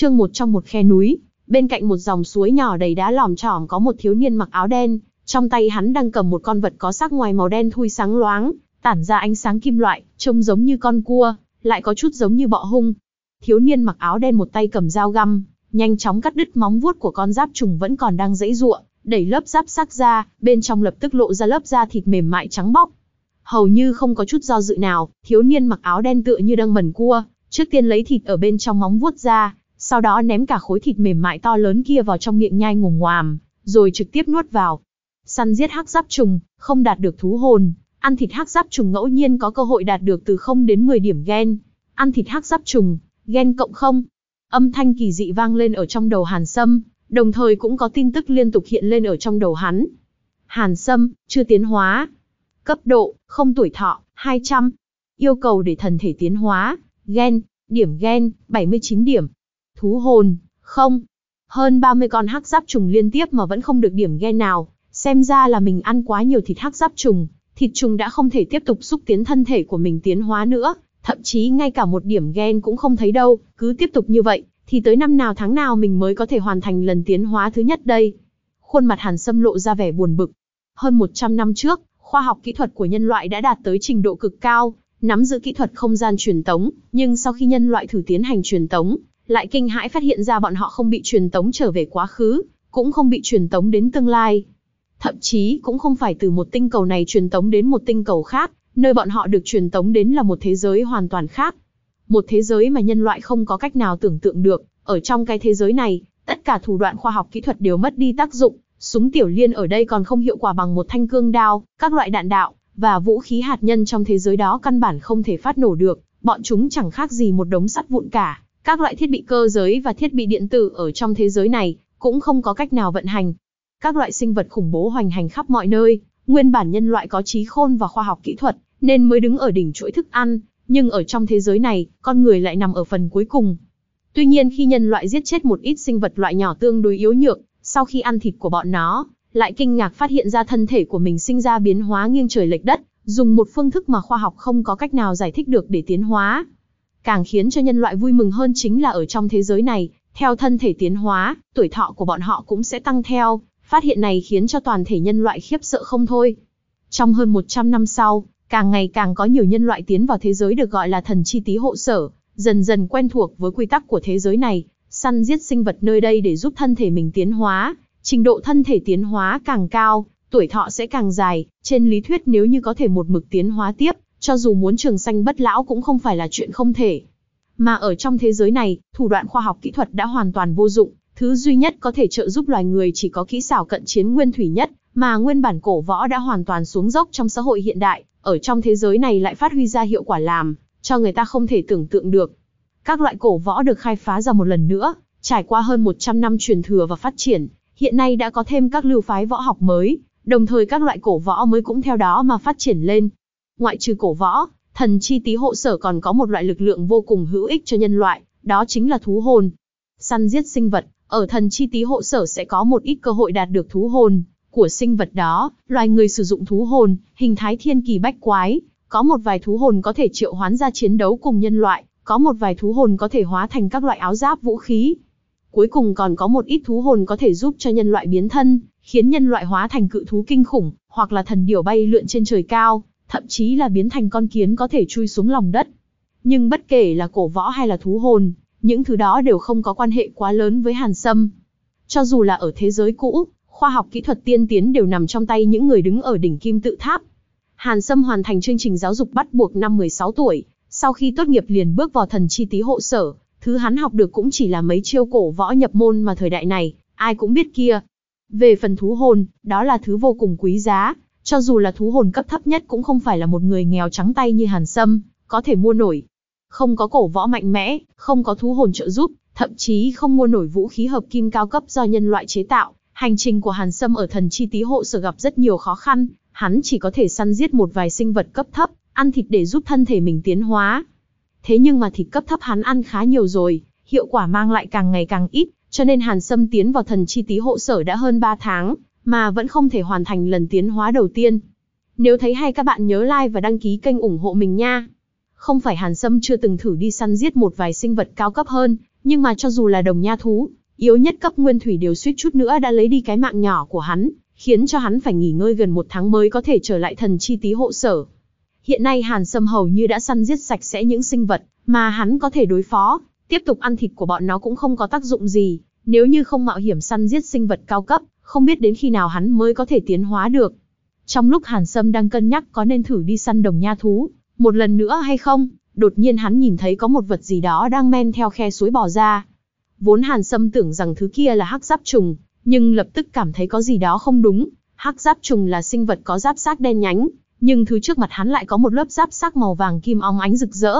Chương một trong một khe núi, bên cạnh một dòng suối nhỏ đầy đá lòm chỏm có một thiếu niên mặc áo đen, trong tay hắn đang cầm một con vật có sắc ngoài màu đen thui sáng loáng, tản ra ánh sáng kim loại, trông giống như con cua, lại có chút giống như bọ hung. Thiếu niên mặc áo đen một tay cầm dao găm, nhanh chóng cắt đứt móng vuốt của con giáp trùng vẫn còn đang dãy giụa, đẩy lớp giáp sắc ra, bên trong lập tức lộ ra lớp da thịt mềm mại trắng bóc. Hầu như không có chút do dự nào, thiếu niên mặc áo đen tựa như đang mần cua, trước tiên lấy thịt ở bên trong móng vuốt ra, sau đó ném cả khối thịt mềm mại to lớn kia vào trong miệng nhai ngồm ngoàm, rồi trực tiếp nuốt vào. Săn giết hắc giáp trùng, không đạt được thú hồn, ăn thịt hắc giáp trùng ngẫu nhiên có cơ hội đạt được từ 0 đến 10 điểm gen. Ăn thịt hắc giáp trùng, gen cộng không. Âm thanh kỳ dị vang lên ở trong đầu Hàn Sâm, đồng thời cũng có tin tức liên tục hiện lên ở trong đầu hắn. Hàn Sâm, chưa tiến hóa. Cấp độ, không tuổi thọ, 200. Yêu cầu để thần thể tiến hóa, gen, điểm gen, 79 điểm. Thú hồn, không. Hơn 30 con hắc giáp trùng liên tiếp mà vẫn không được điểm gen nào, xem ra là mình ăn quá nhiều thịt hắc giáp trùng, thịt trùng đã không thể tiếp tục xúc tiến thân thể của mình tiến hóa nữa, thậm chí ngay cả một điểm gen cũng không thấy đâu, cứ tiếp tục như vậy, thì tới năm nào tháng nào mình mới có thể hoàn thành lần tiến hóa thứ nhất đây. Khuôn mặt Hàn Sâm lộ ra vẻ buồn bực. Hơn 100 năm trước, khoa học kỹ thuật của nhân loại đã đạt tới trình độ cực cao, nắm giữ kỹ thuật không gian truyền tống, nhưng sau khi nhân loại thử tiến hành truyền tống, lại kinh hãi phát hiện ra bọn họ không bị truyền tống trở về quá khứ, cũng không bị truyền tống đến tương lai. Thậm chí cũng không phải từ một tinh cầu này truyền tống đến một tinh cầu khác, nơi bọn họ được truyền tống đến là một thế giới hoàn toàn khác. Một thế giới mà nhân loại không có cách nào tưởng tượng được, ở trong cái thế giới này, tất cả thủ đoạn khoa học kỹ thuật đều mất đi tác dụng, súng tiểu liên ở đây còn không hiệu quả bằng một thanh cương đao, các loại đạn đạo và vũ khí hạt nhân trong thế giới đó căn bản không thể phát nổ được, bọn chúng chẳng khác gì một đống sắt vụn cả. Các loại thiết bị cơ giới và thiết bị điện tử ở trong thế giới này cũng không có cách nào vận hành. Các loại sinh vật khủng bố hoành hành khắp mọi nơi, nguyên bản nhân loại có trí khôn và khoa học kỹ thuật, nên mới đứng ở đỉnh chuỗi thức ăn, nhưng ở trong thế giới này, con người lại nằm ở phần cuối cùng. Tuy nhiên khi nhân loại giết chết một ít sinh vật loại nhỏ tương đối yếu nhược, sau khi ăn thịt của bọn nó, lại kinh ngạc phát hiện ra thân thể của mình sinh ra biến hóa nghiêng trời lệch đất, dùng một phương thức mà khoa học không có cách nào giải thích được để tiến hóa. Càng khiến cho nhân loại vui mừng hơn chính là ở trong thế giới này, theo thân thể tiến hóa, tuổi thọ của bọn họ cũng sẽ tăng theo, phát hiện này khiến cho toàn thể nhân loại khiếp sợ không thôi. Trong hơn 100 năm sau, càng ngày càng có nhiều nhân loại tiến vào thế giới được gọi là thần chi tí hộ sở, dần dần quen thuộc với quy tắc của thế giới này, săn giết sinh vật nơi đây để giúp thân thể mình tiến hóa, trình độ thân thể tiến hóa càng cao, tuổi thọ sẽ càng dài, trên lý thuyết nếu như có thể một mực tiến hóa tiếp, cho dù muốn trường sanh bất lão cũng không phải là chuyện không thể. Mà ở trong thế giới này, thủ đoạn khoa học kỹ thuật đã hoàn toàn vô dụng, thứ duy nhất có thể trợ giúp loài người chỉ có kỹ xảo cận chiến nguyên thủy nhất, mà nguyên bản cổ võ đã hoàn toàn xuống dốc trong xã hội hiện đại, ở trong thế giới này lại phát huy ra hiệu quả làm, cho người ta không thể tưởng tượng được. Các loại cổ võ được khai phá ra một lần nữa, trải qua hơn 100 năm truyền thừa và phát triển, hiện nay đã có thêm các lưu phái võ học mới, đồng thời các loại cổ võ mới cũng theo đó mà phát triển lên. Ngoại trừ cổ võ, thần chi tí hộ sở còn có một loại lực lượng vô cùng hữu ích cho nhân loại, đó chính là thú hồn. Săn giết sinh vật, ở thần chi tí hộ sở sẽ có một ít cơ hội đạt được thú hồn của sinh vật đó, loài người sử dụng thú hồn, hình thái thiên kỳ bách quái, có một vài thú hồn có thể triệu hoán ra chiến đấu cùng nhân loại, có một vài thú hồn có thể hóa thành các loại áo giáp vũ khí. Cuối cùng còn có một ít thú hồn có thể giúp cho nhân loại biến thân, khiến nhân loại hóa thành cự thú kinh khủng, hoặc là thần điểu bay lượn trên trời cao, thậm chí là biến thành con kiến có thể chui xuống lòng đất. Nhưng bất kể là cổ võ hay là thú hồn, những thứ đó đều không có quan hệ quá lớn với Hàn Sâm. Cho dù là ở thế giới cũ, khoa học kỹ thuật tiên tiến đều nằm trong tay những người đứng ở đỉnh kim tự tháp. Hàn Sâm hoàn thành chương trình giáo dục bắt buộc năm 16 tuổi, sau khi tốt nghiệp liền bước vào thần chi tý hộ sở, thứ hắn học được cũng chỉ là mấy chiêu cổ võ nhập môn mà thời đại này, ai cũng biết kia. Về phần thú hồn, đó là thứ vô cùng quý giá, cho dù là thú hồn cấp thấp nhất cũng không phải là một người nghèo trắng tay như Hàn Sâm, có thể mua nổi. Không có cổ võ mạnh mẽ, không có thú hồn trợ giúp, thậm chí không mua nổi vũ khí hợp kim cao cấp do nhân loại chế tạo. Hành trình của Hàn Sâm ở thần chi tý hộ sở gặp rất nhiều khó khăn, hắn chỉ có thể săn giết một vài sinh vật cấp thấp, ăn thịt để giúp thân thể mình tiến hóa. Thế nhưng mà thịt cấp thấp hắn ăn khá nhiều rồi, hiệu quả mang lại càng ngày càng ít, cho nên Hàn Sâm tiến vào thần chi tý hộ sở đã hơn 3 tháng, mà vẫn không thể hoàn thành lần tiến hóa đầu tiên. Nếu thấy hay các bạn nhớ like và đăng ký kênh ủng hộ mình nha. Không phải Hàn Sâm chưa từng thử đi săn giết một vài sinh vật cao cấp hơn, Nhưng mà cho dù là đồng nha thú, yếu nhất cấp nguyên thủy đều suýt chút nữa đã lấy đi cái mạng nhỏ của hắn, khiến cho hắn phải nghỉ ngơi gần một tháng mới có thể trở lại thần chi tí hộ sở. Hiện nay Hàn Sâm hầu như đã săn giết sạch sẽ những sinh vật mà hắn có thể đối phó, tiếp tục ăn thịt của bọn nó cũng không có tác dụng gì, nếu như không mạo hiểm săn giết sinh vật cao cấp, không biết đến khi nào hắn mới có thể tiến hóa được. Trong lúc Hàn Sâm đang cân nhắc có nên thử đi săn đồng nha thú, một lần nữa hay không, đột nhiên hắn nhìn thấy có một vật gì đó đang men theo khe suối bò ra. Vốn Hàn Sâm tưởng rằng thứ kia là hắc giáp trùng, nhưng lập tức cảm thấy có gì đó không đúng. Hắc giáp trùng là sinh vật có giáp xác đen nhánh, nhưng thứ trước mặt hắn lại có một lớp giáp xác màu vàng kim óng ánh rực rỡ.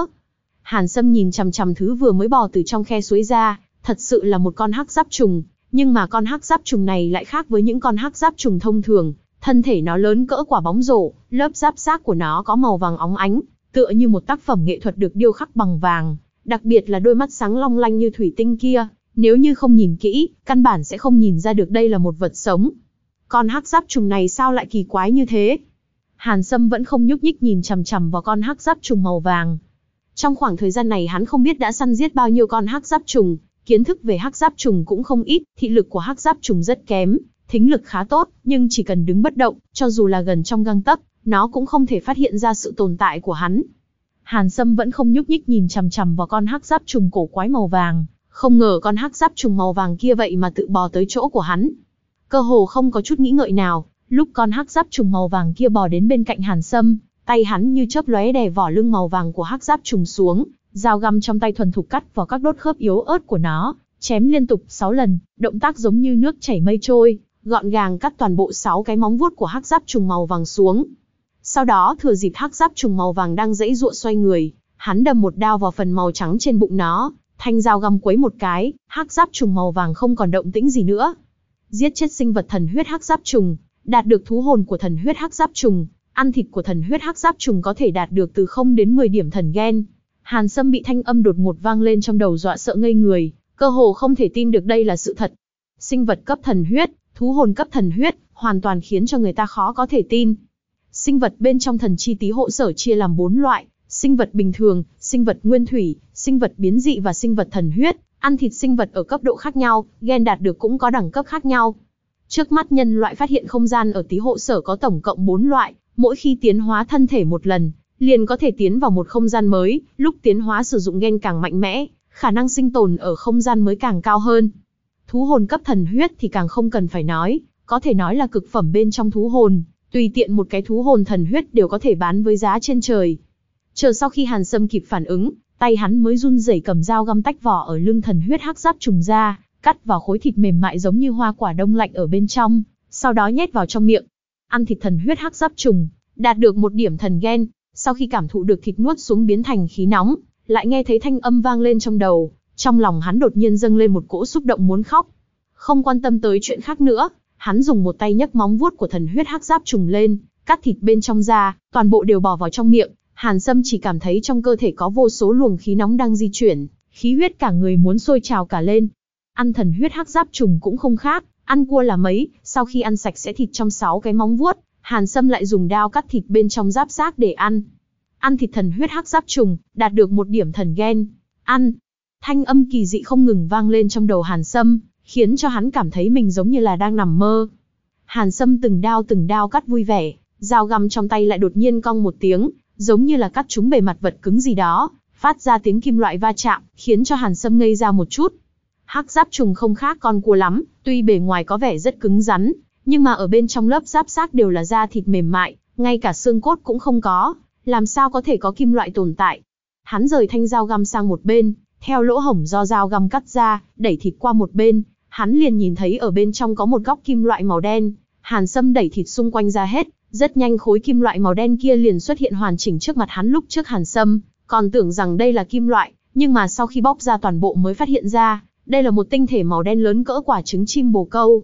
Hàn Sâm nhìn chằm chằm thứ vừa mới bò từ trong khe suối ra, thật sự là một con hắc giáp trùng, nhưng mà con hắc giáp trùng này lại khác với những con hắc giáp trùng thông thường, thân thể nó lớn cỡ quả bóng rổ, lớp giáp xác của nó có màu vàng óng ánh, tựa như một tác phẩm nghệ thuật được điêu khắc bằng vàng, đặc biệt là đôi mắt sáng long lanh như thủy tinh kia, nếu như không nhìn kỹ, căn bản sẽ không nhìn ra được đây là một vật sống. Con hắc giáp trùng này sao lại kỳ quái như thế? Hàn Sâm vẫn không nhúc nhích nhìn chằm chằm vào con hắc giáp trùng màu vàng. Trong khoảng thời gian này hắn không biết đã săn giết bao nhiêu con hắc giáp trùng, kiến thức về hắc giáp trùng cũng không ít, thị lực của hắc giáp trùng rất kém, thính lực khá tốt, nhưng chỉ cần đứng bất động, cho dù là gần trong gang tấc, nó cũng không thể phát hiện ra sự tồn tại của hắn. Hàn Sâm vẫn không nhúc nhích nhìn chằm chằm vào con hắc giáp trùng cổ quái màu vàng, không ngờ con hắc giáp trùng màu vàng kia vậy mà tự bò tới chỗ của hắn. Cơ hồ không có chút nghĩ ngợi nào, lúc con hắc giáp trùng màu vàng kia bò đến bên cạnh Hàn Sâm, tay hắn như chớp lóe đè vỏ lưng màu vàng của hắc giáp trùng xuống, dao găm trong tay thuần thục cắt vào các đốt khớp yếu ớt của nó, chém liên tục 6 lần, động tác giống như nước chảy mây trôi, gọn gàng cắt toàn bộ 6 cái móng vuốt của hắc giáp trùng màu vàng xuống. Sau đó thừa dịp hắc giáp trùng màu vàng đang dãy ruộng xoay người, hắn đâm một đao vào phần màu trắng trên bụng nó, thanh dao găm quấy một cái, hắc giáp trùng màu vàng không còn động tĩnh gì nữa. Giết chết sinh vật thần huyết hắc giáp trùng, đạt được thú hồn của thần huyết hắc giáp trùng, ăn thịt của thần huyết hắc giáp trùng có thể đạt được từ 0 đến 10 điểm thần gen. Hàn Sâm bị thanh âm đột ngột vang lên trong đầu dọa sợ ngây người, cơ hồ không thể tin được đây là sự thật. Sinh vật cấp thần huyết, thú hồn cấp thần huyết, hoàn toàn khiến cho người ta khó có thể tin. Sinh vật bên trong thần chi tí hộ sở chia làm 4 loại, sinh vật bình thường, sinh vật nguyên thủy, sinh vật biến dị và sinh vật thần huyết, ăn thịt sinh vật ở cấp độ khác nhau, gen đạt được cũng có đẳng cấp khác nhau. Trước mắt nhân loại phát hiện không gian ở tí hộ sở có tổng cộng 4 loại, mỗi khi tiến hóa thân thể một lần, liền có thể tiến vào một không gian mới, lúc tiến hóa sử dụng gen càng mạnh mẽ, khả năng sinh tồn ở không gian mới càng cao hơn. Thú hồn cấp thần huyết thì càng không cần phải nói, có thể nói là cực phẩm bên trong thú hồn, tùy tiện một cái thú hồn thần huyết đều có thể bán với giá trên trời. Chờ sau khi Hàn Sâm kịp phản ứng, tay hắn mới run rẩy cầm dao găm tách vỏ ở lưng thần huyết hắc giáp trùng ra, cắt vào khối thịt mềm mại giống như hoa quả đông lạnh ở bên trong, sau đó nhét vào trong miệng. Ăn thịt thần huyết hắc giáp trùng, đạt được một điểm thần gen, sau khi cảm thụ được thịt nuốt xuống biến thành khí nóng, lại nghe thấy thanh âm vang lên trong đầu, trong lòng hắn đột nhiên dâng lên một cỗ xúc động muốn khóc. Không quan tâm tới chuyện khác nữa, hắn dùng một tay nhấc móng vuốt của thần huyết hắc giáp trùng lên, cắt thịt bên trong ra, toàn bộ đều bỏ vào trong miệng. Hàn Sâm chỉ cảm thấy trong cơ thể có vô số luồng khí nóng đang di chuyển, khí huyết cả người muốn sôi trào cả lên. Ăn thần huyết hắc giáp trùng cũng không khác, ăn cua là mấy, sau khi ăn sạch sẽ thịt trong sáu cái móng vuốt, Hàn Sâm lại dùng dao cắt thịt bên trong giáp xác để ăn. Ăn thịt thần huyết hắc giáp trùng, đạt được một điểm thần gen. Ăn. Thanh âm kỳ dị không ngừng vang lên trong đầu Hàn Sâm, khiến cho hắn cảm thấy mình giống như là đang nằm mơ. Hàn Sâm từng đao từng đao cắt vui vẻ, dao găm trong tay lại đột nhiên cong một tiếng, giống như là cắt trúng bề mặt vật cứng gì đó, phát ra tiếng kim loại va chạm, khiến cho Hàn Sâm ngây ra một chút. Hắc giáp trùng không khác con cua lắm, tuy bề ngoài có vẻ rất cứng rắn, nhưng mà ở bên trong lớp giáp xác đều là da thịt mềm mại, ngay cả xương cốt cũng không có, làm sao có thể có kim loại tồn tại. Hắn rời thanh dao găm sang một bên, theo lỗ hổng do dao găm cắt ra, đẩy thịt qua một bên, hắn liền nhìn thấy ở bên trong có một góc kim loại màu đen. Hàn Sâm đẩy thịt xung quanh ra hết, rất nhanh khối kim loại màu đen kia liền xuất hiện hoàn chỉnh trước mặt hắn lúc trước Hàn Sâm, còn tưởng rằng đây là kim loại, nhưng mà sau khi bóc ra toàn bộ mới phát hiện ra, đây là một tinh thể màu đen lớn cỡ quả trứng chim bồ câu.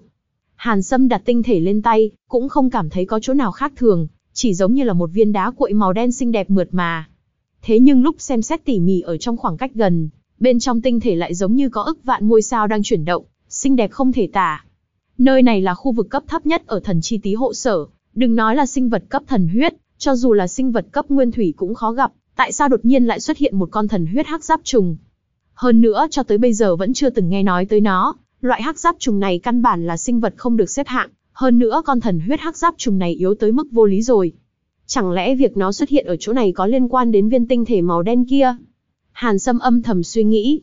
Hàn Sâm đặt tinh thể lên tay, cũng không cảm thấy có chỗ nào khác thường, chỉ giống như là một viên đá cuội màu đen xinh đẹp mượt mà. Thế nhưng lúc xem xét tỉ mỉ ở trong khoảng cách gần, bên trong tinh thể lại giống như có ức vạn ngôi sao đang chuyển động, xinh đẹp không thể tả. Nơi này là khu vực cấp thấp nhất ở thần chi tí hộ sở, đừng nói là sinh vật cấp thần huyết, cho dù là sinh vật cấp nguyên thủy cũng khó gặp, tại sao đột nhiên lại xuất hiện một con thần huyết hắc giáp trùng? Hơn nữa cho tới bây giờ vẫn chưa từng nghe nói tới nó, loại hắc giáp trùng này căn bản là sinh vật không được xếp hạng, hơn nữa con thần huyết hắc giáp trùng này yếu tới mức vô lý rồi. Chẳng lẽ việc nó xuất hiện ở chỗ này có liên quan đến viên tinh thể màu đen kia? Hàn Sâm âm thầm suy nghĩ.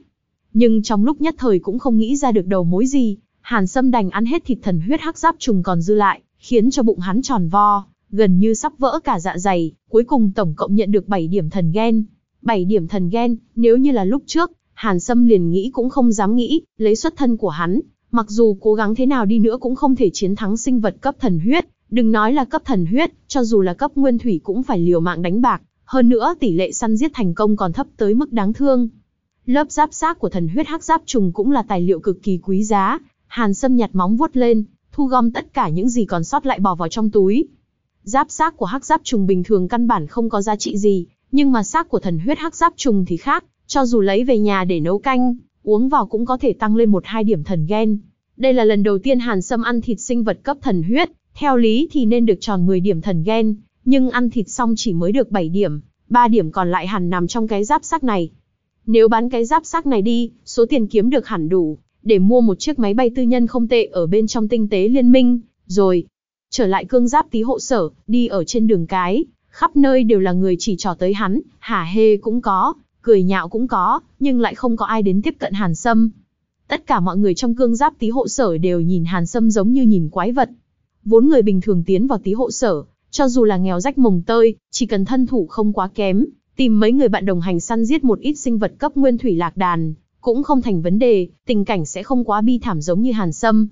Nhưng trong lúc nhất thời cũng không nghĩ ra được đầu mối gì, Hàn Sâm đành ăn hết thịt thần huyết hắc giáp trùng còn dư lại, khiến cho bụng hắn tròn vo, gần như sắp vỡ cả dạ dày, cuối cùng tổng cộng nhận được 7 điểm thần gen. 7 điểm thần gen, nếu như là lúc trước, Hàn Sâm liền nghĩ cũng không dám nghĩ, lấy xuất thân của hắn, mặc dù cố gắng thế nào đi nữa cũng không thể chiến thắng sinh vật cấp thần huyết, đừng nói là cấp thần huyết, cho dù là cấp nguyên thủy cũng phải liều mạng đánh bạc, hơn nữa tỷ lệ săn giết thành công còn thấp tới mức đáng thương. Lớp giáp xác của thần huyết hắc giáp trùng cũng là tài liệu cực kỳ quý giá, Hàn Sâm nhặt móng vuốt lên, thu gom tất cả những gì còn sót lại bỏ vào trong túi. Giáp xác của hắc giáp trùng bình thường căn bản không có giá trị gì, nhưng mà xác của thần huyết hắc giáp trùng thì khác, cho dù lấy về nhà để nấu canh, uống vào cũng có thể tăng lên một hai điểm thần gen. Đây là lần đầu tiên Hàn Sâm ăn thịt sinh vật cấp thần huyết, theo lý thì nên được tròn 10 điểm thần gen, nhưng ăn thịt xong chỉ mới được 7 điểm, 3 điểm còn lại hẳn nằm trong cái giáp xác này. Nếu bán cái giáp xác này đi, số tiền kiếm được hẳn đủ, để mua một chiếc máy bay tư nhân không tệ ở bên trong tinh tế liên minh, rồi trở lại cương giáp tí hộ sở, đi ở trên đường cái, khắp nơi đều là người chỉ trò tới hắn, hả hê cũng có, cười nhạo cũng có, nhưng lại không có ai đến tiếp cận Hàn Sâm. Tất cả mọi người trong cương giáp tí hộ sở đều nhìn Hàn Sâm giống như nhìn quái vật. Vốn người bình thường tiến vào tí hộ sở, cho dù là nghèo rách mồng tơi, chỉ cần thân thủ không quá kém, tìm mấy người bạn đồng hành săn giết một ít sinh vật cấp nguyên thủy lạc đàn, cũng không thành vấn đề, tình cảnh sẽ không quá bi thảm giống như Hàn Sâm.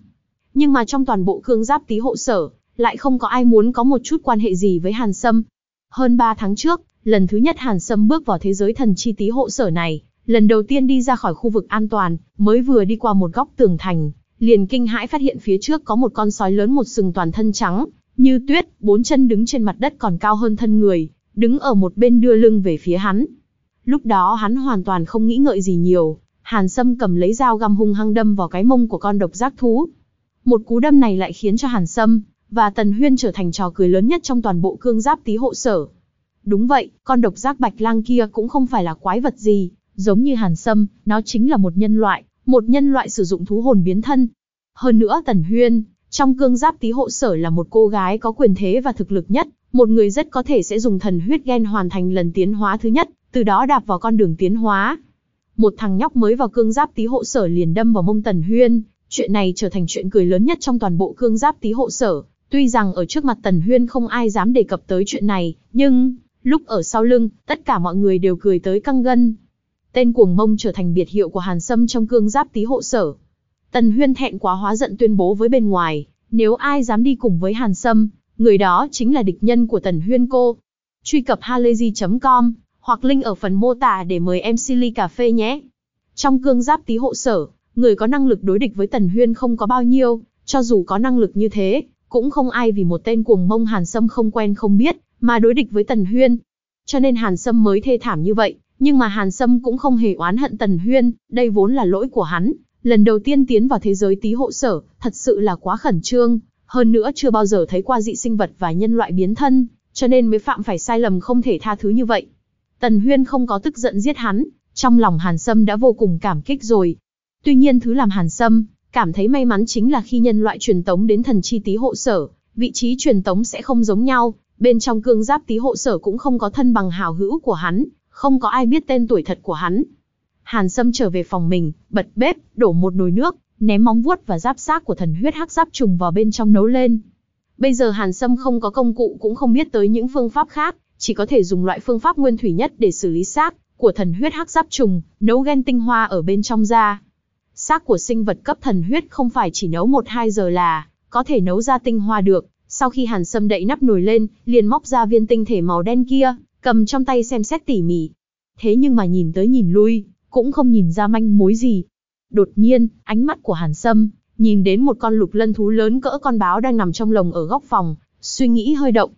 Nhưng mà trong toàn bộ cương giáp tí hộ sở, lại không có ai muốn có một chút quan hệ gì với Hàn Sâm. Hơn 3 tháng trước, lần thứ nhất Hàn Sâm bước vào thế giới thần chi tí hộ sở này, lần đầu tiên đi ra khỏi khu vực an toàn, mới vừa đi qua một góc tường thành, liền kinh hãi phát hiện phía trước có một con sói lớn một sừng toàn thân trắng, như tuyết, bốn chân đứng trên mặt đất còn cao hơn thân người, đứng ở một bên đưa lưng về phía hắn. Lúc đó hắn hoàn toàn không nghĩ ngợi gì nhiều, Hàn Sâm cầm lấy dao găm hung hăng đâm vào cái mông của con độc giác thú. Một cú đâm này lại khiến cho Hàn Sâm và Tần Huyên trở thành trò cười lớn nhất trong toàn bộ cương giáp tí hộ sở. Đúng vậy, con độc giác bạch lang kia cũng không phải là quái vật gì, giống như Hàn Sâm, nó chính là một nhân loại, một nhân loại sử dụng thú hồn biến thân. Hơn nữa Tần Huyên, trong cương giáp tí hộ sở là một cô gái có quyền thế và thực lực nhất, một người rất có thể sẽ dùng thần huyết gen hoàn thành lần tiến hóa thứ nhất, từ đó đạp vào con đường tiến hóa. Một thằng nhóc mới vào cương giáp tí hộ sở liền đâm vào mông Tần Huyên, chuyện này trở thành chuyện cười lớn nhất trong toàn bộ cương giáp tí hộ sở. Tuy rằng ở trước mặt Tần Huyên không ai dám đề cập tới chuyện này, nhưng, lúc ở sau lưng, tất cả mọi người đều cười tới căng gân. Tên cuồng mông trở thành biệt hiệu của Hàn Sâm trong cương giáp tí hộ sở. Tần Huyên thẹn quá hóa giận tuyên bố với bên ngoài, nếu ai dám đi cùng với Hàn Sâm, người đó chính là địch nhân của Tần Huyên cô. Truy cập halayzi.com hoặc link ở phần mô tả để mời em Silly Cà Phê nhé. Trong cương giáp tí hộ sở, người có năng lực đối địch với Tần Huyên không có bao nhiêu, cho dù có năng lực như thế, cũng không ai vì một tên cuồng mông Hàn Sâm không quen không biết, mà đối địch với Tần Huyên. Cho nên Hàn Sâm mới thê thảm như vậy, nhưng mà Hàn Sâm cũng không hề oán hận Tần Huyên, đây vốn là lỗi của hắn. Lần đầu tiên tiến vào thế giới tí hộ sở, thật sự là quá khẩn trương, hơn nữa chưa bao giờ thấy qua dị sinh vật và nhân loại biến thân, cho nên mới phạm phải sai lầm không thể tha thứ như vậy. Tần Huyên không có tức giận giết hắn, trong lòng Hàn Sâm đã vô cùng cảm kích rồi. Tuy nhiên thứ làm Hàn Sâm cảm thấy may mắn chính là khi nhân loại truyền tống đến thần chi tí hộ sở, vị trí truyền tống sẽ không giống nhau, bên trong cương giáp tí hộ sở cũng không có thân bằng hào hữu của hắn, không có ai biết tên tuổi thật của hắn. Hàn Sâm trở về phòng mình, bật bếp, đổ một nồi nước, ném móng vuốt và giáp xác của thần huyết hắc giáp trùng vào bên trong nấu lên. Bây giờ Hàn Sâm không có công cụ cũng không biết tới những phương pháp khác, chỉ có thể dùng loại phương pháp nguyên thủy nhất để xử lý xác của thần huyết hắc giáp trùng, nấu gen tinh hoa ở bên trong ra. Xác của sinh vật cấp thần huyết không phải chỉ nấu 1-2 giờ là có thể nấu ra tinh hoa được. Sau khi Hàn Sâm đậy nắp nồi lên, liền móc ra viên tinh thể màu đen kia, cầm trong tay xem xét tỉ mỉ. Thế nhưng mà nhìn tới nhìn lui, cũng không nhìn ra manh mối gì. Đột nhiên, ánh mắt của Hàn Sâm nhìn đến một con lục lân thú lớn cỡ con báo đang nằm trong lồng ở góc phòng, suy nghĩ hơi động,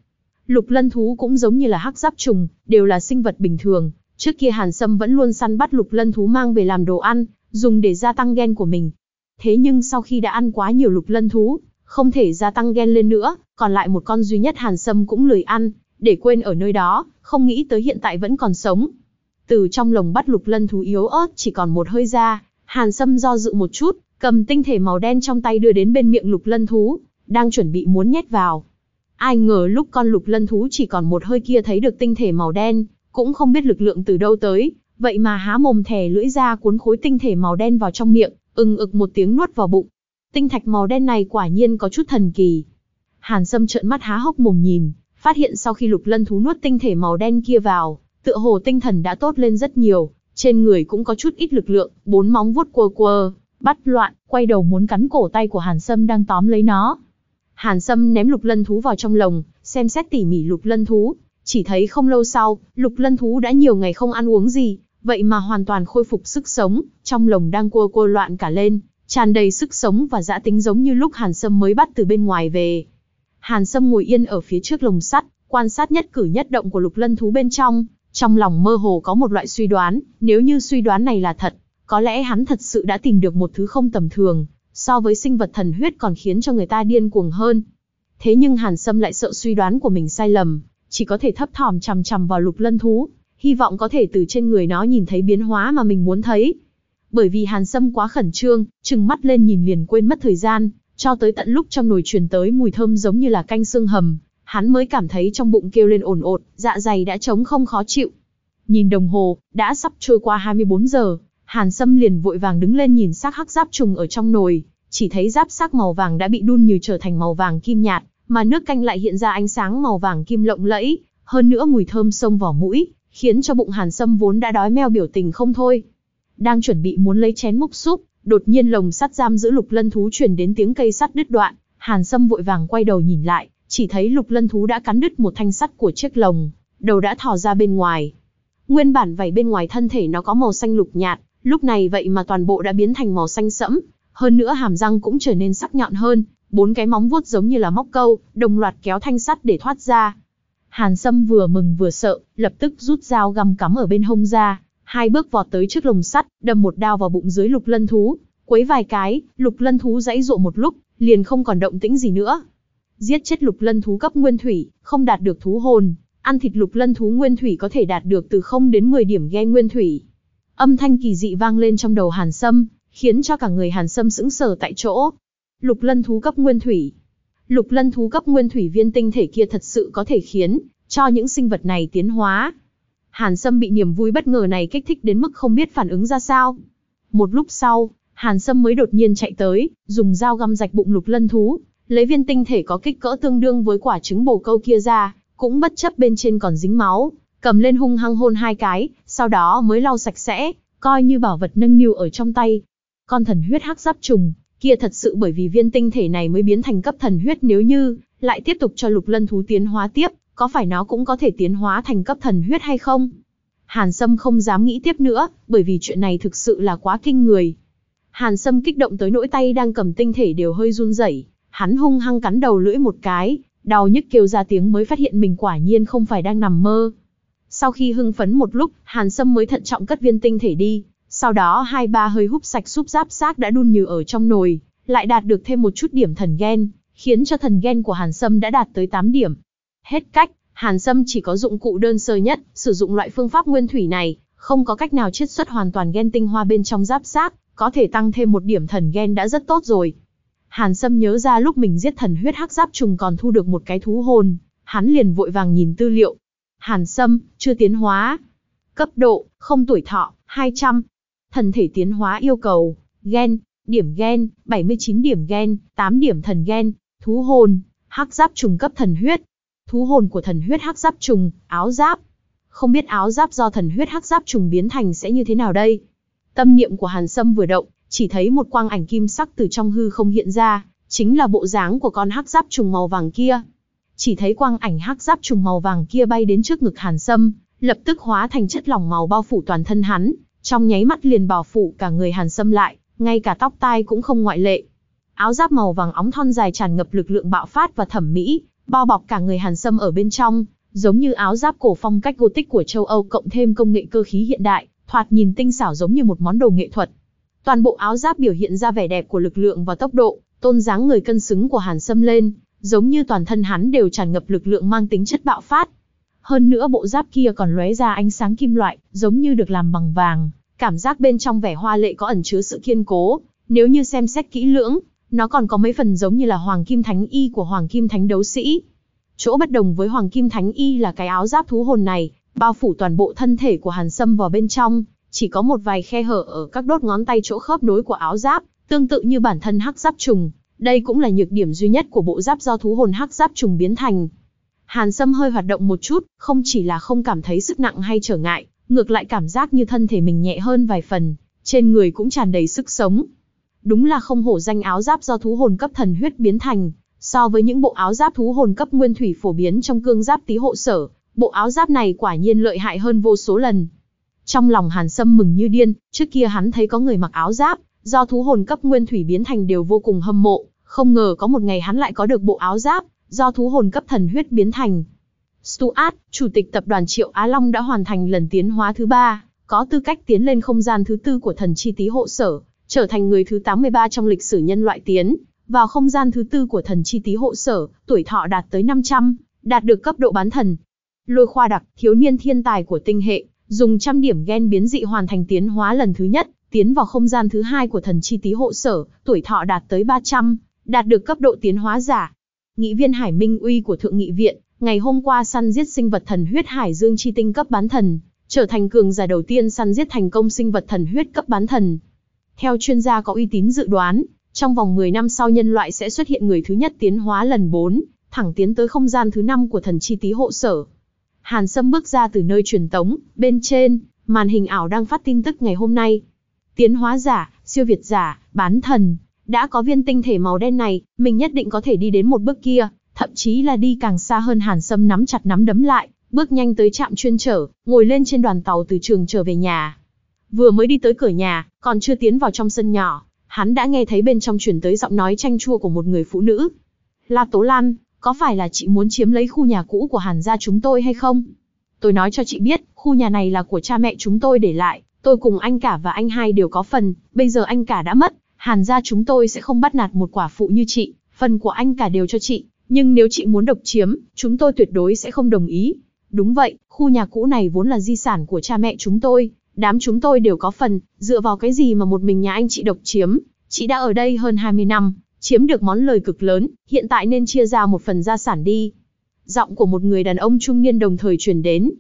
Lục lân thú cũng giống như là hắc giáp trùng, đều là sinh vật bình thường. Trước kia Hàn Sâm vẫn luôn săn bắt lục lân thú mang về làm đồ ăn, dùng để gia tăng gen của mình. Thế nhưng sau khi đã ăn quá nhiều lục lân thú, không thể gia tăng gen lên nữa, còn lại một con duy nhất Hàn Sâm cũng lười ăn, để quên ở nơi đó, không nghĩ tới hiện tại vẫn còn sống. từ trong lồng bắt lục lân thú yếu ớt chỉ còn một hơi ra, Hàn Sâm do dự một chút, cầm tinh thể màu đen trong tay đưa đến bên miệng lục lân thú, đang chuẩn bị muốn nhét vào. Ai ngờ lúc con lục lân thú chỉ còn một hơi kia thấy được tinh thể màu đen, cũng không biết lực lượng từ đâu tới, vậy mà há mồm thè lưỡi ra cuốn khối tinh thể màu đen vào trong miệng, ưng ực một tiếng nuốt vào bụng. Tinh thạch màu đen này quả nhiên có chút thần kỳ. Hàn Sâm trợn mắt há hốc mồm nhìn, phát hiện sau khi lục lân thú nuốt tinh thể màu đen kia vào, tựa hồ tinh thần đã tốt lên rất nhiều, trên người cũng có chút ít lực lượng, bốn móng vuốt quơ quơ, bắt loạn, quay đầu muốn cắn cổ tay của Hàn Sâm đang tóm lấy nó. Hàn Sâm ném lục lân thú vào trong lồng, xem xét tỉ mỉ lục lân thú, chỉ thấy không lâu sau, lục lân thú đã nhiều ngày không ăn uống gì, vậy mà hoàn toàn khôi phục sức sống, trong lồng đang cua cua loạn cả lên, tràn đầy sức sống và dã tính giống như lúc Hàn Sâm mới bắt từ bên ngoài về. Hàn Sâm ngồi yên ở phía trước lồng sắt, quan sát nhất cử nhất động của lục lân thú bên trong, trong lòng mơ hồ có một loại suy đoán, nếu như suy đoán này là thật, có lẽ hắn thật sự đã tìm được một thứ không tầm thường, so với sinh vật thần huyết còn khiến cho người ta điên cuồng hơn. Thế nhưng Hàn Sâm lại sợ suy đoán của mình sai lầm, chỉ có thể thấp thỏm chằm chằm vào lục lân thú, hy vọng có thể từ trên người nó nhìn thấy biến hóa mà mình muốn thấy. Bởi vì Hàn Sâm quá khẩn trương, chừng mắt lên nhìn liền quên mất thời gian, cho tới tận lúc trong nồi truyền tới mùi thơm giống như là canh xương hầm, hắn mới cảm thấy trong bụng kêu lên ồn ột, dạ dày đã trống không khó chịu. Nhìn đồng hồ, đã sắp trôi qua 24 giờ, Hàn Sâm liền vội vàng đứng lên nhìn xác hắc giáp trùng ở trong nồi, chỉ thấy giáp xác màu vàng đã bị đun như trở thành màu vàng kim nhạt, mà nước canh lại hiện ra ánh sáng màu vàng kim lộng lẫy, hơn nữa mùi thơm xông vào mũi, khiến cho bụng Hàn Sâm vốn đã đói meo biểu tình không thôi. Đang chuẩn bị muốn lấy chén múc súp, đột nhiên lồng sắt giam giữ lục lân thú truyền đến tiếng cây sắt đứt đoạn, Hàn Sâm vội vàng quay đầu nhìn lại, chỉ thấy lục lân thú đã cắn đứt một thanh sắt của chiếc lồng, đầu đã thò ra bên ngoài. Nguyên bản vảy bên ngoài thân thể nó có màu xanh lục nhạt, lúc này vậy mà toàn bộ đã biến thành màu xanh sẫm, hơn nữa hàm răng cũng trở nên sắc nhọn hơn, bốn cái móng vuốt giống như là móc câu, đồng loạt kéo thanh sắt để thoát ra. Hàn Sâm vừa mừng vừa sợ, lập tức rút dao găm cắm ở bên hông ra, hai bước vọt tới trước lồng sắt, đâm một đao vào bụng dưới lục lân thú, quấy vài cái, lục lân thú dãy dụa một lúc, liền không còn động tĩnh gì nữa. Giết chết lục lân thú cấp nguyên thủy, không đạt được thú hồn, ăn thịt lục lân thú nguyên thủy có thể đạt được từ 0 đến 10 điểm ghen nguyên thủy. Âm thanh kỳ dị vang lên trong đầu Hàn Sâm, khiến cho cả người Hàn Sâm sững sờ tại chỗ. Lục lân thú cấp nguyên thủy. Lục lân thú cấp nguyên thủy viên tinh thể kia thật sự có thể khiến cho những sinh vật này tiến hóa. Hàn Sâm bị niềm vui bất ngờ này kích thích đến mức không biết phản ứng ra sao. Một lúc sau, Hàn Sâm mới đột nhiên chạy tới, dùng dao găm rạch bụng lục lân thú, lấy viên tinh thể có kích cỡ tương đương với quả trứng bồ câu kia ra, cũng bất chấp bên trên còn dính máu, cầm lên hung hăng hôn hai cái, sau đó mới lau sạch sẽ, coi như bảo vật nâng niu ở trong tay. Con thần huyết hắc giáp trùng, kia thật sự bởi vì viên tinh thể này mới biến thành cấp thần huyết nếu như, lại tiếp tục cho lục lân thú tiến hóa tiếp, có phải nó cũng có thể tiến hóa thành cấp thần huyết hay không? Hàn Sâm không dám nghĩ tiếp nữa, bởi vì chuyện này thực sự là quá kinh người. Hàn Sâm kích động tới nỗi tay đang cầm tinh thể đều hơi run rẩy, hắn hung hăng cắn đầu lưỡi một cái, đau nhức kêu ra tiếng mới phát hiện mình quả nhiên không phải đang nằm mơ. Sau khi hưng phấn một lúc, Hàn Sâm mới thận trọng cất viên tinh thể đi, sau đó hai ba hơi húp sạch súp giáp xác đã đun như ở trong nồi, lại đạt được thêm một chút điểm thần gen, khiến cho thần gen của Hàn Sâm đã đạt tới 8 điểm. Hết cách, Hàn Sâm chỉ có dụng cụ đơn sơ nhất, sử dụng loại phương pháp nguyên thủy này, không có cách nào chiết xuất hoàn toàn gen tinh hoa bên trong giáp xác, có thể tăng thêm một điểm thần gen đã rất tốt rồi. Hàn Sâm nhớ ra lúc mình giết thần huyết hắc giáp trùng còn thu được một cái thú hồn, hắn liền vội vàng nhìn tư liệu. Hàn Sâm, chưa tiến hóa. Cấp độ, không tuổi thọ, 200. Thần thể tiến hóa yêu cầu, gen, điểm gen, 79 điểm gen, 8 điểm thần gen, thú hồn, hắc giáp trùng cấp thần huyết. Thú hồn của thần huyết hắc giáp trùng, áo giáp. Không biết áo giáp do thần huyết hắc giáp trùng biến thành sẽ như thế nào đây? Tâm niệm của Hàn Sâm vừa động, chỉ thấy một quang ảnh kim sắc từ trong hư không hiện ra, chính là bộ dáng của con hắc giáp trùng màu vàng kia. Chỉ thấy quang ảnh hắc giáp trùng màu vàng kia bay đến trước ngực Hàn Sâm, lập tức hóa thành chất lỏng màu bao phủ toàn thân hắn, trong nháy mắt liền bao phủ cả người Hàn Sâm lại, ngay cả tóc tai cũng không ngoại lệ. Áo giáp màu vàng óng thon dài tràn ngập lực lượng bạo phát và thẩm mỹ, bao bọc cả người Hàn Sâm ở bên trong, giống như áo giáp cổ phong cách Gothic của châu Âu cộng thêm công nghệ cơ khí hiện đại, thoạt nhìn tinh xảo giống như một món đồ nghệ thuật. Toàn bộ áo giáp biểu hiện ra vẻ đẹp của lực lượng và tốc độ, tôn dáng người cân xứng của Hàn Sâm lên, giống như toàn thân hắn đều tràn ngập lực lượng mang tính chất bạo phát. Hơn nữa bộ giáp kia còn lóe ra ánh sáng kim loại, giống như được làm bằng vàng, cảm giác bên trong vẻ hoa lệ có ẩn chứa sự kiên cố, nếu như xem xét kỹ lưỡng, nó còn có mấy phần giống như là Hoàng Kim Thánh Y của Hoàng Kim Thánh Đấu Sĩ. Chỗ bất đồng với Hoàng Kim Thánh Y là cái áo giáp thú hồn này, bao phủ toàn bộ thân thể của Hàn Sâm vào bên trong, chỉ có một vài khe hở ở các đốt ngón tay chỗ khớp nối của áo giáp, tương tự như bản thân hắc giáp trùng. Đây cũng là nhược điểm duy nhất của bộ giáp do thú hồn hắc giáp trùng biến thành. Hàn Sâm hơi hoạt động một chút, không chỉ là không cảm thấy sức nặng hay trở ngại, ngược lại cảm giác như thân thể mình nhẹ hơn vài phần, trên người cũng tràn đầy sức sống. Đúng là không hổ danh áo giáp do thú hồn cấp thần huyết biến thành, so với những bộ áo giáp thú hồn cấp nguyên thủy phổ biến trong cương giáp tí hộ sở, bộ áo giáp này quả nhiên lợi hại hơn vô số lần. Trong lòng Hàn Sâm mừng như điên, trước kia hắn thấy có người mặc áo giáp, do thú hồn cấp nguyên thủy biến thành đều vô cùng hâm mộ, không ngờ có một ngày hắn lại có được bộ áo giáp, do thú hồn cấp thần huyết biến thành. Stuart, chủ tịch tập đoàn Triệu Á Long đã hoàn thành lần tiến hóa thứ ba, có tư cách tiến lên không gian thứ tư của thần chi tí hộ sở, trở thành người thứ 83 trong lịch sử nhân loại tiến, vào không gian thứ tư của thần chi tí hộ sở, tuổi thọ đạt tới 500, đạt được cấp độ bán thần. Lôi khoa đặc, thiếu niên thiên tài của tinh hệ, dùng trăm điểm gen biến dị hoàn thành tiến hóa lần thứ nhất, tiến vào không gian thứ hai của thần chi tí hộ sở, tuổi thọ đạt tới 300, đạt được cấp độ tiến hóa giả. Nghị viên Hải Minh Uy của Thượng nghị viện, ngày hôm qua săn giết sinh vật thần huyết Hải Dương chi tinh cấp bán thần, trở thành cường giả đầu tiên săn giết thành công sinh vật thần huyết cấp bán thần. Theo chuyên gia có uy tín dự đoán, trong vòng 10 năm sau nhân loại sẽ xuất hiện người thứ nhất tiến hóa lần 4, thẳng tiến tới không gian thứ 5 của thần chi tí hộ sở. Hàn Sâm bước ra từ nơi truyền tống, bên trên, màn hình ảo đang phát tin tức ngày hôm nay. Tiến hóa giả, siêu việt giả, bán thần, đã có viên tinh thể màu đen này, mình nhất định có thể đi đến một bước kia, thậm chí là đi càng xa hơn Hàn Sâm nắm chặt nắm đấm lại, bước nhanh tới trạm chuyên trở, ngồi lên trên đoàn tàu từ trường trở về nhà. Vừa mới đi tới cửa nhà, còn chưa tiến vào trong sân nhỏ, hắn đã nghe thấy bên trong chuyển tới giọng nói chanh chua của một người phụ nữ. La Tố Lan, có phải là chị muốn chiếm lấy khu nhà cũ của Hàn gia chúng tôi hay không? Tôi nói cho chị biết, khu nhà này là của cha mẹ chúng tôi để lại, tôi cùng anh cả và anh hai đều có phần, bây giờ anh cả đã mất, Hàn gia chúng tôi sẽ không bắt nạt một quả phụ như chị, phần của anh cả đều cho chị, nhưng nếu chị muốn độc chiếm, chúng tôi tuyệt đối sẽ không đồng ý. Đúng vậy, khu nhà cũ này vốn là di sản của cha mẹ chúng tôi, đám chúng tôi đều có phần, dựa vào cái gì mà một mình nhà anh chị độc chiếm, chị đã ở đây hơn 20 năm, chiếm được món lời cực lớn, hiện tại nên chia ra một phần gia sản đi. Giọng của một người đàn ông trung niên đồng thời truyền đến.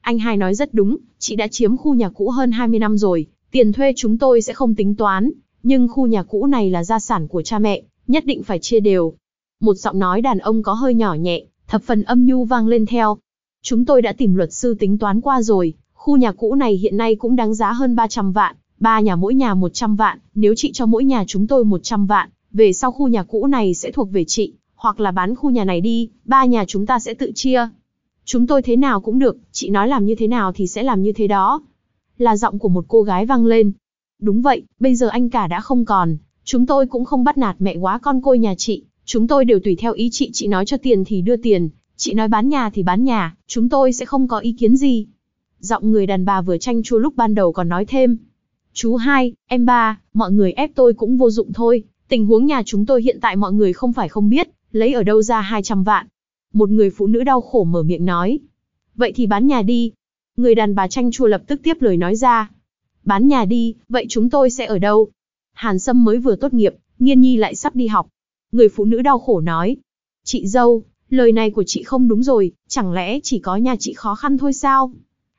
Anh hai nói rất đúng, chị đã chiếm khu nhà cũ hơn 20 năm rồi, tiền thuê chúng tôi sẽ không tính toán, nhưng khu nhà cũ này là gia sản của cha mẹ, nhất định phải chia đều. Một giọng nói đàn ông có hơi nhỏ nhẹ, thập phần âm nhu vang lên theo. Chúng tôi đã tìm luật sư tính toán qua rồi, khu nhà cũ này hiện nay cũng đáng giá hơn 300 vạn, ba nhà mỗi nhà 100 vạn, nếu chị cho mỗi nhà chúng tôi 100 vạn, về sau khu nhà cũ này sẽ thuộc về chị, hoặc là bán khu nhà này đi, ba nhà chúng ta sẽ tự chia. Chúng tôi thế nào cũng được, chị nói làm như thế nào thì sẽ làm như thế đó. Là giọng của một cô gái vang lên. Đúng vậy, bây giờ anh cả đã không còn, chúng tôi cũng không bắt nạt mẹ quá con côi nhà chị, chúng tôi đều tùy theo ý chị, chị nói cho tiền thì đưa tiền, chị nói bán nhà thì bán nhà, chúng tôi sẽ không có ý kiến gì. Giọng người đàn bà vừa tranh chua lúc ban đầu còn nói thêm. Chú hai, em ba, mọi người ép tôi cũng vô dụng thôi, tình huống nhà chúng tôi hiện tại mọi người không phải không biết, lấy ở đâu ra 200 vạn. Một người phụ nữ đau khổ mở miệng nói. Vậy thì bán nhà đi. Người đàn bà tranh chua lập tức tiếp lời nói ra. Bán nhà đi, vậy chúng tôi sẽ ở đâu? Hàn Sâm mới vừa tốt nghiệp, Nghiên Nhi lại sắp đi học. Người phụ nữ đau khổ nói. Chị dâu, lời này của chị không đúng rồi, chẳng lẽ chỉ có nhà chị khó khăn thôi sao?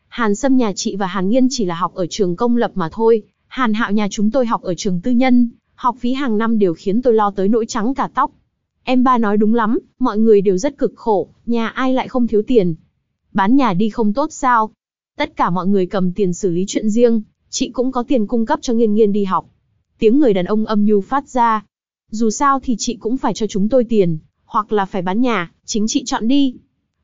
Hàn Sâm nhà chị và Hàn Nghiên chỉ là học ở trường công lập mà thôi, Hàn Hạo nhà chúng tôi học ở trường tư nhân, học phí hàng năm đều khiến tôi lo tới nỗi trắng cả tóc. Em ba nói đúng lắm, mọi người đều rất cực khổ, nhà ai lại không thiếu tiền. Bán nhà đi không tốt sao? Tất cả mọi người cầm tiền xử lý chuyện riêng, chị cũng có tiền cung cấp cho nghiên nghiên đi học. Tiếng người đàn ông âm nhu phát ra. Dù sao thì chị cũng phải cho chúng tôi tiền, hoặc là phải bán nhà, chính chị chọn đi.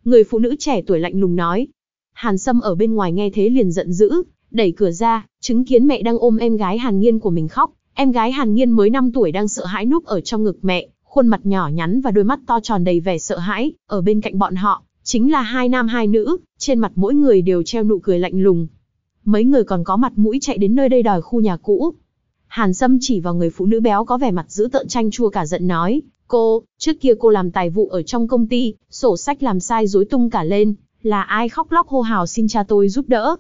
Người phụ nữ trẻ tuổi lạnh lùng nói. Hàn Sâm ở bên ngoài nghe thế liền giận dữ, đẩy cửa ra, chứng kiến mẹ đang ôm em gái Hàn Nghiên của mình khóc. Em gái Hàn Nghiên mới 5 tuổi đang sợ hãi núp ở trong ngực mẹ, khuôn mặt nhỏ nhắn và đôi mắt to tròn đầy vẻ sợ hãi, ở bên cạnh bọn họ, chính là hai nam hai nữ, trên mặt mỗi người đều treo nụ cười lạnh lùng. Mấy người còn có mặt mũi chạy đến nơi đây đòi khu nhà cũ. Hàn Sâm chỉ vào người phụ nữ béo có vẻ mặt dữ tợn chanh chua cả giận nói, cô, trước kia cô làm tài vụ ở trong công ty, sổ sách làm sai dối tung cả lên, là ai khóc lóc hô hào xin cha tôi giúp đỡ?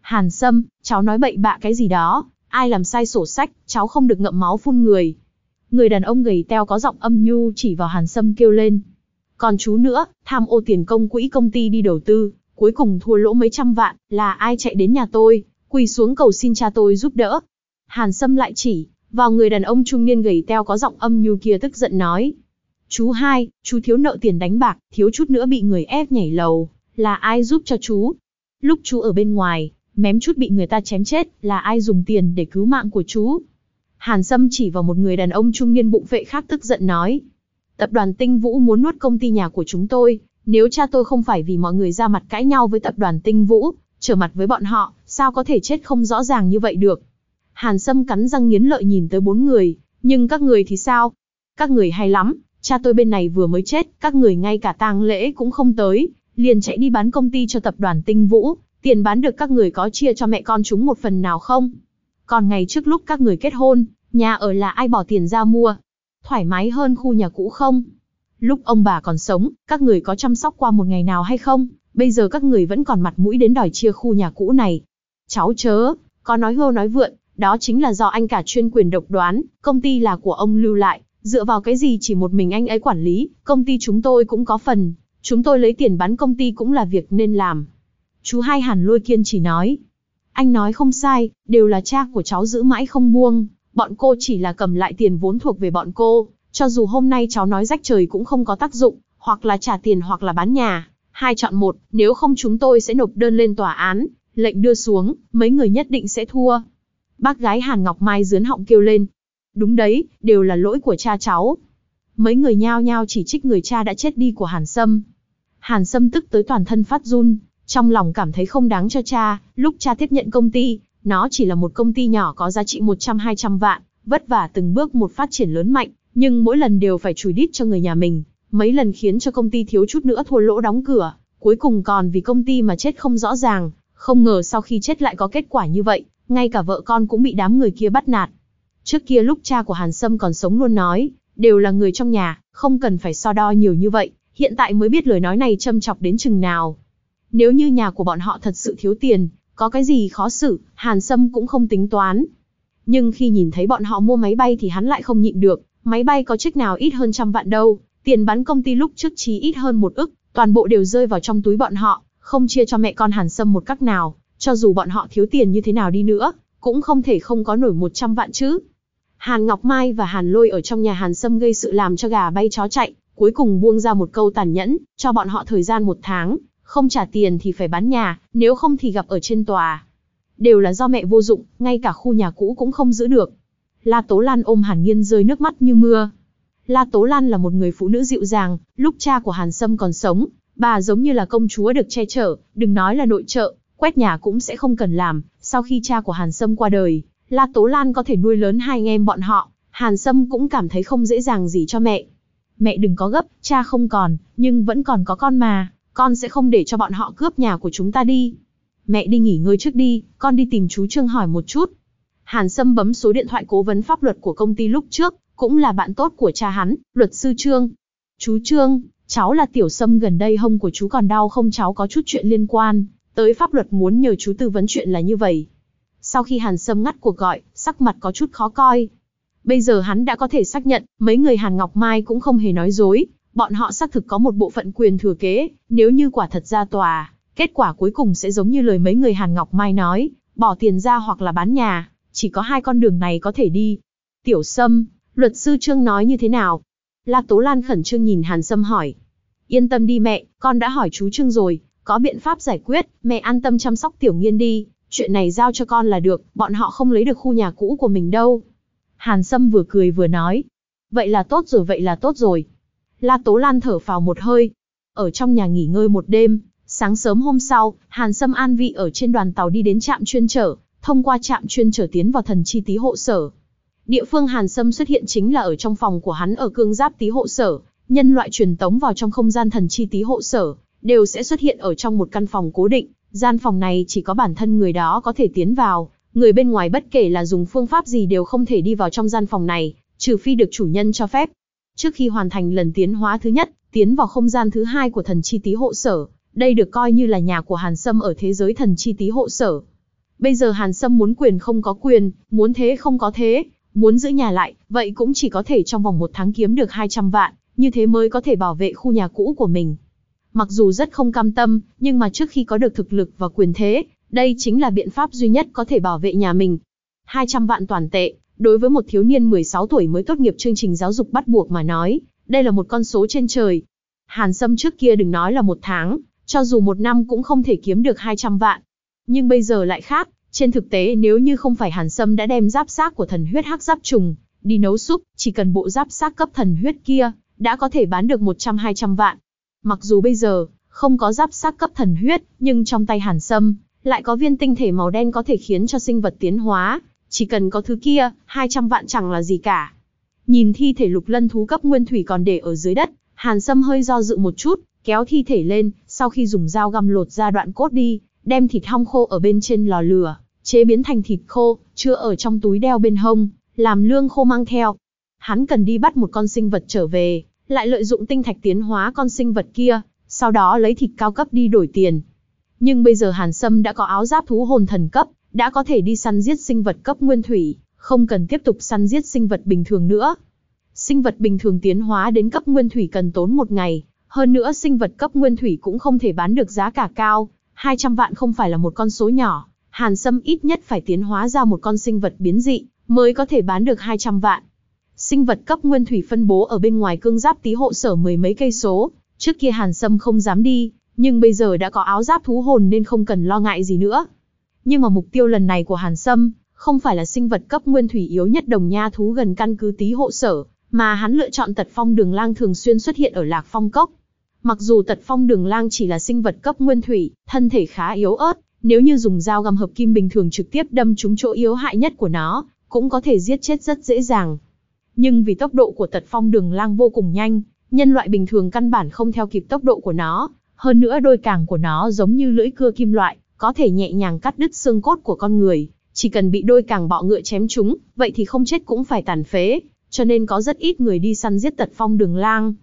Hàn Sâm, cháu nói bậy bạ cái gì đó, ai làm sai sổ sách, cháu không được ngậm máu phun người. Người đàn ông gầy teo có giọng âm nhu chỉ vào Hàn Sâm kêu lên. Còn chú nữa, tham ô tiền công quỹ công ty đi đầu tư, cuối cùng thua lỗ mấy trăm vạn, là ai chạy đến nhà tôi, quỳ xuống cầu xin cha tôi giúp đỡ. Hàn Sâm lại chỉ, vào người đàn ông trung niên gầy teo có giọng âm nhu kia tức giận nói. Chú hai, chú thiếu nợ tiền đánh bạc, thiếu chút nữa bị người ép nhảy lầu, là ai giúp cho chú? Lúc chú ở bên ngoài, mém chút bị người ta chém chết, là ai dùng tiền để cứu mạng của chú? Hàn Sâm chỉ vào một người đàn ông trung niên bụng vệ khác tức giận nói. Tập đoàn Tinh Vũ muốn nuốt công ty nhà của chúng tôi, nếu cha tôi không phải vì mọi người ra mặt cãi nhau với tập đoàn Tinh Vũ, trở mặt với bọn họ, sao có thể chết không rõ ràng như vậy được? Hàn Sâm cắn răng nghiến lợi nhìn tới bốn người, nhưng các người thì sao? Các người hay lắm, cha tôi bên này vừa mới chết, các người ngay cả tang lễ cũng không tới, liền chạy đi bán công ty cho tập đoàn Tinh Vũ, tiền bán được các người có chia cho mẹ con chúng một phần nào không? Còn ngày trước lúc các người kết hôn, nhà ở là ai bỏ tiền ra mua? Thoải mái hơn khu nhà cũ không? Lúc ông bà còn sống, các người có chăm sóc qua một ngày nào hay không? Bây giờ các người vẫn còn mặt mũi đến đòi chia khu nhà cũ này. Cháu chớ, có nói hô nói vượn, đó chính là do anh cả chuyên quyền độc đoán, công ty là của ông lưu lại, dựa vào cái gì chỉ một mình anh ấy quản lý, công ty chúng tôi cũng có phần, chúng tôi lấy tiền bán công ty cũng là việc nên làm. Chú hai Hàn Lôi kiên chỉ nói, anh nói không sai, đều là cha của cháu giữ mãi không buông, bọn cô chỉ là cầm lại tiền vốn thuộc về bọn cô, cho dù hôm nay cháu nói rách trời cũng không có tác dụng, hoặc là trả tiền hoặc là bán nhà, hai chọn một, nếu không chúng tôi sẽ nộp đơn lên tòa án, lệnh đưa xuống, mấy người nhất định sẽ thua. Bác gái Hàn Ngọc Mai dướn họng kêu lên. Đúng đấy, đều là lỗi của cha cháu. Mấy người nhao nhao chỉ trích người cha đã chết đi của Hàn Sâm. Hàn Sâm tức tới toàn thân phát run, trong lòng cảm thấy không đáng cho cha, lúc cha tiếp nhận công ty, nó chỉ là một công ty nhỏ có giá trị 100-200 vạn, vất vả từng bước một phát triển lớn mạnh, nhưng mỗi lần đều phải chùi đít cho người nhà mình, mấy lần khiến cho công ty thiếu chút nữa thua lỗ đóng cửa, cuối cùng còn vì công ty mà chết không rõ ràng, không ngờ sau khi chết lại có kết quả như vậy, ngay cả vợ con cũng bị đám người kia bắt nạt. Trước kia lúc cha của Hàn Sâm còn sống luôn nói, đều là người trong nhà, không cần phải so đo nhiều như vậy, hiện tại mới biết lời nói này châm chọc đến chừng nào. Nếu như nhà của bọn họ thật sự thiếu tiền, có cái gì khó xử, Hàn Sâm cũng không tính toán. Nhưng khi nhìn thấy bọn họ mua máy bay thì hắn lại không nhịn được, máy bay có chiếc nào ít hơn trăm vạn đâu, tiền bán công ty lúc trước chí ít hơn một ức, toàn bộ đều rơi vào trong túi bọn họ, không chia cho mẹ con Hàn Sâm một cách nào, cho dù bọn họ thiếu tiền như thế nào đi nữa, cũng không thể không có nổi 100 vạn chứ. Hàn Ngọc Mai và Hàn Lôi ở trong nhà Hàn Sâm gây sự làm cho gà bay chó chạy, cuối cùng buông ra một câu tàn nhẫn, cho bọn họ thời gian một tháng, không trả tiền thì phải bán nhà, nếu không thì gặp ở trên tòa. Đều là do mẹ vô dụng, ngay cả khu nhà cũ cũng không giữ được. La Tố Lan ôm Hàn Nhiên rơi nước mắt như mưa. La Tố Lan là một người phụ nữ dịu dàng, lúc cha của Hàn Sâm còn sống, bà giống như là công chúa được che chở, đừng nói là nội trợ, quét nhà cũng sẽ không cần làm. Sau khi cha của Hàn Sâm qua đời, La Tố Lan có thể nuôi lớn hai anh em bọn họ, Hàn Sâm cũng cảm thấy không dễ dàng gì cho mẹ. Mẹ đừng có gấp, cha không còn, nhưng vẫn còn có con mà, con sẽ không để cho bọn họ cướp nhà của chúng ta đi. Mẹ đi nghỉ ngơi trước đi, con đi tìm chú Trương hỏi một chút. Hàn Sâm bấm số điện thoại cố vấn pháp luật của công ty lúc trước, cũng là bạn tốt của cha hắn, luật sư Trương. Chú Trương, cháu là tiểu sâm gần đây hông của chú còn đau không cháu có chút chuyện liên quan, tới pháp luật muốn nhờ chú tư vấn chuyện là như vậy. Sau khi Hàn Sâm ngắt cuộc gọi, sắc mặt có chút khó coi. Bây giờ hắn đã có thể xác nhận, mấy người Hàn Ngọc Mai cũng không hề nói dối, bọn họ xác thực có một bộ phận quyền thừa kế, nếu như quả thật ra tòa, kết quả cuối cùng sẽ giống như lời mấy người Hàn Ngọc Mai nói, bỏ tiền ra hoặc là bán nhà, chỉ có hai con đường này có thể đi. Tiểu Sâm, luật sư Trương nói như thế nào? La Tố Lan khẩn trương nhìn Hàn Sâm hỏi. Yên tâm đi mẹ, con đã hỏi chú Trương rồi, có biện pháp giải quyết, mẹ an tâm chăm sóc Tiểu Nghiên đi, chuyện này giao cho con là được, bọn họ không lấy được khu nhà cũ của mình đâu. Hàn Sâm vừa cười vừa nói. Vậy là tốt rồi, vậy là tốt rồi. La Tố Lan thở phào một hơi. Ở trong nhà nghỉ ngơi một đêm, sáng sớm hôm sau, Hàn Sâm an vị ở trên đoàn tàu đi đến trạm chuyên trở, thông qua trạm chuyên trở tiến vào thần chi tý hộ sở. Địa phương Hàn Sâm xuất hiện chính là ở trong phòng của hắn ở cương giáp tý hộ sở, nhân loại truyền tống vào trong không gian thần chi tý hộ sở, đều sẽ xuất hiện ở trong một căn phòng cố định, gian phòng này chỉ có bản thân người đó có thể tiến vào, người bên ngoài bất kể là dùng phương pháp gì đều không thể đi vào trong gian phòng này, trừ phi được chủ nhân cho phép. Trước khi hoàn thành lần tiến hóa thứ nhất, tiến vào không gian thứ hai của thần chi tý hộ sở, đây được coi như là nhà của Hàn Sâm ở thế giới thần chi tí hộ sở. Bây giờ Hàn Sâm muốn quyền không có quyền, muốn thế không có thế, muốn giữ nhà lại, vậy cũng chỉ có thể trong vòng một tháng kiếm được 200 vạn, như thế mới có thể bảo vệ khu nhà cũ của mình. Mặc dù rất không cam tâm, nhưng mà trước khi có được thực lực và quyền thế, đây chính là biện pháp duy nhất có thể bảo vệ nhà mình. 200 vạn toàn tệ, đối với một thiếu niên 16 tuổi mới tốt nghiệp chương trình giáo dục bắt buộc mà nói, đây là một con số trên trời. Hàn Sâm trước kia đừng nói là một tháng, cho dù một năm cũng không thể kiếm được 200 vạn. Nhưng bây giờ lại khác, trên thực tế nếu như không phải Hàn Sâm đã đem giáp xác của thần huyết hắc giáp trùng, đi nấu súp, chỉ cần bộ giáp xác cấp thần huyết kia, đã có thể bán được 100-200 vạn. Mặc dù bây giờ, không có giáp xác cấp thần huyết, nhưng trong tay Hàn Sâm, lại có viên tinh thể màu đen có thể khiến cho sinh vật tiến hóa, chỉ cần có thứ kia, 200 vạn chẳng là gì cả. Nhìn thi thể lục lân thú cấp nguyên thủy còn để ở dưới đất, Hàn Sâm hơi do dự một chút, kéo thi thể lên, sau khi dùng dao găm lột ra đoạn cốt đi, đem thịt hong khô ở bên trên lò lửa, chế biến thành thịt khô, chưa ở trong túi đeo bên hông, làm lương khô mang theo. Hắn cần đi bắt một con sinh vật trở về, lại lợi dụng tinh thạch tiến hóa con sinh vật kia, sau đó lấy thịt cao cấp đi đổi tiền. Nhưng bây giờ Hàn Sâm đã có áo giáp thú hồn thần cấp, đã có thể đi săn giết sinh vật cấp nguyên thủy, không cần tiếp tục săn giết sinh vật bình thường nữa. Sinh vật bình thường tiến hóa đến cấp nguyên thủy cần tốn một ngày, hơn nữa sinh vật cấp nguyên thủy cũng không thể bán được giá cả cao, 200 vạn không phải là một con số nhỏ, Hàn Sâm ít nhất phải tiến hóa ra một con sinh vật biến dị, mới có thể bán được 200 vạn. Sinh vật cấp nguyên thủy phân bố ở bên ngoài cương giáp tí hộ sở mười mấy cây số, trước kia Hàn Sâm không dám đi, nhưng bây giờ đã có áo giáp thú hồn nên không cần lo ngại gì nữa. Nhưng mà mục tiêu lần này của Hàn Sâm, không phải là sinh vật cấp nguyên thủy yếu nhất đồng nha thú gần căn cứ tí hộ sở, mà hắn lựa chọn tật phong đường lang thường xuyên xuất hiện ở lạc phong cốc. Mặc dù tật phong đường lang chỉ là sinh vật cấp nguyên thủy, thân thể khá yếu ớt, nếu như dùng dao găm hợp kim bình thường trực tiếp đâm trúng chỗ yếu hại nhất của nó, cũng có thể giết chết rất dễ dàng. Nhưng vì tốc độ của tật phong đường lang vô cùng nhanh, nhân loại bình thường căn bản không theo kịp tốc độ của nó, hơn nữa đôi càng của nó giống như lưỡi cưa kim loại, có thể nhẹ nhàng cắt đứt xương cốt của con người, chỉ cần bị đôi càng bọ ngựa chém chúng, vậy thì không chết cũng phải tàn phế, cho nên có rất ít người đi săn giết tật phong đường lang.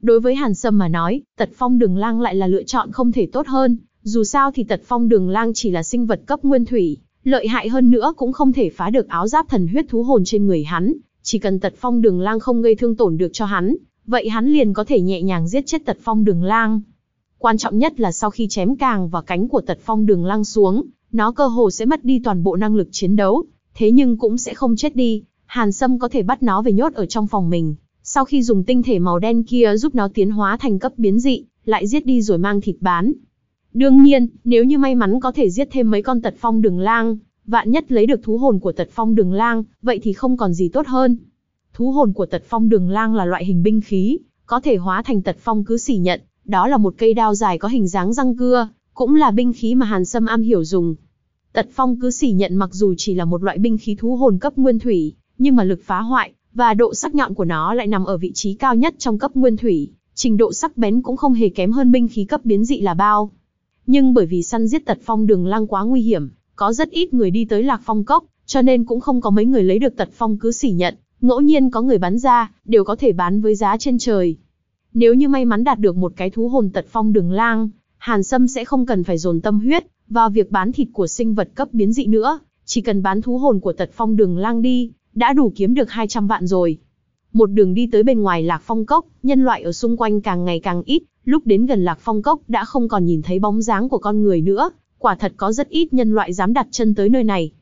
Đối với Hàn Sâm mà nói, tật phong đường lang lại là lựa chọn không thể tốt hơn, dù sao thì tật phong đường lang chỉ là sinh vật cấp nguyên thủy, lợi hại hơn nữa cũng không thể phá được áo giáp thần huyết thú hồn trên người hắn, chỉ cần tật phong đường lang không gây thương tổn được cho hắn, vậy hắn liền có thể nhẹ nhàng giết chết tật phong đường lang. Quan trọng nhất là sau khi chém càng và cánh của tật phong đường lang xuống, nó cơ hồ sẽ mất đi toàn bộ năng lực chiến đấu, thế nhưng cũng sẽ không chết đi, Hàn Sâm có thể bắt nó về nhốt ở trong phòng mình, sau khi dùng tinh thể màu đen kia giúp nó tiến hóa thành cấp biến dị, lại giết đi rồi mang thịt bán. Đương nhiên, nếu như may mắn có thể giết thêm mấy con tật phong đường lang, vạn nhất lấy được thú hồn của tật phong đường lang, vậy thì không còn gì tốt hơn. Thú hồn của tật phong đường lang là loại hình binh khí, có thể hóa thành tật phong cứ xỉ nhận, đó là một cây đao dài có hình dáng răng cưa, cũng là binh khí mà Hàn Sâm am hiểu dùng. Tật phong cứ xỉ nhận mặc dù chỉ là một loại binh khí thú hồn cấp nguyên thủy, nhưng mà lực phá hoại, và độ sắc nhọn của nó lại nằm ở vị trí cao nhất trong cấp nguyên thủy, trình độ sắc bén cũng không hề kém hơn binh khí cấp biến dị là bao. Nhưng bởi vì săn giết tật phong đường Lang quá nguy hiểm, có rất ít người đi tới lạc phong cốc, cho nên cũng không có mấy người lấy được tật phong cứ xỉ nhận, ngẫu nhiên có người bán ra, đều có thể bán với giá trên trời. Nếu như may mắn đạt được một cái thú hồn tật phong đường lang, Hàn Sâm sẽ không cần phải dồn tâm huyết vào việc bán thịt của sinh vật cấp biến dị nữa, chỉ cần bán thú hồn của tật phong đường lang đi, đã đủ kiếm được 200 vạn rồi. Một đường đi tới bên ngoài Lạc Phong Cốc, nhân loại ở xung quanh càng ngày càng ít, lúc đến gần Lạc Phong Cốc đã không còn nhìn thấy bóng dáng của con người nữa, quả thật có rất ít nhân loại dám đặt chân tới nơi này.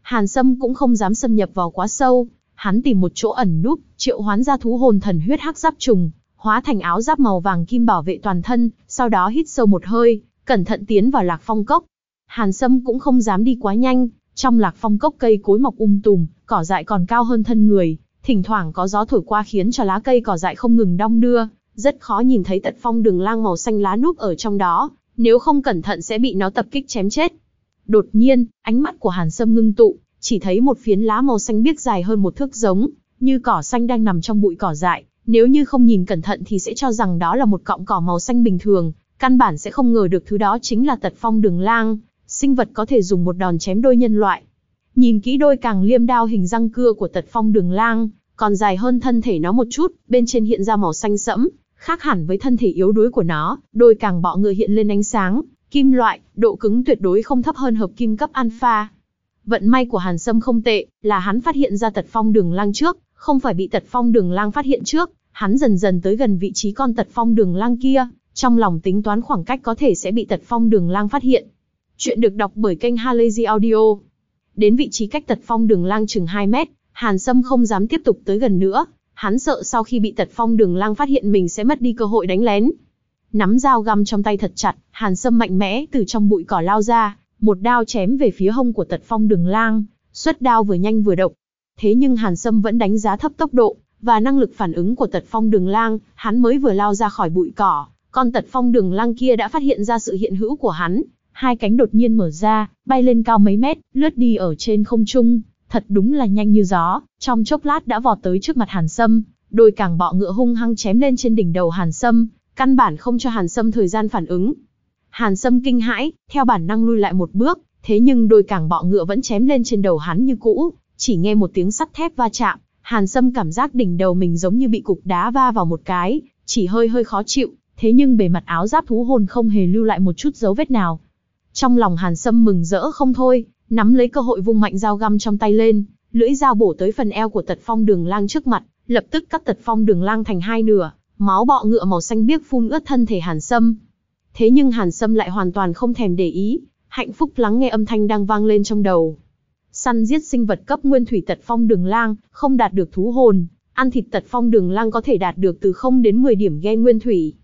Hàn Sâm cũng không dám xâm nhập vào quá sâu, hắn tìm một chỗ ẩn núp, triệu hoán ra thú hồn thần huyết hắc giáp trùng, hóa thành áo giáp màu vàng kim bảo vệ toàn thân, sau đó hít sâu một hơi, cẩn thận tiến vào Lạc Phong Cốc. Hàn Sâm cũng không dám đi quá nhanh, trong Lạc Phong Cốc cây cối mọc um tùm, cỏ dại còn cao hơn thân người, thỉnh thoảng có gió thổi qua khiến cho lá cây cỏ dại không ngừng đong đưa, rất khó nhìn thấy tật phong đường lang màu xanh lá núp ở trong đó, nếu không cẩn thận sẽ bị nó tập kích chém chết. Đột nhiên, ánh mắt của Hàn Sâm ngưng tụ, chỉ thấy một phiến lá màu xanh biếc dài hơn một thước giống, như cỏ xanh đang nằm trong bụi cỏ dại, nếu như không nhìn cẩn thận thì sẽ cho rằng đó là một cọng cỏ màu xanh bình thường, căn bản sẽ không ngờ được thứ đó chính là tật phong đường lang, sinh vật có thể dùng một đòn chém đôi nhân loại. Nhìn kỹ đôi càng liêm đao hình răng cưa của tật phong đường lang, còn dài hơn thân thể nó một chút, bên trên hiện ra màu xanh sẫm, Khác hẳn với thân thể yếu đuối của nó, đôi càng bọ ngựa hiện lên ánh sáng, kim loại, độ cứng tuyệt đối không thấp hơn hợp kim cấp alpha. Vận may của Hàn Sâm không tệ, là hắn phát hiện ra tật phong đường lang trước, không phải bị tật phong đường lang phát hiện trước, hắn dần dần tới gần vị trí con tật phong đường lang kia, trong lòng tính toán khoảng cách có thể sẽ bị tật phong đường lang phát hiện. Chuyện được đọc bởi kênh Halazy Audio. Đến vị trí cách tật phong đường lang chừng 2 mét, Hàn Sâm không dám tiếp tục tới gần nữa, hắn sợ sau khi bị tật phong đường lang phát hiện mình sẽ mất đi cơ hội đánh lén. Nắm dao găm trong tay thật chặt, Hàn Sâm mạnh mẽ từ trong bụi cỏ lao ra, một đao chém về phía hông của tật phong đường lang, xuất đao vừa nhanh vừa độc. Thế nhưng Hàn Sâm vẫn đánh giá thấp tốc độ, và năng lực phản ứng của tật phong đường lang, hắn mới vừa lao ra khỏi bụi cỏ, con tật phong đường lang kia đã phát hiện ra sự hiện hữu của hắn, hai cánh đột nhiên mở ra, bay lên cao mấy mét, lướt đi ở trên không trung, thật đúng là nhanh như gió, trong chốc lát đã vọt tới trước mặt Hàn Sâm, đôi càng bọ ngựa hung hăng chém lên trên đỉnh đầu Hàn Sâm, căn bản không cho Hàn Sâm thời gian phản ứng. Hàn Sâm kinh hãi, theo bản năng lui lại một bước, thế nhưng đôi càng bọ ngựa vẫn chém lên trên đầu hắn như cũ, chỉ nghe một tiếng sắt thép va chạm, Hàn Sâm cảm giác đỉnh đầu mình giống như bị cục đá va vào một cái, chỉ hơi hơi khó chịu, thế nhưng bề mặt áo giáp thú hồn không hề lưu lại một chút dấu vết nào. Trong lòng Hàn Sâm mừng rỡ không thôi, nắm lấy cơ hội vung mạnh dao găm trong tay lên, lưỡi dao bổ tới phần eo của Tật Phong Đường Lang trước mặt, lập tức cắt Tật Phong Đường Lang thành hai nửa, máu bọ ngựa màu xanh biếc phun ướt thân thể Hàn Sâm. Thế nhưng Hàn Sâm lại hoàn toàn không thèm để ý, hạnh phúc lắng nghe âm thanh đang vang lên trong đầu. Săn giết sinh vật cấp nguyên thủy Tật Phong Đường Lang, không đạt được thú hồn, ăn thịt Tật Phong Đường Lang có thể đạt được từ 0 đến 10 điểm ghen nguyên thủy.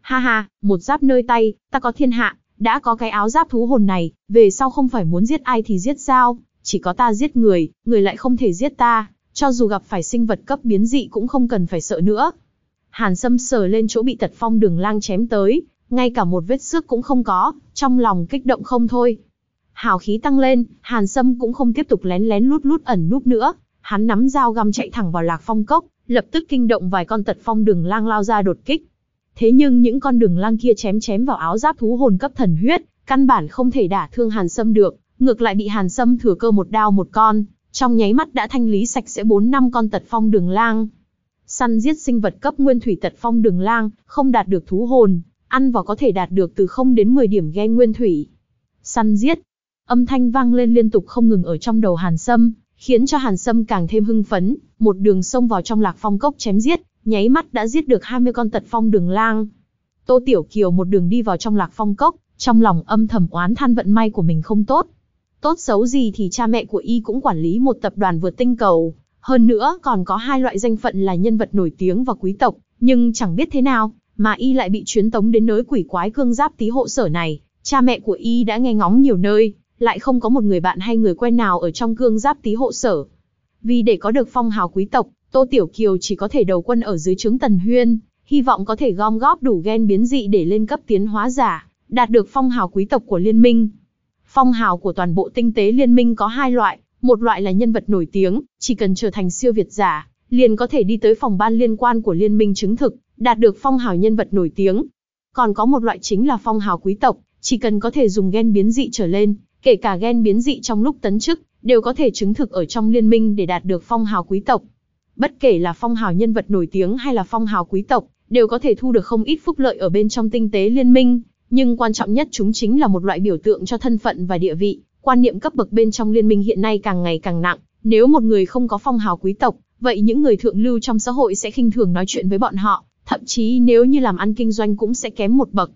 Ha ha, một giáp nơi tay, ta có thiên hạ, đã có cái áo giáp thú hồn này, về sau không phải muốn giết ai thì giết sao, chỉ có ta giết người, người lại không thể giết ta, cho dù gặp phải sinh vật cấp biến dị cũng không cần phải sợ nữa. Hàn Sâm sờ lên chỗ bị tật phong đường lang chém tới, ngay cả một vết xước cũng không có, trong lòng kích động không thôi. Hào khí tăng lên, Hàn Sâm cũng không tiếp tục lén lén lút lút ẩn núp nữa, hắn nắm dao găm chạy thẳng vào lạc phong cốc, lập tức kinh động vài con tật phong đường lang lao ra đột kích. Thế nhưng những con đường lang kia chém chém vào áo giáp thú hồn cấp thần huyết, căn bản không thể đả thương Hàn Sâm được, ngược lại bị Hàn Sâm thừa cơ một đao một con, trong nháy mắt đã thanh lý sạch sẽ bốn năm con tật phong đường lang. Săn giết sinh vật cấp nguyên thủy tật phong đường lang, không đạt được thú hồn, ăn vào có thể đạt được từ 0 đến 10 điểm ghen nguyên thủy. Săn giết, âm thanh vang lên liên tục không ngừng ở trong đầu Hàn Sâm, khiến cho Hàn Sâm càng thêm hưng phấn, một đường xông vào trong lạc phong cốc chém giết, nháy mắt đã giết được 20 con tật phong đường lang. Tô Tiểu Kiều một đường đi vào trong lạc phong cốc, trong lòng âm thầm oán than vận may của mình không tốt. Tốt xấu gì thì cha mẹ của y cũng quản lý một tập đoàn vượt tinh cầu, hơn nữa còn có hai loại danh phận là nhân vật nổi tiếng và quý tộc, nhưng chẳng biết thế nào, mà y lại bị chuyến tống đến nơi quỷ quái cương giáp tí hộ sở này. Cha mẹ của y đã nghe ngóng nhiều nơi, lại không có một người bạn hay người quen nào ở trong cương giáp tí hộ sở. Vì để có được phong hào quý tộc, Tô Tiểu Kiều chỉ có thể đầu quân ở dưới trướng Tần Huyên, hy vọng có thể gom góp đủ gen biến dị để lên cấp tiến hóa giả, đạt được phong hào quý tộc của liên minh. Phong hào của toàn bộ tinh tế liên minh có hai loại, một loại là nhân vật nổi tiếng, chỉ cần trở thành siêu việt giả, liền có thể đi tới phòng ban liên quan của liên minh chứng thực, đạt được phong hào nhân vật nổi tiếng. Còn có một loại chính là phong hào quý tộc, chỉ cần có thể dùng gen biến dị trở lên, kể cả gen biến dị trong lúc tấn chức, đều có thể chứng thực ở trong liên minh để đạt được phong hào quý tộc. Bất kể là phong hào nhân vật nổi tiếng hay là phong hào quý tộc, đều có thể thu được không ít phúc lợi ở bên trong tinh tế liên minh, nhưng quan trọng nhất chúng chính là một loại biểu tượng cho thân phận và địa vị, quan niệm cấp bậc bên trong liên minh hiện nay càng ngày càng nặng, nếu một người không có phong hào quý tộc, vậy những người thượng lưu trong xã hội sẽ khinh thường nói chuyện với bọn họ, thậm chí nếu như làm ăn kinh doanh cũng sẽ kém một bậc.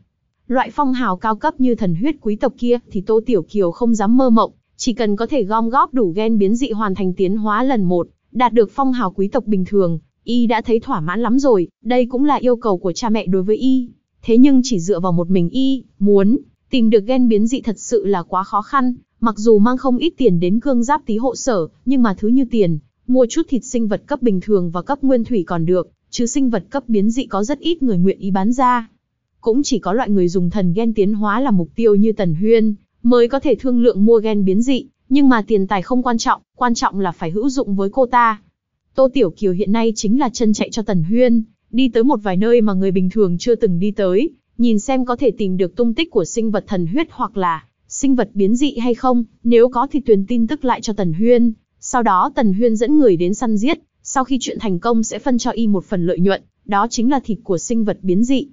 Loại phong hào cao cấp như thần huyết quý tộc kia thì Tô Tiểu Kiều không dám mơ mộng, chỉ cần có thể gom góp đủ gen biến dị hoàn thành tiến hóa lần một, đạt được phong hào quý tộc bình thường, y đã thấy thỏa mãn lắm rồi, đây cũng là yêu cầu của cha mẹ đối với y. Thế nhưng chỉ dựa vào một mình y, muốn tìm được gen biến dị thật sự là quá khó khăn, mặc dù mang không ít tiền đến cương giáp tí hộ sở, nhưng mà thứ như tiền, mua chút thịt sinh vật cấp bình thường và cấp nguyên thủy còn được, chứ sinh vật cấp biến dị có rất ít người nguyện ý bán ra. Cũng chỉ có loại người dùng thần gen tiến hóa là mục tiêu như Tần Huyên, mới có thể thương lượng mua gen biến dị, nhưng mà tiền tài không quan trọng, quan trọng là phải hữu dụng với cô ta. Tô Tiểu Kiều hiện nay chính là chân chạy cho Tần Huyên, đi tới một vài nơi mà người bình thường chưa từng đi tới, nhìn xem có thể tìm được tung tích của sinh vật thần huyết hoặc là sinh vật biến dị hay không, nếu có thì truyền tin tức lại cho Tần Huyên, sau đó Tần Huyên dẫn người đến săn giết, sau khi chuyện thành công sẽ phân cho y một phần lợi nhuận, đó chính là thịt của sinh vật biến dị.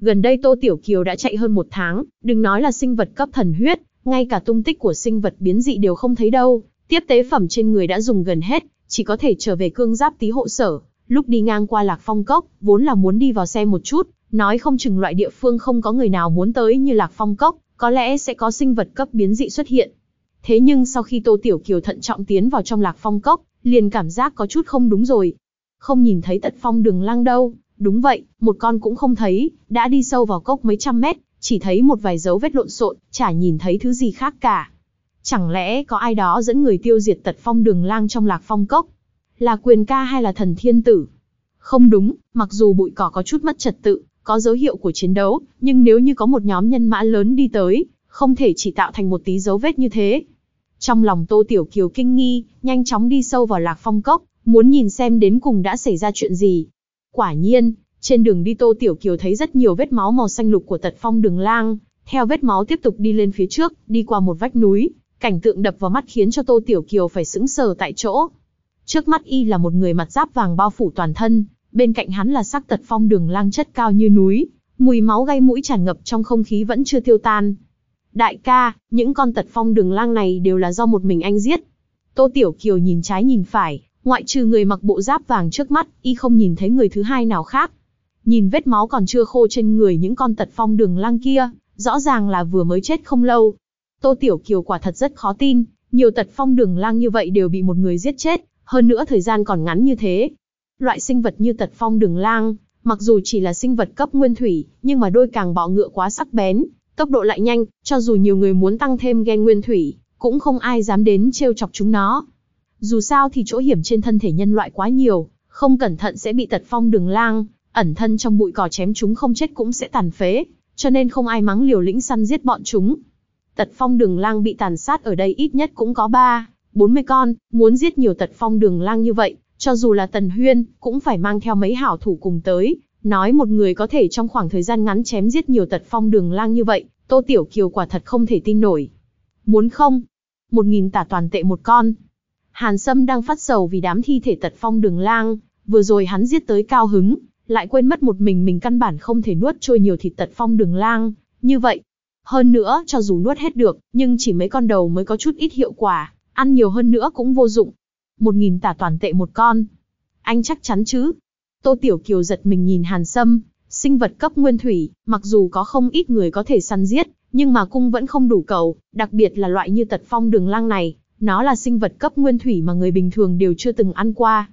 Gần đây Tô Tiểu Kiều đã chạy hơn một tháng, đừng nói là sinh vật cấp thần huyết, ngay cả tung tích của sinh vật biến dị đều không thấy đâu. Tiếp tế phẩm trên người đã dùng gần hết, chỉ có thể trở về cương giáp tí hộ sở. Lúc đi ngang qua Lạc Phong Cốc, vốn là muốn đi vào xem một chút, nói không chừng loại địa phương không có người nào muốn tới như Lạc Phong Cốc, có lẽ sẽ có sinh vật cấp biến dị xuất hiện. Thế nhưng sau khi Tô Tiểu Kiều thận trọng tiến vào trong Lạc Phong Cốc, liền cảm giác có chút không đúng rồi. Không nhìn thấy tật phong đường lăng đâu, đúng vậy, một con cũng không thấy, đã đi sâu vào cốc mấy trăm mét, chỉ thấy một vài dấu vết lộn xộn, chả nhìn thấy thứ gì khác cả. Chẳng lẽ có ai đó dẫn người tiêu diệt tật phong đường lang trong lạc phong cốc? Là quyền ca hay là thần thiên tử? Không đúng, mặc dù bụi cỏ có chút mất trật tự, có dấu hiệu của chiến đấu, nhưng nếu như có một nhóm nhân mã lớn đi tới, không thể chỉ tạo thành một tí dấu vết như thế. Trong lòng Tô Tiểu Kiều kinh nghi, nhanh chóng đi sâu vào lạc phong cốc, muốn nhìn xem đến cùng đã xảy ra chuyện gì. Quả nhiên, trên đường đi Tô Tiểu Kiều thấy rất nhiều vết máu màu xanh lục của tật phong đường lang, theo vết máu tiếp tục đi lên phía trước, đi qua một vách núi, cảnh tượng đập vào mắt khiến cho Tô Tiểu Kiều phải sững sờ tại chỗ. Trước mắt y là một người mặt giáp vàng bao phủ toàn thân, bên cạnh hắn là sắc tật phong đường lang chất cao như núi, mùi máu gây mũi tràn ngập trong không khí vẫn chưa tiêu tan. Đại ca, những con tật phong đường lang này đều là do một mình anh giết. Tô Tiểu Kiều nhìn trái nhìn phải, ngoại trừ người mặc bộ giáp vàng trước mắt, y không nhìn thấy người thứ hai nào khác. Nhìn vết máu còn chưa khô trên người những con tật phong đường lang kia, rõ ràng là vừa mới chết không lâu. Tô Tiểu Kiều quả thật rất khó tin, nhiều tật phong đường lang như vậy đều bị một người giết chết, hơn nữa thời gian còn ngắn như thế. Loại sinh vật như tật phong đường lang, mặc dù chỉ là sinh vật cấp nguyên thủy, nhưng mà đôi càng bọ ngựa quá sắc bén, tốc độ lại nhanh, cho dù nhiều người muốn tăng thêm gen nguyên thủy, cũng không ai dám đến trêu chọc chúng nó. Dù sao thì chỗ hiểm trên thân thể nhân loại quá nhiều, không cẩn thận sẽ bị tật phong đường lang, ẩn thân trong bụi cỏ chém chúng không chết cũng sẽ tàn phế, cho nên không ai mắng liều lĩnh săn giết bọn chúng. Tật phong đường lang bị tàn sát ở đây ít nhất cũng có 3, 40 con, muốn giết nhiều tật phong đường lang như vậy, cho dù là Tần Huyên, cũng phải mang theo mấy hảo thủ cùng tới, nói một người có thể trong khoảng thời gian ngắn chém giết nhiều tật phong đường lang như vậy, Tô Tiểu Kiều quả thật không thể tin nổi. Muốn không? Một nghìn tả toàn tệ một con. Hàn Sâm đang phát sầu vì đám thi thể tật phong đường lang, vừa rồi hắn giết tới cao hứng, lại quên mất một mình mình căn bản không thể nuốt trôi nhiều thịt tật phong đường lang, như vậy. Hơn nữa, cho dù nuốt hết được, nhưng chỉ mấy con đầu mới có chút ít hiệu quả, ăn nhiều hơn nữa cũng vô dụng. Một nghìn tả toàn tệ một con. Anh chắc chắn chứ? Tô Tiểu Kiều giật mình nhìn Hàn Sâm, sinh vật cấp nguyên thủy, mặc dù có không ít người có thể săn giết, nhưng mà cung vẫn không đủ cầu, đặc biệt là loại như tật phong đường lang này, nó là sinh vật cấp nguyên thủy mà người bình thường đều chưa từng ăn qua.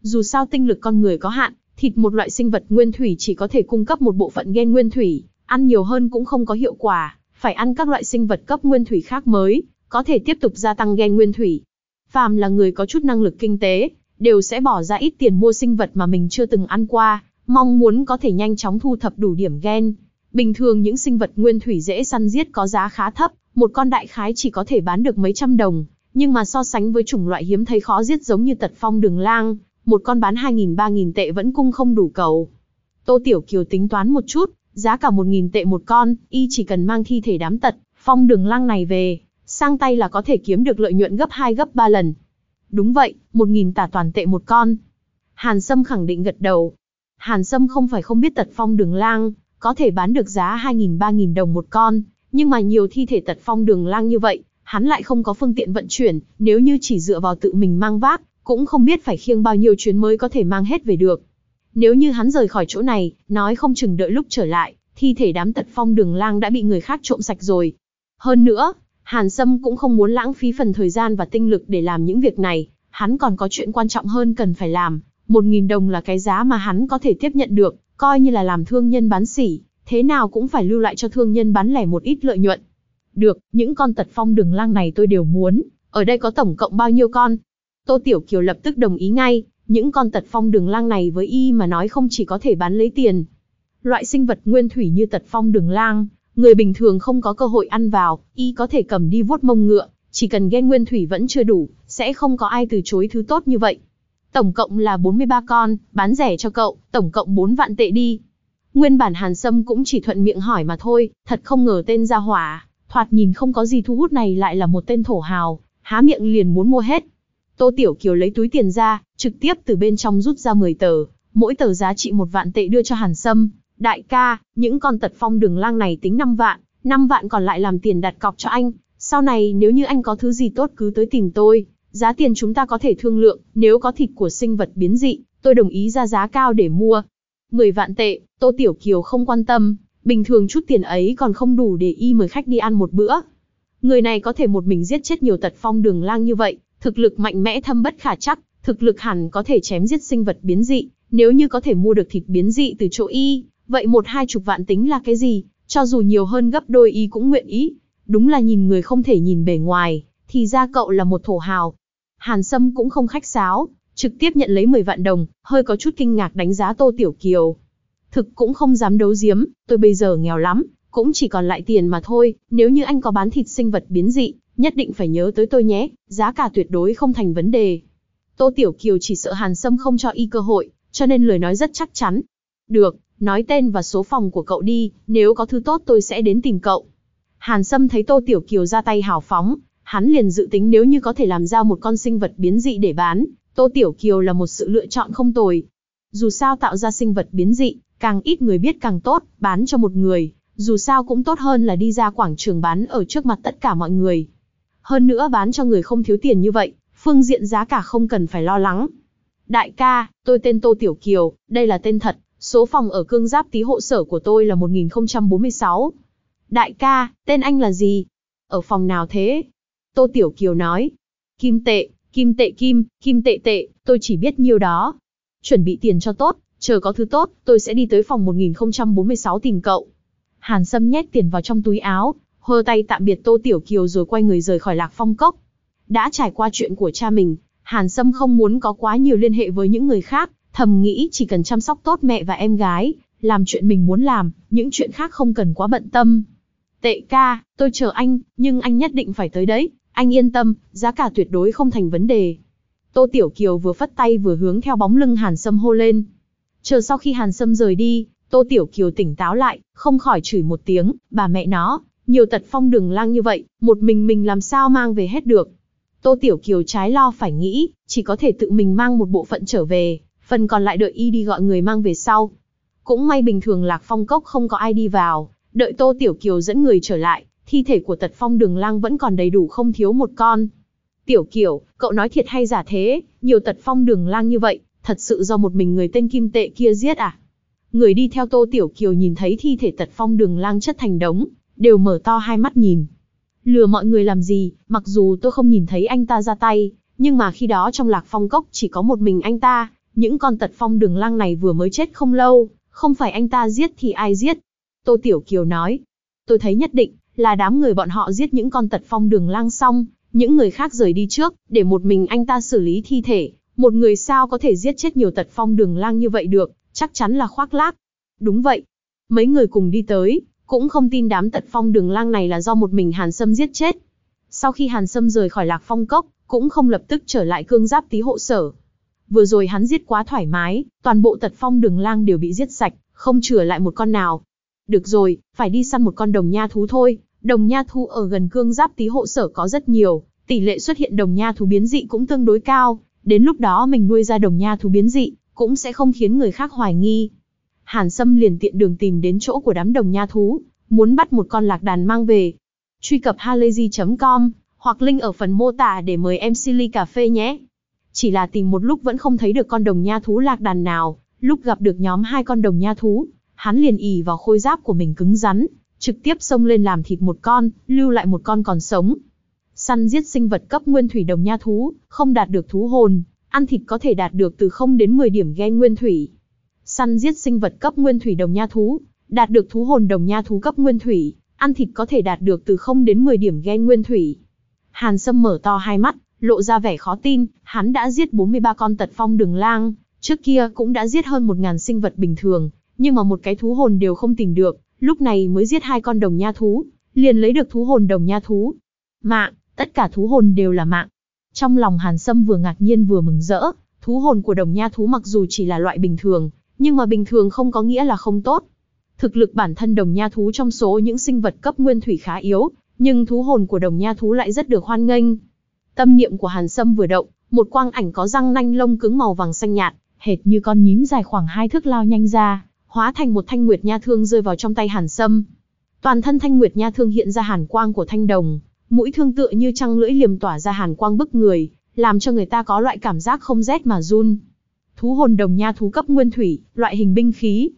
Dù sao tinh lực con người có hạn, thịt một loại sinh vật nguyên thủy chỉ có thể cung cấp một bộ phận gen nguyên thủy, ăn nhiều hơn cũng không có hiệu quả, phải ăn các loại sinh vật cấp nguyên thủy khác mới, có thể tiếp tục gia tăng gen nguyên thủy. Phàm là người có chút năng lực kinh tế, đều sẽ bỏ ra ít tiền mua sinh vật mà mình chưa từng ăn qua, mong muốn có thể nhanh chóng thu thập đủ điểm gen. Bình thường những sinh vật nguyên thủy dễ săn giết có giá khá thấp, một con đại khái chỉ có thể bán được mấy trăm đồng, nhưng mà so sánh với chủng loại hiếm thấy khó giết giống như tật phong đường lang, một con bán 2.000-3.000 tệ vẫn cung không đủ cầu. Tô Tiểu Kiều tính toán một chút, giá cả 1.000 tệ một con, y chỉ cần mang thi thể đám tật, phong đường lang này về, sang tay là có thể kiếm được lợi nhuận gấp 2 gấp 3 lần. Đúng vậy, 1.000 tả toàn tệ một con. Hàn Sâm khẳng định gật đầu. Hàn Sâm không phải không biết tật phong đường lang, có thể bán được giá 2.000-3.000 đồng một con, nhưng mà nhiều thi thể tật phong đường lang như vậy, hắn lại không có phương tiện vận chuyển, nếu như chỉ dựa vào tự mình mang vác, cũng không biết phải khiêng bao nhiêu chuyến mới có thể mang hết về được. Nếu như hắn rời khỏi chỗ này, nói không chừng đợi lúc trở lại, thi thể đám tật phong đường lang đã bị người khác trộm sạch rồi. Hơn nữa, Hàn Sâm cũng không muốn lãng phí phần thời gian và tinh lực để làm những việc này, hắn còn có chuyện quan trọng hơn cần phải làm. Một nghìn đồng là cái giá mà hắn có thể tiếp nhận được, coi như là làm thương nhân bán sỉ, thế nào cũng phải lưu lại cho thương nhân bán lẻ một ít lợi nhuận. Được, những con tật phong đường lang này tôi đều muốn, ở đây có tổng cộng bao nhiêu con? Tô Tiểu Kiều lập tức đồng ý ngay, những con tật phong đường lang này với y mà nói không chỉ có thể bán lấy tiền. Loại sinh vật nguyên thủy như tật phong đường lang, người bình thường không có cơ hội ăn vào, y có thể cầm đi vuốt mông ngựa, chỉ cần ghen nguyên thủy vẫn chưa đủ, sẽ không có ai từ chối thứ tốt như vậy. Tổng cộng là 43 con, bán rẻ cho cậu, tổng cộng 4 vạn tệ đi. Nguyên bản Hàn Sâm cũng chỉ thuận miệng hỏi mà thôi, thật không ngờ tên gia hỏa, thoạt nhìn không có gì thu hút này lại là một tên thổ hào, há miệng liền muốn mua hết. Tô Tiểu Kiều lấy túi tiền ra, trực tiếp từ bên trong rút ra 10 tờ, mỗi tờ giá trị một vạn tệ đưa cho Hàn Sâm. Đại ca, những con tật phong đường lang này tính 5 vạn, 5 vạn còn lại làm tiền đặt cọc cho anh. Sau này nếu như anh có thứ gì tốt cứ tới tìm tôi, giá tiền chúng ta có thể thương lượng, nếu có thịt của sinh vật biến dị, tôi đồng ý ra giá cao để mua. 10 vạn tệ, Tô Tiểu Kiều không quan tâm, bình thường chút tiền ấy còn không đủ để y mời khách đi ăn một bữa. Người này có thể một mình giết chết nhiều tật phong đường lang như vậy, thực lực mạnh mẽ thâm bất khả chắc, thực lực hẳn có thể chém giết sinh vật biến dị, nếu như có thể mua được thịt biến dị từ chỗ y, vậy một hai chục vạn tính là cái gì, cho dù nhiều hơn gấp đôi y cũng nguyện ý. Đúng là nhìn người không thể nhìn bề ngoài, thì ra cậu là một thổ hào. Hàn Sâm cũng không khách sáo, trực tiếp nhận lấy 10 vạn đồng, hơi có chút kinh ngạc đánh giá Tô Tiểu Kiều. Thực cũng không dám đấu giếm, tôi bây giờ nghèo lắm, cũng chỉ còn lại tiền mà thôi, nếu như anh có bán thịt sinh vật biến dị, nhất định phải nhớ tới tôi nhé, giá cả tuyệt đối không thành vấn đề. Tô Tiểu Kiều chỉ sợ Hàn Sâm không cho y cơ hội, cho nên lời nói rất chắc chắn. Được, nói tên và số phòng của cậu đi, nếu có thứ tốt tôi sẽ đến tìm cậu. Hàn Sâm thấy Tô Tiểu Kiều ra tay hào phóng, hắn liền dự tính nếu như có thể làm ra một con sinh vật biến dị để bán, Tô Tiểu Kiều là một sự lựa chọn không tồi. Dù sao tạo ra sinh vật biến dị, càng ít người biết càng tốt, bán cho một người, dù sao cũng tốt hơn là đi ra quảng trường bán ở trước mặt tất cả mọi người. Hơn nữa bán cho người không thiếu tiền như vậy, phương diện giá cả không cần phải lo lắng. Đại ca, tôi tên Tô Tiểu Kiều, đây là tên thật, số phòng ở cương giáp tí hộ sở của tôi là 1046. Đại ca, tên anh là gì? Ở phòng nào thế? Tô Tiểu Kiều nói. Kim tệ, kim tệ kim, kim tệ tệ, tôi chỉ biết nhiêu đó. Chuẩn bị tiền cho tốt, chờ có thứ tốt, tôi sẽ đi tới phòng 1046 tìm cậu. Hàn Sâm nhét tiền vào trong túi áo, hơ tay tạm biệt Tô Tiểu Kiều rồi quay người rời khỏi Lạc Phong Cốc. Đã trải qua chuyện của cha mình, Hàn Sâm không muốn có quá nhiều liên hệ với những người khác, thầm nghĩ chỉ cần chăm sóc tốt mẹ và em gái, làm chuyện mình muốn làm, những chuyện khác không cần quá bận tâm. Tệ ca, tôi chờ anh, nhưng anh nhất định phải tới đấy, anh yên tâm, giá cả tuyệt đối không thành vấn đề. Tô Tiểu Kiều vừa phất tay vừa hướng theo bóng lưng Hàn Sâm hô lên. Chờ sau khi Hàn Sâm rời đi, Tô Tiểu Kiều tỉnh táo lại, không khỏi chửi một tiếng, bà mẹ nó, nhiều tật phong đường lang như vậy, một mình mình làm sao mang về hết được. Tô Tiểu Kiều trái lo phải nghĩ, chỉ có thể tự mình mang một bộ phận trở về, phần còn lại đợi y đi gọi người mang về sau. Cũng may bình thường Lạc Phong Cốc không có ai đi vào, đợi Tô Tiểu Kiều dẫn người trở lại, thi thể của tật phong đường lang vẫn còn đầy đủ không thiếu một con. Tiểu Kiều, cậu nói thiệt hay giả thế, nhiều tật phong đường lang như vậy, thật sự do một mình người tên Kim Tệ kia giết à? Người đi theo Tô Tiểu Kiều nhìn thấy thi thể tật phong đường lang chất thành đống, đều mở to hai mắt nhìn. Lừa mọi người làm gì, mặc dù tôi không nhìn thấy anh ta ra tay, nhưng mà khi đó trong lạc phong cốc chỉ có một mình anh ta, những con tật phong đường lang này vừa mới chết không lâu, không phải anh ta giết thì ai giết. Tô Tiểu Kiều nói, tôi thấy nhất định là đám người bọn họ giết những con tật phong đường lang xong, những người khác rời đi trước, để một mình anh ta xử lý thi thể. Một người sao có thể giết chết nhiều tật phong đường lang như vậy được, chắc chắn là khoác lác. Đúng vậy. Mấy người cùng đi tới, cũng không tin đám tật phong đường lang này là do một mình Hàn Sâm giết chết. Sau khi Hàn Sâm rời khỏi lạc phong cốc, cũng không lập tức trở lại cương giáp tí hộ sở. Vừa rồi hắn giết quá thoải mái, toàn bộ tật phong đường lang đều bị giết sạch, không chừa lại một con nào. Được rồi, phải đi săn một con đồng nha thú thôi. Đồng nha thú ở gần cương giáp tí hộ sở có rất nhiều, tỷ lệ xuất hiện đồng nha thú biến dị cũng tương đối cao. Đến lúc đó mình nuôi ra đồng nha thú biến dị, cũng sẽ không khiến người khác hoài nghi. Hàn Sâm liền tiện đường tìm đến chỗ của đám đồng nha thú, muốn bắt một con lạc đàn mang về. Truy cập halayzi.com hoặc link ở phần mô tả để mời em Silly cà phê nhé. Chỉ là tìm một lúc vẫn không thấy được con đồng nha thú lạc đàn nào, lúc gặp được nhóm hai con đồng nha thú, hắn liền ỉ vào khôi giáp của mình cứng rắn, trực tiếp xông lên làm thịt một con, lưu lại một con còn sống. Săn giết sinh vật cấp nguyên thủy đồng nha thú, không đạt được thú hồn, ăn thịt có thể đạt được từ 0 đến 10 điểm gen nguyên thủy. Săn giết sinh vật cấp nguyên thủy đồng nha thú, đạt được thú hồn đồng nha thú cấp nguyên thủy, ăn thịt có thể đạt được từ 0 đến 10 điểm gen nguyên thủy. Hàn Sâm mở to hai mắt, lộ ra vẻ khó tin, hắn đã giết 43 con tật phong đường lang, trước kia cũng đã giết hơn 1.000 sinh vật bình thường, nhưng mà một cái thú hồn đều không tìm được, lúc này mới giết hai con đồng nha thú, liền lấy được thú hồn đồng nha thú. Mạng, tất cả thú hồn đều là mạng. Trong lòng Hàn Sâm vừa ngạc nhiên vừa mừng rỡ, thú hồn của đồng nha thú mặc dù chỉ là loại bình thường, nhưng mà bình thường không có nghĩa là không tốt. Thực lực bản thân đồng nha thú trong số những sinh vật cấp nguyên thủy khá yếu, nhưng thú hồn của đồng nha thú lại rất được hoan nghênh. Tâm niệm của Hàn Sâm vừa động, một quang ảnh có răng nanh lông cứng màu vàng xanh nhạt, hệt như con nhím dài khoảng hai thước lao nhanh ra, hóa thành một thanh nguyệt nha thương rơi vào trong tay Hàn Sâm. Toàn thân thanh nguyệt nha thương hiện ra hàn quang của thanh đồng, mũi thương tựa như trăng lưỡi liềm tỏa ra hàn quang bức người, làm cho người ta có loại cảm giác không rét mà run. Thú hồn đồng nha thú cấp nguyên thủy, loại hình binh khí.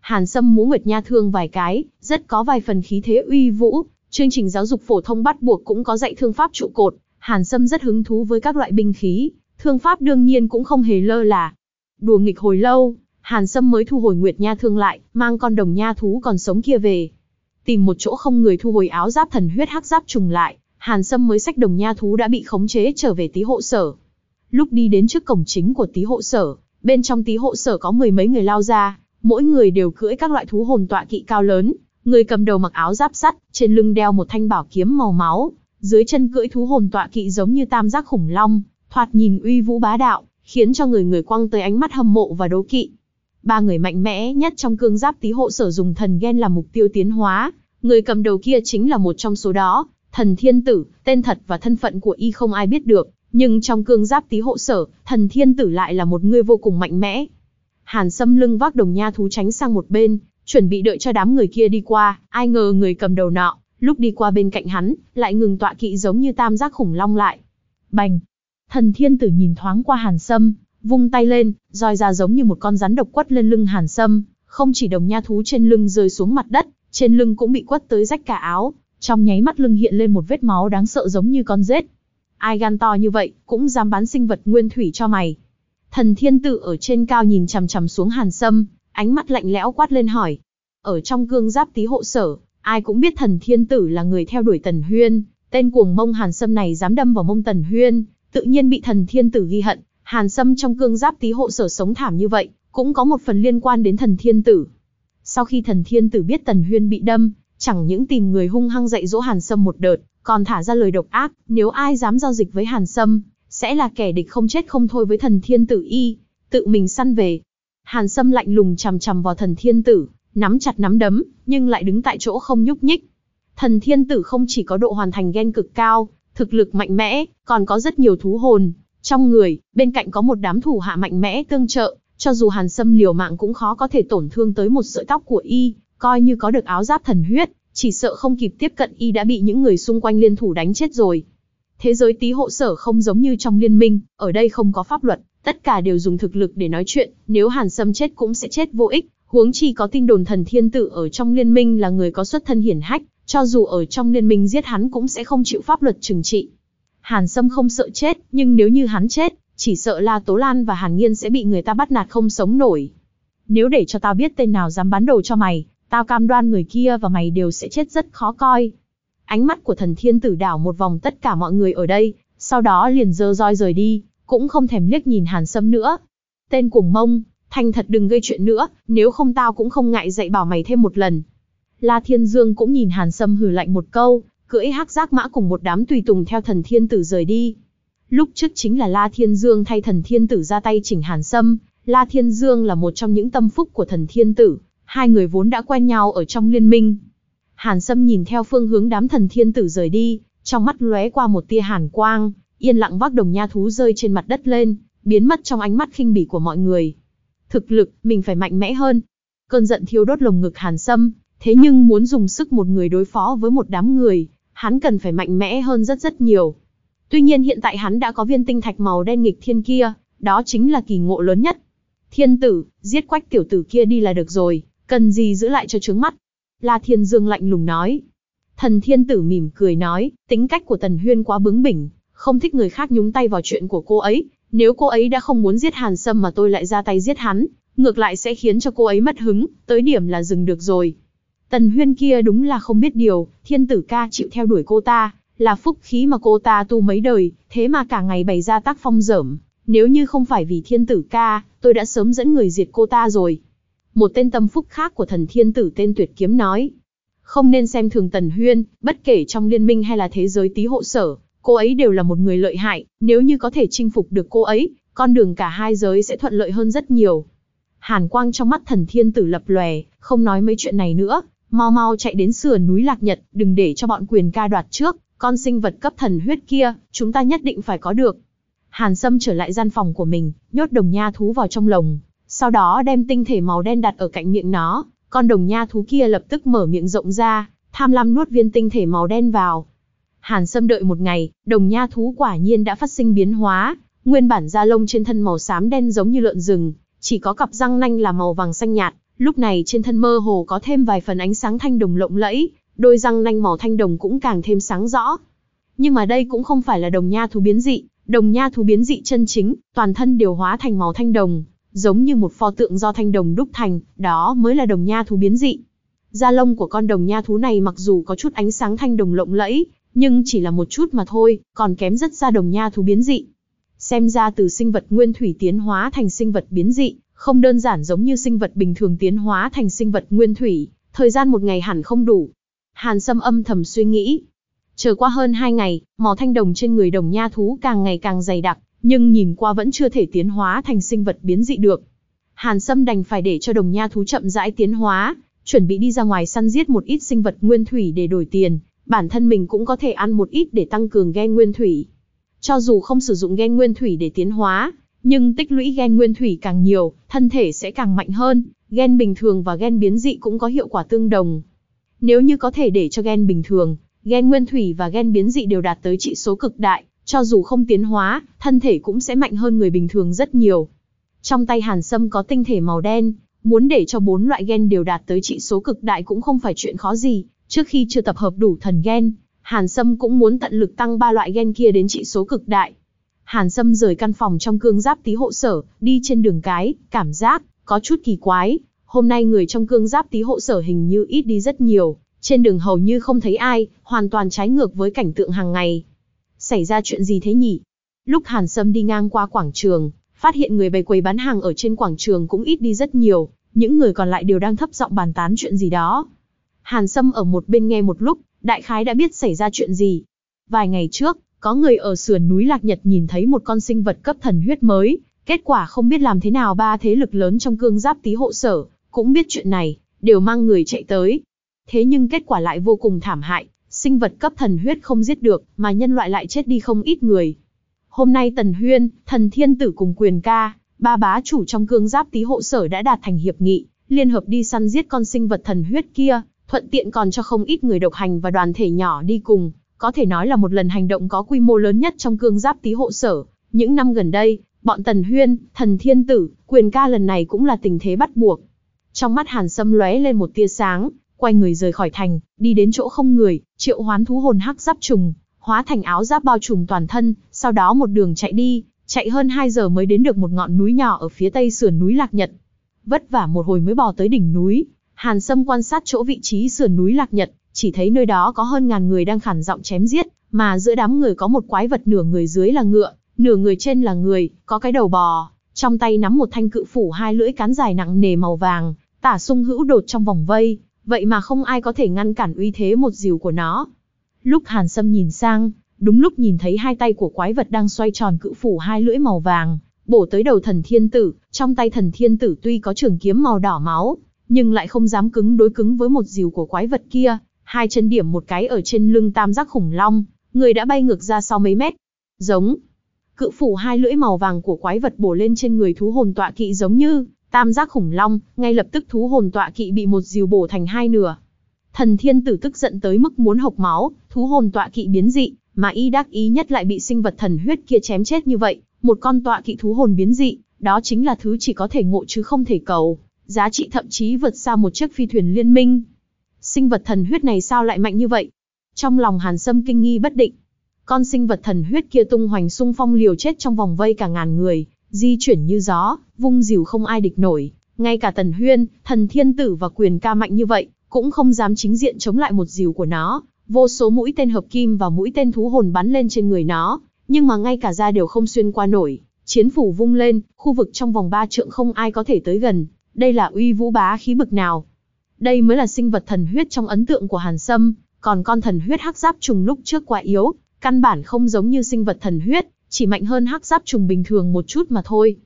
Hàn Sâm múa nguyệt nha thương vài cái, rất có vài phần khí thế uy vũ, chương trình giáo dục phổ thông bắt buộc cũng có dạy thương pháp trụ cột, Hàn Sâm rất hứng thú với các loại binh khí, thương pháp đương nhiên cũng không hề lơ là. Đùa nghịch hồi lâu, Hàn Sâm mới thu hồi Nguyệt Nha thương lại, mang con đồng nha thú còn sống kia về. Tìm một chỗ không người thu hồi áo giáp thần huyết hắc giáp trùng lại, Hàn Sâm mới sách đồng nha thú đã bị khống chế trở về tí hộ sở. Lúc đi đến trước cổng chính của tí hộ sở, bên trong tí hộ sở có mười mấy người lao ra, mỗi người đều cưỡi các loại thú hồn tọa kỵ cao lớn, người cầm đầu mặc áo giáp sắt, trên lưng đeo một thanh bảo kiếm màu máu, dưới chân cưỡi thú hồn tọa kỵ giống như tam giác khủng long, thoạt nhìn uy vũ bá đạo, khiến cho người người quăng tới ánh mắt hâm mộ và đố kỵ. Ba người mạnh mẽ nhất trong cương giáp tí hộ sở dùng thần ghen làm mục tiêu tiến hóa, người cầm đầu kia chính là một trong số đó, thần thiên tử, tên thật và thân phận của y không ai biết được, nhưng trong cương giáp tí hộ sở, thần thiên tử lại là một người vô cùng mạnh mẽ. Hàn Sâm lưng vác đồng nha thú tránh sang một bên, chuẩn bị đợi cho đám người kia đi qua, ai ngờ người cầm đầu nọ, lúc đi qua bên cạnh hắn, lại ngừng tọa kỵ giống như tam giác khủng long lại. Bành! Thần thiên tử nhìn thoáng qua Hàn Sâm, vung tay lên, roi ra giống như một con rắn độc quất lên lưng Hàn Sâm, không chỉ đồng nha thú trên lưng rơi xuống mặt đất, trên lưng cũng bị quất tới rách cả áo, trong nháy mắt lưng hiện lên một vết máu đáng sợ giống như con rết. Ai gan to như vậy, cũng dám bán sinh vật nguyên thủy cho mày. Thần thiên tử ở trên cao nhìn chằm chằm xuống Hàn Sâm, ánh mắt lạnh lẽo quát lên hỏi. Ở trong gương giáp tí hộ sở, ai cũng biết thần thiên tử là người theo đuổi Tần Huyên, tên cuồng mông Hàn Sâm này dám đâm vào mông Tần Huyên, tự nhiên bị thần thiên tử ghi hận, Hàn Sâm trong cương giáp tí hộ sở sống thảm như vậy, cũng có một phần liên quan đến thần thiên tử. Sau khi thần thiên tử biết Tần Huyên bị đâm, chẳng những tìm người hung hăng dạy dỗ Hàn Sâm một đợt, còn thả ra lời độc ác, nếu ai dám giao dịch với Hàn Sâm, sẽ là kẻ địch không chết không thôi với thần thiên tử y, tự mình săn về. Hàn Sâm lạnh lùng chằm chằm vào thần thiên tử, nắm chặt nắm đấm, nhưng lại đứng tại chỗ không nhúc nhích. Thần thiên tử không chỉ có độ hoàn thành gen cực cao, thực lực mạnh mẽ, còn có rất nhiều thú hồn. Trong người, bên cạnh có một đám thủ hạ mạnh mẽ tương trợ, cho dù hàn sâm liều mạng cũng khó có thể tổn thương tới một sợi tóc của y, coi như có được áo giáp thần huyết, chỉ sợ không kịp tiếp cận y đã bị những người xung quanh liên thủ đánh chết rồi. Thế giới tí hộ sở không giống như trong liên minh, ở đây không có pháp luật, tất cả đều dùng thực lực để nói chuyện, nếu hàn sâm chết cũng sẽ chết vô ích, huống chi có tin đồn thần thiên tử ở trong liên minh là người có xuất thân hiển hách, cho dù ở trong liên minh giết hắn cũng sẽ không chịu pháp luật trừng trị. Hàn Sâm không sợ chết, nhưng nếu như hắn chết, chỉ sợ la Tố Lan và Hàn Nghiên sẽ bị người ta bắt nạt không sống nổi. Nếu để cho tao biết tên nào dám bán đồ cho mày, tao cam đoan người kia và mày đều sẽ chết rất khó coi. Ánh mắt của thần thiên tử đảo một vòng tất cả mọi người ở đây, sau đó liền dơ roi rời đi, cũng không thèm liếc nhìn Hàn Sâm nữa. Tên cuồng mông, thành thật đừng gây chuyện nữa, nếu không tao cũng không ngại dạy bảo mày thêm một lần. La Thiên Dương cũng nhìn Hàn Sâm hừ lạnh một câu, cưỡi hắc giác mã cùng một đám tùy tùng theo thần thiên tử rời đi. Lúc trước chính là La Thiên Dương thay thần thiên tử ra tay chỉnh Hàn Sâm, La Thiên Dương là một trong những tâm phúc của thần thiên tử, hai người vốn đã quen nhau ở trong liên minh. Hàn Sâm nhìn theo phương hướng đám thần thiên tử rời đi, trong mắt lóe qua một tia hàn quang, yên lặng vác đồng nha thú rơi trên mặt đất lên, biến mất trong ánh mắt khinh bỉ của mọi người. Thực lực, mình phải mạnh mẽ hơn. Cơn giận thiêu đốt lồng ngực Hàn Sâm, thế nhưng muốn dùng sức một người đối phó với một đám người, hắn cần phải mạnh mẽ hơn rất rất nhiều. Tuy nhiên hiện tại hắn đã có viên tinh thạch màu đen nghịch thiên kia, đó chính là kỳ ngộ lớn nhất. Thiên tử, giết quách tiểu tử kia đi là được rồi, cần gì giữ lại cho trướng mắt. La Thiên Dương lạnh lùng nói. Thần thiên tử mỉm cười nói, tính cách của Tần Huyên quá bướng bỉnh, không thích người khác nhúng tay vào chuyện của cô ấy. Nếu cô ấy đã không muốn giết Hàn Sâm mà tôi lại ra tay giết hắn, ngược lại sẽ khiến cho cô ấy mất hứng, tới điểm là dừng được rồi. Tần Huyên kia đúng là không biết điều, thiên tử ca chịu theo đuổi cô ta, là phúc khí mà cô ta tu mấy đời, thế mà cả ngày bày ra tác phong dởm. Nếu như không phải vì thiên tử ca, tôi đã sớm dẫn người diệt cô ta rồi. Một tên tâm phúc khác của thần thiên tử tên tuyệt kiếm nói. Không nên xem thường Tần Huyên, bất kể trong liên minh hay là thế giới tí hộ sở, cô ấy đều là một người lợi hại, nếu như có thể chinh phục được cô ấy, con đường cả hai giới sẽ thuận lợi hơn rất nhiều. Hàn quang trong mắt thần thiên tử lập lòe, không nói mấy chuyện này nữa, mau mau chạy đến sườn núi Lạc Nhật, đừng để cho bọn quyền ca đoạt trước, con sinh vật cấp thần huyết kia, chúng ta nhất định phải có được. Hàn Sâm trở lại gian phòng của mình, nhốt đồng nha thú vào trong lồng, sau đó đem tinh thể màu đen đặt ở cạnh miệng nó, con đồng nha thú kia lập tức mở miệng rộng ra, tham lam nuốt viên tinh thể màu đen vào. Hàn Sâm đợi một ngày, đồng nha thú quả nhiên đã phát sinh biến hóa, nguyên bản da lông trên thân màu xám đen giống như lợn rừng, chỉ có cặp răng nanh là màu vàng xanh nhạt, lúc này trên thân mơ hồ có thêm vài phần ánh sáng thanh đồng lộng lẫy, đôi răng nanh màu thanh đồng cũng càng thêm sáng rõ. Nhưng mà đây cũng không phải là đồng nha thú biến dị, đồng nha thú biến dị chân chính, toàn thân đều hóa thành màu thanh đồng, giống như một pho tượng do thanh đồng đúc thành, đó mới là đồng nha thú biến dị. Da lông của con đồng nha thú này mặc dù có chút ánh sáng thanh đồng lộng lẫy, nhưng chỉ là một chút mà thôi, còn kém rất xa đồng nha thú biến dị. Xem ra từ sinh vật nguyên thủy tiến hóa thành sinh vật biến dị, không đơn giản giống như sinh vật bình thường tiến hóa thành sinh vật nguyên thủy, thời gian một ngày hẳn không đủ. Hàn Sâm âm thầm suy nghĩ. Chờ qua hơn hai ngày, mỏ thanh đồng trên người đồng nha thú càng ngày càng dày đặc, nhưng nhìn qua vẫn chưa thể tiến hóa thành sinh vật biến dị được. Hàn Sâm đành phải để cho đồng nha thú chậm rãi tiến hóa, chuẩn bị đi ra ngoài săn giết một ít sinh vật nguyên thủy để đổi tiền, bản thân mình cũng có thể ăn một ít để tăng cường gen nguyên thủy. Cho dù không sử dụng gen nguyên thủy để tiến hóa, nhưng tích lũy gen nguyên thủy càng nhiều, thân thể sẽ càng mạnh hơn, gen bình thường và gen biến dị cũng có hiệu quả tương đồng. Nếu như có thể để cho gen bình thường, gen nguyên thủy và gen biến dị đều đạt tới trị số cực đại, cho dù không tiến hóa, thân thể cũng sẽ mạnh hơn người bình thường rất nhiều. Trong tay Hàn Sâm có tinh thể màu đen, muốn để cho bốn loại gen đều đạt tới trị số cực đại cũng không phải chuyện khó gì, trước khi chưa tập hợp đủ thần gen, Hàn Sâm cũng muốn tận lực tăng ba loại gen kia đến trị số cực đại. Hàn Sâm rời căn phòng trong cương giáp tí hộ sở, đi trên đường cái, cảm giác có chút kỳ quái. Hôm nay người trong cương giáp tí hộ sở hình như ít đi rất nhiều, trên đường hầu như không thấy ai, hoàn toàn trái ngược với cảnh tượng hàng ngày. Xảy ra chuyện gì thế nhỉ? Lúc Hàn Sâm đi ngang qua quảng trường, phát hiện người bày quầy bán hàng ở trên quảng trường cũng ít đi rất nhiều, những người còn lại đều đang thấp giọng bàn tán chuyện gì đó. Hàn Sâm ở một bên nghe một lúc, đại khái đã biết xảy ra chuyện gì. Vài ngày trước, có người ở sườn núi Lạc Nhật nhìn thấy một con sinh vật cấp thần huyết mới, kết quả không biết làm thế nào ba thế lực lớn trong cương giáp tí hộ sở, cũng biết chuyện này, đều mang người chạy tới. Thế nhưng kết quả lại vô cùng thảm hại, sinh vật cấp thần huyết không giết được, mà nhân loại lại chết đi không ít người. Hôm nay Tần Huyên, thần thiên tử cùng quyền ca, ba bá chủ trong cương giáp tí hộ sở đã đạt thành hiệp nghị, liên hợp đi săn giết con sinh vật thần huyết kia, thuận tiện còn cho không ít người độc hành và đoàn thể nhỏ đi cùng, có thể nói là một lần hành động có quy mô lớn nhất trong cương giáp tí hộ sở. Những năm gần đây, bọn Tần Huyên, Thần Thiên Tử, Quyền Ca lần này cũng là tình thế bắt buộc. Trong mắt Hàn Sâm lóe lên một tia sáng, quay người rời khỏi thành, đi đến chỗ không người, triệu hoán thú hồn hắc giáp trùng, hóa thành áo giáp bao trùm toàn thân, sau đó một đường chạy đi, chạy hơn 2 giờ mới đến được một ngọn núi nhỏ ở phía tây sườn núi Lạc Nhật. Vất vả một hồi mới bò tới đỉnh núi, Hàn Sâm quan sát chỗ vị trí sườn núi Lạc Nhật, chỉ thấy nơi đó có hơn ngàn người đang khản giọng chém giết, mà giữa đám người có một quái vật nửa người dưới là ngựa, nửa người trên là người, có cái đầu bò, trong tay nắm một thanh cự phủ hai lưỡi cán dài nặng nề màu vàng, tả sung hữu đột trong vòng vây, vậy mà không ai có thể ngăn cản uy thế một dìu của nó. Lúc Hàn Sâm nhìn sang, đúng lúc nhìn thấy hai tay của quái vật đang xoay tròn cự phủ hai lưỡi màu vàng, bổ tới đầu thần thiên tử, trong tay thần thiên tử tuy có trường kiếm màu đỏ máu, nhưng lại không dám cứng đối cứng với một dìu của quái vật kia, hai chân điểm một cái ở trên lưng tam giác khủng long, người đã bay ngược ra sau mấy mét. Giống. Cự phủ hai lưỡi màu vàng của quái vật bổ lên trên người thú hồn tọa kỵ giống như tam giác khủng long, ngay lập tức thú hồn tọa kỵ bị một diều bổ thành hai nửa. Thần thiên tử tức giận tới mức muốn hộc máu, thú hồn tọa kỵ biến dị, mà y đắc ý nhất lại bị sinh vật thần huyết kia chém chết như vậy, một con tọa kỵ thú hồn biến dị, đó chính là thứ chỉ có thể ngộ chứ không thể cầu, giá trị thậm chí vượt xa một chiếc phi thuyền liên minh. Sinh vật thần huyết này sao lại mạnh như vậy? Trong lòng Hàn Sâm kinh nghi bất định. Con sinh vật thần huyết kia tung hoành xung phong liều chết trong vòng vây cả ngàn người, di chuyển như gió, vung dìu không ai địch nổi. Ngay cả Tần Huyên, Thần Thiên Tử và Quyền Ca mạnh như vậy, cũng không dám chính diện chống lại một dìu của nó. Vô số mũi tên hợp kim và mũi tên thú hồn bắn lên trên người nó, nhưng mà ngay cả da đều không xuyên qua nổi. Chiến phủ vung lên, khu vực trong vòng ba trượng không ai có thể tới gần. Đây là uy vũ bá khí bực nào. Đây mới là sinh vật thần huyết trong ấn tượng của Hàn Sâm, còn con thần huyết hắc giáp trùng lúc trước quá yếu, căn bản không giống như sinh vật thần huyết, chỉ mạnh hơn hắc giáp trùng bình thường một chút mà thôi.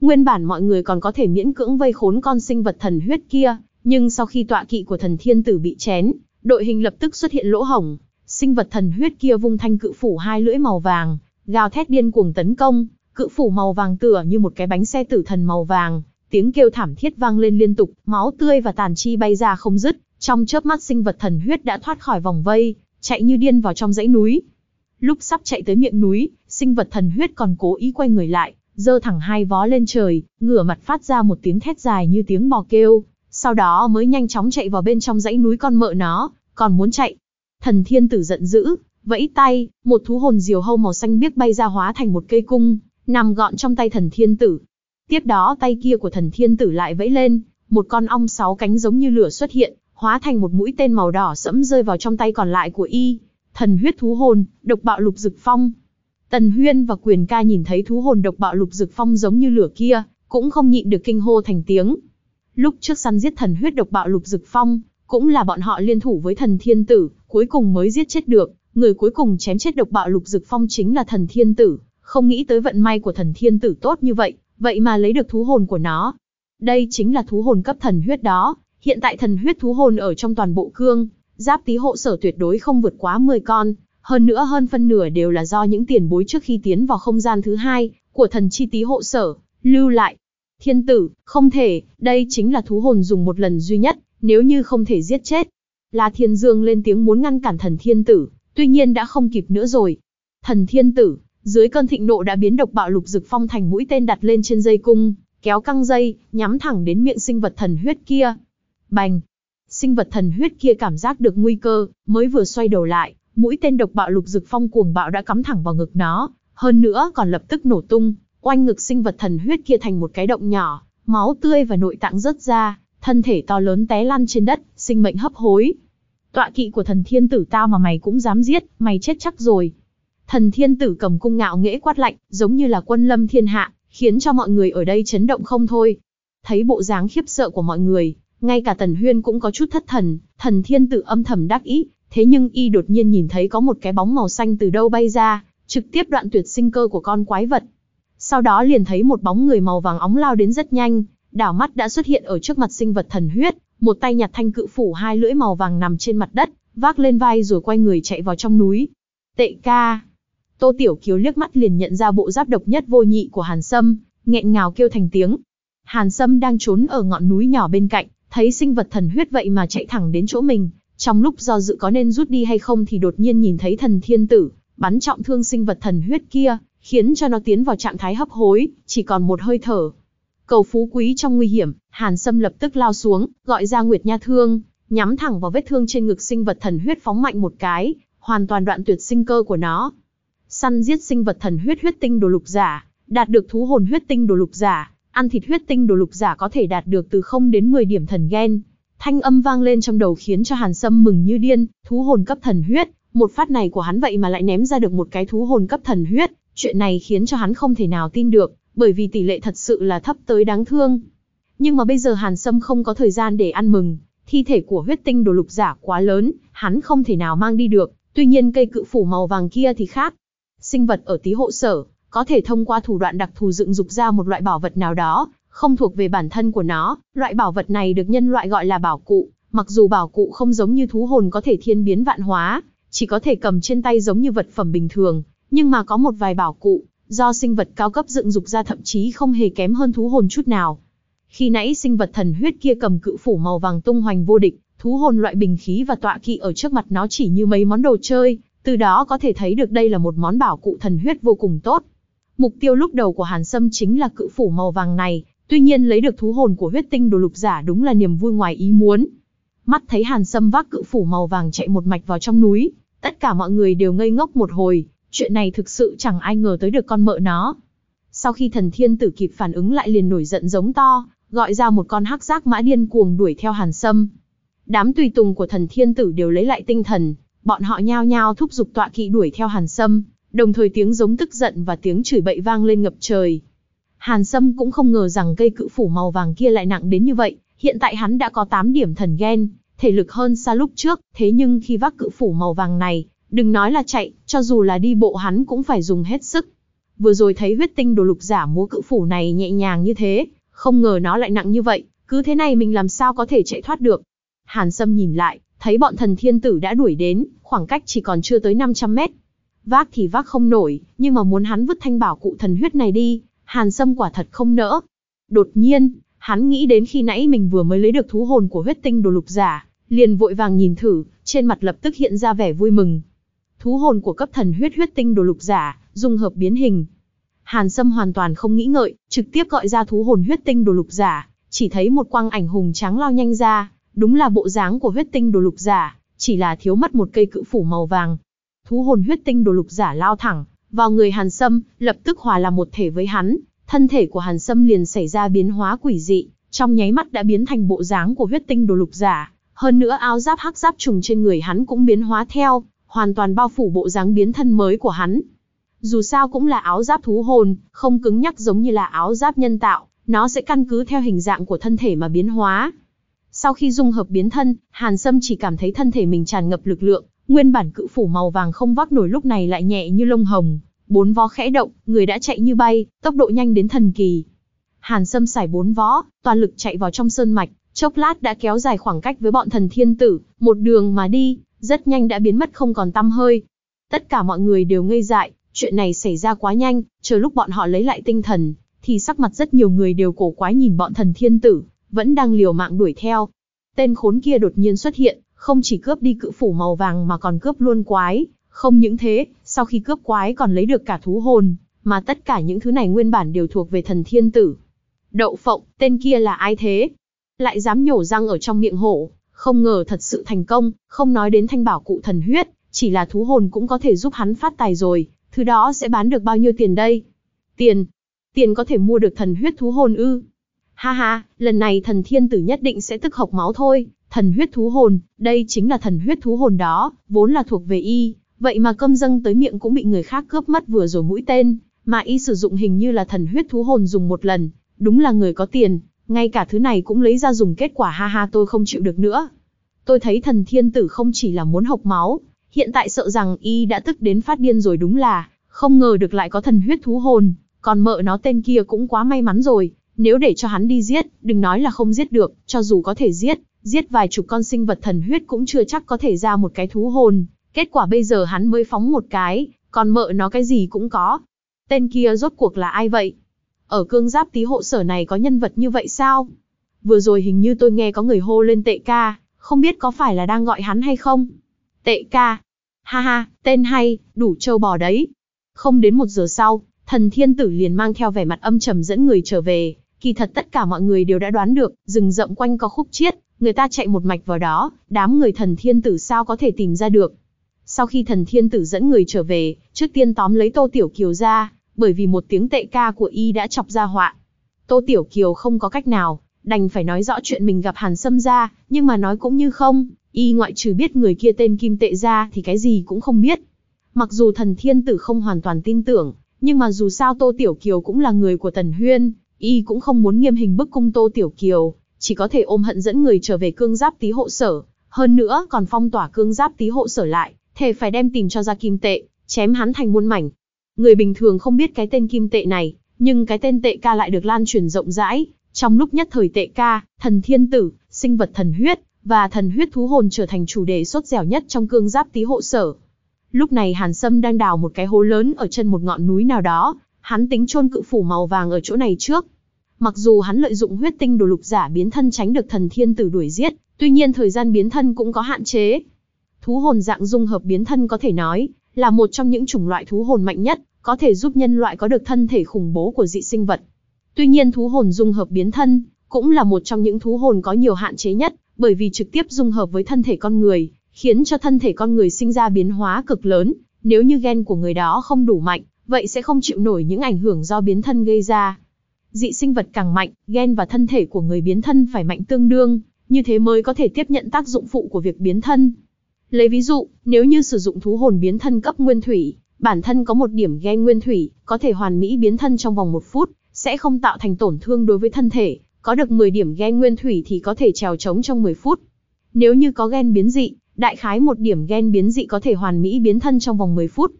Nguyên bản mọi người còn có thể miễn cưỡng vây khốn con sinh vật thần huyết kia, nhưng sau khi tọa kỵ của thần thiên tử bị chén, đội hình lập tức xuất hiện lỗ hổng. Sinh vật thần huyết kia vung thanh cự phủ hai lưỡi màu vàng, gào thét điên cuồng tấn công, cự phủ màu vàng tựa như một cái bánh xe tử thần màu vàng, tiếng kêu thảm thiết vang lên liên tục, máu tươi và tàn chi bay ra không dứt, trong chớp mắt sinh vật thần huyết đã thoát khỏi vòng vây, chạy như điên vào trong dãy núi. Lúc sắp chạy tới miệng núi, sinh vật thần huyết còn cố ý quay người lại, giơ thẳng hai vó lên trời, ngửa mặt phát ra một tiếng thét dài như tiếng bò kêu, sau đó mới nhanh chóng chạy vào bên trong dãy núi con mợ nó, còn muốn chạy. Thần thiên tử giận dữ, vẫy tay, một thú hồn diều hâu màu xanh biếc bay ra hóa thành một cây cung, nằm gọn trong tay thần thiên tử. Tiếp đó tay kia của thần thiên tử lại vẫy lên, một con ong sáu cánh giống như lửa xuất hiện, hóa thành một mũi tên màu đỏ sẫm rơi vào trong tay còn lại của y. Thần huyết thú hồn, độc bạo lục dực phong. Tần Huyên và Quyền ca nhìn thấy thú hồn độc bạo lục dực phong giống như lửa kia, cũng không nhịn được kinh hô thành tiếng. Lúc trước săn giết thần huyết độc bạo lục dực phong, cũng là bọn họ liên thủ với thần thiên tử, cuối cùng mới giết chết được, người cuối cùng chém chết độc bạo lục dực phong chính là thần thiên tử, không nghĩ tới vận may của thần thiên tử tốt như vậy, vậy mà lấy được thú hồn của nó. Đây chính là thú hồn cấp thần huyết đó, hiện tại thần huyết thú hồn ở trong toàn bộ cương, giáp tí hộ sở tuyệt đối không vượt quá 10 con, hơn nữa hơn phân nửa đều là do những tiền bối trước khi tiến vào không gian thứ hai của thần chi tí hộ sở, lưu lại. Thiên tử, không thể, đây chính là thú hồn dùng một lần duy nhất, nếu như không thể giết chết. La Thiên Dương lên tiếng muốn ngăn cản thần thiên tử, tuy nhiên đã không kịp nữa rồi. Thần thiên tử, dưới cơn thịnh nộ đã biến độc bạo lục dực phong thành mũi tên đặt lên trên dây cung, kéo căng dây, nhắm thẳng đến miệng sinh vật thần huyết kia. Bành! Sinh vật thần huyết kia cảm giác được nguy cơ, mới vừa xoay đầu lại, mũi tên độc bạo lục dực phong cuồng bạo đã cắm thẳng vào ngực nó, hơn nữa còn lập tức nổ tung, oanh ngực sinh vật thần huyết kia thành một cái động nhỏ, máu tươi và nội tạng rớt ra, thân thể to lớn té lăn trên đất, sinh mệnh hấp hối. Tọa kỵ của thần thiên tử tao mà mày cũng dám giết, mày chết chắc rồi. Thần thiên tử cầm cung ngạo nghễ quát lạnh, giống như là quân lâm thiên hạ, khiến cho mọi người ở đây chấn động không thôi. Thấy bộ dáng khiếp sợ của mọi người, ngay cả Tần Huyên cũng có chút thất thần, thần thiên tử âm thầm đắc ý, thế nhưng y đột nhiên nhìn thấy có một cái bóng màu xanh từ đâu bay ra, trực tiếp đoạn tuyệt sinh cơ của con quái vật. Sau đó liền thấy một bóng người màu vàng óng lao đến rất nhanh, đảo mắt đã xuất hiện ở trước mặt sinh vật thần huyết, một tay nhặt thanh cự phủ hai lưỡi màu vàng nằm trên mặt đất, vác lên vai rồi quay người chạy vào trong núi. Tệ ca. Tô Tiểu Kiều liếc mắt liền nhận ra bộ giáp độc nhất vô nhị của Hàn Sâm, nghẹn ngào kêu thành tiếng. Hàn Sâm đang trốn ở ngọn núi nhỏ bên cạnh, thấy sinh vật thần huyết vậy mà chạy thẳng đến chỗ mình, trong lúc do dự có nên rút đi hay không thì đột nhiên nhìn thấy thần thiên tử, bắn trọng thương sinh vật thần huyết kia, khiến cho nó tiến vào trạng thái hấp hối, chỉ còn một hơi thở. Cầu phú quý trong nguy hiểm, Hàn Sâm lập tức lao xuống, gọi ra Nguyệt Nha Thương, nhắm thẳng vào vết thương trên ngực sinh vật thần huyết phóng mạnh một cái, hoàn toàn đoạn tuyệt sinh cơ của nó. Săn giết sinh vật thần huyết huyết tinh đồ lục giả, đạt được thú hồn huyết tinh đồ lục giả, ăn thịt huyết tinh đồ lục giả có thể đạt được từ 0 đến 10 điểm thần gen, Thanh âm vang lên trong đầu khiến cho Hàn Sâm mừng như điên, thú hồn cấp thần huyết, một phát này của hắn vậy mà lại ném ra được một cái thú hồn cấp thần huyết, chuyện này khiến cho hắn không thể nào tin được, bởi vì tỷ lệ thật sự là thấp tới đáng thương. Nhưng mà bây giờ Hàn Sâm không có thời gian để ăn mừng, thi thể của huyết tinh đồ lục giả quá lớn, hắn không thể nào mang đi được, tuy nhiên cây cự phủ màu vàng kia thì khác. Sinh vật ở tí hộ sở, có thể thông qua thủ đoạn đặc thù dựng dục ra một loại bảo vật nào đó, không thuộc về bản thân của nó, loại bảo vật này được nhân loại gọi là bảo cụ, mặc dù bảo cụ không giống như thú hồn có thể thiên biến vạn hóa, chỉ có thể cầm trên tay giống như vật phẩm bình thường, nhưng mà có một vài bảo cụ, do sinh vật cao cấp dựng dục ra thậm chí không hề kém hơn thú hồn chút nào. Khi nãy sinh vật thần huyết kia cầm cự phủ màu vàng tung hoành vô địch, thú hồn loại bình khí và tọa kỵ ở trước mặt nó chỉ như mấy món đồ chơi, từ đó có thể thấy được đây là một món bảo cụ thần huyết vô cùng tốt. Mục tiêu lúc đầu của Hàn Sâm chính là cự phủ màu vàng này, Tuy nhiên lấy được thú hồn của huyết tinh đồ lục giả đúng là niềm vui ngoài ý muốn. Mắt thấy Hàn Sâm vác cự phủ màu vàng chạy một mạch vào trong núi, tất cả mọi người đều ngây ngốc một hồi, chuyện này thực sự chẳng ai ngờ tới được con mợ nó. Sau khi thần thiên tử kịp phản ứng lại liền nổi giận giống to, gọi ra một con hắc giác mã điên cuồng đuổi theo Hàn Sâm. Đám tùy tùng của thần thiên tử đều lấy lại tinh thần, bọn họ nhao nhao thúc giục tọa kỵ đuổi theo Hàn Sâm, đồng thời tiếng giống tức giận và tiếng chửi bậy vang lên ngập trời. Hàn Sâm cũng không ngờ rằng cây cự phủ màu vàng kia lại nặng đến như vậy, hiện tại hắn đã có 8 điểm thần gen, thể lực hơn xa lúc trước, thế nhưng khi vác cự phủ màu vàng này, đừng nói là chạy, cho dù là đi bộ hắn cũng phải dùng hết sức. Vừa rồi thấy huyết tinh đồ lục giả múa cự phủ này nhẹ nhàng như thế, không ngờ nó lại nặng như vậy, cứ thế này mình làm sao có thể chạy thoát được. Hàn Sâm nhìn lại, thấy bọn thần thiên tử đã đuổi đến, khoảng cách chỉ còn chưa tới 500 mét. vác thì vác không nổi, nhưng mà muốn hắn vứt thanh bảo cụ thần huyết này đi, Hàn Sâm quả thật không nỡ. Đột nhiên, hắn nghĩ đến khi nãy mình vừa mới lấy được thú hồn của huyết tinh đồ lục giả, liền vội vàng nhìn thử, trên mặt lập tức hiện ra vẻ vui mừng. Thú hồn của cấp thần huyết huyết tinh đồ lục giả, dung hợp biến hình. Hàn Sâm hoàn toàn không nghĩ ngợi, trực tiếp gọi ra thú hồn huyết tinh đồ lục giả, chỉ thấy một quang ảnh hùng trắng lao nhanh ra, đúng là bộ dáng của huyết tinh đồ lục giả, chỉ là thiếu mất một cây cự phủ màu vàng. Thú hồn huyết tinh đồ lục giả lao thẳng vào người Hàn Sâm, lập tức hòa làm một thể với hắn, thân thể của Hàn Sâm liền xảy ra biến hóa quỷ dị, trong nháy mắt đã biến thành bộ dáng của huyết tinh đồ lục giả, hơn nữa áo giáp hắc giáp trùng trên người hắn cũng biến hóa theo, hoàn toàn bao phủ bộ dáng biến thân mới của hắn. Dù sao cũng là áo giáp thú hồn, không cứng nhắc giống như là áo giáp nhân tạo, nó sẽ căn cứ theo hình dạng của thân thể mà biến hóa. Sau khi dung hợp biến thân, Hàn Sâm chỉ cảm thấy thân thể mình tràn ngập lực lượng, nguyên bản cự phủ màu vàng không vác nổi lúc này lại nhẹ như lông hồng, bốn vó khẽ động, người đã chạy như bay, tốc độ nhanh đến thần kỳ. Hàn Sâm xài bốn vó, toàn lực chạy vào trong sơn mạch, chốc lát đã kéo dài khoảng cách với bọn thần thiên tử, một đường mà đi, rất nhanh đã biến mất không còn tăm hơi. Tất cả mọi người đều ngây dại, chuyện này xảy ra quá nhanh, chờ lúc bọn họ lấy lại tinh thần, thì sắc mặt rất nhiều người đều cổ quái nhìn bọn thần thiên tử, vẫn đang liều mạng đuổi theo. Tên khốn kia đột nhiên xuất hiện, không chỉ cướp đi cự phủ màu vàng mà còn cướp luôn quái. Không những thế, sau khi cướp quái còn lấy được cả thú hồn, mà tất cả những thứ này nguyên bản đều thuộc về thần thiên tử. Đậu phộng, tên kia là ai thế? Lại dám nhổ răng ở trong miệng hổ, không ngờ thật sự thành công, không nói đến thanh bảo cụ thần huyết, chỉ là thú hồn cũng có thể giúp hắn phát tài rồi, thứ đó sẽ bán được bao nhiêu tiền đây? Tiền? Tiền có thể mua được thần huyết thú hồn ư? Ha ha, lần này thần thiên tử nhất định sẽ tức hộc máu thôi, thần huyết thú hồn, đây chính là thần huyết thú hồn đó, vốn là thuộc về y, vậy mà cơm dâng tới miệng cũng bị người khác cướp mất vừa rồi mũi tên, mà y sử dụng hình như là thần huyết thú hồn dùng một lần, đúng là người có tiền, ngay cả thứ này cũng lấy ra dùng kết quả ha ha tôi không chịu được nữa. Tôi thấy thần thiên tử không chỉ là muốn hộc máu, hiện tại sợ rằng y đã tức đến phát điên rồi đúng là, không ngờ được lại có thần huyết thú hồn, còn mợ nó tên kia cũng quá may mắn rồi, nếu để cho hắn đi giết, đừng nói là không giết được, cho dù có thể giết, giết vài chục con sinh vật thần huyết cũng chưa chắc có thể ra một cái thú hồn. Kết quả bây giờ hắn mới phóng một cái, còn mợ nó cái gì cũng có. Tên kia rốt cuộc là ai vậy? Ở cương giáp tí hộ sở này có nhân vật như vậy sao? Vừa rồi hình như tôi nghe có người hô lên tệ ca, không biết có phải là đang gọi hắn hay không? Tệ ca. Ha ha, tên hay, đủ trâu bò đấy. Không đến một giờ sau, thần thiên tử liền mang theo vẻ mặt âm trầm dẫn người trở về. Kỳ thật tất cả mọi người đều đã đoán được, rừng rậm quanh có khúc chiết, người ta chạy một mạch vào đó, đám người thần thiên tử sao có thể tìm ra được. Sau khi thần thiên tử dẫn người trở về, trước tiên tóm lấy Tô Tiểu Kiều ra, bởi vì một tiếng tệ ca của y đã chọc ra họa. Tô Tiểu Kiều không có cách nào, đành phải nói rõ chuyện mình gặp Hàn Sâm ra, nhưng mà nói cũng như không, y ngoại trừ biết người kia tên Kim Tệ ra thì cái gì cũng không biết. Mặc dù thần thiên tử không hoàn toàn tin tưởng, nhưng mà dù sao Tô Tiểu Kiều cũng là người của Tần Huyên, y cũng không muốn nghiêm hình bức cung Tô Tiểu Kiều, chỉ có thể ôm hận dẫn người trở về cương giáp tý hộ sở, hơn nữa còn phong tỏa cương giáp tý hộ sở lại, thề phải đem tìm cho ra kim tệ, chém hắn thành muôn mảnh. Người bình thường không biết cái tên kim tệ này, nhưng cái tên tệ ca lại được lan truyền rộng rãi, trong lúc nhất thời tệ ca, thần thiên tử, sinh vật thần huyết, và thần huyết thú hồn trở thành chủ đề sốt dẻo nhất trong cương giáp tý hộ sở. Lúc này Hàn Sâm đang đào một cái hố lớn ở chân một ngọn núi nào đó, hắn tính chôn cự phủ màu vàng ở chỗ này trước. Mặc dù hắn lợi dụng huyết tinh đồ lục giả biến thân tránh được thần thiên tử đuổi giết, tuy nhiên thời gian biến thân cũng có hạn chế. Thú hồn dạng dung hợp biến thân có thể nói là một trong những chủng loại thú hồn mạnh nhất, có thể giúp nhân loại có được thân thể khủng bố của dị sinh vật. Tuy nhiên thú hồn dung hợp biến thân cũng là một trong những thú hồn có nhiều hạn chế nhất, bởi vì trực tiếp dung hợp với thân thể con người, khiến cho thân thể con người sinh ra biến hóa cực lớn, nếu như gen của người đó không đủ mạnh, vậy sẽ không chịu nổi những ảnh hưởng do biến thân gây ra. Dị sinh vật càng mạnh, gen và thân thể của người biến thân phải mạnh tương đương, như thế mới có thể tiếp nhận tác dụng phụ của việc biến thân. Lấy ví dụ, nếu như sử dụng thú hồn biến thân cấp nguyên thủy, bản thân có một điểm gen nguyên thủy, có thể hoàn mỹ biến thân trong vòng một phút, sẽ không tạo thành tổn thương đối với thân thể, có được 10 điểm gen nguyên thủy thì có thể trèo trống trong 10 phút. Nếu như có gen biến dị, đại khái một điểm gen biến dị có thể hoàn mỹ biến thân trong vòng 10 phút.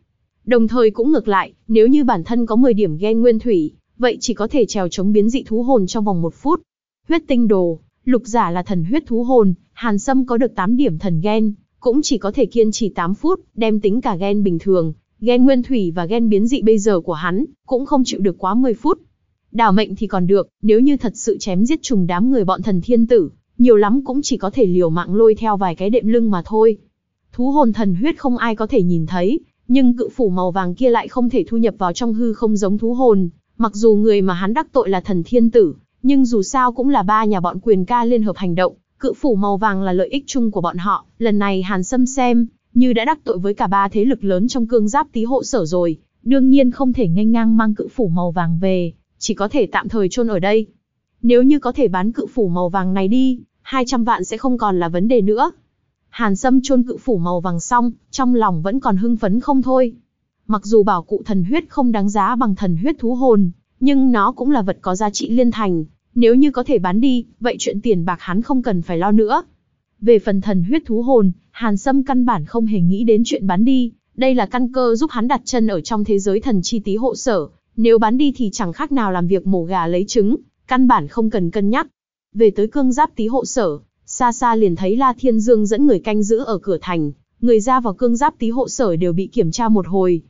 Đồng thời cũng ngược lại, nếu như bản thân có 10 điểm gen nguyên thủy, vậy chỉ có thể trèo chống biến dị thú hồn trong vòng một phút. Huyết tinh đồ, lục giả là thần huyết thú hồn, Hàn Sâm có được 8 điểm thần gen, cũng chỉ có thể kiên trì 8 phút, đem tính cả gen bình thường, Gen nguyên thủy và gen biến dị bây giờ của hắn, cũng không chịu được quá 10 phút. Đảo mệnh thì còn được, nếu như thật sự chém giết trùng đám người bọn thần thiên tử, nhiều lắm cũng chỉ có thể liều mạng lôi theo vài cái đệm lưng mà thôi. Thú hồn thần huyết không ai có thể nhìn thấy, nhưng cự phủ màu vàng kia lại không thể thu nhập vào trong hư không giống thú hồn, mặc dù người mà hắn đắc tội là thần thiên tử, nhưng dù sao cũng là ba nhà bọn quyền ca liên hợp hành động, cự phủ màu vàng là lợi ích chung của bọn họ, lần này Hàn Sâm xem, như đã đắc tội với cả ba thế lực lớn trong cương giáp tí hộ sở rồi, đương nhiên không thể nghênh ngang mang cự phủ màu vàng về, chỉ có thể tạm thời chôn ở đây. Nếu như có thể bán cự phủ màu vàng này đi, 200 vạn sẽ không còn là vấn đề nữa. Hàn Sâm chôn cự phủ màu vàng xong, trong lòng vẫn còn hưng phấn không thôi. Mặc dù bảo cụ thần huyết không đáng giá bằng thần huyết thú hồn, nhưng nó cũng là vật có giá trị liên thành, nếu như có thể bán đi, vậy chuyện tiền bạc hắn không cần phải lo nữa. Về phần thần huyết thú hồn, Hàn Sâm căn bản không hề nghĩ đến chuyện bán đi, đây là căn cơ giúp hắn đặt chân ở trong thế giới thần chi tí hộ sở, nếu bán đi thì chẳng khác nào làm việc mổ gà lấy trứng, căn bản không cần cân nhắc. Về tới cương giáp tí hộ sở, xa xa liền thấy La Thiên Dương dẫn người canh giữ ở cửa thành, người ra vào cương giáp tí hộ sở đều bị kiểm tra một hồi.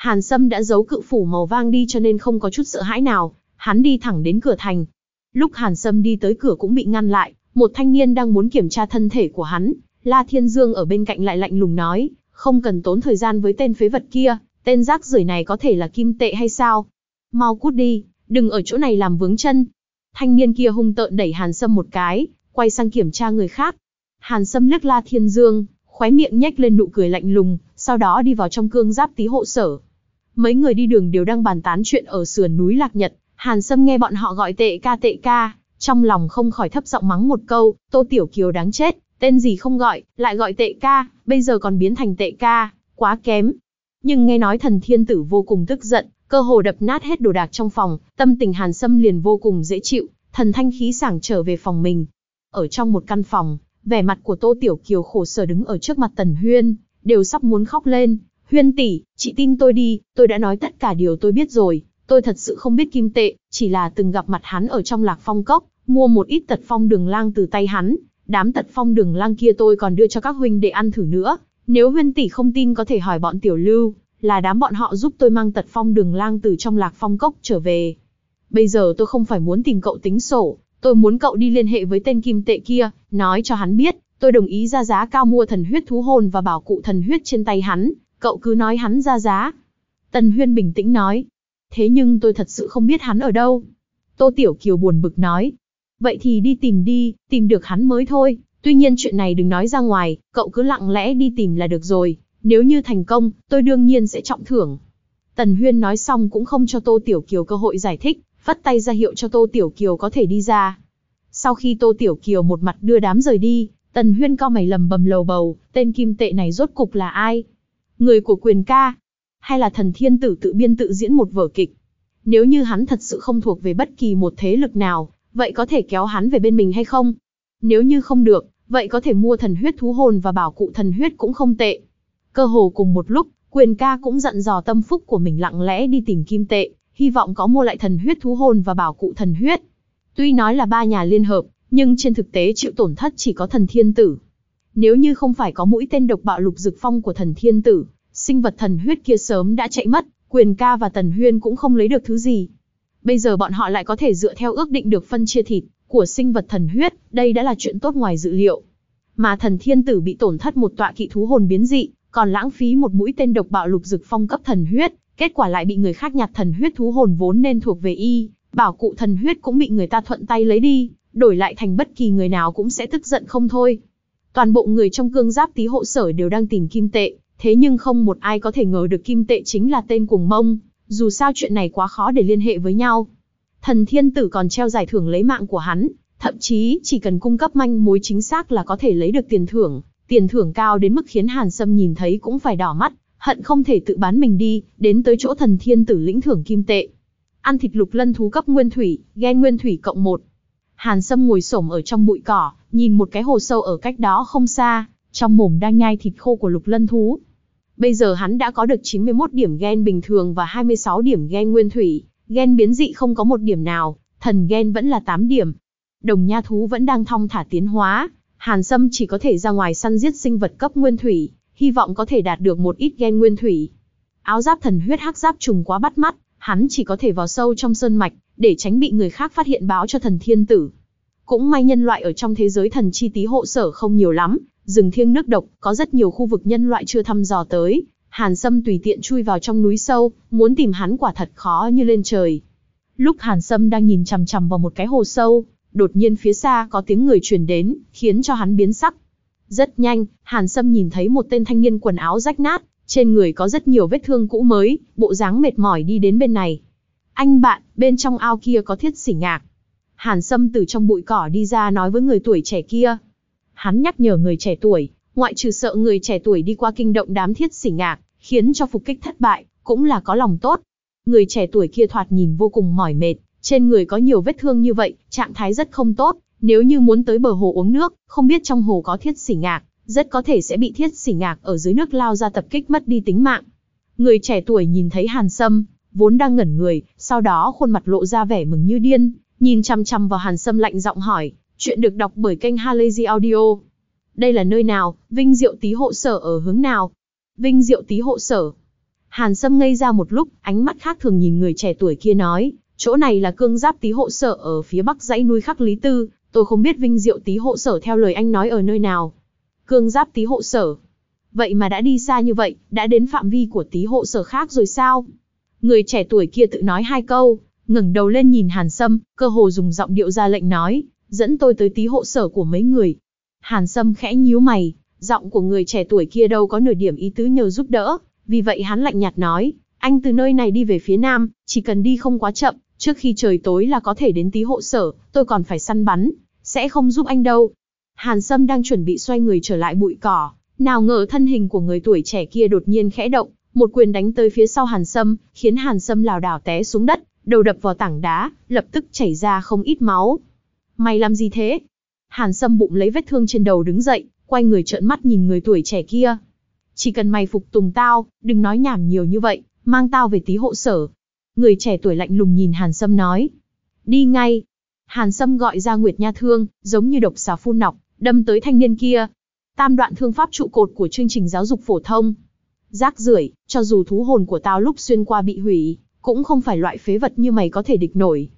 Hàn Sâm đã giấu cự phủ màu vang đi cho nên không có chút sợ hãi nào, hắn đi thẳng đến cửa thành. Lúc Hàn Sâm đi tới cửa cũng bị ngăn lại, một thanh niên đang muốn kiểm tra thân thể của hắn, La Thiên Dương ở bên cạnh lại lạnh lùng nói, không cần tốn thời gian với tên phế vật kia, tên rác rưởi này có thể là kim tệ hay sao? Mau cút đi, đừng ở chỗ này làm vướng chân. Thanh niên kia hung tợn đẩy Hàn Sâm một cái, quay sang kiểm tra người khác. Hàn Sâm liếc La Thiên Dương, khóe miệng nhếch lên nụ cười lạnh lùng, sau đó đi vào trong cương giáp tí hộ sở. Mấy người đi đường đều đang bàn tán chuyện ở sườn núi Lạc Nhật, Hàn Sâm nghe bọn họ gọi tệ ca tệ ca, trong lòng không khỏi thấp giọng mắng một câu, Tô Tiểu Kiều đáng chết, tên gì không gọi, lại gọi tệ ca, bây giờ còn biến thành tệ ca, quá kém. Nhưng nghe nói thần thiên tử vô cùng tức giận, cơ hồ đập nát hết đồ đạc trong phòng, tâm tình Hàn Sâm liền vô cùng dễ chịu, thần thanh khí sảng trở về phòng mình. Ở trong một căn phòng, vẻ mặt của Tô Tiểu Kiều khổ sở đứng ở trước mặt Tần Huyên, đều sắp muốn khóc lên. Huyên tỷ, chị tin tôi đi, tôi đã nói tất cả điều tôi biết rồi, tôi thật sự không biết kim tệ, chỉ là từng gặp mặt hắn ở trong lạc phong cốc, mua một ít tật phong đường lang từ tay hắn, đám tật phong đường lang kia tôi còn đưa cho các huynh để ăn thử nữa, nếu huyên tỷ không tin có thể hỏi bọn tiểu lưu, là đám bọn họ giúp tôi mang tật phong đường lang từ trong lạc phong cốc trở về. Bây giờ tôi không phải muốn tìm cậu tính sổ, tôi muốn cậu đi liên hệ với tên kim tệ kia, nói cho hắn biết, tôi đồng ý ra giá cao mua thần huyết thú hồn và bảo cụ thần huyết trên tay hắn, cậu cứ nói hắn ra giá. Tần Huyên bình tĩnh nói, thế nhưng tôi thật sự không biết hắn ở đâu. Tô Tiểu Kiều buồn bực nói, vậy thì đi tìm đi, tìm được hắn mới thôi, tuy nhiên chuyện này đừng nói ra ngoài, cậu cứ lặng lẽ đi tìm là được rồi, nếu như thành công, tôi đương nhiên sẽ trọng thưởng. Tần Huyên nói xong cũng không cho Tô Tiểu Kiều cơ hội giải thích, phất tay ra hiệu cho Tô Tiểu Kiều có thể đi ra. Sau khi Tô Tiểu Kiều một mặt đưa đám rời đi, Tần Huyên co mày lầm bầm lầu bầu, tên kim tệ này rốt cục là ai? Người của quyền ca? Hay là thần thiên tử tự biên tự diễn một vở kịch? Nếu như hắn thật sự không thuộc về bất kỳ một thế lực nào, vậy có thể kéo hắn về bên mình hay không? Nếu như không được, vậy có thể mua thần huyết thú hồn và bảo cụ thần huyết cũng không tệ. Cơ hồ cùng một lúc, quyền ca cũng dặn dò tâm phúc của mình lặng lẽ đi tìm kim tệ, hy vọng có mua lại thần huyết thú hồn và bảo cụ thần huyết. Tuy nói là ba nhà liên hợp, nhưng trên thực tế chịu tổn thất chỉ có thần thiên tử. Nếu như không phải có mũi tên độc bạo lục dực phong của thần thiên tử, sinh vật thần huyết kia sớm đã chạy mất, quyền ca và tần huyên cũng không lấy được thứ gì. Bây giờ bọn họ lại có thể dựa theo ước định được phân chia thịt của sinh vật thần huyết, đây đã là chuyện tốt ngoài dự liệu. Mà thần thiên tử bị tổn thất một tọa kỵ thú hồn biến dị, còn lãng phí một mũi tên độc bạo lục dực phong cấp thần huyết, kết quả lại bị người khác nhặt thần huyết thú hồn vốn nên thuộc về y, bảo cụ thần huyết cũng bị người ta thuận tay lấy đi, đổi lại thành bất kỳ người nào cũng sẽ tức giận không thôi. Toàn bộ người trong cương giáp tí hộ sở đều đang tìm kim tệ, thế nhưng không một ai có thể ngờ được kim tệ chính là tên cuồng mông, dù sao chuyện này quá khó để liên hệ với nhau. Thần thiên tử còn treo giải thưởng lấy mạng của hắn, thậm chí chỉ cần cung cấp manh mối chính xác là có thể lấy được tiền thưởng, tiền thưởng cao đến mức khiến Hàn Sâm nhìn thấy cũng phải đỏ mắt, hận không thể tự bán mình đi, đến tới chỗ thần thiên tử lĩnh thưởng kim tệ. Ăn thịt lục lân thú cấp nguyên thủy, ghen nguyên thủy cộng một. Hàn Sâm ngồi xổm ở trong bụi cỏ, nhìn một cái hồ sâu ở cách đó không xa, trong mồm đang nhai thịt khô của lục lân thú. Bây giờ hắn đã có được 91 điểm gen bình thường và 26 điểm gen nguyên thủy, gen biến dị không có một điểm nào, thần gen vẫn là 8 điểm. Đồng nha thú vẫn đang thong thả tiến hóa, Hàn Sâm chỉ có thể ra ngoài săn giết sinh vật cấp nguyên thủy, hy vọng có thể đạt được một ít gen nguyên thủy. Áo giáp thần huyết hắc giáp trùng quá bắt mắt, hắn chỉ có thể vào sâu trong sơn mạch, để tránh bị người khác phát hiện báo cho thần thiên tử. Cũng may nhân loại ở trong thế giới thần chi tí hộ sở không nhiều lắm, rừng thiêng nước độc, có rất nhiều khu vực nhân loại chưa thăm dò tới. Hàn Sâm tùy tiện chui vào trong núi sâu, muốn tìm hắn quả thật khó như lên trời. Lúc Hàn Sâm đang nhìn chằm chằm vào một cái hồ sâu, đột nhiên phía xa có tiếng người truyền đến, khiến cho hắn biến sắc. Rất nhanh, Hàn Sâm nhìn thấy một tên thanh niên quần áo rách nát, trên người có rất nhiều vết thương cũ mới, bộ dáng mệt mỏi đi đến bên này. Anh bạn, bên trong ao kia có thiết xỉ ngạc. Hàn Sâm từ trong bụi cỏ đi ra nói với người tuổi trẻ kia. Hắn nhắc nhở người trẻ tuổi, ngoại trừ sợ người trẻ tuổi đi qua kinh động đám thiết sỉ ngạc, khiến cho phục kích thất bại, cũng là có lòng tốt. Người trẻ tuổi kia thoạt nhìn vô cùng mỏi mệt, trên người có nhiều vết thương như vậy, trạng thái rất không tốt, nếu như muốn tới bờ hồ uống nước, không biết trong hồ có thiết sỉ ngạc, rất có thể sẽ bị thiết sỉ ngạc ở dưới nước lao ra tập kích mất đi tính mạng. Người trẻ tuổi nhìn thấy Hàn Sâm, vốn đang ngẩn người, sau đó khuôn mặt lộ ra vẻ mừng như điên, nhìn chăm chăm vào Hàn Sâm lạnh giọng hỏi, chuyện được đọc bởi kênh Halazy Audio. Đây là nơi nào, Vinh Diệu Tý hộ sở ở hướng nào? Vinh Diệu Tý hộ sở. Hàn Sâm ngây ra một lúc, ánh mắt khác thường nhìn người trẻ tuổi kia nói, chỗ này là cương giáp tý hộ sở ở phía bắc dãy núi khắc Lý Tư, tôi không biết Vinh Diệu tý hộ sở theo lời anh nói ở nơi nào. Cương giáp tý hộ sở. Vậy mà đã đi xa như vậy, đã đến phạm vi của tý hộ sở khác rồi sao? Người trẻ tuổi kia tự nói hai câu, ngẩng đầu lên nhìn Hàn Sâm, cơ hồ dùng giọng điệu ra lệnh nói, dẫn tôi tới tí hộ sở của mấy người. Hàn Sâm khẽ nhíu mày, giọng của người trẻ tuổi kia đâu có nửa điểm ý tứ nhờ giúp đỡ, vì vậy hắn lạnh nhạt nói, anh từ nơi này đi về phía nam, chỉ cần đi không quá chậm, trước khi trời tối là có thể đến tí hộ sở, tôi còn phải săn bắn, sẽ không giúp anh đâu. Hàn Sâm đang chuẩn bị xoay người trở lại bụi cỏ, nào ngờ thân hình của người tuổi trẻ kia đột nhiên khẽ động, một quyền đánh tới phía sau Hàn Sâm, khiến Hàn Sâm lảo đảo té xuống đất, đầu đập vào tảng đá, lập tức chảy ra không ít máu. Mày làm gì thế? Hàn Sâm bụng lấy vết thương trên đầu đứng dậy, quay người trợn mắt nhìn người tuổi trẻ kia. Chỉ cần mày phục tùng tao, đừng nói nhảm nhiều như vậy, mang tao về tí hộ sở. Người trẻ tuổi lạnh lùng nhìn Hàn Sâm nói. Đi ngay. Hàn Sâm gọi ra Nguyệt Nha Thương, giống như độc xà phun nọc, đâm tới thanh niên kia. Tam đoạn thương pháp trụ cột của chương trình giáo dục phổ thông. Rác rưởi, cho dù thú hồn của tao lúc xuyên qua bị hủy, cũng không phải loại phế vật như mày có thể địch nổi.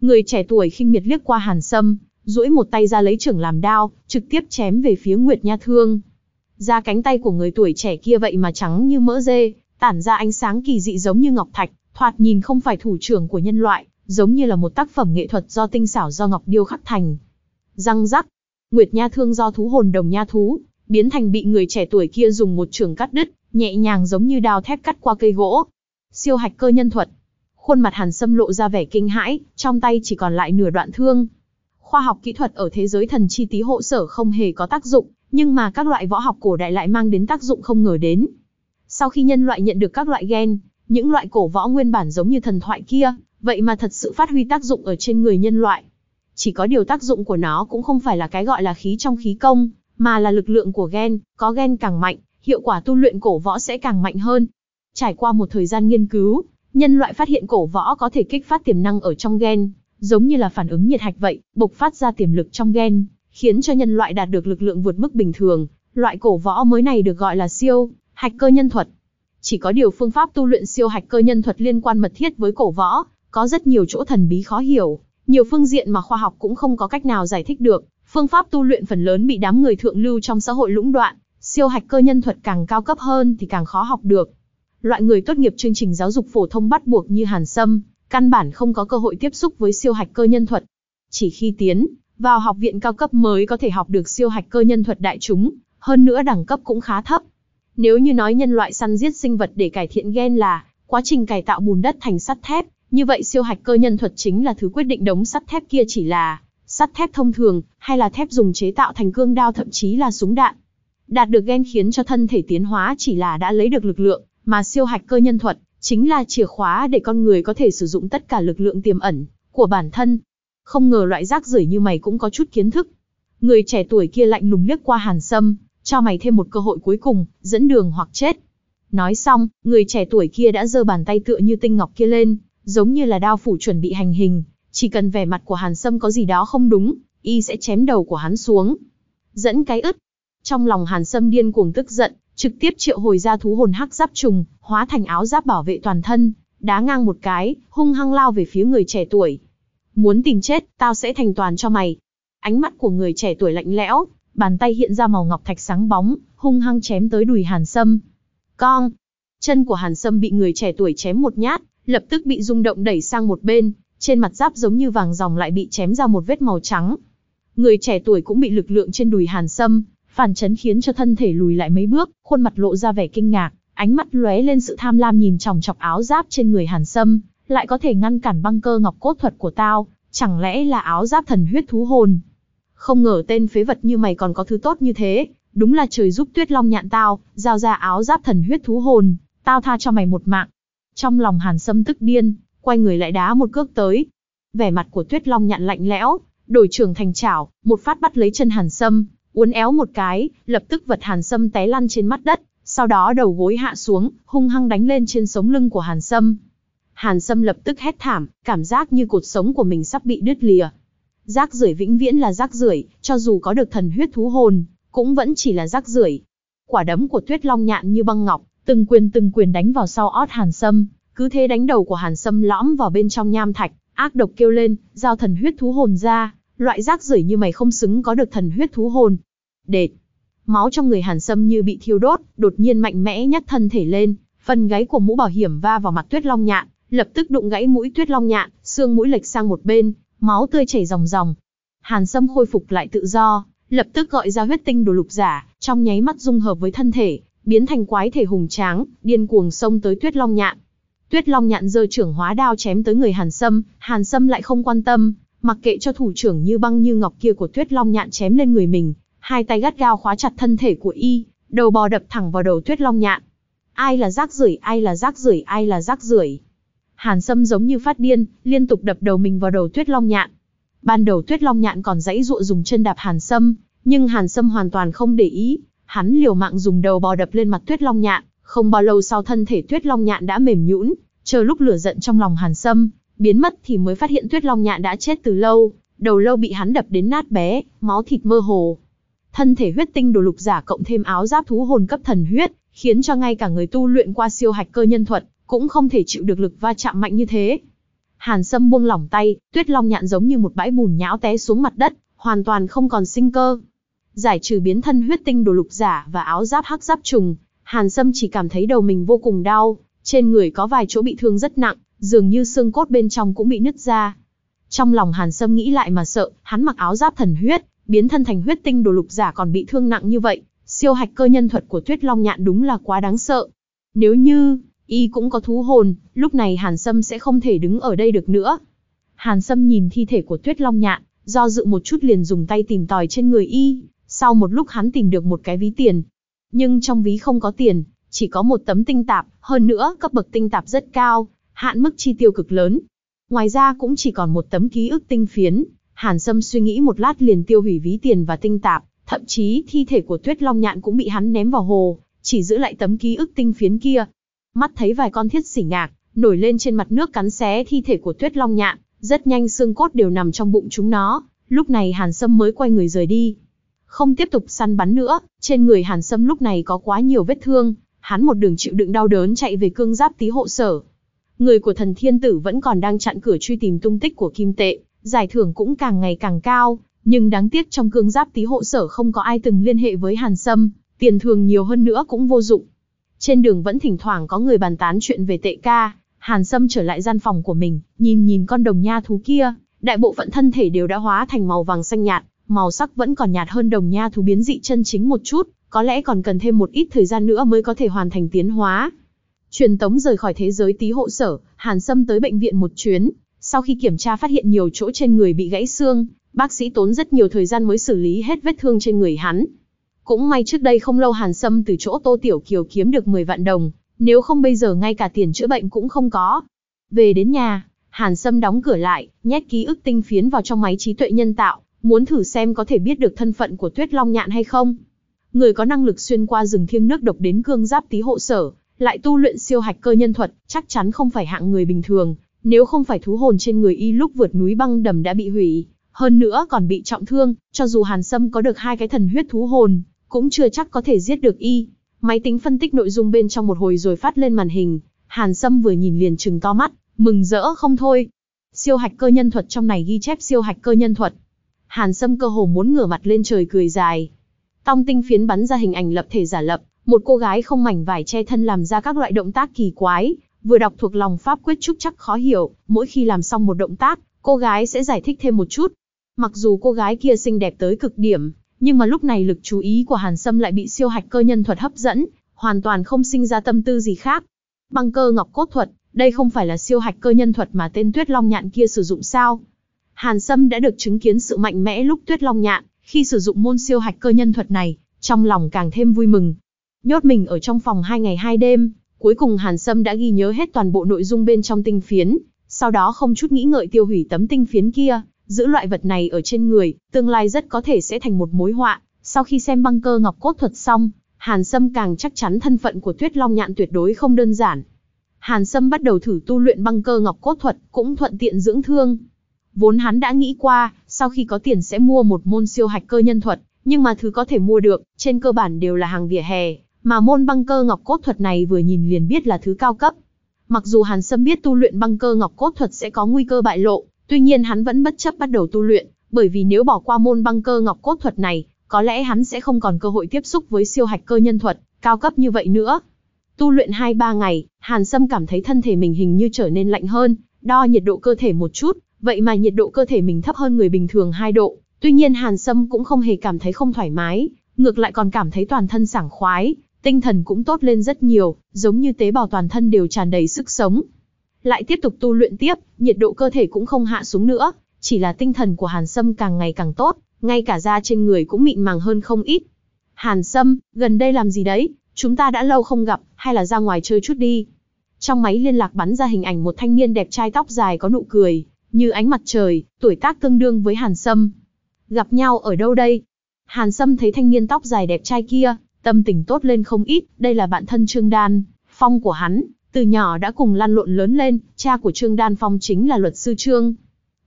Người trẻ tuổi khinh miệt liếc qua Hàn Sâm, duỗi một tay ra lấy trưởng làm đao, trực tiếp chém về phía Nguyệt Nha Thương. Ra cánh tay của người tuổi trẻ kia vậy mà trắng như mỡ dê, tản ra ánh sáng kỳ dị giống như ngọc thạch, thoạt nhìn không phải thủ trưởng của nhân loại, giống như là một tác phẩm nghệ thuật do tinh xảo do ngọc điêu khắc thành. Răng rắc, Nguyệt Nha Thương do thú hồn đồng nha thú, biến thành bị người trẻ tuổi kia dùng một trường cắt đứt, nhẹ nhàng giống như đao thép cắt qua cây gỗ. Siêu hạch cơ nhân thuật. Khuôn mặt Hàn Sâm lộ ra vẻ kinh hãi, trong tay chỉ còn lại nửa đoạn thương. Khoa học kỹ thuật ở thế giới thần chi tí hộ sở không hề có tác dụng, nhưng mà các loại võ học cổ đại lại mang đến tác dụng không ngờ đến. Sau khi nhân loại nhận được các loại gen, những loại cổ võ nguyên bản giống như thần thoại kia, vậy mà thật sự phát huy tác dụng ở trên người nhân loại. Chỉ có điều tác dụng của nó cũng không phải là cái gọi là khí trong khí công, mà là lực lượng của gen, có gen càng mạnh, hiệu quả tu luyện cổ võ sẽ càng mạnh hơn. Trải qua một thời gian nghiên cứu, nhân loại phát hiện cổ võ có thể kích phát tiềm năng ở trong gen, giống như là phản ứng nhiệt hạch vậy, bộc phát ra tiềm lực trong gen, khiến cho nhân loại đạt được lực lượng vượt mức bình thường. Loại cổ võ mới này được gọi là siêu, hạch cơ nhân thuật. Chỉ có điều phương pháp tu luyện siêu hạch cơ nhân thuật liên quan mật thiết với cổ võ, có rất nhiều chỗ thần bí khó hiểu, nhiều phương diện mà khoa học cũng không có cách nào giải thích được. Phương pháp tu luyện phần lớn bị đám người thượng lưu trong xã hội lũng đoạn, siêu hạch cơ nhân thuật càng cao cấp hơn thì càng khó học được. Loại người tốt nghiệp chương trình giáo dục phổ thông bắt buộc như Hàn Sâm, căn bản không có cơ hội tiếp xúc với siêu hạch cơ nhân thuật. Chỉ khi tiến vào học viện cao cấp mới có thể học được siêu hạch cơ nhân thuật đại chúng, hơn nữa đẳng cấp cũng khá thấp. Nếu như nói nhân loại săn giết sinh vật để cải thiện gen là quá trình cải tạo bùn đất thành sắt thép, như vậy siêu hạch cơ nhân thuật chính là thứ quyết định đống sắt thép kia chỉ là sắt thép thông thường, hay là thép dùng chế tạo thành cương đao thậm chí là súng đạn. Đạt được gen khiến cho thân thể tiến hóa chỉ là đã lấy được lực lượng, mà siêu hạch cơ nhân thuật chính là chìa khóa để con người có thể sử dụng tất cả lực lượng tiềm ẩn của bản thân. Không ngờ loại rác rưởi như mày cũng có chút kiến thức. Người trẻ tuổi kia lạnh lùng liếc qua Hàn Sâm, cho mày thêm một cơ hội cuối cùng, dẫn đường hoặc chết. Nói xong, người trẻ tuổi kia đã giơ bàn tay tựa như tinh ngọc kia lên, giống như là đao phủ chuẩn bị hành hình, chỉ cần vẻ mặt của Hàn Sâm có gì đó không đúng, y sẽ chém đầu của hắn xuống. Dẫn cái ứt. Trong lòng Hàn Sâm điên cuồng tức giận, trực tiếp triệu hồi ra thú hồn hắc giáp trùng, hóa thành áo giáp bảo vệ toàn thân, đá ngang một cái, hung hăng lao về phía người trẻ tuổi. Muốn tìm chết, tao sẽ thành toàn cho mày. Ánh mắt của người trẻ tuổi lạnh lẽo, bàn tay hiện ra màu ngọc thạch sáng bóng, hung hăng chém tới đùi Hàn Sâm. Con! Chân của Hàn Sâm bị người trẻ tuổi chém một nhát, lập tức bị rung động đẩy sang một bên, trên mặt giáp giống như vàng ròng lại bị chém ra một vết màu trắng. Người trẻ tuổi cũng bị lực lượng trên đùi Hàn Sâm, phản chấn khiến cho thân thể lùi lại mấy bước, khuôn mặt lộ ra vẻ kinh ngạc, ánh mắt lóe lên sự tham lam nhìn chòng chọc áo giáp trên người Hàn Sâm, lại có thể ngăn cản băng cơ ngọc cốt thuật của tao, chẳng lẽ là áo giáp thần huyết thú hồn? Không ngờ tên phế vật như mày còn có thứ tốt như thế, đúng là trời giúp tuyết long nhạn tao, giao ra áo giáp thần huyết thú hồn, tao tha cho mày một mạng. Trong lòng Hàn Sâm tức điên, quay người lại đá một cước tới. Vẻ mặt của tuyết long nhạn lạnh lẽo, đổi trường thành chảo, một phát bắt lấy chân Hàn Sâm, uốn éo một cái, lập tức vật Hàn Sâm té lăn trên mặt đất, sau đó đầu gối hạ xuống, hung hăng đánh lên trên sống lưng của Hàn Sâm. Hàn Sâm lập tức hét thảm, cảm giác như cột sống của mình sắp bị đứt lìa. Rác rưởi vĩnh viễn là rác rưởi, cho dù có được thần huyết thú hồn, cũng vẫn chỉ là rác rưởi. Quả đấm của Tuyết Long nhạn như băng ngọc, từng quyền từng quyền đánh vào sau ót Hàn Sâm, cứ thế đánh đầu của Hàn Sâm lõm vào bên trong nham thạch, ác độc kêu lên, giao thần huyết thú hồn ra, loại rác rưởi như mày không xứng có được thần huyết thú hồn. Đệt. Máu trong người Hàn Sâm như bị thiêu đốt, đột nhiên mạnh mẽ nhấc thân thể lên, phần gáy của mũ bảo hiểm va vào mặt Tuyết Long nhạn, lập tức đụng gãy mũi Tuyết Long nhạn, xương mũi lệch sang một bên, máu tươi chảy ròng ròng. Hàn Sâm khôi phục lại tự do, lập tức gọi ra huyết tinh đồ lục giả, trong nháy mắt dung hợp với thân thể, biến thành quái thể hùng tráng, điên cuồng xông tới Tuyết Long nhạn. Tuyết Long nhạn giơ trưởng hóa đao chém tới người Hàn Sâm, Hàn Sâm lại không quan tâm, mặc kệ cho thủ trưởng như băng như ngọc kia của Tuyết Long nhạn chém lên người mình, hai tay gắt gao khóa chặt thân thể của y, đầu bò đập thẳng vào đầu Tuyết Long nhạn. Ai là rác rưởi, ai là rác rưởi, ai là rác rưởi. Hàn Sâm giống như phát điên, liên tục đập đầu mình vào đầu Tuyết Long Nhạn. Ban đầu Tuyết Long Nhạn còn dãy dụa dùng chân đạp Hàn Sâm, nhưng Hàn Sâm hoàn toàn không để ý, hắn liều mạng dùng đầu bò đập lên mặt Tuyết Long Nhạn, không bao lâu sau thân thể Tuyết Long Nhạn đã mềm nhũn, chờ lúc lửa giận trong lòng Hàn Sâm biến mất thì mới phát hiện Tuyết Long Nhạn đã chết từ lâu, đầu lâu bị hắn đập đến nát bé, máu thịt mơ hồ. Thân thể huyết tinh đồ lục giả cộng thêm áo giáp thú hồn cấp thần huyết, khiến cho ngay cả người tu luyện qua siêu hạch cơ nhân thuật, cũng không thể chịu được lực va chạm mạnh như thế. Hàn Sâm buông lỏng tay, Tuyết Long nhạn giống như một bãi bùn nhão té xuống mặt đất, hoàn toàn không còn sinh cơ. Giải trừ biến thân huyết tinh đồ lục giả và áo giáp hắc giáp trùng, Hàn Sâm chỉ cảm thấy đầu mình vô cùng đau, trên người có vài chỗ bị thương rất nặng, dường như xương cốt bên trong cũng bị nứt ra. Trong lòng Hàn Sâm nghĩ lại mà sợ, hắn mặc áo giáp thần huyết, biến thân thành huyết tinh đồ lục giả còn bị thương nặng như vậy, siêu hạch cơ nhân thuật của Tuyết Long nhạn đúng là quá đáng sợ. Nếu như, Y cũng có thú hồn, lúc này Hàn Sâm sẽ không thể đứng ở đây được nữa. Hàn Sâm nhìn thi thể của Tuyết Long Nhạn, do dự một chút liền dùng tay tìm tòi trên người Y, sau một lúc hắn tìm được một cái ví tiền. Nhưng trong ví không có tiền, chỉ có một tấm tinh tạp, hơn nữa cấp bậc tinh tạp rất cao, hạn mức chi tiêu cực lớn. Ngoài ra cũng chỉ còn một tấm ký ức tinh phiến, Hàn Sâm suy nghĩ một lát liền tiêu hủy ví tiền và tinh tạp, thậm chí thi thể của Tuyết Long Nhạn cũng bị hắn ném vào hồ, chỉ giữ lại tấm ký ức tinh phiến kia, mắt thấy vài con thiết xỉ ngạc, nổi lên trên mặt nước cắn xé thi thể của tuyết long nhạn, rất nhanh xương cốt đều nằm trong bụng chúng nó, lúc này Hàn Sâm mới quay người rời đi. Không tiếp tục săn bắn nữa, trên người Hàn Sâm lúc này có quá nhiều vết thương, hắn một đường chịu đựng đau đớn chạy về cương giáp tí hộ sở. Người của thần thiên tử vẫn còn đang chặn cửa truy tìm tung tích của kim tệ, giải thưởng cũng càng ngày càng cao, nhưng đáng tiếc trong cương giáp tí hộ sở không có ai từng liên hệ với Hàn Sâm, tiền thường nhiều hơn nữa cũng vô dụng. Trên đường vẫn thỉnh thoảng có người bàn tán chuyện về tệ ca, Hàn Sâm trở lại gian phòng của mình, nhìn nhìn con đồng nha thú kia, đại bộ phận thân thể đều đã hóa thành màu vàng xanh nhạt, màu sắc vẫn còn nhạt hơn đồng nha thú biến dị chân chính một chút, có lẽ còn cần thêm một ít thời gian nữa mới có thể hoàn thành tiến hóa. Truyền tống rời khỏi thế giới tí hộ sở, Hàn Sâm tới bệnh viện một chuyến, sau khi kiểm tra phát hiện nhiều chỗ trên người bị gãy xương, bác sĩ tốn rất nhiều thời gian mới xử lý hết vết thương trên người hắn. Cũng may trước đây không lâu Hàn Sâm từ chỗ Tô Tiểu Kiều kiếm được 10 vạn đồng, nếu không bây giờ ngay cả tiền chữa bệnh cũng không có. Về đến nhà, Hàn Sâm đóng cửa lại, nhét ký ức tinh phiến vào trong máy trí tuệ nhân tạo, muốn thử xem có thể biết được thân phận của Tuyết Long Nhạn hay không. Người có năng lực xuyên qua rừng thiêng nước độc đến cương giáp tí hộ sở, lại tu luyện siêu hạch cơ nhân thuật, chắc chắn không phải hạng người bình thường, nếu không phải thú hồn trên người y lúc vượt núi băng đầm đã bị hủy, hơn nữa còn bị trọng thương, cho dù Hàn Sâm có được hai cái thần huyết thú hồn, cũng chưa chắc có thể giết được y. Máy tính phân tích nội dung bên trong một hồi rồi phát lên màn hình, Hàn Sâm vừa nhìn liền trừng to mắt, mừng rỡ không thôi. Siêu hạch cơ nhân thuật trong này ghi chép siêu hạch cơ nhân thuật. Hàn Sâm cơ hồ muốn ngửa mặt lên trời cười dài. Tong tinh phiến bắn ra hình ảnh lập thể giả lập, một cô gái không mảnh vải che thân làm ra các loại động tác kỳ quái, vừa đọc thuộc lòng pháp quyết trúc chắc khó hiểu, mỗi khi làm xong một động tác, cô gái sẽ giải thích thêm một chút. Mặc dù cô gái kia xinh đẹp tới cực điểm, nhưng mà lúc này lực chú ý của Hàn Sâm lại bị siêu hạch cơ nhân thuật hấp dẫn, hoàn toàn không sinh ra tâm tư gì khác. Băng cơ ngọc cốt thuật, đây không phải là siêu hạch cơ nhân thuật mà tên Tuyết Long Nhạn kia sử dụng sao? Hàn Sâm đã được chứng kiến sự mạnh mẽ lúc Tuyết Long Nhạn, khi sử dụng môn siêu hạch cơ nhân thuật này, trong lòng càng thêm vui mừng. Nhốt mình ở trong phòng hai ngày hai đêm, cuối cùng Hàn Sâm đã ghi nhớ hết toàn bộ nội dung bên trong tinh phiến, sau đó không chút nghĩ ngợi tiêu hủy tấm tinh phiến kia, giữ loại vật này ở trên người, tương lai rất có thể sẽ thành một mối họa. Sau khi xem băng cơ ngọc cốt thuật xong, Hàn Sâm càng chắc chắn thân phận của Tuyết Long Nhạn tuyệt đối không đơn giản. Hàn Sâm bắt đầu thử tu luyện băng cơ ngọc cốt thuật, cũng thuận tiện dưỡng thương. Vốn hắn đã nghĩ qua, sau khi có tiền sẽ mua một môn siêu hạch cơ nhân thuật, nhưng mà thứ có thể mua được, trên cơ bản đều là hàng vỉa hè, mà môn băng cơ ngọc cốt thuật này vừa nhìn liền biết là thứ cao cấp. Mặc dù Hàn Sâm biết tu luyện băng cơ ngọc cốt thuật sẽ có nguy cơ bại lộ, tuy nhiên hắn vẫn bất chấp bắt đầu tu luyện, bởi vì nếu bỏ qua môn băng cơ ngọc cốt thuật này, có lẽ hắn sẽ không còn cơ hội tiếp xúc với siêu hạch cơ nhân thuật, cao cấp như vậy nữa. Tu luyện 2-3 ngày, Hàn Sâm cảm thấy thân thể mình hình như trở nên lạnh hơn, đo nhiệt độ cơ thể một chút, vậy mà nhiệt độ cơ thể mình thấp hơn người bình thường 2 độ. Tuy nhiên Hàn Sâm cũng không hề cảm thấy không thoải mái, ngược lại còn cảm thấy toàn thân sảng khoái, tinh thần cũng tốt lên rất nhiều, giống như tế bào toàn thân đều tràn đầy sức sống. Lại tiếp tục tu luyện tiếp, nhiệt độ cơ thể cũng không hạ xuống nữa, chỉ là tinh thần của Hàn Sâm càng ngày càng tốt, ngay cả da trên người cũng mịn màng hơn không ít. Hàn Sâm, gần đây làm gì đấy? Chúng ta đã lâu không gặp, hay là ra ngoài chơi chút đi? Trong máy liên lạc bắn ra hình ảnh một thanh niên đẹp trai tóc dài có nụ cười, như ánh mặt trời, tuổi tác tương đương với Hàn Sâm. Gặp nhau ở đâu đây? Hàn Sâm thấy thanh niên tóc dài đẹp trai kia, tâm tình tốt lên không ít, đây là bạn thân Trương Đan, Phong của hắn, từ nhỏ đã cùng lăn lộn lớn lên, cha của Trương Đan Phong chính là luật sư Trương.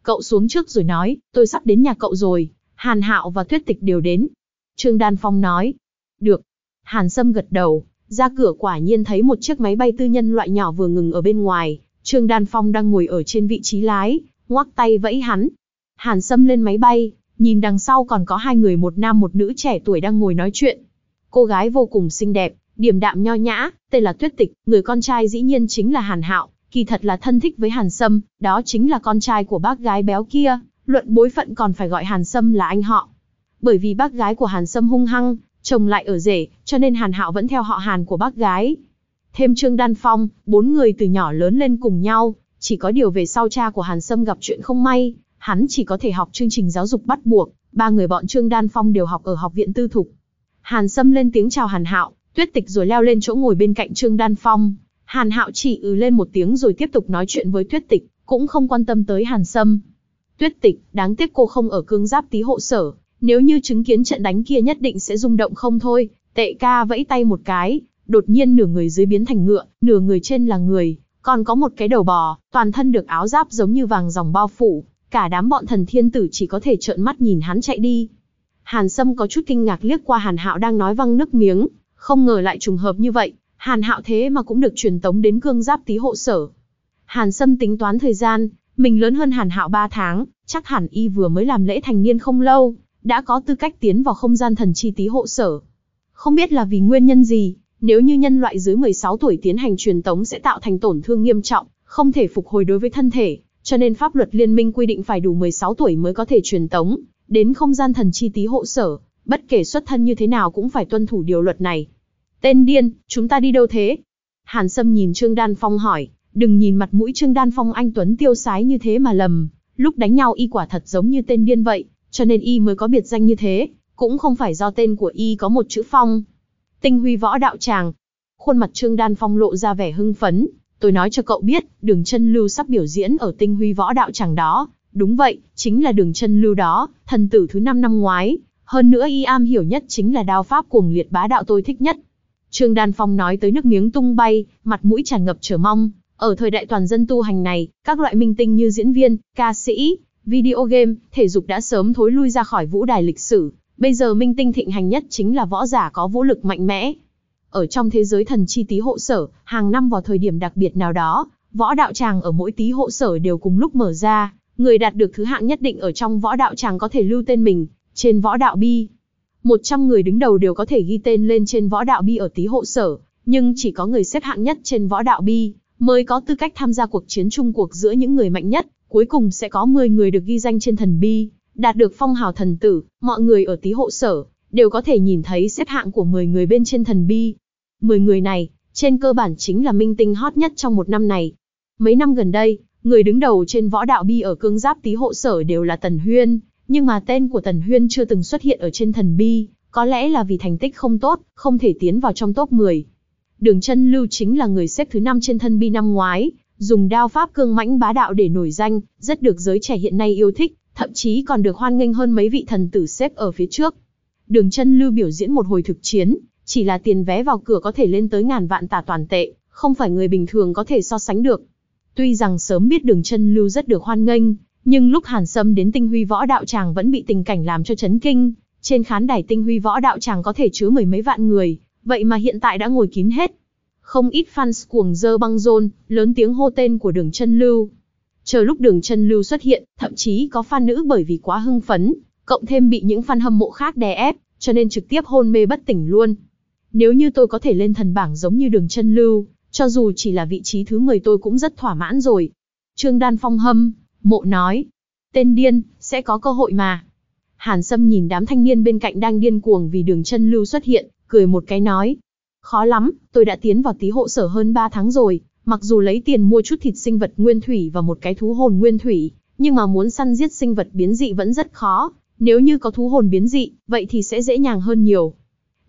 Cậu xuống trước rồi nói, tôi sắp đến nhà cậu rồi, Hàn Hạo và Tuyết Tịch đều đến. Trương Đan Phong nói, được. Hàn Sâm gật đầu, ra cửa quả nhiên thấy một chiếc máy bay tư nhân loại nhỏ vừa ngừng ở bên ngoài, Trương Đan Phong đang ngồi ở trên vị trí lái, ngoắc tay vẫy hắn. Hàn Sâm lên máy bay, nhìn đằng sau còn có hai người một nam một nữ trẻ tuổi đang ngồi nói chuyện. Cô gái vô cùng xinh đẹp, điềm đạm nho nhã, tên là Tuyết Tịch, người con trai dĩ nhiên chính là Hàn Hạo, kỳ thật là thân thích với Hàn Sâm, đó chính là con trai của bác gái béo kia, luận bối phận còn phải gọi Hàn Sâm là anh họ. Bởi vì bác gái của Hàn Sâm hung hăng, chồng lại ở rể, cho nên Hàn Hạo vẫn theo họ Hàn của bác gái. Thêm Trương Đan Phong, bốn người từ nhỏ lớn lên cùng nhau, chỉ có điều về sau cha của Hàn Sâm gặp chuyện không may, hắn chỉ có thể học chương trình giáo dục bắt buộc, ba người bọn Trương Đan Phong đều học ở học viện tư thục. Hàn Sâm lên tiếng chào Hàn Hạo, Tuyết Tịch rồi leo lên chỗ ngồi bên cạnh Trương Đan Phong. Hàn Hạo chỉ ừ lên một tiếng rồi tiếp tục nói chuyện với Tuyết Tịch, cũng không quan tâm tới Hàn Sâm. Tuyết Tịch, đáng tiếc cô không ở cương giáp tí hộ sở, nếu như chứng kiến trận đánh kia nhất định sẽ rung động không thôi. Tệ ca vẫy tay một cái, đột nhiên nửa người dưới biến thành ngựa, nửa người trên là người, còn có một cái đầu bò, toàn thân được áo giáp giống như vàng dòng bao phủ, cả đám bọn thần thiên tử chỉ có thể trợn mắt nhìn hắn chạy đi. Hàn Sâm có chút kinh ngạc liếc qua Hàn Hạo đang nói văng nước miếng, không ngờ lại trùng hợp như vậy, Hàn Hạo thế mà cũng được truyền tống đến cương giáp tí hộ sở. Hàn Sâm tính toán thời gian, mình lớn hơn Hàn Hạo 3 tháng, chắc hẳn y vừa mới làm lễ thành niên không lâu, đã có tư cách tiến vào không gian thần chi tí hộ sở. Không biết là vì nguyên nhân gì, nếu như nhân loại dưới 16 tuổi tiến hành truyền tống sẽ tạo thành tổn thương nghiêm trọng, không thể phục hồi đối với thân thể, cho nên pháp luật liên minh quy định phải đủ 16 tuổi mới có thể truyền tống đến không gian thần chi tí hộ sở, bất kể xuất thân như thế nào cũng phải tuân thủ điều luật này. Tên điên, chúng ta đi đâu thế? Hàn Sâm nhìn Trương Đan Phong hỏi, đừng nhìn mặt mũi Trương Đan Phong anh Tuấn tiêu sái như thế mà lầm, lúc đánh nhau y quả thật giống như tên điên vậy, cho nên y mới có biệt danh như thế, cũng không phải do tên của y có một chữ Phong. Tinh huy võ đạo tràng. Khuôn mặt Trương Đan Phong lộ ra vẻ hưng phấn, tôi nói cho cậu biết, đường chân lưu sắp biểu diễn ở tinh huy võ đạo tràng đó, Đúng vậy, chính là đường chân lưu đó, thần tử thứ năm năm ngoái. Hơn nữa y am hiểu nhất chính là đao pháp cuồng liệt bá đạo tôi thích nhất. Trương Đan Phong nói tới nước miếng tung bay, mặt mũi tràn ngập chờ mong. Ở thời đại toàn dân tu hành này, các loại minh tinh như diễn viên, ca sĩ, video game, thể dục đã sớm thối lui ra khỏi vũ đài lịch sử. Bây giờ minh tinh thịnh hành nhất chính là võ giả có vũ lực mạnh mẽ. Ở trong thế giới thần chi tí hộ sở, hàng năm vào thời điểm đặc biệt nào đó, võ đạo tràng ở mỗi tí hộ sở đều cùng lúc mở ra, người đạt được thứ hạng nhất định ở trong võ đạo chàng có thể lưu tên mình, trên võ đạo bi. 100 người đứng đầu đều có thể ghi tên lên trên võ đạo bi ở tí hộ sở, nhưng chỉ có người xếp hạng nhất trên võ đạo bi, mới có tư cách tham gia cuộc chiến chung cuộc giữa những người mạnh nhất, cuối cùng sẽ có 10 người được ghi danh trên thần bi, đạt được phong hào thần tử, mọi người ở tí hộ sở, đều có thể nhìn thấy xếp hạng của 10 người bên trên thần bi. 10 người này, trên cơ bản chính là minh tinh hot nhất trong một năm này. Mấy năm gần đây, người đứng đầu trên võ đạo bi ở cương giáp tý hộ sở đều là Tần Huyên, nhưng mà tên của Tần Huyên chưa từng xuất hiện ở trên thần bi, có lẽ là vì thành tích không tốt, không thể tiến vào trong top 10. Đường chân lưu chính là người xếp thứ 5 trên thân bi năm ngoái, dùng đao pháp cương mãnh bá đạo để nổi danh, rất được giới trẻ hiện nay yêu thích, thậm chí còn được hoan nghênh hơn mấy vị thần tử xếp ở phía trước. Đường chân lưu biểu diễn một hồi thực chiến, chỉ là tiền vé vào cửa có thể lên tới ngàn vạn tả toàn tệ, không phải người bình thường có thể so sánh được. Tuy rằng sớm biết đường chân lưu rất được hoan nghênh, nhưng lúc Hàn Sâm đến tinh huy võ đạo tràng vẫn bị tình cảnh làm cho chấn kinh. Trên khán đài tinh huy võ đạo tràng có thể chứa mười mấy vạn người, vậy mà hiện tại đã ngồi kín hết. Không ít fans cuồng dơ băng rôn, lớn tiếng hô tên của đường chân lưu. Chờ lúc đường chân lưu xuất hiện, thậm chí có fan nữ bởi vì quá hưng phấn, cộng thêm bị những fan hâm mộ khác đè ép, cho nên trực tiếp hôn mê bất tỉnh luôn. Nếu như tôi có thể lên thần bảng giống như đường chân lưu, cho dù chỉ là vị trí thứ 10 tôi cũng rất thỏa mãn rồi. Trương Đan Phong hâm, mộ nói. Tên điên, sẽ có cơ hội mà. Hàn Sâm nhìn đám thanh niên bên cạnh đang điên cuồng vì đường chân lưu xuất hiện, cười một cái nói. Khó lắm, tôi đã tiến vào tí hộ sở hơn 3 tháng rồi, mặc dù lấy tiền mua chút thịt sinh vật nguyên thủy và một cái thú hồn nguyên thủy, nhưng mà muốn săn giết sinh vật biến dị vẫn rất khó. Nếu như có thú hồn biến dị, vậy thì sẽ dễ nhàng hơn nhiều.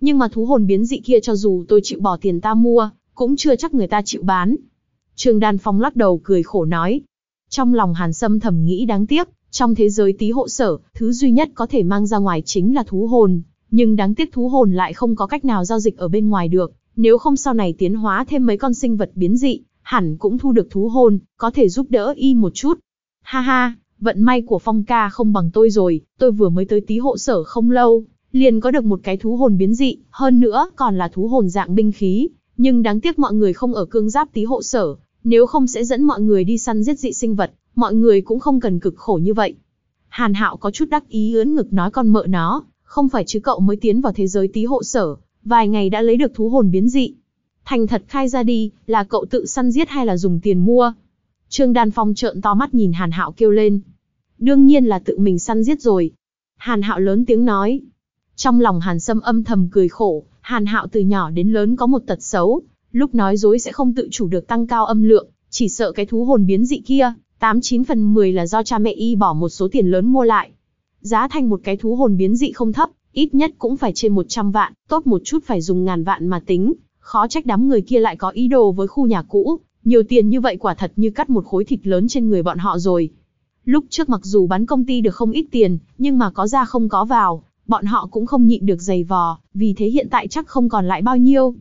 Nhưng mà thú hồn biến dị kia cho dù tôi chịu bỏ tiền ta mua, cũng chưa chắc người ta chịu bán. Trương Đan Phong lắc đầu cười khổ nói. Trong lòng Hàn Sâm thầm nghĩ đáng tiếc, trong thế giới tí hộ sở, thứ duy nhất có thể mang ra ngoài chính là thú hồn, nhưng đáng tiếc thú hồn lại không có cách nào giao dịch ở bên ngoài được, nếu không sau này tiến hóa thêm mấy con sinh vật biến dị, hẳn cũng thu được thú hồn, có thể giúp đỡ y một chút. Ha ha, vận may của Phong ca không bằng tôi rồi, tôi vừa mới tới tí hộ sở không lâu, liền có được một cái thú hồn biến dị, hơn nữa còn là thú hồn dạng binh khí, nhưng đáng tiếc mọi người không ở cương giáp tí hộ sở, nếu không sẽ dẫn mọi người đi săn giết dị sinh vật, mọi người cũng không cần cực khổ như vậy. Hàn Hạo có chút đắc ý ướn ngực nói con mợ nó, không phải chứ cậu mới tiến vào thế giới tí hộ sở, vài ngày đã lấy được thú hồn biến dị. Thành thật khai ra đi, là cậu tự săn giết hay là dùng tiền mua? Trương Đan Phong trợn to mắt nhìn Hàn Hạo kêu lên. Đương nhiên là tự mình săn giết rồi. Hàn Hạo lớn tiếng nói. Trong lòng Hàn Sâm âm thầm cười khổ, Hàn Hạo từ nhỏ đến lớn có một tật xấu, lúc nói dối sẽ không tự chủ được tăng cao âm lượng, chỉ sợ cái thú hồn biến dị kia, 89 phần 10 là do cha mẹ y bỏ một số tiền lớn mua lại. Giá thành một cái thú hồn biến dị không thấp, ít nhất cũng phải trên 100 vạn, tốt một chút phải dùng ngàn vạn mà tính, khó trách đám người kia lại có ý đồ với khu nhà cũ, nhiều tiền như vậy quả thật như cắt một khối thịt lớn trên người bọn họ rồi. Lúc trước mặc dù bán công ty được không ít tiền, nhưng mà có ra không có vào, bọn họ cũng không nhịn được giày vò, vì thế hiện tại chắc không còn lại bao nhiêu.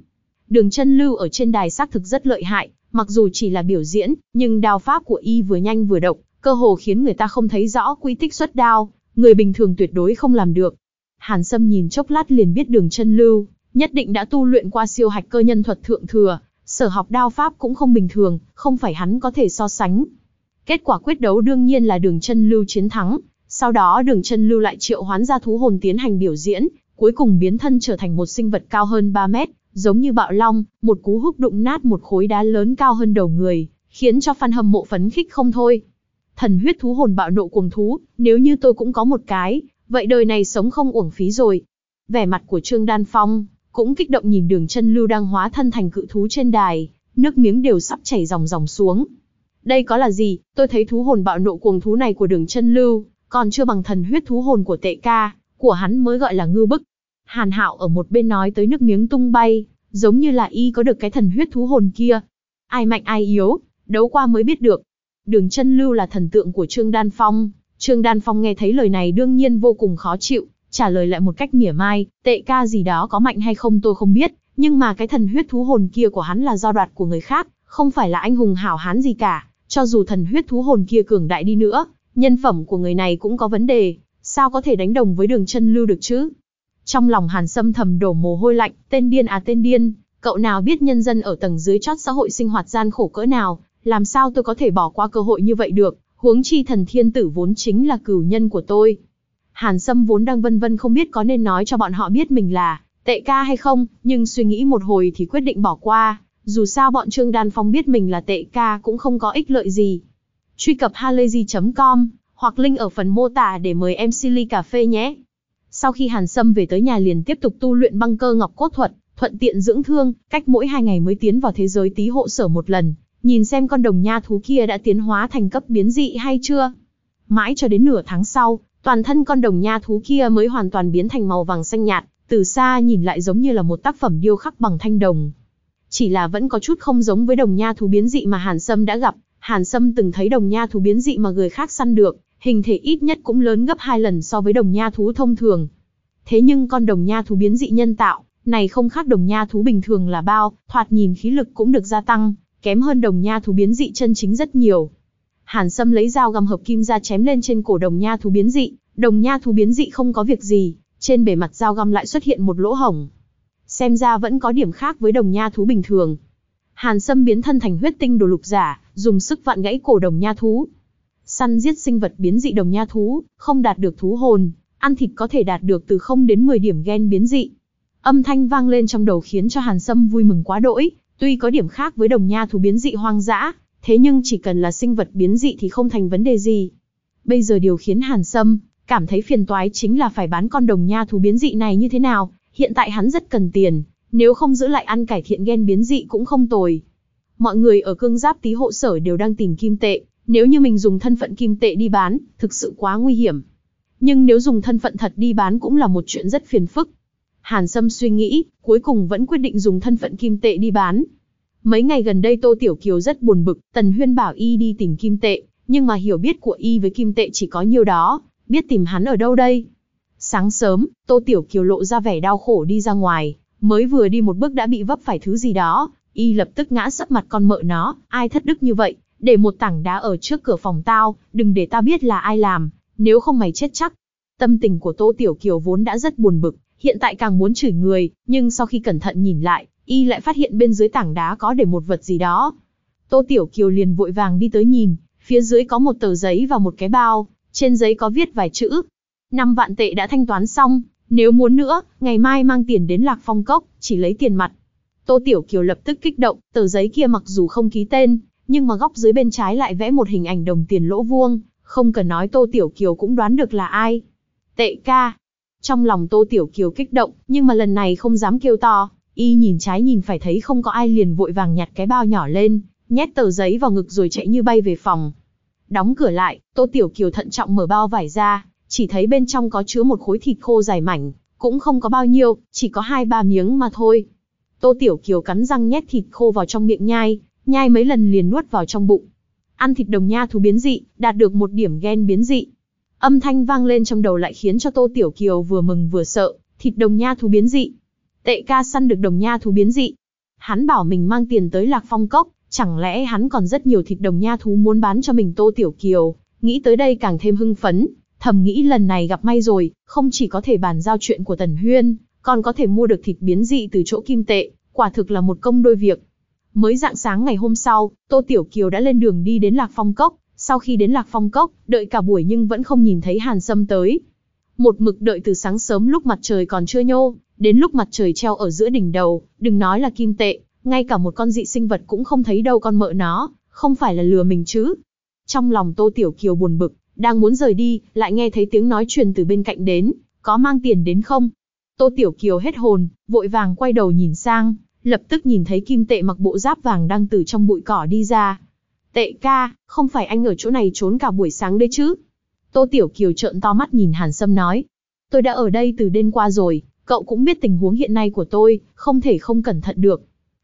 Đường chân lưu ở trên đài xác thực rất lợi hại, mặc dù chỉ là biểu diễn, nhưng đao pháp của y vừa nhanh vừa độc, cơ hồ khiến người ta không thấy rõ quy tích xuất đao, người bình thường tuyệt đối không làm được. Hàn Sâm nhìn chốc lát liền biết đường chân lưu, nhất định đã tu luyện qua siêu hạch cơ nhân thuật thượng thừa, sở học đao pháp cũng không bình thường, không phải hắn có thể so sánh. Kết quả quyết đấu đương nhiên là đường chân lưu chiến thắng, sau đó đường chân lưu lại triệu hoán ra thú hồn tiến hành biểu diễn, cuối cùng biến thân trở thành một sinh vật cao hơn 3 mét, giống như bạo long, một cú húc đụng nát một khối đá lớn cao hơn đầu người, khiến cho fan hâm mộ phấn khích không thôi. Thần huyết thú hồn bạo nộ cuồng thú, nếu như tôi cũng có một cái, vậy đời này sống không uổng phí rồi. Vẻ mặt của Trương Đan Phong, cũng kích động nhìn đường chân lưu đang hóa thân thành cự thú trên đài, nước miếng đều sắp chảy dòng dòng xuống. Đây có là gì, tôi thấy thú hồn bạo nộ cuồng thú này của đường chân lưu, còn chưa bằng thần huyết thú hồn của tệ ca, của hắn mới gọi là ngư bức. Hàn Hạo ở một bên nói tới nước miếng tung bay, giống như là y có được cái thần huyết thú hồn kia. Ai mạnh ai yếu, đấu qua mới biết được. Đường chân lưu là thần tượng của Trương Đan Phong. Trương Đan Phong nghe thấy lời này đương nhiên vô cùng khó chịu, trả lời lại một cách mỉa mai, tệ ca gì đó có mạnh hay không tôi không biết, nhưng mà cái thần huyết thú hồn kia của hắn là do đoạt của người khác, không phải là anh hùng hảo hán gì cả, cho dù thần huyết thú hồn kia cường đại đi nữa, nhân phẩm của người này cũng có vấn đề, sao có thể đánh đồng với đường chân lưu được chứ? Trong lòng Hàn Sâm thầm đổ mồ hôi lạnh, tên điên à tên điên, Cậu nào biết nhân dân ở tầng dưới chót xã hội sinh hoạt gian khổ cỡ nào, làm sao tôi có thể bỏ qua cơ hội như vậy được, huống chi thần thiên tử vốn chính là cửu nhân của tôi. Hàn Sâm vốn đang vân vân không biết có nên nói cho bọn họ biết mình là tệ ca hay không, nhưng suy nghĩ một hồi thì quyết định bỏ qua, dù sao bọn Trương Đan Phong biết mình là tệ ca cũng không có ích lợi gì. Truy cập halayzi.com hoặc link ở phần mô tả để mời em Silly Cà Phê nhé. Sau khi Hàn Sâm về tới nhà liền tiếp tục tu luyện băng cơ ngọc cốt thuật, thuận tiện dưỡng thương, cách mỗi hai ngày mới tiến vào thế giới tí hộ sở một lần, nhìn xem con đồng nha thú kia đã tiến hóa thành cấp biến dị hay chưa. Mãi cho đến nửa tháng sau, toàn thân con đồng nha thú kia mới hoàn toàn biến thành màu vàng xanh nhạt, từ xa nhìn lại giống như là một tác phẩm điêu khắc bằng thanh đồng. Chỉ là vẫn có chút không giống với đồng nha thú biến dị mà Hàn Sâm đã gặp, Hàn Sâm từng thấy đồng nha thú biến dị mà người khác săn được, hình thể ít nhất cũng lớn gấp hai lần so với đồng nha thú thông thường. Thế nhưng con đồng nha thú biến dị nhân tạo, này không khác đồng nha thú bình thường là bao, thoạt nhìn khí lực cũng được gia tăng, kém hơn đồng nha thú biến dị chân chính rất nhiều. Hàn Sâm lấy dao găm hợp kim ra chém lên trên cổ đồng nha thú biến dị, đồng nha thú biến dị không có việc gì, trên bề mặt dao găm lại xuất hiện một lỗ hổng. Xem ra vẫn có điểm khác với đồng nha thú bình thường. Hàn Sâm biến thân thành huyết tinh đồ lục giả, dùng sức vặn gãy cổ đồng nha thú. Săn giết sinh vật biến dị đồng nha thú, không đạt được thú hồn, ăn thịt có thể đạt được từ 0 đến 10 điểm gen biến dị. Âm thanh vang lên trong đầu khiến cho Hàn Sâm vui mừng quá đỗi, tuy có điểm khác với đồng nha thú biến dị hoang dã, thế nhưng chỉ cần là sinh vật biến dị thì không thành vấn đề gì. Bây giờ điều khiến Hàn Sâm cảm thấy phiền toái chính là phải bán con đồng nha thú biến dị này như thế nào, hiện tại hắn rất cần tiền, nếu không giữ lại ăn cải thiện gen biến dị cũng không tồi. Mọi người ở cương giáp tí hộ sở đều đang tìm kim tệ, nếu như mình dùng thân phận kim tệ đi bán, thực sự quá nguy hiểm. Nhưng nếu dùng thân phận thật đi bán cũng là một chuyện rất phiền phức. Hàn Sâm suy nghĩ, cuối cùng vẫn quyết định dùng thân phận kim tệ đi bán. Mấy ngày gần đây Tô Tiểu Kiều rất buồn bực, Tần Huyên bảo y đi tìm kim tệ, nhưng mà hiểu biết của y với kim tệ chỉ có nhiêu đó, biết tìm hắn ở đâu đây. Sáng sớm, Tô Tiểu Kiều lộ ra vẻ đau khổ đi ra ngoài, mới vừa đi một bước đã bị vấp phải thứ gì đó, y lập tức ngã sấp mặt con mợ nó, ai thất đức như vậy, để một tảng đá ở trước cửa phòng tao, đừng để tao biết là ai làm, nếu không mày chết chắc. Tâm tình của Tô Tiểu Kiều vốn đã rất buồn bực, hiện tại càng muốn chửi người, nhưng sau khi cẩn thận nhìn lại, y lại phát hiện bên dưới tảng đá có để một vật gì đó. Tô Tiểu Kiều liền vội vàng đi tới nhìn, phía dưới có một tờ giấy và một cái bao, trên giấy có viết vài chữ. Năm vạn tệ đã thanh toán xong, nếu muốn nữa, ngày mai mang tiền đến Lạc Phong Cốc, chỉ lấy tiền mặt. Tô Tiểu Kiều lập tức kích động, tờ giấy kia mặc dù không ký tên, nhưng mà góc dưới bên trái lại vẽ một hình ảnh đồng tiền lỗ vuông, không cần nói Tô Tiểu Kiều cũng đoán được là ai. Tệ ca. Trong lòng Tô Tiểu Kiều kích động, nhưng mà lần này không dám kêu to, y nhìn trái nhìn phải thấy không có ai liền vội vàng nhặt cái bao nhỏ lên, nhét tờ giấy vào ngực rồi chạy như bay về phòng. Đóng cửa lại, Tô Tiểu Kiều thận trọng mở bao vải ra, chỉ thấy bên trong có chứa một khối thịt khô dài mảnh, cũng không có bao nhiêu, chỉ có hai ba miếng mà thôi. Tô Tiểu Kiều cắn răng nhét thịt khô vào trong miệng nhai, nhai mấy lần liền nuốt vào trong bụng. Ăn thịt đồng nha thú biến dị, đạt được một điểm gen biến dị. Âm thanh vang lên trong đầu lại khiến cho Tô Tiểu Kiều vừa mừng vừa sợ, thịt đồng nha thú biến dị. Tệ ca săn được đồng nha thú biến dị. Hắn bảo mình mang tiền tới Lạc Phong Cốc, chẳng lẽ hắn còn rất nhiều thịt đồng nha thú muốn bán cho mình Tô Tiểu Kiều, nghĩ tới đây càng thêm hưng phấn, thầm nghĩ lần này gặp may rồi, không chỉ có thể bàn giao chuyện của Tần Huyên, còn có thể mua được thịt biến dị từ chỗ kim tệ, quả thực là một công đôi việc. Mới dạng sáng ngày hôm sau, Tô Tiểu Kiều đã lên đường đi đến Lạc Phong Cốc, sau khi đến Lạc Phong Cốc, đợi cả buổi nhưng vẫn không nhìn thấy Hàn Sâm tới. Một mực đợi từ sáng sớm lúc mặt trời còn chưa nhô, đến lúc mặt trời treo ở giữa đỉnh đầu, đừng nói là kim tệ, ngay cả một con dị sinh vật cũng không thấy đâu con mợ nó, không phải là lừa mình chứ. Trong lòng Tô Tiểu Kiều buồn bực, đang muốn rời đi, lại nghe thấy tiếng nói truyền từ bên cạnh đến, có mang tiền đến không? Tô Tiểu Kiều hết hồn, vội vàng quay đầu nhìn sang, lập tức nhìn thấy kim tệ mặc bộ giáp vàng đang từ trong bụi cỏ đi ra. Tệ ca, không phải anh ở chỗ này trốn cả buổi sáng đấy chứ? Tô Tiểu Kiều trợn to mắt nhìn Hàn Sâm nói. Tôi đã ở đây từ đêm qua rồi, cậu cũng biết tình huống hiện nay của tôi, không thể không cẩn thận được.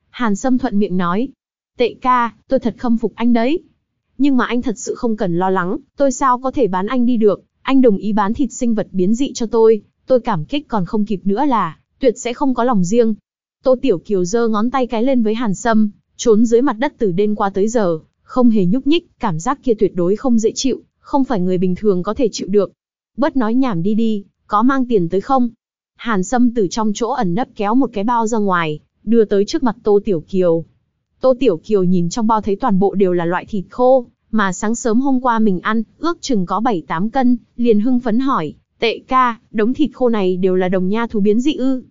Hàn Sâm thuận miệng nói. Tệ ca, tôi thật khâm phục anh đấy. Nhưng mà anh thật sự không cần lo lắng, tôi sao có thể bán anh đi được, anh đồng ý bán thịt sinh vật biến dị cho tôi, tôi cảm kích còn không kịp nữa là, tuyệt sẽ không có lòng riêng. Tô Tiểu Kiều giơ ngón tay cái lên với Hàn Sâm, trốn dưới mặt đất từ đêm qua tới giờ, không hề nhúc nhích, cảm giác kia tuyệt đối không dễ chịu, không phải người bình thường có thể chịu được. Bớt nói nhảm đi đi, có mang tiền tới không? Hàn Sâm từ trong chỗ ẩn nấp kéo một cái bao ra ngoài, đưa tới trước mặt Tô Tiểu Kiều. Tô Tiểu Kiều nhìn trong bao thấy toàn bộ đều là loại thịt khô, mà sáng sớm hôm qua mình ăn, ước chừng có 7-8 cân, liền hưng phấn hỏi, tệ ca, đống thịt khô này đều là đồng nha thú biến dị ư.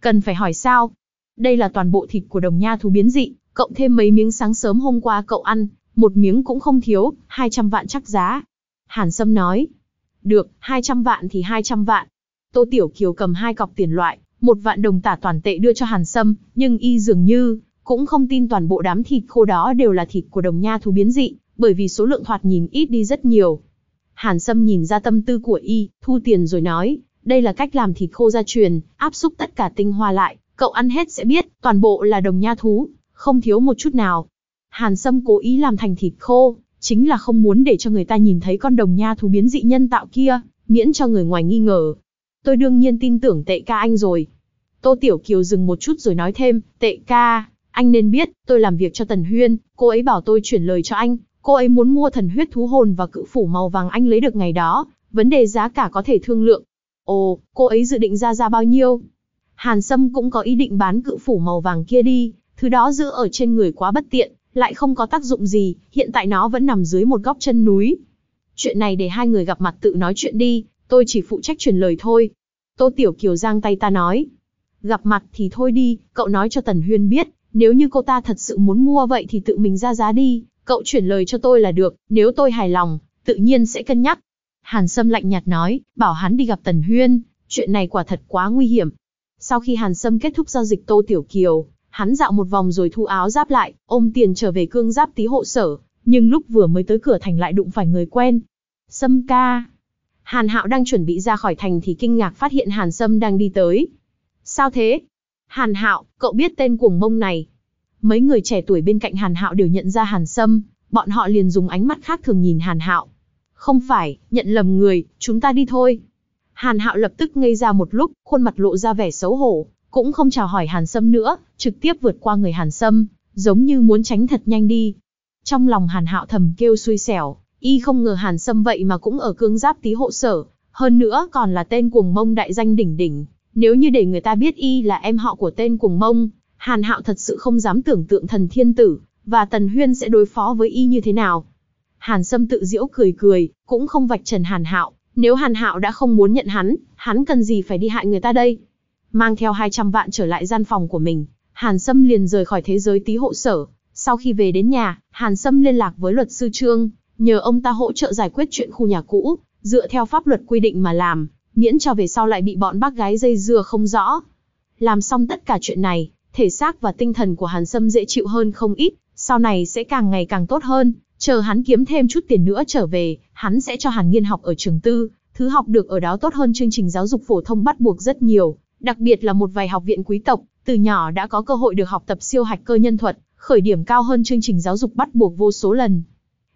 Cần phải hỏi sao? Đây là toàn bộ thịt của đồng nha thú biến dị, cộng thêm mấy miếng sáng sớm hôm qua cậu ăn, một miếng cũng không thiếu, 200 vạn chắc giá. Hàn Sâm nói, được, 200 vạn thì 200 vạn. Tô Tiểu Kiều cầm hai cọc tiền loại, một vạn đồng tả toàn tệ đưa cho Hàn Sâm, nhưng y dường như, cũng không tin toàn bộ đám thịt khô đó đều là thịt của đồng nha thú biến dị, bởi vì số lượng thoạt nhìn ít đi rất nhiều. Hàn Sâm nhìn ra tâm tư của y, thu tiền rồi nói, đây là cách làm thịt khô gia truyền, áp xúc tất cả tinh hoa lại, cậu ăn hết sẽ biết, toàn bộ là đồng nha thú, không thiếu một chút nào. Hàn Sâm cố ý làm thành thịt khô, chính là không muốn để cho người ta nhìn thấy con đồng nha thú biến dị nhân tạo kia, miễn cho người ngoài nghi ngờ. Tôi đương nhiên tin tưởng tệ ca anh rồi. Tô Tiểu Kiều dừng một chút rồi nói thêm, tệ ca, anh nên biết, tôi làm việc cho Tần Huyên, cô ấy bảo tôi chuyển lời cho anh, cô ấy muốn mua thần huyết thú hồn và cự phủ màu vàng anh lấy được ngày đó, vấn đề giá cả có thể thương lượng. Ồ, cô ấy dự định ra ra bao nhiêu? Hàn Sâm cũng có ý định bán cự phủ màu vàng kia đi, thứ đó giữ ở trên người quá bất tiện, lại không có tác dụng gì, hiện tại nó vẫn nằm dưới một góc chân núi. Chuyện này để hai người gặp mặt tự nói chuyện đi, tôi chỉ phụ trách truyền lời thôi. Tô Tiểu Kiều giang tay ta nói. Gặp mặt thì thôi đi, cậu nói cho Tần Huyên biết, nếu như cô ta thật sự muốn mua vậy thì tự mình ra giá đi, cậu chuyển lời cho tôi là được, nếu tôi hài lòng, tự nhiên sẽ cân nhắc. Hàn Sâm lạnh nhạt nói, bảo hắn đi gặp Tần Huyên, chuyện này quả thật quá nguy hiểm. Sau khi Hàn Sâm kết thúc giao dịch Tô Tiểu Kiều, hắn dạo một vòng rồi thu áo giáp lại, ôm tiền trở về cương giáp tí hộ sở, nhưng lúc vừa mới tới cửa thành lại đụng phải người quen. Sâm ca. Hàn Hạo đang chuẩn bị ra khỏi thành thì kinh ngạc phát hiện Hàn Sâm đang đi tới. Sao thế? Hàn Hạo, cậu biết tên cuồng mông này. Mấy người trẻ tuổi bên cạnh Hàn Hạo đều nhận ra Hàn Sâm, bọn họ liền dùng ánh mắt khác thường nhìn Hàn Hạo. Không phải, nhận lầm người, chúng ta đi thôi. Hàn Hạo lập tức ngây ra một lúc, khuôn mặt lộ ra vẻ xấu hổ, cũng không chào hỏi Hàn Sâm nữa, trực tiếp vượt qua người Hàn Sâm, giống như muốn tránh thật nhanh đi. Trong lòng Hàn Hạo thầm kêu xui xẻo, y không ngờ Hàn Sâm vậy mà cũng ở cương giáp tí hộ sở, hơn nữa còn là tên cuồng mông đại danh đỉnh đỉnh. Nếu như để người ta biết y là em họ của tên cuồng mông, Hàn Hạo thật sự không dám tưởng tượng thần thiên tử, và Tần Huyên sẽ đối phó với y như thế nào. Hàn Sâm tự giễu cười cười, cũng không vạch trần Hàn Hạo, nếu Hàn Hạo đã không muốn nhận hắn, hắn cần gì phải đi hại người ta đây? Mang theo 200 vạn trở lại gian phòng của mình, Hàn Sâm liền rời khỏi thế giới tí hộ sở. Sau khi về đến nhà, Hàn Sâm liên lạc với luật sư Trương, nhờ ông ta hỗ trợ giải quyết chuyện khu nhà cũ, dựa theo pháp luật quy định mà làm, miễn cho về sau lại bị bọn bác gái dây dưa không rõ. Làm xong tất cả chuyện này, thể xác và tinh thần của Hàn Sâm dễ chịu hơn không ít, sau này sẽ càng ngày càng tốt hơn, chờ hắn kiếm thêm chút tiền nữa trở về, hắn sẽ cho Hàn Nghiên học ở trường tư, thứ học được ở đó tốt hơn chương trình giáo dục phổ thông bắt buộc rất nhiều, đặc biệt là một vài học viện quý tộc, từ nhỏ đã có cơ hội được học tập siêu hạch cơ nhân thuật, khởi điểm cao hơn chương trình giáo dục bắt buộc vô số lần.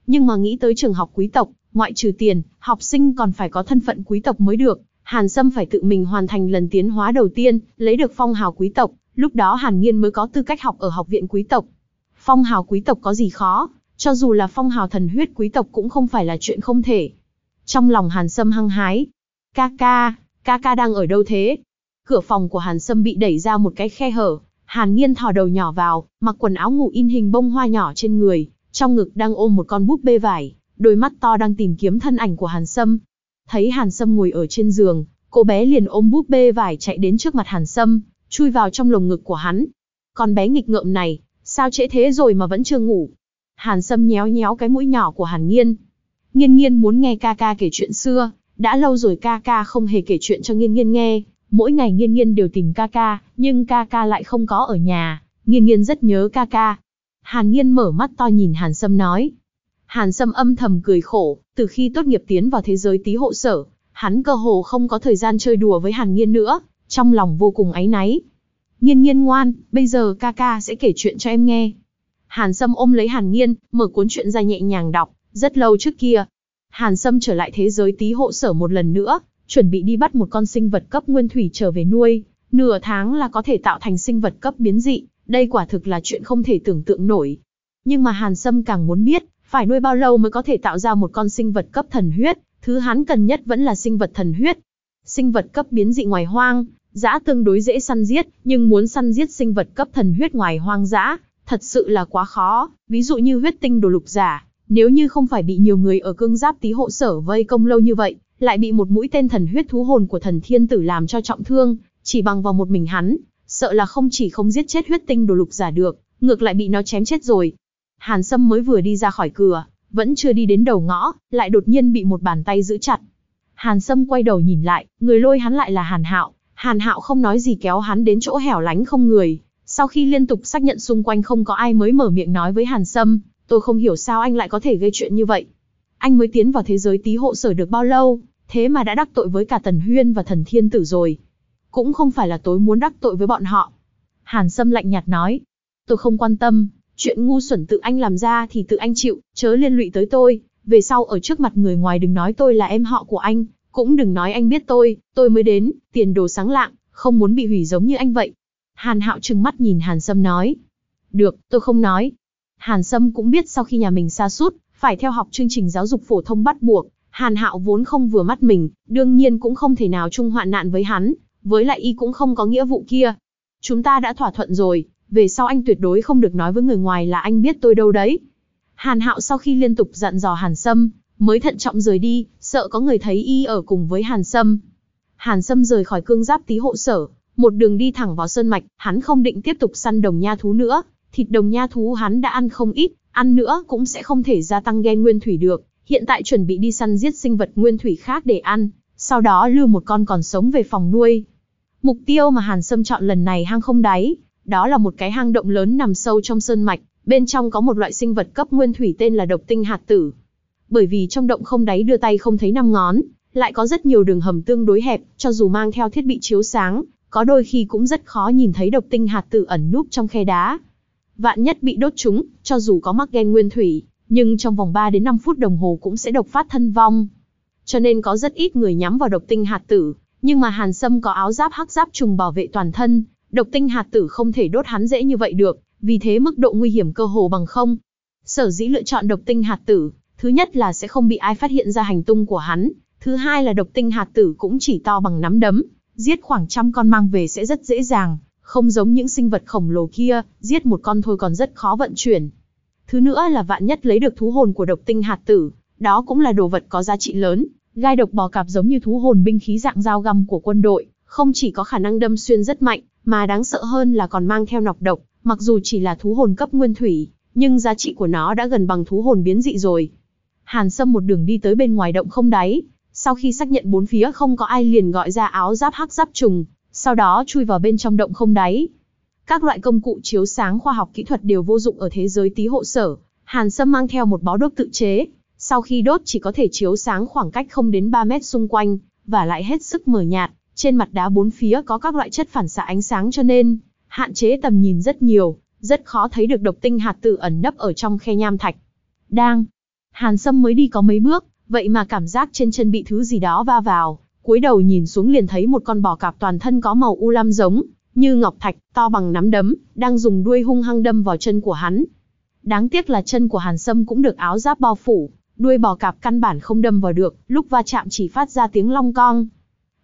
Nhưng mà nghĩ tới trường học quý tộc, ngoại trừ tiền, học sinh còn phải có thân phận quý tộc mới được, Hàn Sâm phải tự mình hoàn thành lần tiến hóa đầu tiên, lấy được phong hào quý tộc, lúc đó Hàn Nghiên mới có tư cách học ở học viện quý tộc. Phong hào quý tộc có gì khó, cho dù là phong hào thần huyết quý tộc cũng không phải là chuyện không thể. Trong lòng Hàn Sâm hăng hái. Ca ca, ca ca đang ở đâu thế? Cửa phòng của Hàn Sâm bị đẩy ra một cái khe hở. Hàn Nghiên thò đầu nhỏ vào, mặc quần áo ngủ in hình bông hoa nhỏ trên người, trong ngực đang ôm một con búp bê vải, đôi mắt to đang tìm kiếm thân ảnh của Hàn Sâm. Thấy Hàn Sâm ngồi ở trên giường, cô bé liền ôm búp bê vải chạy đến trước mặt Hàn Sâm, chui vào trong lồng ngực của hắn. Con bé nghịch ngợm này, sao trễ thế rồi mà vẫn chưa ngủ? Hàn Sâm nhéo nhéo cái mũi nhỏ của Hàn Nghiên. Nghiên Nghiên muốn nghe ca ca kể chuyện xưa, đã lâu rồi ca ca không hề kể chuyện cho Nghiên Nghiên nghe. Mỗi ngày Nghiên Nghiên đều tìm ca ca, nhưng ca ca lại không có ở nhà. Nghiên Nghiên rất nhớ ca ca. Hàn Nghiên mở mắt to nhìn Hàn Sâm nói. Hàn Sâm âm thầm cười khổ, từ khi tốt nghiệp tiến vào thế giới tí hộ sở, hắn cơ hồ không có thời gian chơi đùa với Hàn Nhiên nữa, trong lòng vô cùng áy náy. Nhiên Nhiên ngoan, bây giờ ca ca sẽ kể chuyện cho em nghe. Hàn Sâm ôm lấy Hàn Nhiên, mở cuốn chuyện ra nhẹ nhàng đọc, rất lâu trước kia. Hàn Sâm trở lại thế giới tí hộ sở một lần nữa, chuẩn bị đi bắt một con sinh vật cấp nguyên thủy trở về nuôi, nửa tháng là có thể tạo thành sinh vật cấp biến dị, đây quả thực là chuyện không thể tưởng tượng nổi. Nhưng mà Hàn Sâm càng muốn biết, phải nuôi bao lâu mới có thể tạo ra một con sinh vật cấp thần huyết, thứ hắn cần nhất vẫn là sinh vật thần huyết. Sinh vật cấp biến dị ngoài hoang, Dã tương đối dễ săn giết, nhưng muốn săn giết sinh vật cấp thần huyết ngoài hoang dã, thật sự là quá khó, ví dụ như huyết tinh đồ lục giả, nếu như không phải bị nhiều người ở cương giáp tí hộ sở vây công lâu như vậy, lại bị một mũi tên thần huyết thú hồn của thần thiên tử làm cho trọng thương, chỉ bằng vào một mình hắn, sợ là không chỉ không giết chết huyết tinh đồ lục giả được, ngược lại bị nó chém chết rồi. Hàn Sâm mới vừa đi ra khỏi cửa, vẫn chưa đi đến đầu ngõ, lại đột nhiên bị một bàn tay giữ chặt. Hàn Sâm quay đầu nhìn lại, người lôi hắn lại là Hàn Hạo. Hàn Hạo không nói gì kéo hắn đến chỗ hẻo lánh không người. Sau khi liên tục xác nhận xung quanh không có ai mới mở miệng nói với Hàn Sâm, tôi không hiểu sao anh lại có thể gây chuyện như vậy. Anh mới tiến vào thế giới tí hộ sở được bao lâu, thế mà đã đắc tội với cả Tần Huyên và Thần Thiên Tử rồi. Cũng không phải là tôi muốn đắc tội với bọn họ. Hàn Sâm lạnh nhạt nói, tôi không quan tâm, chuyện ngu xuẩn tự anh làm ra thì tự anh chịu, chớ liên lụy tới tôi, về sau ở trước mặt người ngoài đừng nói tôi là em họ của anh, cũng đừng nói anh biết tôi, tôi mới đến, tiền đồ sáng lạng, không muốn bị hủy giống như anh vậy. Hàn Hạo trừng mắt nhìn Hàn Sâm nói. Được, tôi không nói. Hàn Sâm cũng biết sau khi nhà mình xa sút phải theo học chương trình giáo dục phổ thông bắt buộc, Hàn Hạo vốn không vừa mắt mình, đương nhiên cũng không thể nào chung hoạn nạn với hắn, với lại y cũng không có nghĩa vụ kia. Chúng ta đã thỏa thuận rồi, về sau anh tuyệt đối không được nói với người ngoài là anh biết tôi đâu đấy. Hàn Hạo sau khi liên tục dặn dò Hàn Sâm, mới thận trọng rời đi, sợ có người thấy y ở cùng với Hàn Sâm. Hàn Sâm rời khỏi cương giáp tí hộ sở, một đường đi thẳng vào sơn mạch, hắn không định tiếp tục săn đồng nha thú nữa, thịt đồng nha thú hắn đã ăn không ít, ăn nữa cũng sẽ không thể gia tăng gen nguyên thủy được, hiện tại chuẩn bị đi săn giết sinh vật nguyên thủy khác để ăn, sau đó lưu một con còn sống về phòng nuôi. Mục tiêu mà Hàn Sâm chọn lần này hang không đáy, đó là một cái hang động lớn nằm sâu trong sơn mạch, bên trong có một loại sinh vật cấp nguyên thủy tên là độc tinh hạt tử. Bởi vì trong động không đáy đưa tay không thấy năm ngón, lại có rất nhiều đường hầm tương đối hẹp, cho dù mang theo thiết bị chiếu sáng, có đôi khi cũng rất khó nhìn thấy độc tinh hạt tử ẩn núp trong khe đá. Vạn nhất bị đốt chúng, cho dù có mắc gen nguyên thủy, nhưng trong vòng 3 đến 5 phút đồng hồ cũng sẽ độc phát thân vong. Cho nên có rất ít người nhắm vào độc tinh hạt tử, nhưng mà Hàn Sâm có áo giáp hắc giáp trùng bảo vệ toàn thân, độc tinh hạt tử không thể đốt hắn dễ như vậy được, vì thế mức độ nguy hiểm cơ hồ bằng không. Sở dĩ lựa chọn độc tinh hạt tử, thứ nhất là sẽ không bị ai phát hiện ra hành tung của hắn, thứ hai là độc tinh hạt tử cũng chỉ to bằng nắm đấm, giết khoảng trăm con mang về sẽ rất dễ dàng, không giống những sinh vật khổng lồ kia, giết một con thôi còn rất khó vận chuyển. Thứ nữa là vạn nhất lấy được thú hồn của độc tinh hạt tử, đó cũng là đồ vật có giá trị lớn, gai độc bò cạp giống như thú hồn binh khí dạng dao găm của quân đội, không chỉ có khả năng đâm xuyên rất mạnh, mà đáng sợ hơn là còn mang theo nọc độc, mặc dù chỉ là thú hồn cấp nguyên thủy, nhưng giá trị của nó đã gần bằng thú hồn biến dị rồi. Hàn Sâm một đường đi tới bên ngoài động không đáy, sau khi xác nhận bốn phía không có ai liền gọi ra áo giáp hắc giáp trùng, sau đó chui vào bên trong động không đáy. Các loại công cụ chiếu sáng khoa học kỹ thuật đều vô dụng ở thế giới tí hộ sở, Hàn Sâm mang theo một bó đốt tự chế, sau khi đốt chỉ có thể chiếu sáng khoảng cách không đến 3 mét xung quanh, và lại hết sức mờ nhạt, trên mặt đá bốn phía có các loại chất phản xạ ánh sáng cho nên, hạn chế tầm nhìn rất nhiều, rất khó thấy được độc tinh hạt tự ẩn nấp ở trong khe nham thạch. Đang, Hàn Sâm mới đi có mấy bước, vậy mà cảm giác trên chân bị thứ gì đó va vào, cúi đầu nhìn xuống liền thấy một con bò cạp toàn thân có màu u lam giống, như ngọc thạch, to bằng nắm đấm, đang dùng đuôi hung hăng đâm vào chân của hắn. Đáng tiếc là chân của Hàn Sâm cũng được áo giáp bao phủ, đuôi bò cạp căn bản không đâm vào được, lúc va chạm chỉ phát ra tiếng long cong.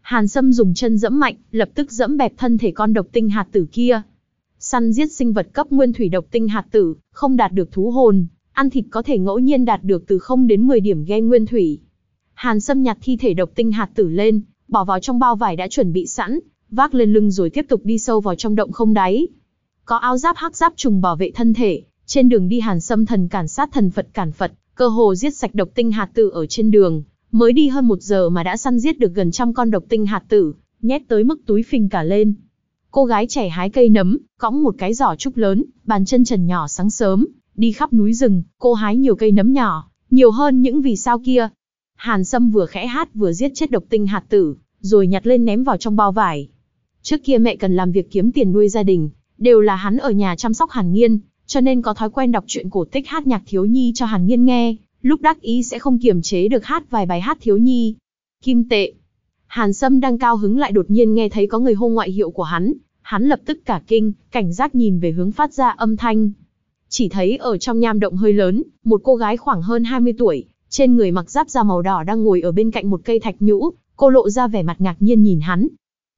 Hàn Sâm dùng chân dẫm mạnh, lập tức dẫm bẹp thân thể con độc tinh hạt tử kia. Săn giết sinh vật cấp nguyên thủy độc tinh hạt tử, không đạt được thú hồn, ăn thịt có thể ngẫu nhiên đạt được từ 0 đến 10 điểm gen nguyên thủy. Hàn Sâm nhặt thi thể độc tinh hạt tử lên, bỏ vào trong bao vải đã chuẩn bị sẵn, vác lên lưng rồi tiếp tục đi sâu vào trong động không đáy. Có áo giáp hắc giáp trùng bảo vệ thân thể, trên đường đi Hàn Sâm thần cản sát thần Phật cản Phật, cơ hồ giết sạch độc tinh hạt tử ở trên đường, mới đi hơn một giờ mà đã săn giết được gần trăm con độc tinh hạt tử, nhét tới mức túi phình cả lên. Cô gái trẻ hái cây nấm, cõng một cái giỏ trúc lớn, bàn chân trần nhỏ sáng sớm, đi khắp núi rừng, cô hái nhiều cây nấm nhỏ, nhiều hơn những vì sao kia. Hàn Sâm vừa khẽ hát vừa giết chết độc tinh hạt tử, rồi nhặt lên ném vào trong bao vải. Trước kia mẹ cần làm việc kiếm tiền nuôi gia đình, đều là hắn ở nhà chăm sóc Hàn Nghiên, cho nên có thói quen đọc truyện cổ tích hát nhạc thiếu nhi cho Hàn Nghiên nghe, lúc đắc ý sẽ không kiềm chế được hát vài bài hát thiếu nhi. Kim tệ. Hàn Sâm đang cao hứng lại đột nhiên nghe thấy có người hô ngoại hiệu của hắn, hắn lập tức cả kinh, cảnh giác nhìn về hướng phát ra âm thanh. Chỉ thấy ở trong nham động hơi lớn, một cô gái khoảng hơn 20 tuổi, trên người mặc giáp da màu đỏ đang ngồi ở bên cạnh một cây thạch nhũ, cô lộ ra vẻ mặt ngạc nhiên nhìn hắn.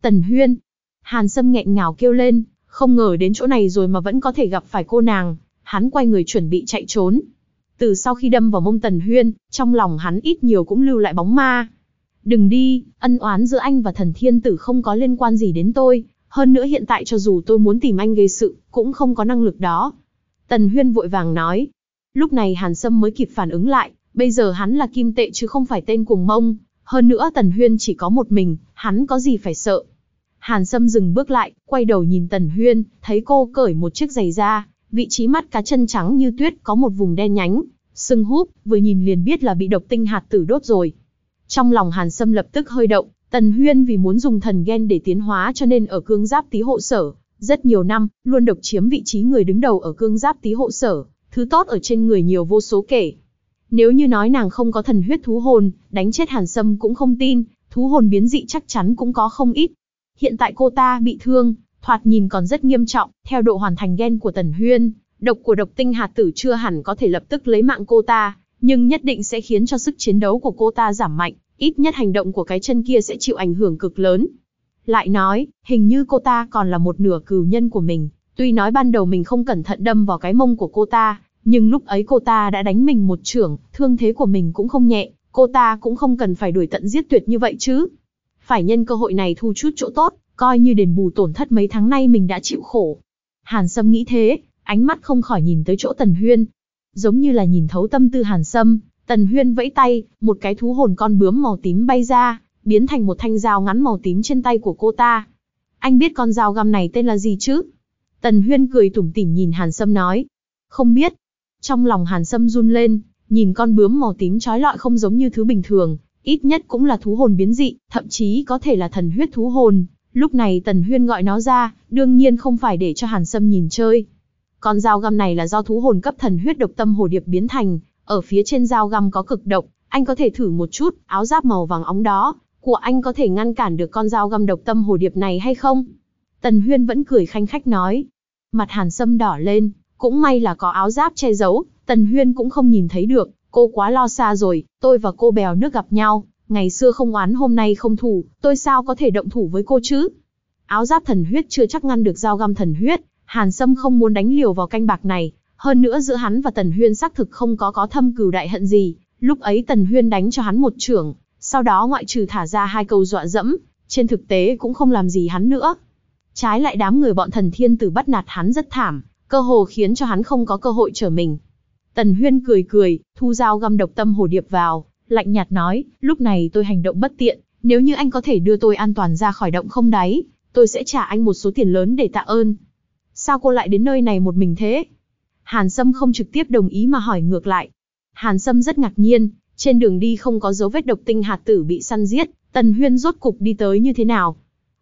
Tần Huyên. Hàn Sâm nghẹn ngào kêu lên, không ngờ đến chỗ này rồi mà vẫn có thể gặp phải cô nàng. Hắn quay người chuẩn bị chạy trốn. Từ sau khi đâm vào mông Tần Huyên, trong lòng hắn ít nhiều cũng lưu lại bóng ma. Đừng đi, ân oán giữa anh và thần thiên tử không có liên quan gì đến tôi. Hơn nữa hiện tại cho dù tôi muốn tìm anh gây sự, cũng không có năng lực đó. Tần Huyên vội vàng nói. Lúc này Hàn Sâm mới kịp phản ứng lại, bây giờ hắn là kim tệ chứ không phải tên cuồng mông. Hơn nữa Tần Huyên chỉ có một mình, hắn có gì phải sợ. Hàn Sâm dừng bước lại, quay đầu nhìn Tần Huyên, thấy cô cởi một chiếc giày ra vị trí mắt cá chân trắng như tuyết có một vùng đen nhánh, sưng húp, vừa nhìn liền biết là bị độc tinh hạt tử đốt rồi. Trong lòng Hàn Sâm lập tức hơi động, Tần Huyên vì muốn dùng thần gen để tiến hóa cho nên ở cương giáp tí hộ sở, rất nhiều năm, luôn độc chiếm vị trí người đứng đầu ở cương giáp tí hộ sở, thứ tốt ở trên người nhiều vô số kể. Nếu như nói nàng không có thần huyết thú hồn, đánh chết Hàn Sâm cũng không tin, thú hồn biến dị chắc chắn cũng có không ít. Hiện tại cô ta bị thương, thoạt nhìn còn rất nghiêm trọng, theo độ hoàn thành gen của Tần Huyên, độc của độc tinh hạt tử chưa hẳn có thể lập tức lấy mạng cô ta, nhưng nhất định sẽ khiến cho sức chiến đấu của cô ta giảm mạnh, ít nhất hành động của cái chân kia sẽ chịu ảnh hưởng cực lớn. Lại nói, hình như cô ta còn là một nửa cừu nhân của mình, tuy nói ban đầu mình không cẩn thận đâm vào cái mông của cô ta, nhưng lúc ấy cô ta đã đánh mình một trưởng, thương thế của mình cũng không nhẹ, cô ta cũng không cần phải đuổi tận giết tuyệt như vậy chứ. Phải nhân cơ hội này thu chút chỗ tốt, coi như đền bù tổn thất mấy tháng nay mình đã chịu khổ. Hàn Sâm nghĩ thế, ánh mắt không khỏi nhìn tới chỗ Tần Huyên. Giống như là nhìn thấu tâm tư Hàn Sâm, Tần Huyên vẫy tay, một cái thú hồn con bướm màu tím bay ra, biến thành một thanh dao ngắn màu tím trên tay của cô ta. Anh biết con dao găm này tên là gì chứ? Tần Huyên cười tủm tỉm nhìn Hàn Sâm nói. Không biết. Trong lòng Hàn Sâm run lên, nhìn con bướm màu tím trói lọi không giống như thứ bình thường, ít nhất cũng là thú hồn biến dị, thậm chí có thể là thần huyết thú hồn. Lúc này Tần Huyên gọi nó ra, đương nhiên không phải để cho Hàn Sâm nhìn chơi. Con dao găm này là do thú hồn cấp thần huyết độc tâm hồ điệp biến thành, ở phía trên dao găm có cực độc, anh có thể thử một chút, áo giáp màu vàng óng đó, của anh có thể ngăn cản được con dao găm độc tâm hồ điệp này hay không? Tần Huyên vẫn cười khanh khách nói. Mặt Hàn Sâm đỏ lên, cũng may là có áo giáp che giấu, Tần Huyên cũng không nhìn thấy được, cô quá lo xa rồi, tôi và cô bèo nước gặp nhau, ngày xưa không oán hôm nay không thủ, tôi sao có thể động thủ với cô chứ? Áo giáp thần huyết chưa chắc ngăn được dao găm thần huyết, Hàn Sâm không muốn đánh liều vào canh bạc này, hơn nữa giữa hắn và Tần Huyên xác thực không có có thâm cừu đại hận gì, lúc ấy Tần Huyên đánh cho hắn một trưởng, sau đó ngoại trừ thả ra hai câu dọa dẫm, trên thực tế cũng không làm gì hắn nữa. Trái lại đám người bọn thần thiên tử bắt nạt hắn rất thảm, cơ hồ khiến cho hắn không có cơ hội trở mình. Tần Huyên cười cười, thu dao găm độc tâm hồ điệp vào, lạnh nhạt nói, lúc này tôi hành động bất tiện, nếu như anh có thể đưa tôi an toàn ra khỏi động không đáy, tôi sẽ trả anh một số tiền lớn để tạ ơn. Sao cô lại đến nơi này một mình thế? Hàn Sâm không trực tiếp đồng ý mà hỏi ngược lại. Hàn Sâm rất ngạc nhiên, trên đường đi không có dấu vết độc tinh hạt tử bị săn giết, Tần Huyên rốt cục đi tới như thế nào?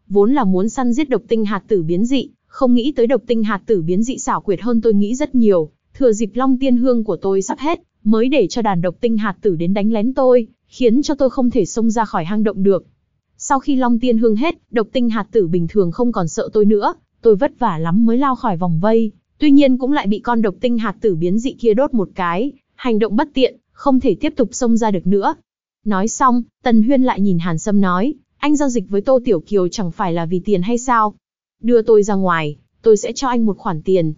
Vốn là muốn săn giết độc tinh hạt tử biến dị, không nghĩ tới độc tinh hạt tử biến dị xảo quyệt hơn tôi nghĩ rất nhiều, thừa dịp long tiên hương của tôi sắp hết, mới để cho đàn độc tinh hạt tử đến đánh lén tôi, khiến cho tôi không thể xông ra khỏi hang động được. Sau khi long tiên hương hết, độc tinh hạt tử bình thường không còn sợ tôi nữa, tôi vất vả lắm mới lao khỏi vòng vây, tuy nhiên cũng lại bị con độc tinh hạt tử biến dị kia đốt một cái, hành động bất tiện, không thể tiếp tục xông ra được nữa. Nói xong, Tần Huyên lại nhìn Hàn Sâm nói, anh giao dịch với Tô Tiểu Kiều chẳng phải là vì tiền hay sao? Đưa tôi ra ngoài, tôi sẽ cho anh một khoản tiền.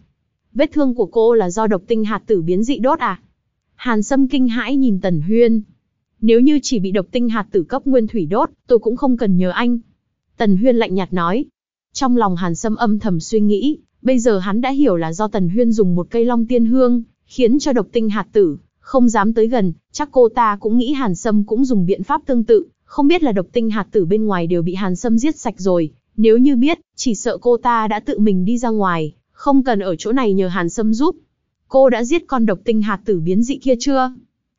Vết thương của cô là do độc tinh hạt tử biến dị đốt à? Hàn Sâm kinh hãi nhìn Tần Huyên. Nếu như chỉ bị độc tinh hạt tử cấp nguyên thủy đốt, tôi cũng không cần nhờ anh. Tần Huyên lạnh nhạt nói. Trong lòng Hàn Sâm âm thầm suy nghĩ, bây giờ hắn đã hiểu là do Tần Huyên dùng một cây long tiên hương, khiến cho độc tinh hạt tử, không dám tới gần, chắc cô ta cũng nghĩ Hàn Sâm cũng dùng biện pháp tương tự, không biết là độc tinh hạt tử bên ngoài đều bị Hàn Sâm giết sạch rồi, nếu như biết, chỉ sợ cô ta đã tự mình đi ra ngoài, không cần ở chỗ này nhờ Hàn Sâm giúp. Cô đã giết con độc tinh hạt tử biến dị kia chưa?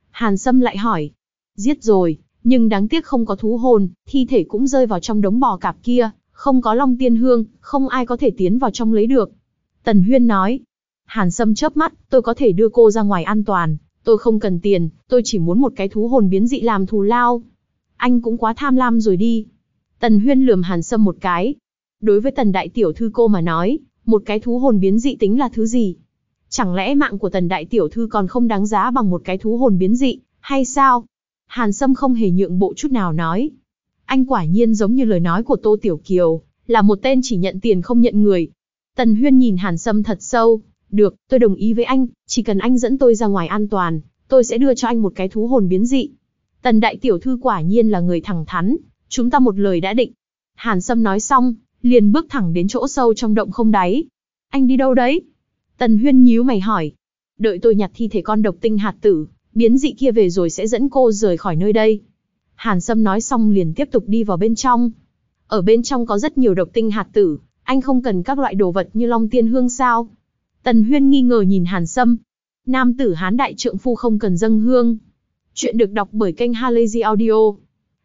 Hàn Sâm lại hỏi. Giết rồi, nhưng đáng tiếc không có thú hồn, thi thể cũng rơi vào trong đống bò cạp kia, không có long tiên hương, không ai có thể tiến vào trong lấy được. Tần Huyên nói. Hàn Sâm chớp mắt, tôi có thể đưa cô ra ngoài an toàn, tôi không cần tiền, tôi chỉ muốn một cái thú hồn biến dị làm thù lao. Anh cũng quá tham lam rồi đi. Tần Huyên lườm Hàn Sâm một cái. Đối với Tần Đại Tiểu Thư cô mà nói, một cái thú hồn biến dị tính là thứ gì? Chẳng lẽ mạng của Tần Đại Tiểu Thư còn không đáng giá bằng một cái thú hồn biến dị, hay sao? Hàn Sâm không hề nhượng bộ chút nào nói. Anh quả nhiên giống như lời nói của Tô Tiểu Kiều, là một tên chỉ nhận tiền không nhận người. Tần Huyên nhìn Hàn Sâm thật sâu, được, tôi đồng ý với anh, chỉ cần anh dẫn tôi ra ngoài an toàn, tôi sẽ đưa cho anh một cái thú hồn biến dị. Tần đại tiểu thư quả nhiên là người thẳng thắn, chúng ta một lời đã định. Hàn Sâm nói xong, liền bước thẳng đến chỗ sâu trong động không đáy. Anh đi đâu đấy? Tần Huyên nhíu mày hỏi. Đợi tôi nhặt thi thể con độc tinh hạt tử, biến dị kia về rồi sẽ dẫn cô rời khỏi nơi đây. Hàn Sâm nói xong liền tiếp tục đi vào bên trong. Ở bên trong có rất nhiều độc tinh hạt tử, anh không cần các loại đồ vật như long tiên hương sao? Tần Huyên nghi ngờ nhìn Hàn Sâm. Nam tử hán đại trượng phu không cần dâng hương. Chuyện được đọc bởi kênh Halazy Audio.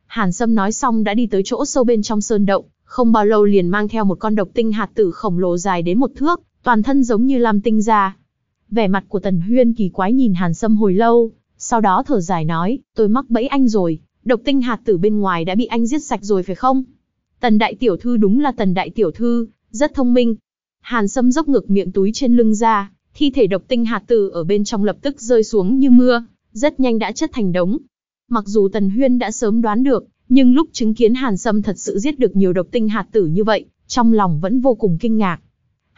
Hàn Sâm nói xong đã đi tới chỗ sâu bên trong sơn động, không bao lâu liền mang theo một con độc tinh hạt tử khổng lồ dài đến một thước, toàn thân giống như lam tinh ra. Vẻ mặt của Tần Huyên kỳ quái nhìn Hàn Sâm hồi lâu, sau đó thở dài nói, tôi mắc bẫy anh rồi, độc tinh hạt tử bên ngoài đã bị anh giết sạch rồi phải không? Tần đại tiểu thư đúng là tần đại tiểu thư, rất thông minh. Hàn Sâm dốc ngực miệng túi trên lưng ra, thi thể độc tinh hạt tử ở bên trong lập tức rơi xuống như mưa, rất nhanh đã chất thành đống. Mặc dù Tần Huyên đã sớm đoán được, nhưng lúc chứng kiến Hàn Sâm thật sự giết được nhiều độc tinh hạt tử như vậy, trong lòng vẫn vô cùng kinh ngạc.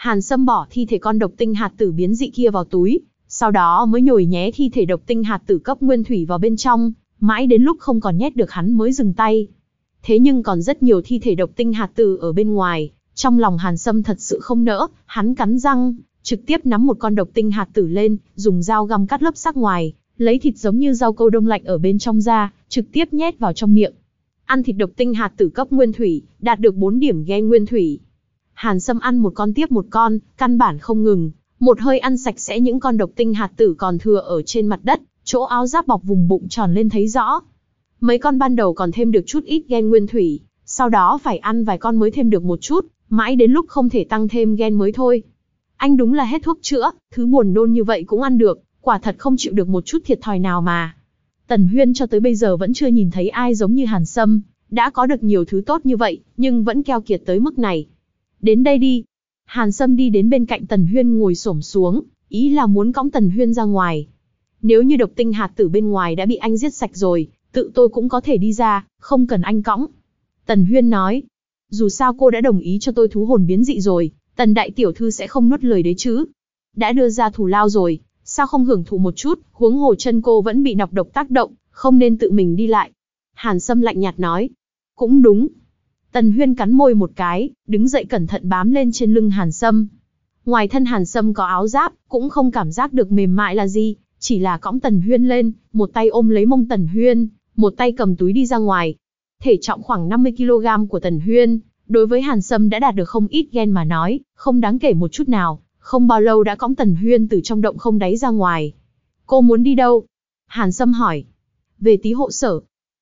Hàn Sâm bỏ thi thể con độc tinh hạt tử biến dị kia vào túi, sau đó mới nhồi nhé thi thể độc tinh hạt tử cấp nguyên thủy vào bên trong, mãi đến lúc không còn nhét được hắn mới dừng tay. Thế nhưng còn rất nhiều thi thể độc tinh hạt tử ở bên ngoài, trong lòng Hàn Sâm thật sự không nỡ, hắn cắn răng, trực tiếp nắm một con độc tinh hạt tử lên, dùng dao găm cắt lớp xác ngoài, lấy thịt giống như rau câu đông lạnh ở bên trong ra, trực tiếp nhét vào trong miệng. Ăn thịt độc tinh hạt tử cấp nguyên thủy, đạt được 4 điểm ghen nguyên thủy. Hàn Sâm ăn một con tiếp một con, căn bản không ngừng, một hơi ăn sạch sẽ những con độc tinh hạt tử còn thừa ở trên mặt đất, chỗ áo giáp bọc vùng bụng tròn lên thấy rõ. Mấy con ban đầu còn thêm được chút ít gen nguyên thủy, sau đó phải ăn vài con mới thêm được một chút, mãi đến lúc không thể tăng thêm gen mới thôi. Anh đúng là hết thuốc chữa, thứ buồn nôn như vậy cũng ăn được, quả thật không chịu được một chút thiệt thòi nào mà. Tần Huyên cho tới bây giờ vẫn chưa nhìn thấy ai giống như Hàn Sâm, đã có được nhiều thứ tốt như vậy, nhưng vẫn keo kiệt tới mức này. Đến đây đi. Hàn Sâm đi đến bên cạnh Tần Huyên ngồi xổm xuống, ý là muốn cõng Tần Huyên ra ngoài. Nếu như độc tinh hạt tử bên ngoài đã bị anh giết sạch rồi, tự tôi cũng có thể đi ra, không cần anh cõng. Tần Huyên nói, dù sao cô đã đồng ý cho tôi thú hồn biến dị rồi, Tần Đại Tiểu Thư sẽ không nuốt lời đấy chứ. Đã đưa ra thù lao rồi, sao không hưởng thụ một chút, huống hồ chân cô vẫn bị nọc độc tác động, không nên tự mình đi lại. Hàn Sâm lạnh nhạt nói, cũng đúng. Tần Huyên cắn môi một cái, đứng dậy cẩn thận bám lên trên lưng Hàn Sâm. Ngoài thân Hàn Sâm có áo giáp, cũng không cảm giác được mềm mại là gì, chỉ là cõng Tần Huyên lên, một tay ôm lấy mông Tần Huyên, một tay cầm túi đi ra ngoài. Thể trọng khoảng 50kg của Tần Huyên, đối với Hàn Sâm đã đạt được không ít ghen mà nói, không đáng kể một chút nào, không bao lâu đã cõng Tần Huyên từ trong động không đáy ra ngoài. Cô muốn đi đâu? Hàn Sâm hỏi. Về tí hộ sở.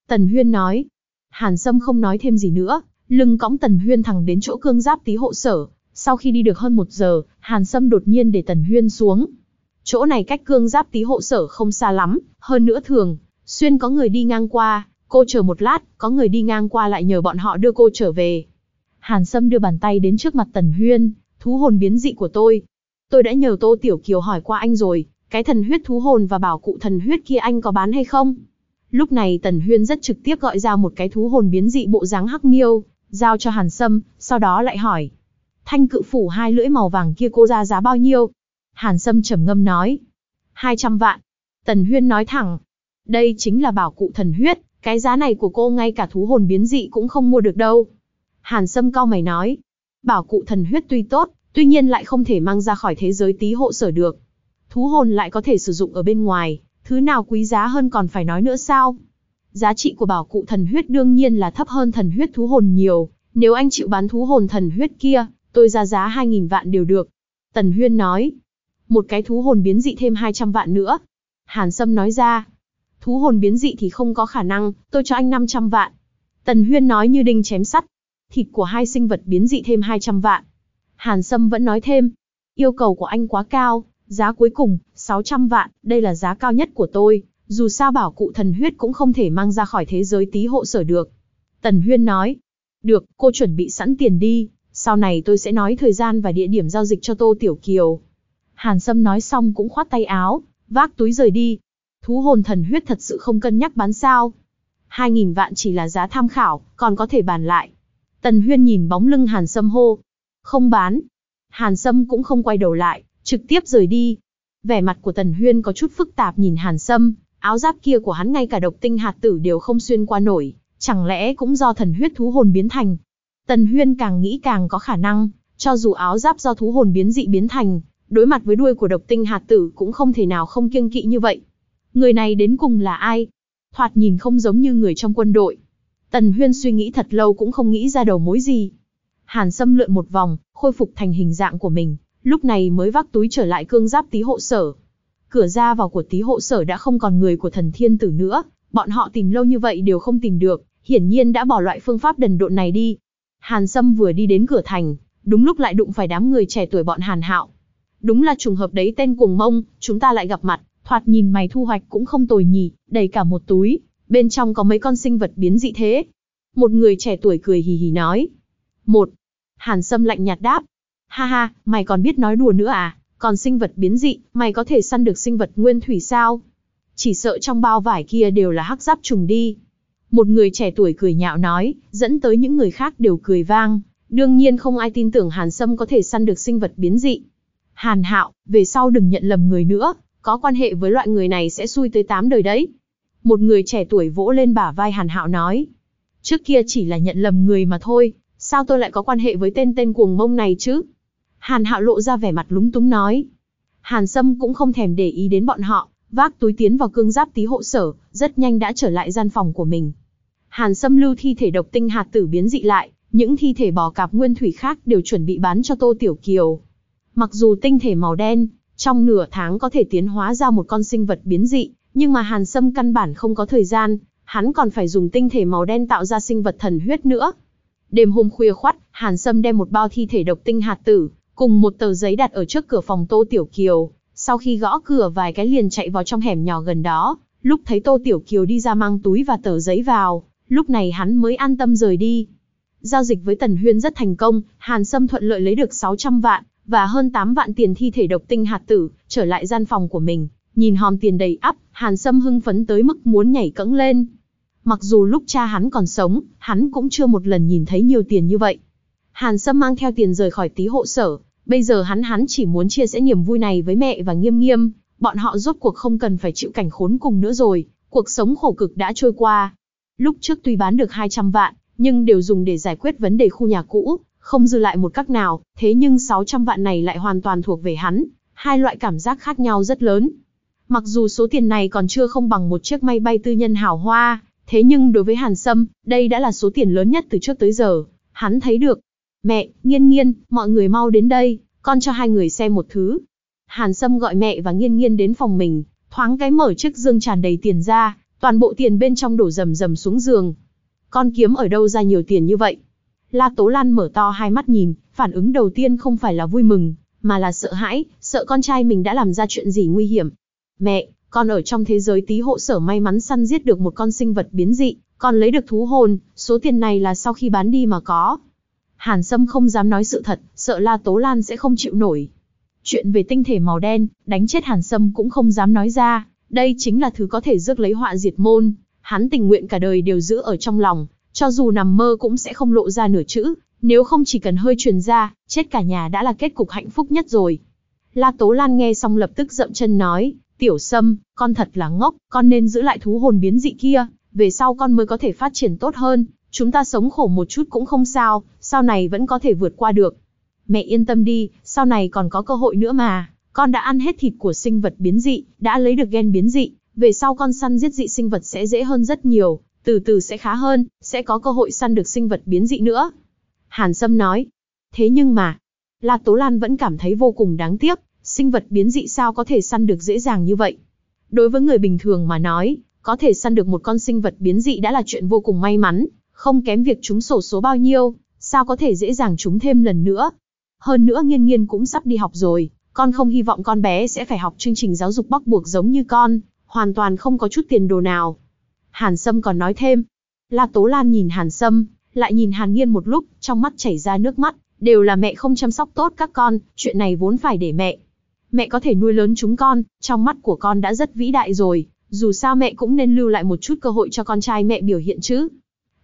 Tần Huyên nói. Hàn Sâm không nói thêm gì nữa, lưng cõng Tần Huyên thẳng đến chỗ cương giáp tí hộ sở. Sau khi đi được hơn một giờ, Hàn Sâm đột nhiên để Tần Huyên xuống. Chỗ này cách cương giáp tí hộ sở không xa lắm, hơn nữa thường, xuyên có người đi ngang qua, cô chờ một lát, có người đi ngang qua lại nhờ bọn họ đưa cô trở về. Hàn Sâm đưa bàn tay đến trước mặt Tần Huyên, thú hồn biến dị của tôi. Tôi đã nhờ Tô Tiểu Kiều hỏi qua anh rồi, cái thần huyết thú hồn và bảo cụ thần huyết kia anh có bán hay không? Lúc này Tần Huyên rất trực tiếp gọi ra một cái thú hồn biến dị bộ dáng hắc miêu, giao cho Hàn Sâm, sau đó lại hỏi. Thanh cự phủ hai lưỡi màu vàng kia cô ra giá bao nhiêu? Hàn Sâm trầm ngâm nói. 200 vạn. Tần Huyên nói thẳng. Đây chính là bảo cụ thần huyết, cái giá này của cô ngay cả thú hồn biến dị cũng không mua được đâu. Hàn Sâm cao mày nói. Bảo cụ thần huyết tuy tốt, tuy nhiên lại không thể mang ra khỏi thế giới tí hộ sở được. Thú hồn lại có thể sử dụng ở bên ngoài, thứ nào quý giá hơn còn phải nói nữa sao? Giá trị của bảo cụ thần huyết đương nhiên là thấp hơn thần huyết thú hồn nhiều, nếu anh chịu bán thú hồn thần huyết kia, tôi ra giá 2.000 vạn đều được. Tần Huyên nói, một cái thú hồn biến dị thêm 200 vạn nữa. Hàn Sâm nói ra, thú hồn biến dị thì không có khả năng, tôi cho anh 500 vạn. Tần Huyên nói như đinh chém sắt, thịt của hai sinh vật biến dị thêm 200 vạn. Hàn Sâm vẫn nói thêm, yêu cầu của anh quá cao, giá cuối cùng, 600 vạn, đây là giá cao nhất của tôi, dù sao bảo cụ thần huyết cũng không thể mang ra khỏi thế giới tí hộ sở được. Tần Huyên nói, được, cô chuẩn bị sẵn tiền đi, sau này tôi sẽ nói thời gian và địa điểm giao dịch cho Tô Tiểu Kiều. Hàn Sâm nói xong cũng khoát tay áo, vác túi rời đi. Thú hồn thần huyết thật sự không cân nhắc bán sao. 2.000 vạn chỉ là giá tham khảo, còn có thể bàn lại. Tần Huyên nhìn bóng lưng Hàn Sâm hô. Không bán. Hàn Sâm cũng không quay đầu lại, trực tiếp rời đi. Vẻ mặt của Tần Huyên có chút phức tạp nhìn Hàn Sâm, áo giáp kia của hắn ngay cả độc tinh hạt tử đều không xuyên qua nổi, chẳng lẽ cũng do thần huyết thú hồn biến thành. Tần Huyên càng nghĩ càng có khả năng, cho dù áo giáp do thú hồn biến dị biến thành, đối mặt với đuôi của độc tinh hạt tử cũng không thể nào không kiêng kỵ như vậy. Người này đến cùng là ai? Thoạt nhìn không giống như người trong quân đội. Tần Huyên suy nghĩ thật lâu cũng không nghĩ ra đầu mối gì. Hàn Sâm lượn một vòng, khôi phục thành hình dạng của mình, lúc này mới vác túi trở lại cương giáp tí hộ sở. Cửa ra vào của tí hộ sở đã không còn người của thần thiên tử nữa, bọn họ tìm lâu như vậy đều không tìm được, hiển nhiên đã bỏ loại phương pháp đần độn này đi. Hàn Sâm vừa đi đến cửa thành, đúng lúc lại đụng phải đám người trẻ tuổi bọn Hàn Hạo. Đúng là trùng hợp đấy tên cuồng mông, chúng ta lại gặp mặt, thoạt nhìn mày thu hoạch cũng không tồi nhỉ, đầy cả một túi, bên trong có mấy con sinh vật biến dị thế. Một người trẻ tuổi cười hì hì nói. Một. Hàn Sâm lạnh nhạt đáp. Ha ha, mày còn biết nói đùa nữa à, còn sinh vật biến dị, mày có thể săn được sinh vật nguyên thủy sao? Chỉ sợ trong bao vải kia đều là hắc giáp trùng đi. Một người trẻ tuổi cười nhạo nói, dẫn tới những người khác đều cười vang. Đương nhiên không ai tin tưởng Hàn Sâm có thể săn được sinh vật biến dị. Hàn Hạo, về sau đừng nhận lầm người nữa, có quan hệ với loại người này sẽ xui tới tám đời đấy. Một người trẻ tuổi vỗ lên bả vai Hàn Hạo nói. Trước kia chỉ là nhận lầm người mà thôi, sao tôi lại có quan hệ với tên tên cuồng mông này chứ? Hàn Hạo lộ ra vẻ mặt lúng túng nói. Hàn Sâm cũng không thèm để ý đến bọn họ, vác túi tiến vào cương giáp tí hộ sở, rất nhanh đã trở lại gian phòng của mình. Hàn Sâm lưu thi thể độc tinh hạt tử biến dị lại, những thi thể bò cạp nguyên thủy khác đều chuẩn bị bán cho Tô Tiểu Kiều. Mặc dù tinh thể màu đen, trong nửa tháng có thể tiến hóa ra một con sinh vật biến dị, nhưng mà Hàn Sâm căn bản không có thời gian, hắn còn phải dùng tinh thể màu đen tạo ra sinh vật thần huyết nữa. Đêm hôm khuya khoắt, Hàn Sâm đem một bao thi thể độc tinh hạt tử, cùng một tờ giấy đặt ở trước cửa phòng Tô Tiểu Kiều, sau khi gõ cửa vài cái liền chạy vào trong hẻm nhỏ gần đó, lúc thấy Tô Tiểu Kiều đi ra mang túi và tờ giấy vào, lúc này hắn mới an tâm rời đi. Giao dịch với Tần Huyên rất thành công, Hàn Sâm thuận lợi lấy được 600 vạn, và hơn 8 vạn tiền thi thể độc tinh hạt tử, trở lại gian phòng của mình, nhìn hòm tiền đầy ắp, Hàn Sâm hưng phấn tới mức muốn nhảy cẫng lên. Mặc dù lúc cha hắn còn sống, hắn cũng chưa một lần nhìn thấy nhiều tiền như vậy. Hàn Sâm mang theo tiền rời khỏi tí hộ sở, bây giờ hắn hắn chỉ muốn chia sẻ niềm vui này với mẹ và nghiêm nghiêm, bọn họ rốt cuộc không cần phải chịu cảnh khốn cùng nữa rồi, cuộc sống khổ cực đã trôi qua. Lúc trước tuy bán được 200 vạn, nhưng đều dùng để giải quyết vấn đề khu nhà cũ, không dư lại một cách nào, thế nhưng 600 vạn này lại hoàn toàn thuộc về hắn, hai loại cảm giác khác nhau rất lớn. Mặc dù số tiền này còn chưa không bằng một chiếc máy bay tư nhân hào hoa, thế nhưng đối với Hàn Sâm, đây đã là số tiền lớn nhất từ trước tới giờ. Hắn thấy được. Mẹ, nghiên nghiên, mọi người mau đến đây, con cho hai người xem một thứ. Hàn Sâm gọi mẹ và nghiên nghiên đến phòng mình, thoáng cái mở chiếc dương tràn đầy tiền ra, toàn bộ tiền bên trong đổ rầm rầm xuống giường. Con kiếm ở đâu ra nhiều tiền như vậy? La Tố Lan mở to hai mắt nhìn, phản ứng đầu tiên không phải là vui mừng, mà là sợ hãi, sợ con trai mình đã làm ra chuyện gì nguy hiểm. Mẹ, con ở trong thế giới tí hộ sở may mắn săn giết được một con sinh vật biến dị, con lấy được thú hồn, số tiền này là sau khi bán đi mà có. Hàn Sâm không dám nói sự thật, sợ La Tố Lan sẽ không chịu nổi. Chuyện về tinh thể màu đen, đánh chết Hàn Sâm cũng không dám nói ra, đây chính là thứ có thể rước lấy họa diệt môn, hắn tình nguyện cả đời đều giữ ở trong lòng, cho dù nằm mơ cũng sẽ không lộ ra nửa chữ, nếu không chỉ cần hơi truyền ra, chết cả nhà đã là kết cục hạnh phúc nhất rồi. La Tố Lan nghe xong lập tức dậm chân nói, tiểu sâm, con thật là ngốc, con nên giữ lại thú hồn biến dị kia, về sau con mới có thể phát triển tốt hơn, chúng ta sống khổ một chút cũng không sao, sau này vẫn có thể vượt qua được. Mẹ yên tâm đi, sau này còn có cơ hội nữa mà, con đã ăn hết thịt của sinh vật biến dị, đã lấy được gen biến dị, về sau con săn giết dị sinh vật sẽ dễ hơn rất nhiều, từ từ sẽ khá hơn, sẽ có cơ hội săn được sinh vật biến dị nữa. Hàn Sâm nói. Thế nhưng mà, La Tố Lan vẫn cảm thấy vô cùng đáng tiếc, sinh vật biến dị sao có thể săn được dễ dàng như vậy. Đối với người bình thường mà nói, có thể săn được một con sinh vật biến dị đã là chuyện vô cùng may mắn, không kém việc trúng sổ số bao nhiêu, sao có thể dễ dàng trúng thêm lần nữa. Hơn nữa nghiên nghiên cũng sắp đi học rồi, con không hy vọng con bé sẽ phải học chương trình giáo dục bắt buộc giống như con, hoàn toàn không có chút tiền đồ nào. Hàn Sâm còn nói thêm. La Tố Lan nhìn Hàn Sâm, lại nhìn Hàn Nghiên một lúc, trong mắt chảy ra nước mắt, đều là mẹ không chăm sóc tốt các con, chuyện này vốn phải để mẹ. Mẹ có thể nuôi lớn chúng con, trong mắt của con đã rất vĩ đại rồi, dù sao mẹ cũng nên lưu lại một chút cơ hội cho con trai mẹ biểu hiện chứ.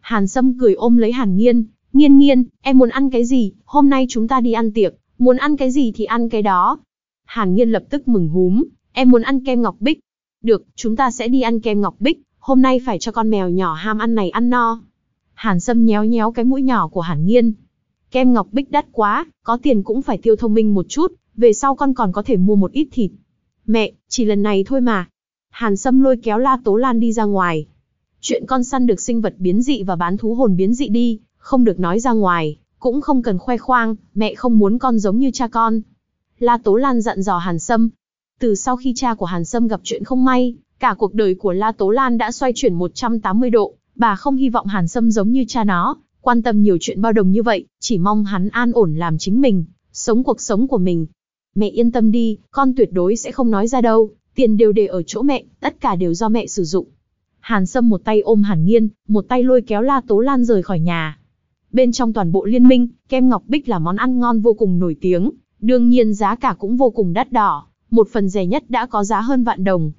Hàn Sâm cười ôm lấy Hàn Nghiên, Nghiên nghiên, em muốn ăn cái gì, hôm nay chúng ta đi ăn tiệc, muốn ăn cái gì thì ăn cái đó. Hàn nghiên lập tức mừng húm, em muốn ăn kem ngọc bích. Được, chúng ta sẽ đi ăn kem ngọc bích, hôm nay phải cho con mèo nhỏ ham ăn này ăn no. Hàn Sâm nhéo nhéo cái mũi nhỏ của Hàn Nghiên. Kem ngọc bích đắt quá, có tiền cũng phải tiêu thông minh một chút, về sau con còn có thể mua một ít thịt. Mẹ, chỉ lần này thôi mà. Hàn Sâm lôi kéo La Tố Lan đi ra ngoài. Chuyện con săn được sinh vật biến dị và bán thú hồn biến dị đi, không được nói ra ngoài, cũng không cần khoe khoang, mẹ không muốn con giống như cha con. La Tố Lan dặn dò Hàn Sâm. Từ sau khi cha của Hàn Sâm gặp chuyện không may, cả cuộc đời của La Tố Lan đã xoay chuyển 180 độ, bà không hy vọng Hàn Sâm giống như cha nó, quan tâm nhiều chuyện bao đồng như vậy, chỉ mong hắn an ổn làm chính mình, sống cuộc sống của mình. Mẹ yên tâm đi, con tuyệt đối sẽ không nói ra đâu, tiền đều để ở chỗ mẹ, tất cả đều do mẹ sử dụng. Hàn Sâm một tay ôm Hàn Nghiên, một tay lôi kéo La Tố Lan rời khỏi nhà. Bên trong toàn bộ liên minh, kem ngọc bích là món ăn ngon vô cùng nổi tiếng, đương nhiên giá cả cũng vô cùng đắt đỏ, một phần rẻ nhất đã có giá hơn vạn đồng.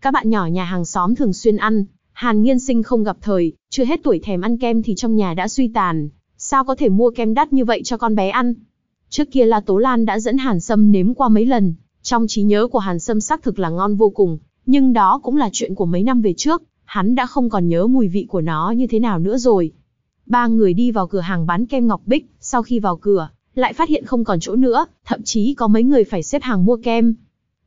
Các bạn nhỏ nhà hàng xóm thường xuyên ăn, Hàn Nghiên sinh không gặp thời, chưa hết tuổi thèm ăn kem thì trong nhà đã suy tàn, sao có thể mua kem đắt như vậy cho con bé ăn. Trước kia La Tố Lan đã dẫn Hàn Sâm nếm qua mấy lần, trong trí nhớ của Hàn Sâm xác thực là ngon vô cùng, nhưng đó cũng là chuyện của mấy năm về trước, hắn đã không còn nhớ mùi vị của nó như thế nào nữa rồi. Ba người đi vào cửa hàng bán kem ngọc bích, sau khi vào cửa, lại phát hiện không còn chỗ nữa, thậm chí có mấy người phải xếp hàng mua kem.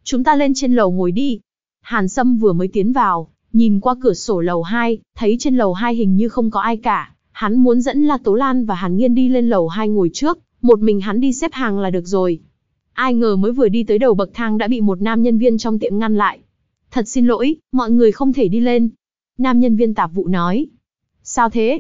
Chúng ta lên trên lầu ngồi đi. Hàn Sâm vừa mới tiến vào, nhìn qua cửa sổ lầu 2, thấy trên lầu 2 hình như không có ai cả. Hắn muốn dẫn La Tố Lan và Hàn Nghiên đi lên lầu 2 ngồi trước, một mình hắn đi xếp hàng là được rồi. Ai ngờ mới vừa đi tới đầu bậc thang đã bị một nam nhân viên trong tiệm ngăn lại. Thật xin lỗi, mọi người không thể đi lên. Nam nhân viên tạp vụ nói. Sao thế?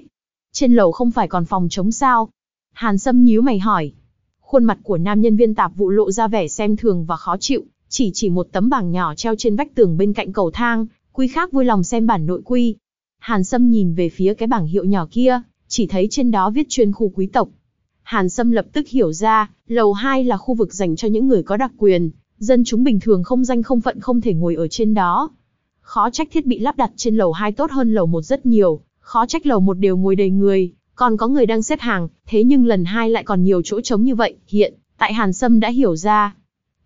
Trên lầu không phải còn phòng chống sao? Hàn Sâm nhíu mày hỏi. Khuôn mặt của nam nhân viên tạp vụ lộ ra vẻ xem thường và khó chịu, chỉ chỉ một tấm bảng nhỏ treo trên vách tường bên cạnh cầu thang, quy khác vui lòng xem bản nội quy. Hàn Sâm nhìn về phía cái bảng hiệu nhỏ kia, chỉ thấy trên đó viết chuyên khu quý tộc. Hàn Sâm lập tức hiểu ra, lầu 2 là khu vực dành cho những người có đặc quyền, dân chúng bình thường không danh không phận không thể ngồi ở trên đó. Khó trách thiết bị lắp đặt trên lầu 2 tốt hơn lầu 1 rất nhiều, khó trách lầu 1 đều ngồi đầy người, còn có người đang xếp hàng, thế nhưng lần 2 lại còn nhiều chỗ trống như vậy, hiện, tại Hàn Sâm đã hiểu ra.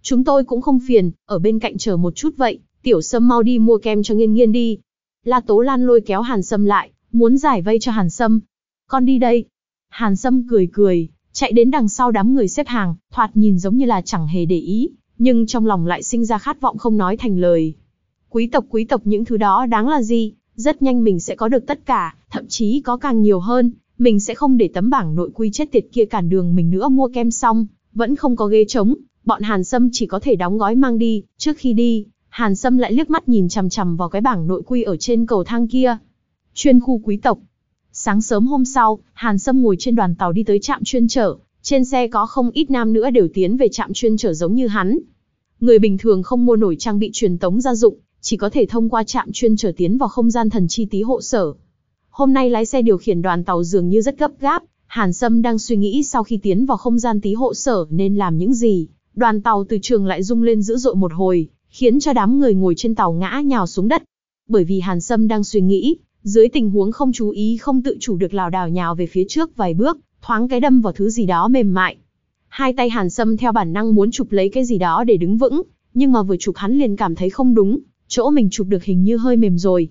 Chúng tôi cũng không phiền, ở bên cạnh chờ một chút vậy, tiểu Sâm mau đi mua kem cho nghiên nghiên đi. La Tố Lan lôi kéo Hàn Sâm lại, muốn giải vây cho Hàn Sâm. Con đi đây. Hàn Sâm cười cười, chạy đến đằng sau đám người xếp hàng, thoạt nhìn giống như là chẳng hề để ý, nhưng trong lòng lại sinh ra khát vọng không nói thành lời. Quý tộc quý tộc những thứ đó đáng là gì? Rất nhanh mình sẽ có được tất cả, thậm chí có càng nhiều hơn, mình sẽ không để tấm bảng nội quy chết tiệt kia cản đường mình nữa mua kem xong, vẫn không có ghế trống, bọn Hàn Sâm chỉ có thể đóng gói mang đi, trước khi đi, Hàn Sâm lại liếc mắt nhìn chằm chằm vào cái bảng nội quy ở trên cầu thang kia. Chuyên khu quý tộc. Sáng sớm hôm sau, Hàn Sâm ngồi trên đoàn tàu đi tới trạm chuyên trở. trên xe có không ít nam nữa đều tiến về trạm chuyên trở giống như hắn. Người bình thường không mua nổi trang bị truyền tống gia dụng, chỉ có thể thông qua trạm chuyên trở tiến vào không gian thần chi tí hộ sở. Hôm nay lái xe điều khiển đoàn tàu dường như rất gấp gáp, Hàn Sâm đang suy nghĩ sau khi tiến vào không gian tí hộ sở nên làm những gì. Đoàn tàu từ trường lại rung lên dữ dội một hồi, khiến cho đám người ngồi trên tàu ngã nhào xuống đất. Bởi vì Hàn Sâm đang suy nghĩ, dưới tình huống không chú ý không tự chủ được lảo đảo nhào về phía trước vài bước, thoáng cái đâm vào thứ gì đó mềm mại. Hai tay Hàn Sâm theo bản năng muốn chụp lấy cái gì đó để đứng vững, nhưng mà vừa chụp hắn liền cảm thấy không đúng, chỗ mình chụp được hình như hơi mềm rồi.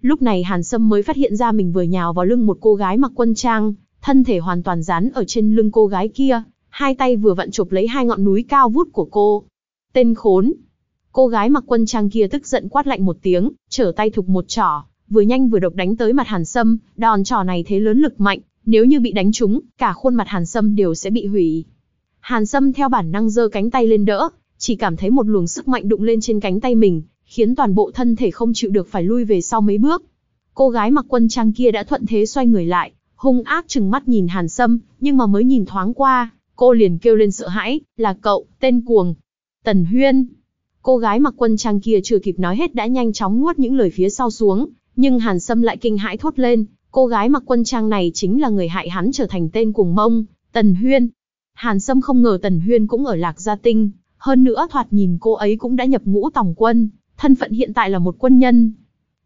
Lúc này Hàn Sâm mới phát hiện ra mình vừa nhào vào lưng một cô gái mặc quân trang, thân thể hoàn toàn dán ở trên lưng cô gái kia, hai tay vừa vặn chụp lấy hai ngọn núi cao vút của cô. Tên khốn! Cô gái mặc quân trang kia tức giận quát lạnh một tiếng, trở tay thục một trỏ, vừa nhanh vừa độc đánh tới mặt Hàn Sâm, đòn trỏ này thế lớn lực mạnh, nếu như bị đánh trúng, cả khuôn mặt Hàn Sâm đều sẽ bị hủy. Hàn Sâm theo bản năng giơ cánh tay lên đỡ, chỉ cảm thấy một luồng sức mạnh đụng lên trên cánh tay mình, khiến toàn bộ thân thể không chịu được phải lui về sau mấy bước. Cô gái mặc quân trang kia đã thuận thế xoay người lại, hung ác chừng mắt nhìn Hàn Sâm, nhưng mà mới nhìn thoáng qua, cô liền kêu lên sợ hãi, là cậu, tên cuồng. Tần Huyên. Cô gái mặc quân trang kia chưa kịp nói hết đã nhanh chóng nuốt những lời phía sau xuống, nhưng Hàn Sâm lại kinh hãi thốt lên, cô gái mặc quân trang này chính là người hại hắn trở thành tên cuồng mông, Tần Huyên. Hàn Sâm không ngờ Tần Huyên cũng ở Lạc Gia Tinh, hơn nữa thoạt nhìn cô ấy cũng đã nhập ngũ tổng quân, thân phận hiện tại là một quân nhân.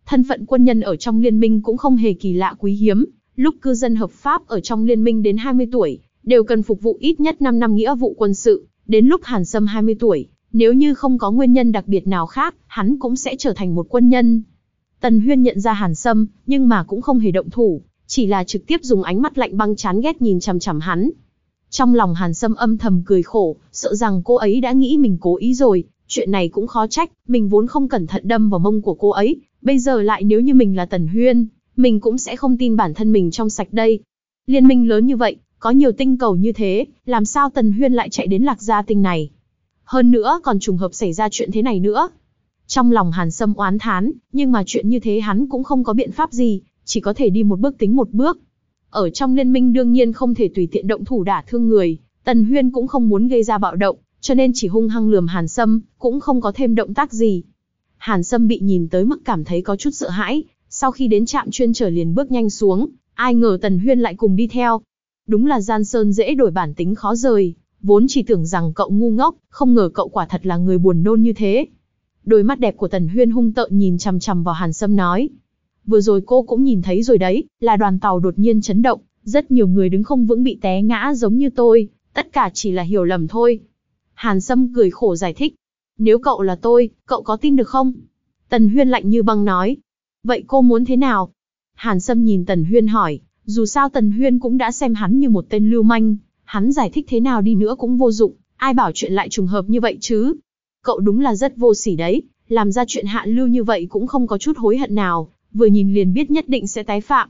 Thân phận quân nhân ở trong liên minh cũng không hề kỳ lạ quý hiếm, lúc cư dân hợp pháp ở trong liên minh đến 20 tuổi, đều cần phục vụ ít nhất 5 năm nghĩa vụ quân sự, đến lúc Hàn Sâm 20 tuổi, nếu như không có nguyên nhân đặc biệt nào khác, hắn cũng sẽ trở thành một quân nhân. Tần Huyên nhận ra Hàn Sâm, nhưng mà cũng không hề động thủ, chỉ là trực tiếp dùng ánh mắt lạnh băng chán ghét nhìn chằm chằm hắn. Trong lòng Hàn Sâm âm thầm cười khổ, sợ rằng cô ấy đã nghĩ mình cố ý rồi, chuyện này cũng khó trách, mình vốn không cẩn thận đâm vào mông của cô ấy, bây giờ lại nếu như mình là Tần Huyên, mình cũng sẽ không tin bản thân mình trong sạch đây. Liên minh lớn như vậy, có nhiều tinh cầu như thế, làm sao Tần Huyên lại chạy đến lạc gia tinh này? Hơn nữa còn trùng hợp xảy ra chuyện thế này nữa. Trong lòng Hàn Sâm oán thán, nhưng mà chuyện như thế hắn cũng không có biện pháp gì, chỉ có thể đi một bước tính một bước. Ở trong liên minh đương nhiên không thể tùy tiện động thủ đả thương người, Tần Huyên cũng không muốn gây ra bạo động, cho nên chỉ hung hăng lườm Hàn Sâm, cũng không có thêm động tác gì. Hàn Sâm bị nhìn tới mức cảm thấy có chút sợ hãi, sau khi đến trạm chuyên trở liền bước nhanh xuống, ai ngờ Tần Huyên lại cùng đi theo. Đúng là gian sơn dễ đổi bản tính khó rời, vốn chỉ tưởng rằng cậu ngu ngốc, không ngờ cậu quả thật là người buồn nôn như thế. Đôi mắt đẹp của Tần Huyên hung tợn nhìn chằm chằm vào Hàn Sâm nói. Vừa rồi cô cũng nhìn thấy rồi đấy, là đoàn tàu đột nhiên chấn động, rất nhiều người đứng không vững bị té ngã giống như tôi, tất cả chỉ là hiểu lầm thôi. Hàn Sâm cười khổ giải thích. Nếu cậu là tôi, cậu có tin được không? Tần Huyên lạnh như băng nói. Vậy cô muốn thế nào? Hàn Sâm nhìn Tần Huyên hỏi, dù sao Tần Huyên cũng đã xem hắn như một tên lưu manh, hắn giải thích thế nào đi nữa cũng vô dụng, ai bảo chuyện lại trùng hợp như vậy chứ? Cậu đúng là rất vô sỉ đấy, làm ra chuyện hạ lưu như vậy cũng không có chút hối hận nào, vừa nhìn liền biết nhất định sẽ tái phạm.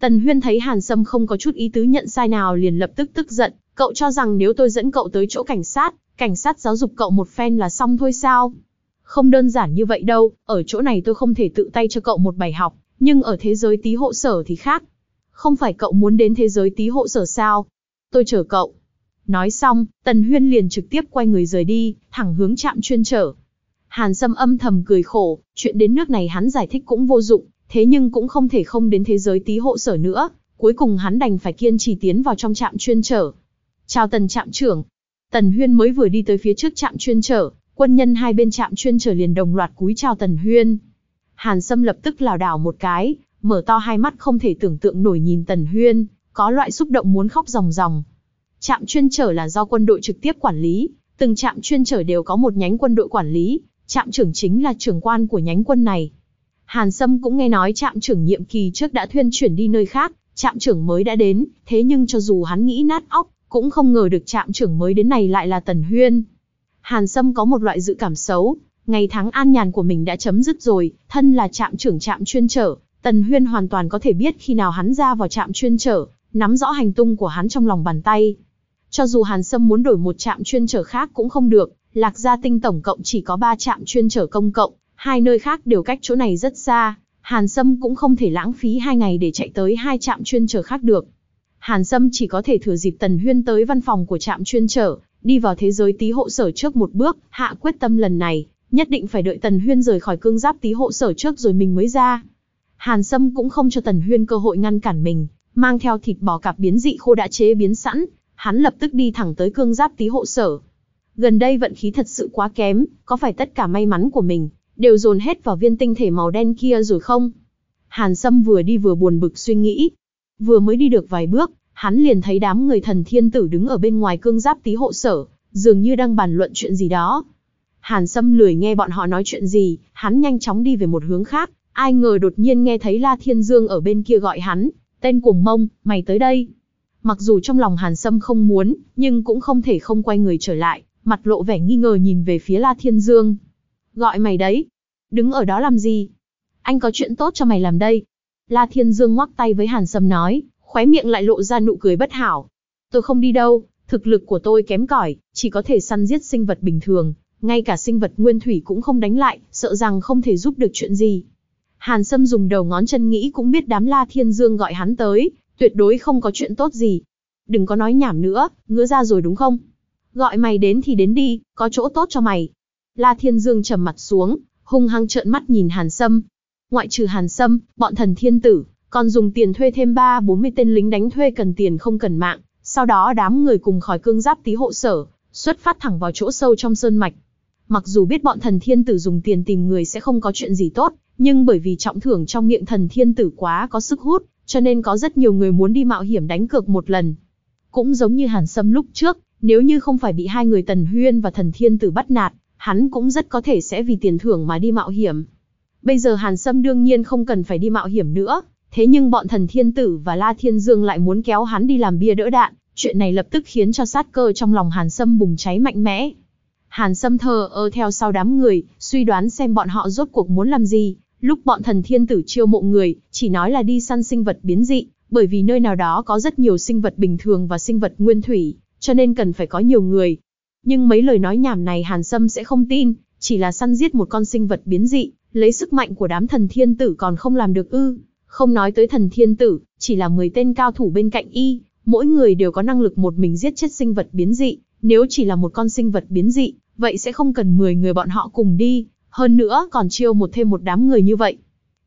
Tần Huyên thấy Hàn Sâm không có chút ý tứ nhận sai nào liền lập tức tức giận, cậu cho rằng nếu tôi dẫn cậu tới chỗ cảnh sát, cảnh sát giáo dục cậu một phen là xong thôi sao? Không đơn giản như vậy đâu, ở chỗ này tôi không thể tự tay cho cậu một bài học, nhưng ở thế giới tí hộ sở thì khác. Không phải cậu muốn đến thế giới tí hộ sở sao? Tôi chờ cậu. Nói xong, Tần Huyên liền trực tiếp quay người rời đi, thẳng hướng chạm chuyên trở. Hàn Sâm âm thầm cười khổ, chuyện đến nước này hắn giải thích cũng vô dụng, thế nhưng cũng không thể không đến thế giới tí hộ sở nữa, cuối cùng hắn đành phải kiên trì tiến vào trong trạm chuyên trở. Chào Tần trạm trưởng. Tần Huyên mới vừa đi tới phía trước trạm chuyên trở, quân nhân hai bên trạm chuyên trở liền đồng loạt cúi chào Tần Huyên. Hàn Sâm lập tức lảo đảo một cái, mở to hai mắt không thể tưởng tượng nổi nhìn Tần Huyên, có loại xúc động muốn khóc ròng ròng. Trạm chuyên trở là do quân đội trực tiếp quản lý, từng trạm chuyên trở đều có một nhánh quân đội quản lý, trạm trưởng chính là trưởng quan của nhánh quân này. Hàn Sâm cũng nghe nói trạm trưởng nhiệm kỳ trước đã thuyên chuyển đi nơi khác, trạm trưởng mới đã đến, thế nhưng cho dù hắn nghĩ nát óc, cũng không ngờ được trạm trưởng mới đến này lại là Tần Huyên. Hàn Sâm có một loại dự cảm xấu, ngày tháng an nhàn của mình đã chấm dứt rồi, thân là trạm trưởng trạm chuyên trở, Tần Huyên hoàn toàn có thể biết khi nào hắn ra vào trạm chuyên trở, nắm rõ hành tung của hắn trong lòng bàn tay. Cho dù Hàn Sâm muốn đổi một trạm chuyên trở khác cũng không được, Lạc Gia Tinh tổng cộng chỉ có 3 trạm chuyên trở công cộng, hai nơi khác đều cách chỗ này rất xa, Hàn Sâm cũng không thể lãng phí hai ngày để chạy tới hai trạm chuyên trở khác được. Hàn Sâm chỉ có thể thừa dịp Tần Huyên tới văn phòng của trạm chuyên trở, đi vào thế giới tí hộ sở trước một bước, hạ quyết tâm lần này, nhất định phải đợi Tần Huyên rời khỏi cương giáp tí hộ sở trước rồi mình mới ra. Hàn Sâm cũng không cho Tần Huyên cơ hội ngăn cản mình, mang theo thịt bò cạp biến dị khô đã chế biến sẵn, hắn lập tức đi thẳng tới cương giáp tí hộ sở. Gần đây vận khí thật sự quá kém, có phải tất cả may mắn của mình, đều dồn hết vào viên tinh thể màu đen kia rồi không? Hàn Sâm vừa đi vừa buồn bực suy nghĩ. Vừa mới đi được vài bước, hắn liền thấy đám người thần thiên tử đứng ở bên ngoài cương giáp tí hộ sở, dường như đang bàn luận chuyện gì đó. Hàn Sâm lười nghe bọn họ nói chuyện gì, hắn nhanh chóng đi về một hướng khác, ai ngờ đột nhiên nghe thấy La Thiên Dương ở bên kia gọi hắn, tên cuồng mông, mày tới đây. Mặc dù trong lòng Hàn Sâm không muốn, nhưng cũng không thể không quay người trở lại, mặt lộ vẻ nghi ngờ nhìn về phía La Thiên Dương. Gọi mày đấy. Đứng ở đó làm gì? Anh có chuyện tốt cho mày làm đây. La Thiên Dương ngoắc tay với Hàn Sâm nói, khóe miệng lại lộ ra nụ cười bất hảo. Tôi không đi đâu, thực lực của tôi kém cỏi, chỉ có thể săn giết sinh vật bình thường, ngay cả sinh vật nguyên thủy cũng không đánh lại, sợ rằng không thể giúp được chuyện gì. Hàn Sâm dùng đầu ngón chân nghĩ cũng biết đám La Thiên Dương gọi hắn tới, tuyệt đối không có chuyện tốt gì. Đừng có nói nhảm nữa, ngứa ra rồi đúng không? Gọi mày đến thì đến đi, có chỗ tốt cho mày. La Thiên Dương trầm mặt xuống, hung hăng trợn mắt nhìn Hàn Sâm. Ngoại trừ Hàn Sâm, bọn thần thiên tử, còn dùng tiền thuê thêm 3-40 tên lính đánh thuê cần tiền không cần mạng. Sau đó đám người cùng khỏi cương giáp tí hộ sở, xuất phát thẳng vào chỗ sâu trong sơn mạch. Mặc dù biết bọn thần thiên tử dùng tiền tìm người sẽ không có chuyện gì tốt, nhưng bởi vì trọng thưởng trong miệng thần thiên tử quá có sức hút, cho nên có rất nhiều người muốn đi mạo hiểm đánh cược một lần. Cũng giống như Hàn Sâm lúc trước, nếu như không phải bị hai người Tần Huyên và Thần Thiên Tử bắt nạt, hắn cũng rất có thể sẽ vì tiền thưởng mà đi mạo hiểm. Bây giờ Hàn Sâm đương nhiên không cần phải đi mạo hiểm nữa, thế nhưng bọn Thần Thiên Tử và La Thiên Dương lại muốn kéo hắn đi làm bia đỡ đạn, chuyện này lập tức khiến cho sát cơ trong lòng Hàn Sâm bùng cháy mạnh mẽ. Hàn Sâm thờ ơ theo sau đám người, suy đoán xem bọn họ rốt cuộc muốn làm gì. Lúc bọn thần thiên tử chiêu mộ người, chỉ nói là đi săn sinh vật biến dị, bởi vì nơi nào đó có rất nhiều sinh vật bình thường và sinh vật nguyên thủy, cho nên cần phải có nhiều người. Nhưng mấy lời nói nhảm này Hàn Sâm sẽ không tin, chỉ là săn giết một con sinh vật biến dị, lấy sức mạnh của đám thần thiên tử còn không làm được ư. Không nói tới thần thiên tử, chỉ là 10 tên cao thủ bên cạnh y, mỗi người đều có năng lực một mình giết chết sinh vật biến dị, nếu chỉ là một con sinh vật biến dị, vậy sẽ không cần 10 người bọn họ cùng đi, hơn nữa còn chiêu một thêm một đám người như vậy.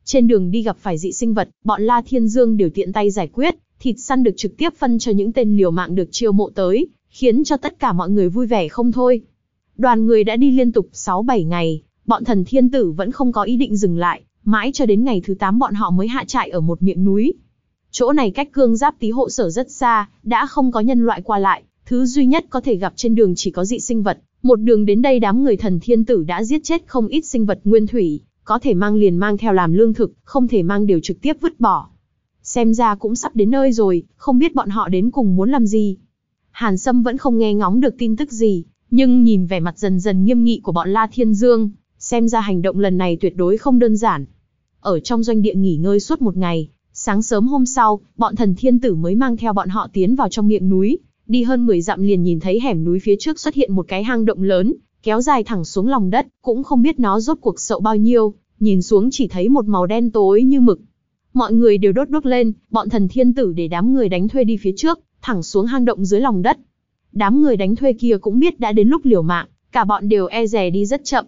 Trên đường đi gặp phải dị sinh vật, bọn La Thiên Dương đều tiện tay giải quyết, thịt săn được trực tiếp phân cho những tên liều mạng được chiêu mộ tới, khiến cho tất cả mọi người vui vẻ không thôi. Đoàn người đã đi liên tục 6-7 ngày, bọn thần thiên tử vẫn không có ý định dừng lại, mãi cho đến ngày thứ 8 bọn họ mới hạ trại ở một miệng núi. Chỗ này cách cương giáp tí hộ sở rất xa, đã không có nhân loại qua lại, thứ duy nhất có thể gặp trên đường chỉ có dị sinh vật, một đường đến đây đám người thần thiên tử đã giết chết không ít sinh vật nguyên thủy, có thể mang liền mang theo làm lương thực, không thể mang đều trực tiếp vứt bỏ. Xem ra cũng sắp đến nơi rồi, không biết bọn họ đến cùng muốn làm gì. Hàn Sâm vẫn không nghe ngóng được tin tức gì, nhưng nhìn vẻ mặt dần dần nghiêm nghị của bọn La Thiên Dương, xem ra hành động lần này tuyệt đối không đơn giản. Ở trong doanh địa nghỉ ngơi suốt một ngày, sáng sớm hôm sau, bọn thần thiên tử mới mang theo bọn họ tiến vào trong miệng núi, Đi hơn 10 dặm liền nhìn thấy hẻm núi phía trước xuất hiện một cái hang động lớn, kéo dài thẳng xuống lòng đất, cũng không biết nó rốt cuộc sậu bao nhiêu, nhìn xuống chỉ thấy một màu đen tối như mực. Mọi người đều đốt đốt lên, bọn thần thiên tử để đám người đánh thuê đi phía trước, thẳng xuống hang động dưới lòng đất. Đám người đánh thuê kia cũng biết đã đến lúc liều mạng, cả bọn đều e rè đi rất chậm.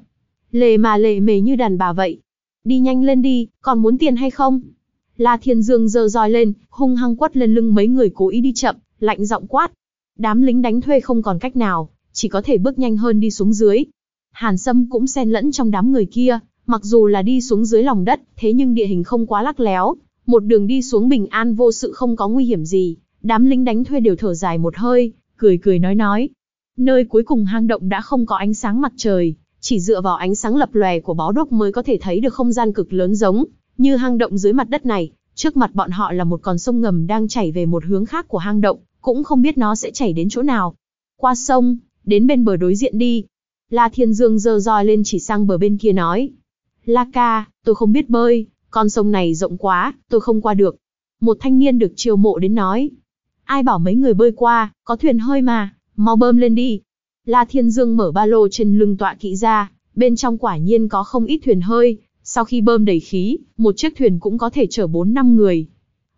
Lề mà lề mề như đàn bà vậy. Đi nhanh lên đi, còn muốn tiền hay không? La Thiên Dương giơ roi lên, hung hăng quất lên lưng mấy người cố ý đi chậm, lạnh giọng quát, Đám lính đánh thuê không còn cách nào, chỉ có thể bước nhanh hơn đi xuống dưới. Hàn Sâm cũng xen lẫn trong đám người kia, mặc dù là đi xuống dưới lòng đất, thế nhưng địa hình không quá lắc léo, một đường đi xuống bình an vô sự không có nguy hiểm gì, đám lính đánh thuê đều thở dài một hơi, cười cười nói nói. Nơi cuối cùng hang động đã không có ánh sáng mặt trời, chỉ dựa vào ánh sáng lập lòe của bó đuốc mới có thể thấy được không gian cực lớn giống như hang động dưới mặt đất này. Trước mặt bọn họ là một con sông ngầm đang chảy về một hướng khác của hang động, cũng không biết nó sẽ chảy đến chỗ nào. Qua sông, đến bên bờ đối diện đi. La Thiên Dương giơ roi lên chỉ sang bờ bên kia nói. La ca, tôi không biết bơi, con sông này rộng quá, tôi không qua được. Một thanh niên được chiêu mộ đến nói. Ai bảo mấy người bơi qua, có thuyền hơi mà, mau bơm lên đi. La Thiên Dương mở ba lô trên lưng tọa kỵ ra, bên trong quả nhiên có không ít thuyền hơi, sau khi bơm đầy khí, một chiếc thuyền cũng có thể chở 4 năm người.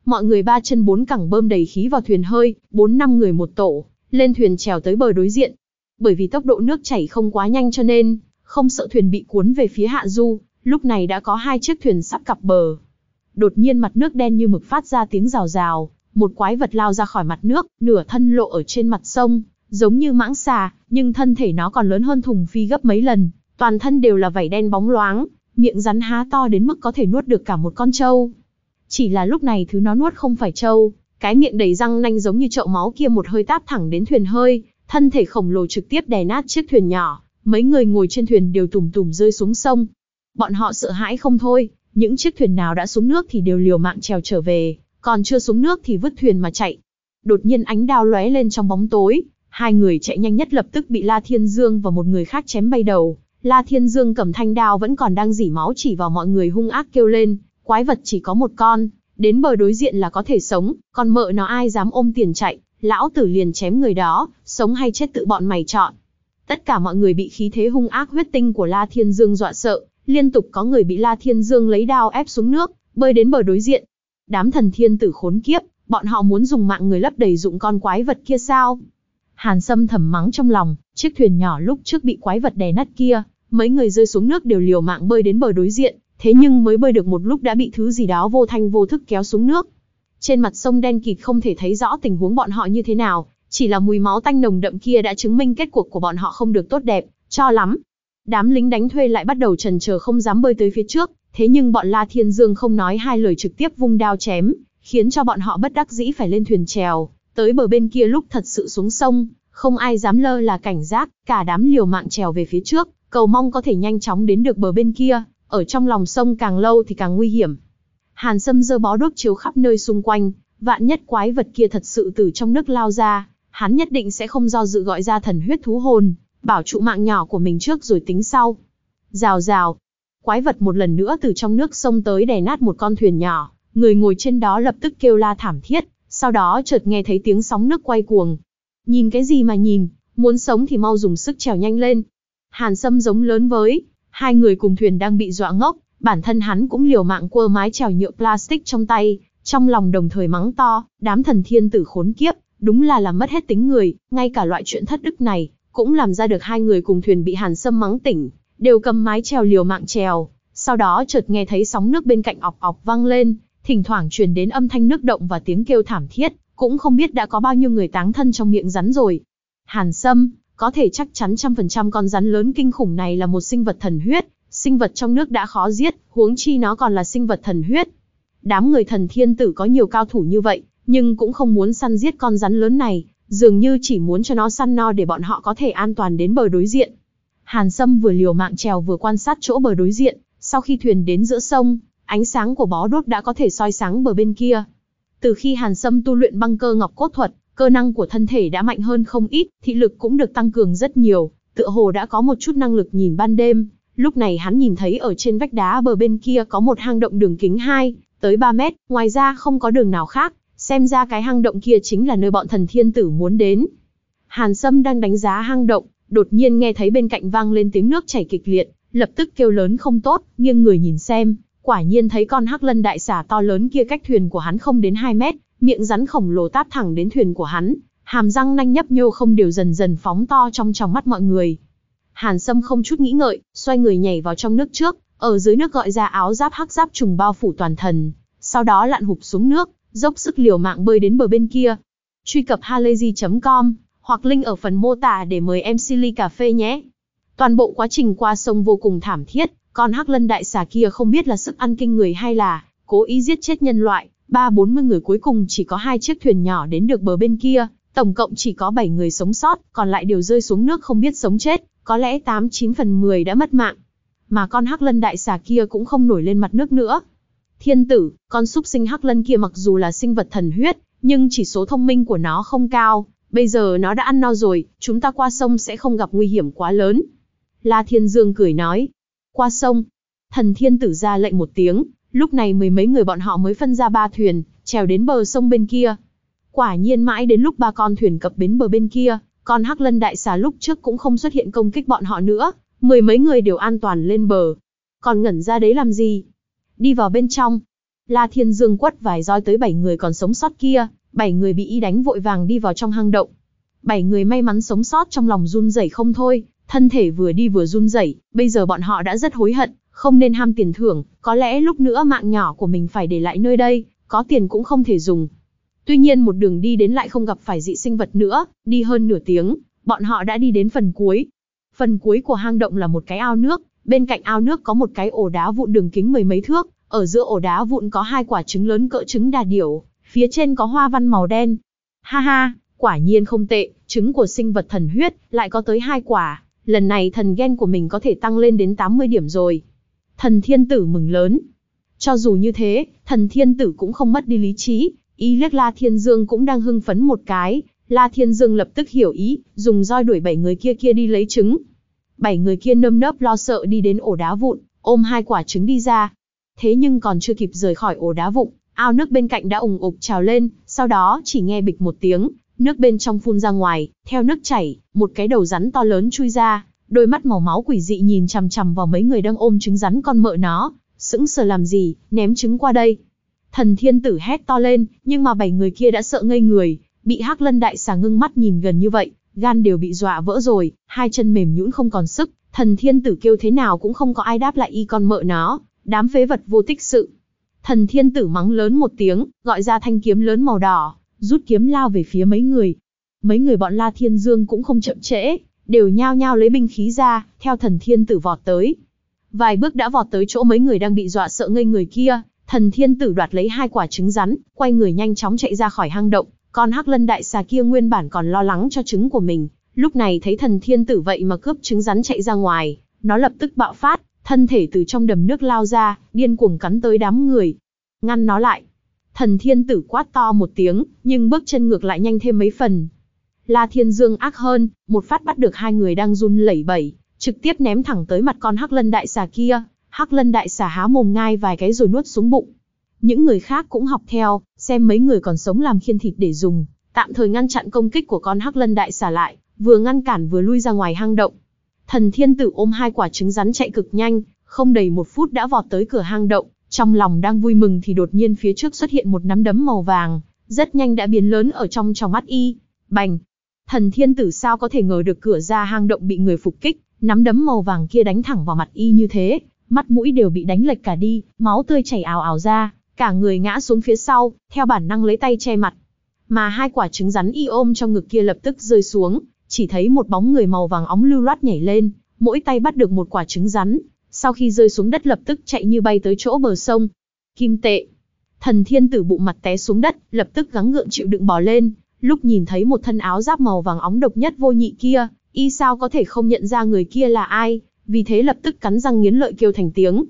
Mọi người ba chân bốn cẳng bơm đầy khí vào thuyền hơi, bốn năm người một tổ, lên thuyền trèo tới bờ đối diện. Bởi vì tốc độ nước chảy không quá nhanh cho nên, không sợ thuyền bị cuốn về phía hạ du, lúc này đã có hai chiếc thuyền sắp cặp bờ. Đột nhiên mặt nước đen như mực phát ra tiếng rào rào, một quái vật lao ra khỏi mặt nước, nửa thân lộ ở trên mặt sông, giống như mãng xà, nhưng thân thể nó còn lớn hơn thùng phi gấp mấy lần, toàn thân đều là vảy đen bóng loáng, miệng rắn há to đến mức có thể nuốt được cả một con trâu. Chỉ là lúc này thứ nó nuốt không phải trâu, cái miệng đầy răng nanh giống như chậu máu kia một hơi táp thẳng đến thuyền hơi, thân thể khổng lồ trực tiếp đè nát chiếc thuyền nhỏ, mấy người ngồi trên thuyền đều tùm tùm rơi xuống sông. Bọn họ sợ hãi không thôi, những chiếc thuyền nào đã xuống nước thì đều liều mạng trèo trở về, còn chưa xuống nước thì vứt thuyền mà chạy. Đột nhiên ánh đao lóe lên trong bóng tối, hai người chạy nhanh nhất lập tức bị La Thiên Dương và một người khác chém bay đầu. La Thiên Dương cầm thanh đao vẫn còn đang dỉ máu chỉ vào mọi người hung ác kêu lên, Quái vật chỉ có một con, đến bờ đối diện là có thể sống, còn mợ nó ai dám ôm tiền chạy, lão tử liền chém người đó, sống hay chết tự bọn mày chọn. Tất cả mọi người bị khí thế hung ác huyết tinh của La Thiên Dương dọa sợ, liên tục có người bị La Thiên Dương lấy đao ép xuống nước, bơi đến bờ đối diện. Đám thần thiên tử khốn kiếp, bọn họ muốn dùng mạng người lấp đầy dụng con quái vật kia sao? Hàn Sâm thầm mắng trong lòng, chiếc thuyền nhỏ lúc trước bị quái vật đè nát kia, mấy người rơi xuống nước đều liều mạng bơi đến bờ đối diện, thế nhưng mới bơi được một lúc đã bị thứ gì đó vô thanh vô thức kéo xuống nước. Trên mặt sông đen kịt không thể thấy rõ tình huống bọn họ như thế nào, chỉ là mùi máu tanh nồng đậm kia đã chứng minh kết cuộc của bọn họ không được tốt đẹp, cho lắm. Đám lính đánh thuê lại bắt đầu trần chờ không dám bơi tới phía trước, thế nhưng bọn La Thiên Dương không nói hai lời trực tiếp vung đao chém, khiến cho bọn họ bất đắc dĩ phải lên thuyền chèo, tới bờ bên kia lúc thật sự xuống sông, không ai dám lơ là cảnh giác, cả đám liều mạng trèo về phía trước, cầu mong có thể nhanh chóng đến được bờ bên kia, ở trong lòng sông càng lâu thì càng nguy hiểm. Hàn Sâm giơ bó đuốc chiếu khắp nơi xung quanh, vạn nhất quái vật kia thật sự từ trong nước lao ra, hắn nhất định sẽ không do dự gọi ra thần huyết thú hồn, bảo trụ mạng nhỏ của mình trước rồi tính sau. Rào rào, quái vật một lần nữa từ trong nước sông tới đè nát một con thuyền nhỏ, người ngồi trên đó lập tức kêu la thảm thiết, sau đó chợt nghe thấy tiếng sóng nước quay cuồng. Nhìn cái gì mà nhìn, muốn sống thì mau dùng sức trèo nhanh lên. Hàn Sâm giống lớn với, hai người cùng thuyền đang bị dọa ngốc, bản thân hắn cũng liều mạng quơ mái trèo nhựa plastic trong tay, trong lòng đồng thời mắng to, đám thần thiên tử khốn kiếp, đúng là làm mất hết tính người, ngay cả loại chuyện thất đức này, cũng làm ra được hai người cùng thuyền bị Hàn Sâm mắng tỉnh, đều cầm mái trèo liều mạng trèo, sau đó chợt nghe thấy sóng nước bên cạnh ọc ọc vang lên, thỉnh thoảng truyền đến âm thanh nước động và tiếng kêu thảm thiết, cũng không biết đã có bao nhiêu người táng thân trong miệng rắn rồi. Hàn Sâm, có thể chắc chắn trăm phần trăm con rắn lớn kinh khủng này là một sinh vật thần huyết, sinh vật trong nước đã khó giết, huống chi nó còn là sinh vật thần huyết. Đám người thần thiên tử có nhiều cao thủ như vậy, nhưng cũng không muốn săn giết con rắn lớn này, dường như chỉ muốn cho nó săn no để bọn họ có thể an toàn đến bờ đối diện. Hàn Sâm vừa liều mạng trèo vừa quan sát chỗ bờ đối diện, sau khi thuyền đến giữa sông, ánh sáng của bó đốt đã có thể soi sáng bờ bên kia. Từ khi Hàn Sâm tu luyện băng cơ ngọc cốt thuật, cơ năng của thân thể đã mạnh hơn không ít, thị lực cũng được tăng cường rất nhiều, tựa hồ đã có một chút năng lực nhìn ban đêm. Lúc này hắn nhìn thấy ở trên vách đá bờ bên kia có một hang động đường kính 2, tới 3 mét, ngoài ra không có đường nào khác, xem ra cái hang động kia chính là nơi bọn thần thiên tử muốn đến. Hàn Sâm đang đánh giá hang động, đột nhiên nghe thấy bên cạnh vang lên tiếng nước chảy kịch liệt, lập tức kêu lớn không tốt, nghiêng người nhìn xem, quả nhiên thấy con hắc lân đại xà to lớn kia cách thuyền của hắn không đến 2 mét, miệng rắn khổng lồ táp thẳng đến thuyền của hắn, hàm răng nanh nhấp nhô không đều dần dần phóng to trong trong mắt mọi người. Hàn Sâm không chút nghĩ ngợi, xoay người nhảy vào trong nước trước, ở dưới nước gọi ra áo giáp hắc giáp trùng bao phủ toàn thần, sau đó lặn hụp xuống nước, dốc sức liều mạng bơi đến bờ bên kia. Truy cập halayzi.com hoặc link ở phần mô tả để mời MC ly cà phê nhé. Toàn bộ quá trình qua sông vô cùng thảm thiết, con hắc lân đại xà kia không biết là sức ăn kinh người hay là cố ý giết chết nhân loại, ba bốn mươi người cuối cùng chỉ có hai chiếc thuyền nhỏ đến được bờ bên kia, tổng cộng chỉ có 7 người sống sót, còn lại đều rơi xuống nước không biết sống chết, có lẽ 8-9 phần 10 đã mất mạng. Mà con hắc lân đại xà kia cũng không nổi lên mặt nước nữa. Thiên tử, con súc sinh hắc lân kia mặc dù là sinh vật thần huyết, nhưng chỉ số thông minh của nó không cao, bây giờ nó đã ăn no rồi, chúng ta qua sông sẽ không gặp nguy hiểm quá lớn. La Thiên Dương cười nói, qua sông, thần thiên tử ra lệnh một tiếng, lúc này mười mấy người bọn họ mới phân ra ba thuyền, trèo đến bờ sông bên kia. Quả nhiên mãi đến lúc ba con thuyền cập bến bờ bên kia, con hắc lân đại xà lúc trước cũng không xuất hiện công kích bọn họ nữa, mười mấy người đều an toàn lên bờ. Còn ngẩn ra đấy làm gì? Đi vào bên trong. La Thiên Dương quất vài roi tới bảy người còn sống sót kia, bảy người bị y đánh vội vàng đi vào trong hang động. Bảy người may mắn sống sót trong lòng run rẩy không thôi, thân thể vừa đi vừa run rẩy, bây giờ bọn họ đã rất hối hận, không nên ham tiền thưởng, có lẽ lúc nữa mạng nhỏ của mình phải để lại nơi đây, có tiền cũng không thể dùng. Tuy nhiên một đường đi đến lại không gặp phải dị sinh vật nữa, đi hơn nửa tiếng, bọn họ đã đi đến phần cuối. Phần cuối của hang động là một cái ao nước, bên cạnh ao nước có một cái ổ đá vụn đường kính mười mấy thước, ở giữa ổ đá vụn có hai quả trứng lớn cỡ trứng đà điểu, phía trên có hoa văn màu đen. Ha ha, quả nhiên không tệ, trứng của sinh vật thần huyết, lại có tới hai quả, lần này thần gen của mình có thể tăng lên đến 80 điểm rồi. Thần thiên tử mừng lớn. Cho dù như thế, thần thiên tử cũng không mất đi lý trí, ý liếc La Thiên Dương cũng đang hưng phấn một cái, La Thiên Dương lập tức hiểu ý, dùng roi đuổi bảy người kia kia đi lấy trứng. Bảy người kia nơm nớp lo sợ đi đến ổ đá vụn, ôm hai quả trứng đi ra. Thế nhưng còn chưa kịp rời khỏi ổ đá vụn, ao nước bên cạnh đã ủng ục trào lên, sau đó chỉ nghe bịch một tiếng, nước bên trong phun ra ngoài, theo nước chảy, một cái đầu rắn to lớn chui ra, đôi mắt màu máu quỷ dị nhìn chằm chằm vào mấy người đang ôm trứng rắn con mợ nó, sững sờ làm gì, ném trứng qua đây. Thần thiên tử hét to lên, nhưng mà bảy người kia đã sợ ngây người, bị hắc lân đại xà ngưng mắt nhìn gần như vậy, gan đều bị dọa vỡ rồi, hai chân mềm nhũn không còn sức, thần thiên tử kêu thế nào cũng không có ai đáp lại y con mợ nó, đám phế vật vô tích sự. Thần thiên tử mắng lớn một tiếng, gọi ra thanh kiếm lớn màu đỏ, rút kiếm lao về phía mấy người. Mấy người bọn La Thiên Dương cũng không chậm trễ, đều nhao nhao lấy binh khí ra, theo thần thiên tử vọt tới. Vài bước đã vọt tới chỗ mấy người đang bị dọa sợ ngây người kia, Thần thiên tử đoạt lấy hai quả trứng rắn, quay người nhanh chóng chạy ra khỏi hang động, con hắc lân đại xà kia nguyên bản còn lo lắng cho trứng của mình, lúc này thấy thần thiên tử vậy mà cướp trứng rắn chạy ra ngoài, nó lập tức bạo phát, thân thể từ trong đầm nước lao ra, điên cuồng cắn tới đám người. Ngăn nó lại. Thần thiên tử quát to một tiếng, nhưng bước chân ngược lại nhanh thêm mấy phần. La Thiên Dương ác hơn, một phát bắt được hai người đang run lẩy bẩy, trực tiếp ném thẳng tới mặt con hắc lân đại xà kia. Hắc lân đại xà há mồm ngai vài cái rồi nuốt xuống bụng. Những người khác cũng học theo, xem mấy người còn sống làm khiên thịt để dùng, tạm thời ngăn chặn công kích của con hắc lân đại xà lại, vừa ngăn cản vừa lui ra ngoài hang động. Thần thiên tử ôm hai quả trứng rắn chạy cực nhanh, không đầy một phút đã vọt tới cửa hang động, trong lòng đang vui mừng thì đột nhiên phía trước xuất hiện một nắm đấm màu vàng, rất nhanh đã biến lớn ở trong trong mắt y. Bành! Thần thiên tử sao có thể ngờ được cửa ra hang động bị người phục kích, nắm đấm màu vàng kia đánh thẳng vào mặt y như thế, mắt mũi đều bị đánh lệch cả đi, máu tươi chảy ào ào ra, cả người ngã xuống phía sau, theo bản năng lấy tay che mặt. Mà hai quả trứng rắn y ôm trong ngực kia lập tức rơi xuống, chỉ thấy một bóng người màu vàng óng lưu loát nhảy lên, mỗi tay bắt được một quả trứng rắn, sau khi rơi xuống đất lập tức chạy như bay tới chỗ bờ sông. Kim tệ. Thần thiên tử bụng mặt té xuống đất, lập tức gắng gượng chịu đựng bò lên, lúc nhìn thấy một thân áo giáp màu vàng óng độc nhất vô nhị kia, y sao có thể không nhận ra người kia là ai, vì thế lập tức cắn răng nghiến lợi kêu thành tiếng.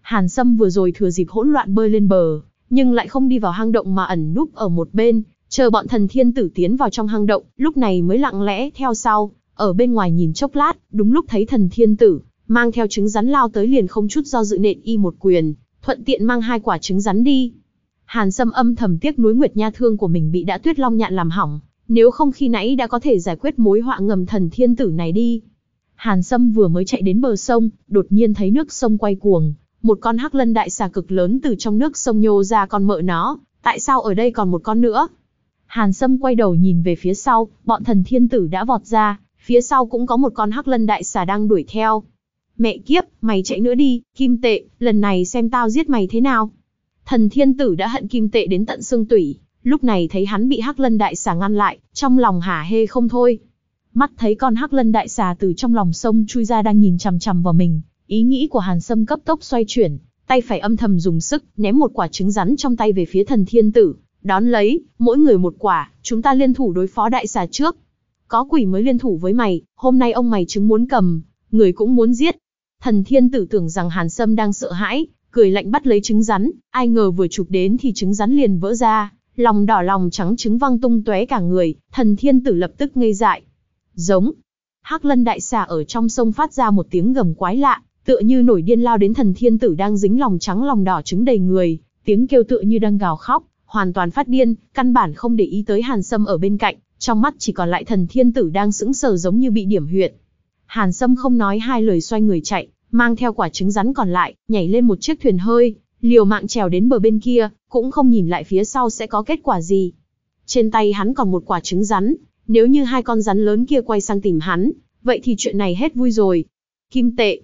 Hàn Sâm vừa rồi thừa dịp hỗn loạn bơi lên bờ, nhưng lại không đi vào hang động mà ẩn núp ở một bên, chờ bọn thần thiên tử tiến vào trong hang động, lúc này mới lặng lẽ theo sau, ở bên ngoài nhìn chốc lát, đúng lúc thấy thần thiên tử, mang theo trứng rắn lao tới liền không chút do dự nện y một quyền, thuận tiện mang hai quả trứng rắn đi. Hàn Sâm âm thầm tiếc núi Nguyệt Nha thương của mình bị đã Tuyết Long nhạn làm hỏng, nếu không khi nãy đã có thể giải quyết mối họa ngầm thần thiên tử này đi. Hàn Sâm vừa mới chạy đến bờ sông, đột nhiên thấy nước sông quay cuồng, một con hắc lân đại xà cực lớn từ trong nước sông nhô ra con mợ nó, tại sao ở đây còn một con nữa? Hàn Sâm quay đầu nhìn về phía sau, bọn thần thiên tử đã vọt ra, phía sau cũng có một con hắc lân đại xà đang đuổi theo. Mẹ kiếp, mày chạy nữa đi, kim tệ, lần này xem tao giết mày thế nào. Thần thiên tử đã hận kim tệ đến tận xương tủy, lúc này thấy hắn bị hắc lân đại xà ngăn lại, trong lòng hả hê không thôi. Mắt thấy con hắc lân đại xà từ trong lòng sông chui ra đang nhìn chằm chằm vào mình, ý nghĩ của Hàn Sâm cấp tốc xoay chuyển, tay phải âm thầm dùng sức, ném một quả trứng rắn trong tay về phía thần thiên tử, đón lấy, mỗi người một quả, chúng ta liên thủ đối phó đại xà trước. Có quỷ mới liên thủ với mày, hôm nay ông mày trứng muốn cầm, người cũng muốn giết. Thần thiên tử tưởng rằng Hàn Sâm đang sợ hãi, cười lạnh bắt lấy trứng rắn, ai ngờ vừa chụp đến thì trứng rắn liền vỡ ra, lòng đỏ lòng trắng trứng văng tung tóe cả người, thần thiên tử lập tức ngây dại. Giống. Hắc lân đại xà ở trong sông phát ra một tiếng gầm quái lạ, tựa như nổi điên lao đến thần thiên tử đang dính lòng trắng lòng đỏ trứng đầy người, tiếng kêu tựa như đang gào khóc, hoàn toàn phát điên, căn bản không để ý tới Hàn Sâm ở bên cạnh, trong mắt chỉ còn lại thần thiên tử đang sững sờ giống như bị điểm huyệt. Hàn Sâm không nói hai lời xoay người chạy, mang theo quả trứng rắn còn lại, nhảy lên một chiếc thuyền hơi, liều mạng trèo đến bờ bên kia, cũng không nhìn lại phía sau sẽ có kết quả gì. Trên tay hắn còn một quả trứng rắn, nếu như hai con rắn lớn kia quay sang tìm hắn, vậy thì chuyện này hết vui rồi. Kim tệ.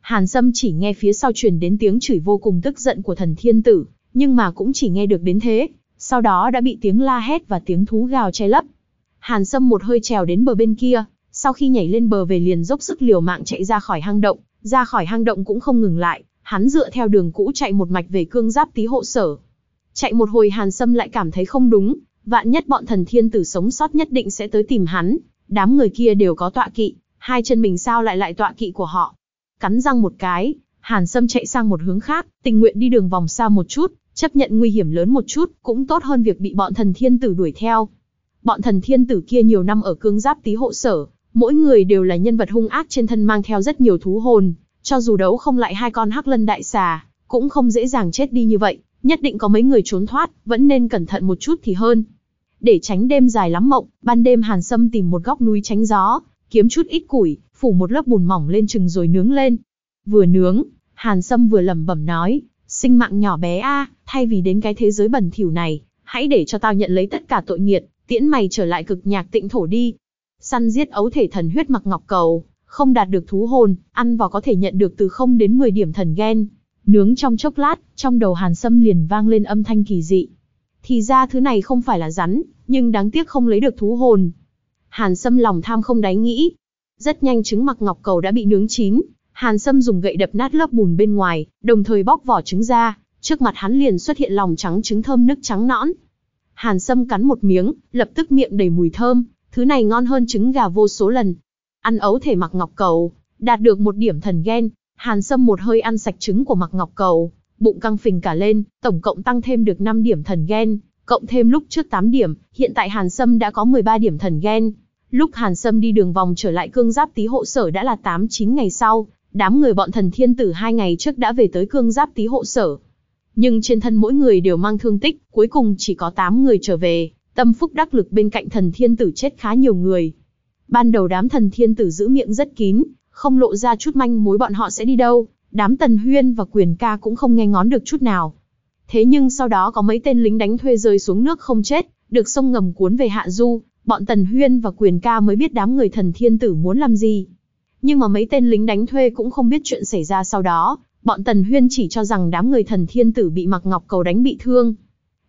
Hàn Sâm chỉ nghe phía sau truyền đến tiếng chửi vô cùng tức giận của thần thiên tử, nhưng mà cũng chỉ nghe được đến thế, sau đó đã bị tiếng la hét và tiếng thú gào che lấp. Hàn Sâm một hơi trèo đến bờ bên kia, sau khi nhảy lên bờ về liền dốc sức liều mạng chạy ra khỏi hang động, ra khỏi hang động cũng không ngừng lại, hắn dựa theo đường cũ chạy một mạch về cương giáp tí hộ sở. Chạy một hồi Hàn Sâm lại cảm thấy không đúng, vạn nhất bọn thần thiên tử sống sót nhất định sẽ tới tìm hắn, đám người kia đều có tọa kỵ, hai chân mình sao lại lại tọa kỵ của họ. Cắn răng một cái, Hàn Sâm chạy sang một hướng khác, tình nguyện đi đường vòng xa một chút, chấp nhận nguy hiểm lớn một chút, cũng tốt hơn việc bị bọn thần thiên tử đuổi theo. Bọn thần thiên tử kia nhiều năm ở cương giáp tí hộ sở, mỗi người đều là nhân vật hung ác trên thân mang theo rất nhiều thú hồn, cho dù đấu không lại hai con hắc lân đại xà, cũng không dễ dàng chết đi như vậy, nhất định có mấy người trốn thoát, vẫn nên cẩn thận một chút thì hơn. Để tránh đêm dài lắm mộng, ban đêm Hàn Sâm tìm một góc núi tránh gió, kiếm chút ít củi, phủ một lớp bùn mỏng lên chừng rồi nướng lên. Vừa nướng, Hàn Sâm vừa lẩm bẩm nói, sinh mạng nhỏ bé a, thay vì đến cái thế giới bẩn thỉu này, hãy để cho tao nhận lấy tất cả tội nghiệt, tiễn mày trở lại cực nhạc tịnh thổ đi. Săn giết ấu thể thần huyết mặc ngọc cầu, không đạt được thú hồn, ăn vào có thể nhận được từ 0 đến 10 điểm thần gen. Nướng trong chốc lát, trong đầu Hàn Sâm liền vang lên âm thanh kỳ dị. Thì ra thứ này không phải là rắn, nhưng đáng tiếc không lấy được thú hồn. Hàn Sâm lòng tham không đáy nghĩ. Rất nhanh trứng mặc ngọc cầu đã bị nướng chín, Hàn Sâm dùng gậy đập nát lớp bùn bên ngoài, đồng thời bóc vỏ trứng ra, trước mặt hắn liền xuất hiện lòng trắng trứng thơm nước trắng nõn. Hàn Sâm cắn một miếng, lập tức miệng đầy mùi thơm, thứ này ngon hơn trứng gà vô số lần. Ăn ấu thể mặc ngọc cầu, đạt được một điểm thần ghen, Hàn Sâm một hơi ăn sạch trứng của mặc ngọc cầu, bụng căng phình cả lên, tổng cộng tăng thêm được 5 điểm thần ghen, cộng thêm lúc trước 8 điểm, hiện tại Hàn Sâm đã có 13 điểm thần ghen. Lúc Hàn Sâm đi đường vòng trở lại cương giáp tí hộ sở đã là 8-9 ngày sau, đám người bọn thần thiên tử hai ngày trước đã về tới cương giáp tí hộ sở. Nhưng trên thân mỗi người đều mang thương tích, cuối cùng chỉ có 8 người trở về, tâm phúc đắc lực bên cạnh thần thiên tử chết khá nhiều người. Ban đầu đám thần thiên tử giữ miệng rất kín, không lộ ra chút manh mối bọn họ sẽ đi đâu, đám tần huyên và quyền ca cũng không nghe ngón được chút nào. Thế nhưng sau đó có mấy tên lính đánh thuê rơi xuống nước không chết, được sông ngầm cuốn về hạ du, bọn tần huyên và quyền ca mới biết đám người thần thiên tử muốn làm gì. Nhưng mà mấy tên lính đánh thuê cũng không biết chuyện xảy ra sau đó, bọn tần huyên chỉ cho rằng đám người thần thiên tử bị mặc ngọc cầu đánh bị thương.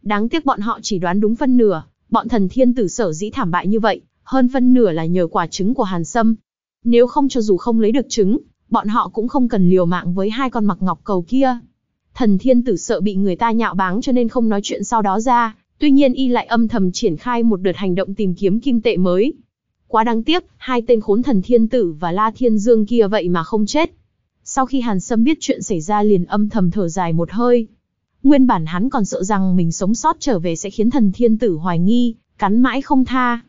Đáng tiếc bọn họ chỉ đoán đúng phân nửa, bọn thần thiên tử sở dĩ thảm bại như vậy, hơn phân nửa là nhờ quả trứng của Hàn Sâm. Nếu không cho dù không lấy được trứng, bọn họ cũng không cần liều mạng với hai con mặc ngọc cầu kia. Thần thiên tử sợ bị người ta nhạo báng cho nên không nói chuyện sau đó ra, tuy nhiên y lại âm thầm triển khai một đợt hành động tìm kiếm kim tệ mới. Quá đáng tiếc, hai tên khốn thần thiên tử và la thiên dương kia vậy mà không chết. Sau khi Hàn Sâm biết chuyện xảy ra liền âm thầm thở dài một hơi. Nguyên bản hắn còn sợ rằng mình sống sót trở về sẽ khiến thần thiên tử hoài nghi, cắn mãi không tha.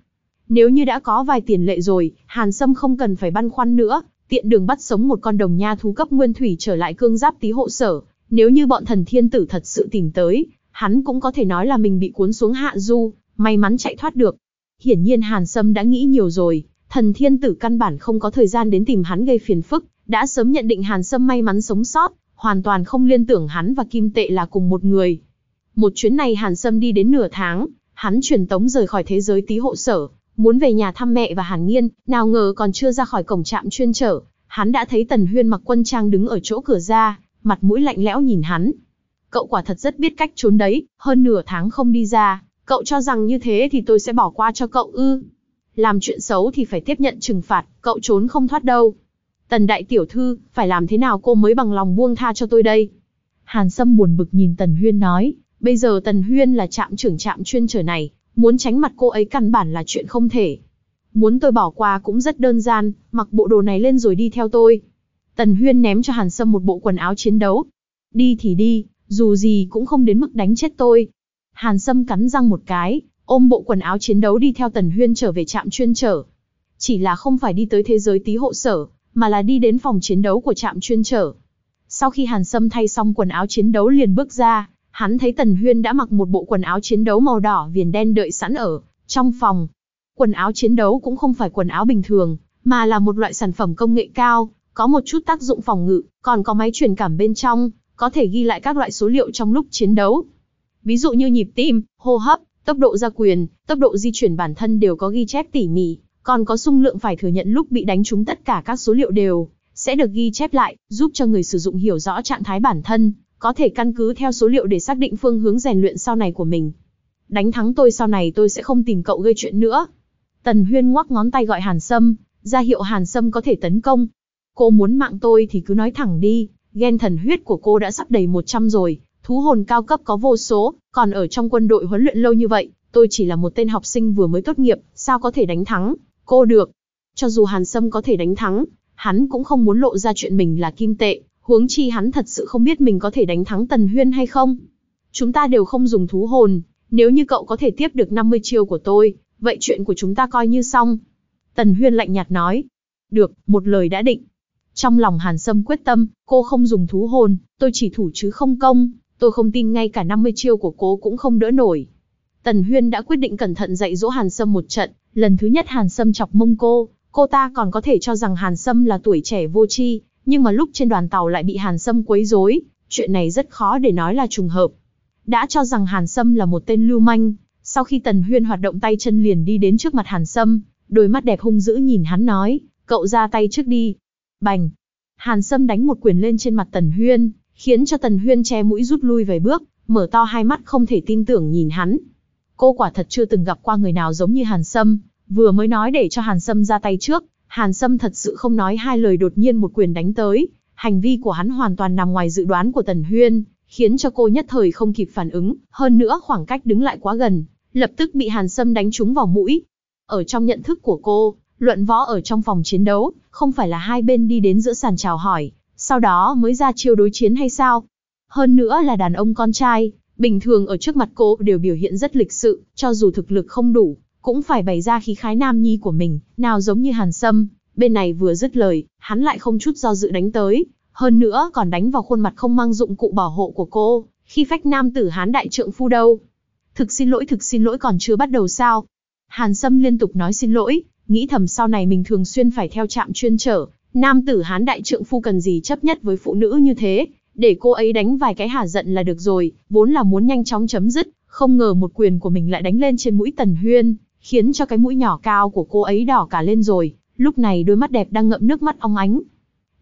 Nếu như đã có vài tiền lệ rồi, Hàn Sâm không cần phải băn khoăn nữa, tiện đường bắt sống một con đồng nha thú cấp nguyên thủy trở lại cương giáp tí hộ sở. Nếu như bọn thần thiên tử thật sự tìm tới, hắn cũng có thể nói là mình bị cuốn xuống hạ du, may mắn chạy thoát được. Hiển nhiên Hàn Sâm đã nghĩ nhiều rồi, thần thiên tử căn bản không có thời gian đến tìm hắn gây phiền phức, đã sớm nhận định Hàn Sâm may mắn sống sót, hoàn toàn không liên tưởng hắn và Kim Tệ là cùng một người. Một chuyến này Hàn Sâm đi đến nửa tháng, hắn truyền tống rời khỏi thế giới tí hộ sở, muốn về nhà thăm mẹ và Hàn Nghiên, nào ngờ còn chưa ra khỏi cổng trạm chuyên trở, hắn đã thấy Tần Huyên mặc quân trang đứng ở chỗ cửa ra, mặt mũi lạnh lẽo nhìn hắn. Cậu quả thật rất biết cách trốn đấy, hơn nửa tháng không đi ra, cậu cho rằng như thế thì tôi sẽ bỏ qua cho cậu ư. Làm chuyện xấu thì phải tiếp nhận trừng phạt, cậu trốn không thoát đâu. Tần đại tiểu thư, phải làm thế nào cô mới bằng lòng buông tha cho tôi đây? Hàn Sâm buồn bực nhìn Tần Huyên nói, bây giờ Tần Huyên là trạm trưởng trạm chuyên trở này, muốn tránh mặt cô ấy căn bản là chuyện không thể. Muốn tôi bỏ qua cũng rất đơn giản, mặc bộ đồ này lên rồi đi theo tôi. Tần Huyên ném cho Hàn Sâm một bộ quần áo chiến đấu. Đi thì đi, dù gì cũng không đến mức đánh chết tôi. Hàn Sâm cắn răng một cái, ôm bộ quần áo chiến đấu đi theo Tần Huyên trở về trạm chuyên trở. Chỉ là không phải đi tới thế giới tí hộ sở, mà là đi đến phòng chiến đấu của trạm chuyên trở. Sau khi Hàn Sâm thay xong quần áo chiến đấu liền bước ra, hắn thấy Tần Huyên đã mặc một bộ quần áo chiến đấu màu đỏ viền đen đợi sẵn ở trong phòng. Quần áo chiến đấu cũng không phải quần áo bình thường, mà là một loại sản phẩm công nghệ cao, có một chút tác dụng phòng ngự, còn có máy truyền cảm bên trong, có thể ghi lại các loại số liệu trong lúc chiến đấu. Ví dụ như nhịp tim, hô hấp, tốc độ ra quyền, tốc độ di chuyển bản thân đều có ghi chép tỉ mỉ, còn có dung lượng phải thừa nhận lúc bị đánh trúng tất cả các số liệu đều. Sẽ được ghi chép lại, giúp cho người sử dụng hiểu rõ trạng thái bản thân, có thể căn cứ theo số liệu để xác định phương hướng rèn luyện sau này của mình. Đánh thắng tôi sau này tôi sẽ không tìm cậu gây chuyện nữa. Tần Huyên ngoắc ngón tay gọi Hàn Sâm, ra hiệu Hàn Sâm có thể tấn công. Cô muốn mạng tôi thì cứ nói thẳng đi, ghen thần huyết của cô đã sắp đầy 100 rồi, thú hồn cao cấp có vô số, còn ở trong quân đội huấn luyện lâu như vậy, tôi chỉ là một tên học sinh vừa mới tốt nghiệp, sao có thể đánh thắng? Cô được. Cho dù Hàn Sâm có thể đánh thắng, hắn cũng không muốn lộ ra chuyện mình là kim tệ, huống chi hắn thật sự không biết mình có thể đánh thắng Tần Huyên hay không. Chúng ta đều không dùng thú hồn, nếu như cậu có thể tiếp được 50 chiêu của tôi, vậy chuyện của chúng ta coi như xong. Tần Huyên lạnh nhạt nói. Được, một lời đã định. Trong lòng Hàn Sâm quyết tâm, cô không dùng thú hồn, tôi chỉ thủ chứ không công, tôi không tin ngay cả 50 chiêu của cô cũng không đỡ nổi. Tần Huyên đã quyết định cẩn thận dạy dỗ Hàn Sâm một trận, lần thứ nhất Hàn Sâm chọc mông cô, cô ta còn có thể cho rằng Hàn Sâm là tuổi trẻ vô tri, nhưng mà lúc trên đoàn tàu lại bị Hàn Sâm quấy rối, chuyện này rất khó để nói là trùng hợp. Đã cho rằng Hàn Sâm là một tên lưu manh, sau khi Tần Huyên hoạt động tay chân liền đi đến trước mặt Hàn Sâm, đôi mắt đẹp hung dữ nhìn hắn nói, cậu ra tay trước đi. Bành! Hàn Sâm đánh một quyền lên trên mặt Tần Huyên, khiến cho Tần Huyên che mũi rút lui vài bước, mở to hai mắt không thể tin tưởng nhìn hắn. Cô quả thật chưa từng gặp qua người nào giống như Hàn Sâm, vừa mới nói để cho Hàn Sâm ra tay trước, Hàn Sâm thật sự không nói hai lời đột nhiên một quyền đánh tới, hành vi của hắn hoàn toàn nằm ngoài dự đoán của Tần Huyên, khiến cho cô nhất thời không kịp phản ứng, hơn nữa khoảng cách đứng lại quá gần, lập tức bị Hàn Sâm đánh trúng vào mũi. Ở trong nhận thức của cô, luận võ ở trong phòng chiến đấu, không phải là hai bên đi đến giữa sàn chào hỏi, sau đó mới ra chiêu đối chiến hay sao? Hơn nữa là đàn ông con trai, bình thường ở trước mặt cô đều biểu hiện rất lịch sự, cho dù thực lực không đủ, cũng phải bày ra khí khái nam nhi của mình, nào giống như Hàn Sâm, bên này vừa dứt lời, hắn lại không chút do dự đánh tới, hơn nữa còn đánh vào khuôn mặt không mang dụng cụ bảo hộ của cô, khi phách nam tử hán đại trượng phu đâu. Thực xin lỗi thực xin lỗi còn chưa bắt đầu sao. Hàn Sâm liên tục nói xin lỗi, nghĩ thầm sau này mình thường xuyên phải theo trạm chuyên trở, nam tử hán đại trượng phu cần gì chấp nhất với phụ nữ như thế, để cô ấy đánh vài cái hả giận là được rồi, vốn là muốn nhanh chóng chấm dứt, không ngờ một quyền của mình lại đánh lên trên mũi Tần Huyên, khiến cho cái mũi nhỏ cao của cô ấy đỏ cả lên rồi, lúc này đôi mắt đẹp đang ngậm nước mắt ong ánh.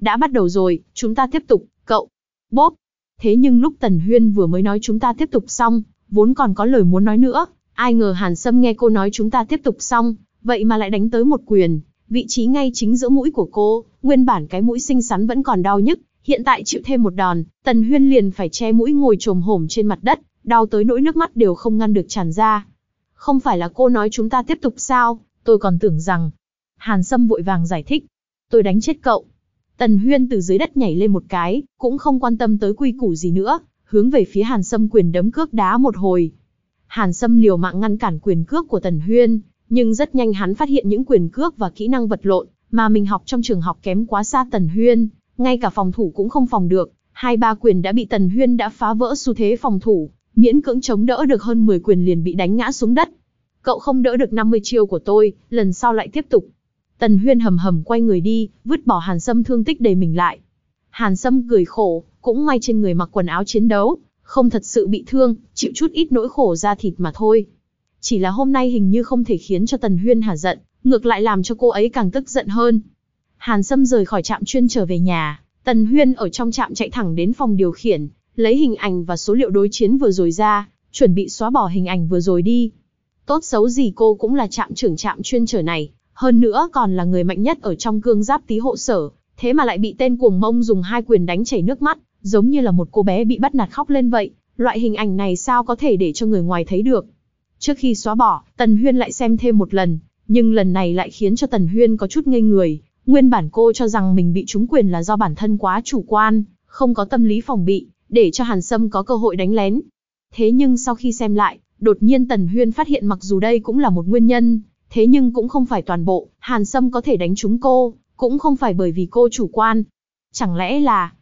Đã bắt đầu rồi, chúng ta tiếp tục, cậu. Bốp. Thế nhưng lúc Tần Huyên vừa mới nói chúng ta tiếp tục xong, vốn còn có lời muốn nói nữa, ai ngờ Hàn Sâm nghe cô nói chúng ta tiếp tục xong, vậy mà lại đánh tới một quyền, vị trí ngay chính giữa mũi của cô, nguyên bản cái mũi xinh xắn vẫn còn đau nhức, hiện tại chịu thêm một đòn, Tần Huyên liền phải che mũi ngồi trồm hổm trên mặt đất, đau tới nỗi nước mắt đều không ngăn được tràn ra. Không phải là cô nói chúng ta tiếp tục sao, tôi còn tưởng rằng. Hàn Sâm vội vàng giải thích. Tôi đánh chết cậu. Tần Huyên từ dưới đất nhảy lên một cái, cũng không quan tâm tới quy củ gì nữa, hướng về phía Hàn Sâm quyền đấm cước đá một hồi. Hàn Sâm liều mạng ngăn cản quyền cước của Tần Huyên, nhưng rất nhanh hắn phát hiện những quyền cước và kỹ năng vật lộn mà mình học trong trường học kém quá xa Tần Huyên, ngay cả phòng thủ cũng không phòng được, hai ba quyền đã bị Tần Huyên đã phá vỡ xu thế phòng thủ, miễn cưỡng chống đỡ được hơn 10 quyền liền bị đánh ngã xuống đất. Cậu không đỡ được 50 chiêu của tôi, lần sau lại tiếp tục. Tần Huyên hầm hầm quay người đi, vứt bỏ Hàn Sâm thương tích đầy mình lại. Hàn Sâm cười khổ, cũng may trên người mặc quần áo chiến đấu, không thật sự bị thương, chịu chút ít nỗi khổ ra thịt mà thôi. Chỉ là hôm nay hình như không thể khiến cho Tần Huyên hả giận, ngược lại làm cho cô ấy càng tức giận hơn. Hàn Sâm rời khỏi trạm chuyên trở về nhà, Tần Huyên ở trong trạm chạy thẳng đến phòng điều khiển, lấy hình ảnh và số liệu đối chiến vừa rồi ra, chuẩn bị xóa bỏ hình ảnh vừa rồi đi. Tốt xấu gì cô cũng là trạm trưởng trạm chuyên trở này, hơn nữa còn là người mạnh nhất ở trong cương giáp tí hộ sở, thế mà lại bị tên cuồng mông dùng hai quyền đánh chảy nước mắt, giống như là một cô bé bị bắt nạt khóc lên vậy. Loại hình ảnh này sao có thể để cho người ngoài thấy được. Trước khi xóa bỏ, Tần Huyên lại xem thêm một lần, nhưng lần này lại khiến cho Tần Huyên có chút ngây người. Nguyên bản cô cho rằng mình bị trúng quyền là do bản thân quá chủ quan, không có tâm lý phòng bị, để cho Hàn Sâm có cơ hội đánh lén. Thế nhưng sau khi xem lại, đột nhiên Tần Huyên phát hiện mặc dù đây cũng là một nguyên nhân, thế nhưng cũng không phải toàn bộ, Hàn Sâm có thể đánh trúng cô, cũng không phải bởi vì cô chủ quan. Chẳng lẽ là...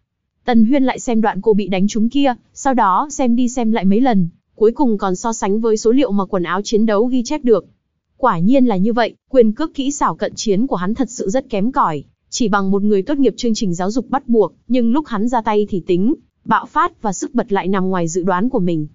Tần Huyên lại xem đoạn cô bị đánh trúng kia, sau đó xem đi xem lại mấy lần, cuối cùng còn so sánh với số liệu mà quần áo chiến đấu ghi chép được. Quả nhiên là như vậy, quyền cước kỹ xảo cận chiến của hắn thật sự rất kém cỏi, chỉ bằng một người tốt nghiệp chương trình giáo dục bắt buộc, nhưng lúc hắn ra tay thì tính, bạo phát và sức bật lại nằm ngoài dự đoán của mình.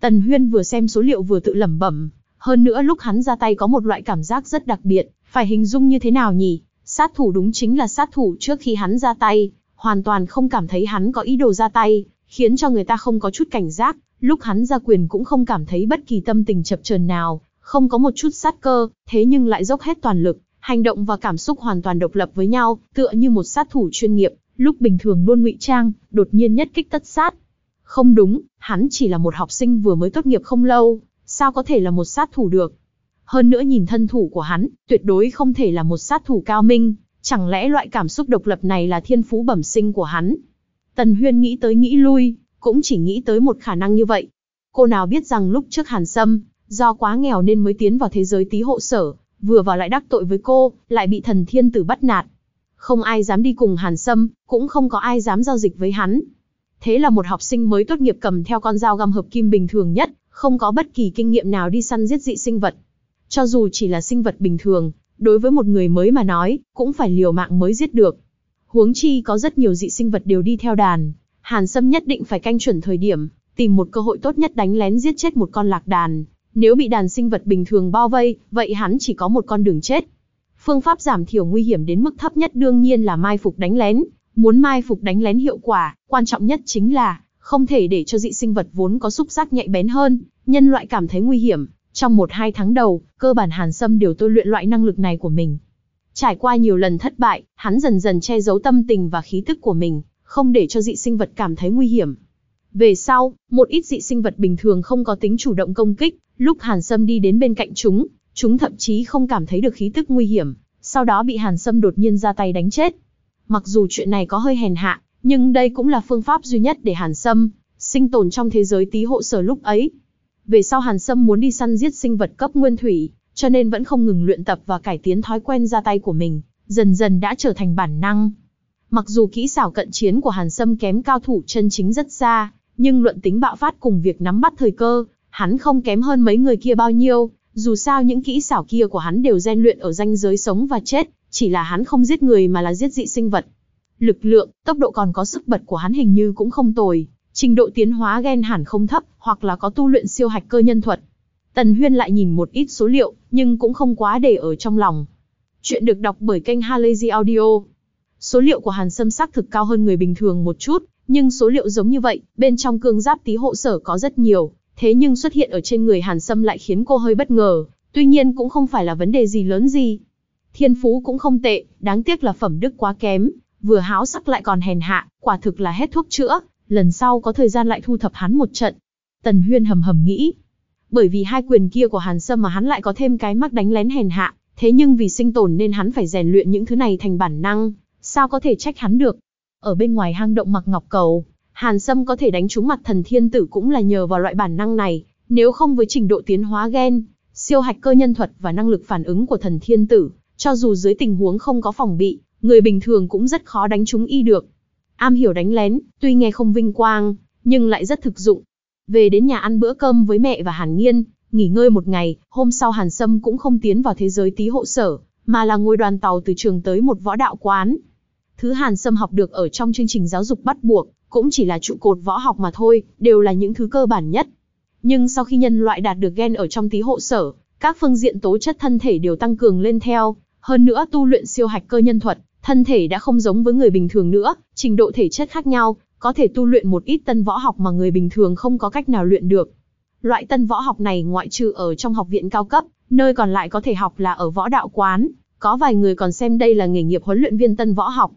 Tần Huyên vừa xem số liệu vừa tự lẩm bẩm, hơn nữa lúc hắn ra tay có một loại cảm giác rất đặc biệt, phải hình dung như thế nào nhỉ? Sát thủ đúng chính là sát thủ trước khi hắn ra tay, hoàn toàn không cảm thấy hắn có ý đồ ra tay, khiến cho người ta không có chút cảnh giác, lúc hắn ra quyền cũng không cảm thấy bất kỳ tâm tình chập chờn nào, không có một chút sát cơ, thế nhưng lại dốc hết toàn lực, hành động và cảm xúc hoàn toàn độc lập với nhau, tựa như một sát thủ chuyên nghiệp, lúc bình thường luôn ngụy trang, đột nhiên nhất kích tất sát. Không đúng, hắn chỉ là một học sinh vừa mới tốt nghiệp không lâu, sao có thể là một sát thủ được? Hơn nữa nhìn thân thủ của hắn, tuyệt đối không thể là một sát thủ cao minh, chẳng lẽ loại cảm xúc độc lập này là thiên phú bẩm sinh của hắn? Tần Huyên nghĩ tới nghĩ lui, cũng chỉ nghĩ tới một khả năng như vậy. Cô nào biết rằng lúc trước Hàn Sâm, do quá nghèo nên mới tiến vào thế giới tí hộ sở, vừa vào lại đắc tội với cô, lại bị thần thiên tử bắt nạt. Không ai dám đi cùng Hàn Sâm, cũng không có ai dám giao dịch với hắn. Thế là một học sinh mới tốt nghiệp cầm theo con dao găm hợp kim bình thường nhất, không có bất kỳ kinh nghiệm nào đi săn giết dị sinh vật. Cho dù chỉ là sinh vật bình thường, đối với một người mới mà nói, cũng phải liều mạng mới giết được. Huống chi có rất nhiều dị sinh vật đều đi theo đàn, Hàn Sâm nhất định phải canh chuẩn thời điểm, tìm một cơ hội tốt nhất đánh lén giết chết một con lạc đàn. Nếu bị đàn sinh vật bình thường bao vây, vậy hắn chỉ có một con đường chết. Phương pháp giảm thiểu nguy hiểm đến mức thấp nhất đương nhiên là mai phục đánh lén. Muốn mai phục đánh lén hiệu quả, quan trọng nhất chính là không thể để cho dị sinh vật vốn có xúc giác nhạy bén hơn, nhân loại cảm thấy nguy hiểm. Trong một hai tháng đầu, cơ bản Hàn Sâm đều tôi luyện loại năng lực này của mình. Trải qua nhiều lần thất bại, hắn dần dần che giấu tâm tình và khí tức của mình, không để cho dị sinh vật cảm thấy nguy hiểm. Về sau, một ít dị sinh vật bình thường không có tính chủ động công kích, lúc Hàn Sâm đi đến bên cạnh chúng, chúng thậm chí không cảm thấy được khí tức nguy hiểm, sau đó bị Hàn Sâm đột nhiên ra tay đánh chết. Mặc dù chuyện này có hơi hèn hạ, nhưng đây cũng là phương pháp duy nhất để Hàn Sâm sinh tồn trong thế giới tí hộ sở lúc ấy. Về sau Hàn Sâm muốn đi săn giết sinh vật cấp nguyên thủy, cho nên vẫn không ngừng luyện tập và cải tiến thói quen ra tay của mình, dần dần đã trở thành bản năng. Mặc dù kỹ xảo cận chiến của Hàn Sâm kém cao thủ chân chính rất xa, nhưng luận tính bạo phát cùng việc nắm bắt thời cơ, hắn không kém hơn mấy người kia bao nhiêu, dù sao những kỹ xảo kia của hắn đều rèn luyện ở ranh giới sống và chết, chỉ là hắn không giết người mà là giết dị sinh vật. Lực lượng, tốc độ còn có sức bật của hắn hình như cũng không tồi, trình độ tiến hóa gen hẳn không thấp, hoặc là có tu luyện siêu hạch cơ nhân thuật. Tần Huyên lại nhìn một ít số liệu, nhưng cũng không quá để ở trong lòng. Chuyện được đọc bởi kênh Halazy Audio. Số liệu của Hàn Sâm sắc thực cao hơn người bình thường một chút, nhưng số liệu giống như vậy, bên trong cương giáp tí hộ sở có rất nhiều, thế nhưng xuất hiện ở trên người Hàn Sâm lại khiến cô hơi bất ngờ, tuy nhiên cũng không phải là vấn đề gì lớn gì. Thiên phú cũng không tệ, đáng tiếc là phẩm đức quá kém, vừa háo sắc lại còn hèn hạ, quả thực là hết thuốc chữa, lần sau có thời gian lại thu thập hắn một trận. Tần Huyên hầm hầm nghĩ. Bởi vì hai quyền kia của Hàn Sâm mà hắn lại có thêm cái mắc đánh lén hèn hạ, thế nhưng vì sinh tồn nên hắn phải rèn luyện những thứ này thành bản năng, sao có thể trách hắn được. Ở bên ngoài hang động mặc ngọc cầu, Hàn Sâm có thể đánh trúng mặt thần thiên tử cũng là nhờ vào loại bản năng này, nếu không với trình độ tiến hóa gen, siêu hạch cơ nhân thuật và năng lực phản ứng của thần thiên tử, cho dù dưới tình huống không có phòng bị, người bình thường cũng rất khó đánh trúng y được. Am hiểu đánh lén, tuy nghe không vinh quang, nhưng lại rất thực dụng. Về đến nhà ăn bữa cơm với mẹ và Hàn Nghiên, nghỉ ngơi một ngày, hôm sau Hàn Sâm cũng không tiến vào thế giới tí hộ sở, mà là ngồi đoàn tàu từ trường tới một võ đạo quán. Thứ Hàn Sâm học được ở trong chương trình giáo dục bắt buộc, cũng chỉ là trụ cột võ học mà thôi, đều là những thứ cơ bản nhất. Nhưng sau khi nhân loại đạt được gen ở trong tí hộ sở, các phương diện tố chất thân thể đều tăng cường lên theo, hơn nữa tu luyện siêu hạch cơ nhân thuật, thân thể đã không giống với người bình thường nữa, trình độ thể chất khác nhau, có thể tu luyện một ít tân võ học mà người bình thường không có cách nào luyện được. Loại tân võ học này ngoại trừ ở trong học viện cao cấp, nơi còn lại có thể học là ở võ đạo quán, có vài người còn xem đây là nghề nghiệp huấn luyện viên tân võ học.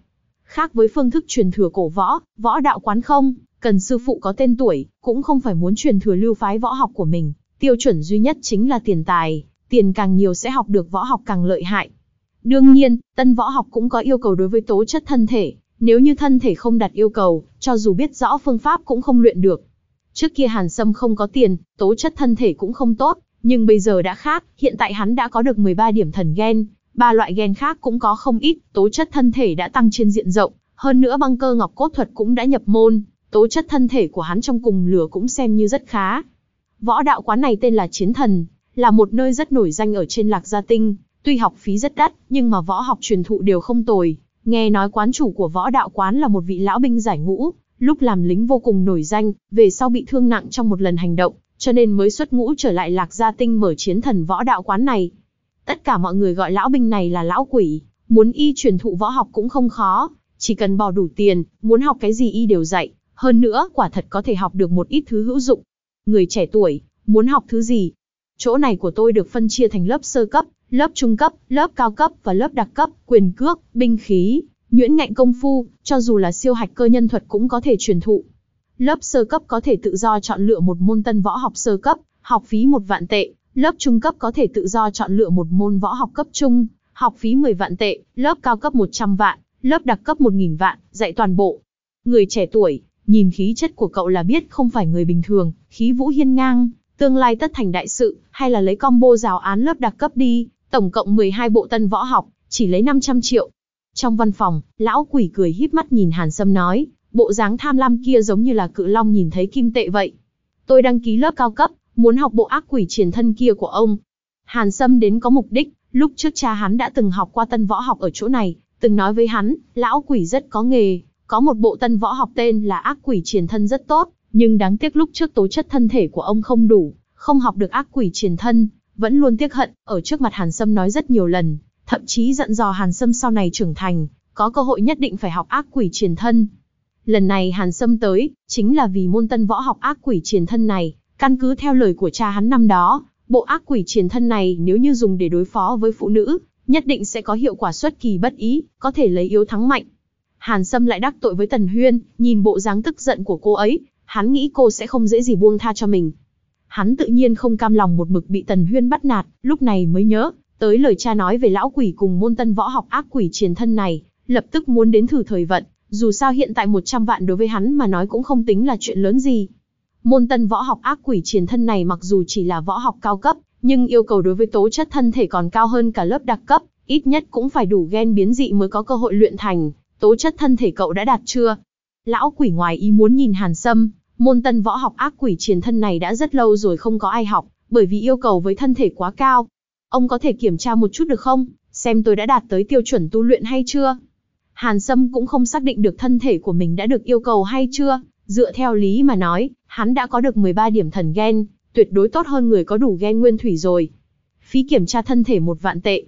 Khác với phương thức truyền thừa cổ võ, võ đạo quán không, cần sư phụ có tên tuổi, cũng không phải muốn truyền thừa lưu phái võ học của mình, tiêu chuẩn duy nhất chính là tiền tài, tiền càng nhiều sẽ học được võ học càng lợi hại. Đương nhiên, tân võ học cũng có yêu cầu đối với tố chất thân thể, nếu như thân thể không đạt yêu cầu, cho dù biết rõ phương pháp cũng không luyện được. Trước kia Hàn Sâm không có tiền, tố chất thân thể cũng không tốt, nhưng bây giờ đã khác, hiện tại hắn đã có được 13 điểm thần gen, ba loại gen khác cũng có không ít, tố chất thân thể đã tăng trên diện rộng, hơn nữa băng cơ ngọc cốt thuật cũng đã nhập môn, tố chất thân thể của hắn trong cùng lửa cũng xem như rất khá. Võ đạo quán này tên là Chiến Thần, là một nơi rất nổi danh ở trên Lạc Gia Tinh, tuy học phí rất đắt, nhưng mà võ học truyền thụ đều không tồi. Nghe nói quán chủ của võ đạo quán là một vị lão binh giải ngũ, lúc làm lính vô cùng nổi danh, về sau bị thương nặng trong một lần hành động, cho nên mới xuất ngũ trở lại Lạc Gia Tinh mở chiến thần võ đạo quán này. Tất cả mọi người gọi lão binh này là lão quỷ, muốn y truyền thụ võ học cũng không khó, chỉ cần bỏ đủ tiền, muốn học cái gì y đều dạy, hơn nữa quả thật có thể học được một ít thứ hữu dụng. Người trẻ tuổi, muốn học thứ gì? Chỗ này của tôi được phân chia thành lớp sơ cấp, lớp trung cấp, lớp cao cấp và lớp đặc cấp, quyền cước, binh khí, nhuyễn ngạnh công phu, cho dù là siêu hạch cơ nhân thuật cũng có thể truyền thụ. Lớp sơ cấp có thể tự do chọn lựa một môn tân võ học sơ cấp, học phí một vạn tệ, lớp trung cấp có thể tự do chọn lựa một môn võ học cấp trung, học phí 10 vạn tệ, lớp cao cấp 100 vạn, lớp đặc cấp 1.000 vạn, dạy toàn bộ. Người trẻ tuổi, nhìn khí chất của cậu là biết không phải người bình thường, khí vũ hiên ngang, tương lai tất thành đại sự, hay là lấy combo rào án lớp đặc cấp đi, tổng cộng 12 bộ tân võ học, chỉ lấy 500 triệu. Trong văn phòng, lão quỷ cười híp mắt nhìn Hàn Sâm nói, bộ dáng tham lam kia giống như là cự long nhìn thấy kim tệ vậy. Tôi đăng ký lớp cao cấp, muốn học bộ ác quỷ triển thân kia của ông. Hàn Sâm đến có mục đích, lúc trước cha hắn đã từng học qua tân võ học ở chỗ này, từng nói với hắn, lão quỷ rất có nghề, có một bộ tân võ học tên là ác quỷ triển thân rất tốt, nhưng đáng tiếc lúc trước tố chất thân thể của ông không đủ, không học được ác quỷ triển thân, vẫn luôn tiếc hận, ở trước mặt Hàn Sâm nói rất nhiều lần, thậm chí dặn dò Hàn Sâm sau này trưởng thành, có cơ hội nhất định phải học ác quỷ triển thân. Lần này Hàn Sâm tới, chính là vì môn tân võ học ác quỷ triển thân này, căn cứ theo lời của cha hắn năm đó, bộ ác quỷ triển thân này nếu như dùng để đối phó với phụ nữ, nhất định sẽ có hiệu quả xuất kỳ bất ý, có thể lấy yếu thắng mạnh. Hàn Sâm lại đắc tội với Tần Huyên, nhìn bộ dáng tức giận của cô ấy, Hắn nghĩ cô sẽ không dễ gì buông tha cho mình. Hắn tự nhiên không cam lòng một mực bị Tần Huyên bắt nạt, lúc này mới nhớ, tới lời cha nói về lão quỷ cùng môn tân võ học ác quỷ triển thân này, lập tức muốn đến thử thời vận, dù sao hiện tại 100 vạn đối với hắn mà nói cũng không tính là chuyện lớn gì. Môn tân võ học ác quỷ triền thân này mặc dù chỉ là võ học cao cấp, nhưng yêu cầu đối với tố chất thân thể còn cao hơn cả lớp đặc cấp, ít nhất cũng phải đủ gen biến dị mới có cơ hội luyện thành, tố chất thân thể cậu đã đạt chưa? Lão quỷ ngoài ý muốn nhìn Hàn Sâm, môn tân võ học ác quỷ triền thân này đã rất lâu rồi không có ai học, bởi vì yêu cầu với thân thể quá cao. Ông có thể kiểm tra một chút được không, xem tôi đã đạt tới tiêu chuẩn tu luyện hay chưa? Hàn Sâm cũng không xác định được thân thể của mình đã được yêu cầu hay chưa, dựa theo lý mà nói, hắn đã có được 13 điểm thần gen, tuyệt đối tốt hơn người có đủ gen nguyên thủy rồi. Phí kiểm tra thân thể một vạn tệ.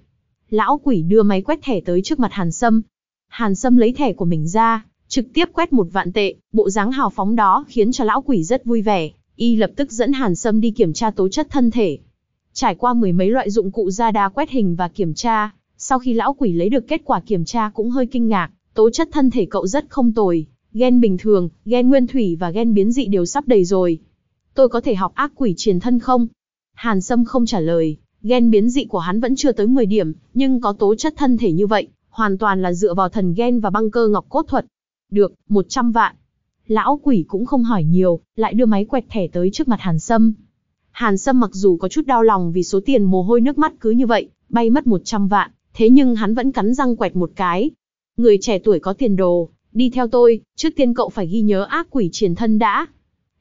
Lão quỷ đưa máy quét thẻ tới trước mặt Hàn Sâm. Hàn Sâm lấy thẻ của mình ra, trực tiếp quét một vạn tệ, bộ dáng hào phóng đó khiến cho lão quỷ rất vui vẻ, y lập tức dẫn Hàn Sâm đi kiểm tra tố chất thân thể. Trải qua mười mấy loại dụng cụ ra đa quét hình và kiểm tra, sau khi lão quỷ lấy được kết quả kiểm tra cũng hơi kinh ngạc, tố chất thân thể cậu rất không tồi, gen bình thường, gen nguyên thủy và gen biến dị đều sắp đầy rồi. Tôi có thể học ác quỷ truyền thân không? Hàn Sâm không trả lời, gen biến dị của hắn vẫn chưa tới 10 điểm, nhưng có tố chất thân thể như vậy, hoàn toàn là dựa vào thần gen và băng cơ ngọc cốt thuật. Được, 100 vạn. Lão quỷ cũng không hỏi nhiều, lại đưa máy quẹt thẻ tới trước mặt Hàn Sâm. Hàn Sâm mặc dù có chút đau lòng vì số tiền mồ hôi nước mắt cứ như vậy, bay mất 100 vạn, thế nhưng hắn vẫn cắn răng quẹt một cái. Người trẻ tuổi có tiền đồ, đi theo tôi, trước tiên cậu phải ghi nhớ ác quỷ triển thân đã.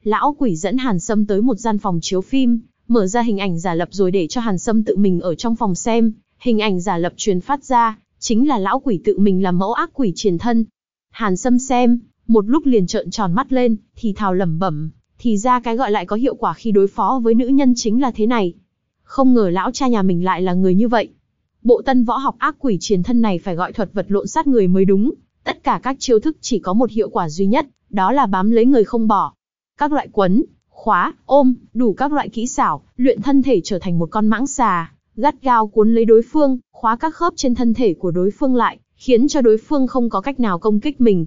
Lão quỷ dẫn Hàn Sâm tới một gian phòng chiếu phim, mở ra hình ảnh giả lập rồi để cho Hàn Sâm tự mình ở trong phòng xem, hình ảnh giả lập truyền phát ra, chính là lão quỷ tự mình làm mẫu ác quỷ triển thân. Hàn Sâm xem, một lúc liền trợn tròn mắt lên, thì thào lẩm bẩm, thì ra cái gọi lại có hiệu quả khi đối phó với nữ nhân chính là thế này. Không ngờ lão cha nhà mình lại là người như vậy. Bộ tân võ học ác quỷ triển thân này phải gọi thuật vật lộn sát người mới đúng, tất cả các chiêu thức chỉ có một hiệu quả duy nhất, đó là bám lấy người không bỏ. Các loại quấn, khóa, ôm, đủ các loại kỹ xảo, luyện thân thể trở thành một con mãng xà, gắt gao cuốn lấy đối phương, khóa các khớp trên thân thể của đối phương lại, khiến cho đối phương không có cách nào công kích mình.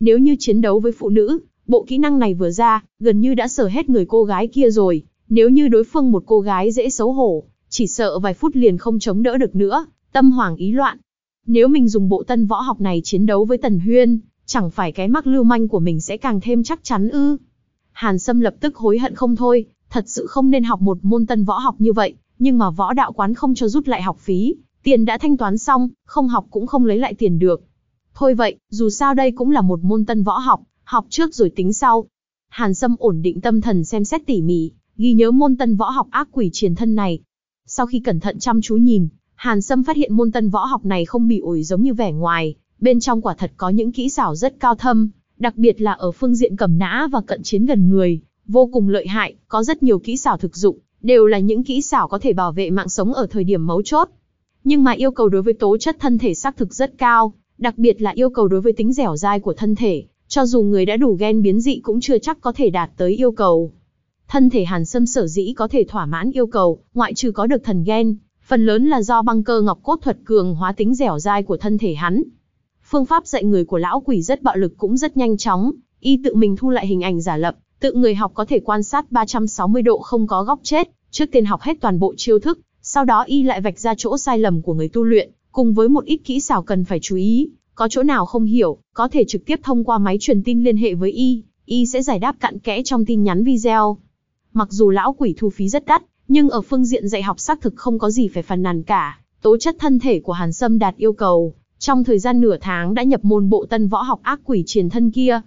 Nếu như chiến đấu với phụ nữ, bộ kỹ năng này vừa ra, gần như đã sở hết người cô gái kia rồi. Nếu như đối phương một cô gái dễ xấu hổ, chỉ sợ vài phút liền không chống đỡ được nữa, tâm hoàng ý loạn. Nếu mình dùng bộ tân võ học này chiến đấu với Tần Huyên, chẳng phải cái mắc lưu manh của mình sẽ càng thêm chắc chắn ư. Hàn Sâm lập tức hối hận không thôi, thật sự không nên học một môn tân võ học như vậy, nhưng mà võ đạo quán không cho rút lại học phí, tiền đã thanh toán xong, không học cũng không lấy lại tiền được. Thôi vậy, dù sao đây cũng là một môn tân võ học, học trước rồi tính sau. Hàn Sâm ổn định tâm thần xem xét tỉ mỉ, ghi nhớ môn tân võ học ác quỷ truyền thân này. Sau khi cẩn thận chăm chú nhìn, Hàn Sâm phát hiện môn tân võ học này không bị ổi giống như vẻ ngoài, bên trong quả thật có những kỹ xảo rất cao thâm, đặc biệt là ở phương diện cầm nã và cận chiến gần người, vô cùng lợi hại, có rất nhiều kỹ xảo thực dụng, đều là những kỹ xảo có thể bảo vệ mạng sống ở thời điểm mấu chốt. Nhưng mà yêu cầu đối với tố chất thân thể xác thực rất cao, đặc biệt là yêu cầu đối với tính dẻo dai của thân thể, cho dù người đã đủ gen biến dị cũng chưa chắc có thể đạt tới yêu cầu. Thân thể Hàn Sâm sở dĩ có thể thỏa mãn yêu cầu, ngoại trừ có được thần gen, phần lớn là do băng cơ ngọc cốt thuật cường hóa tính dẻo dai của thân thể hắn. Phương pháp dạy người của lão quỷ rất bạo lực cũng rất nhanh chóng, y tự mình thu lại hình ảnh giả lập, tự người học có thể quan sát 360 độ không có góc chết, trước tiên học hết toàn bộ chiêu thức, sau đó y lại vạch ra chỗ sai lầm của người tu luyện, cùng với một ít kỹ xảo cần phải chú ý, có chỗ nào không hiểu, có thể trực tiếp thông qua máy truyền tin liên hệ với y, y sẽ giải đáp cặn kẽ trong tin nhắn video. Mặc dù lão quỷ thu phí rất đắt, nhưng ở phương diện dạy học xác thực không có gì phải phàn nàn cả. Tố chất thân thể của Hàn Sâm đạt yêu cầu, trong thời gian nửa tháng đã nhập môn bộ tân võ học ác quỷ truyền thân kia.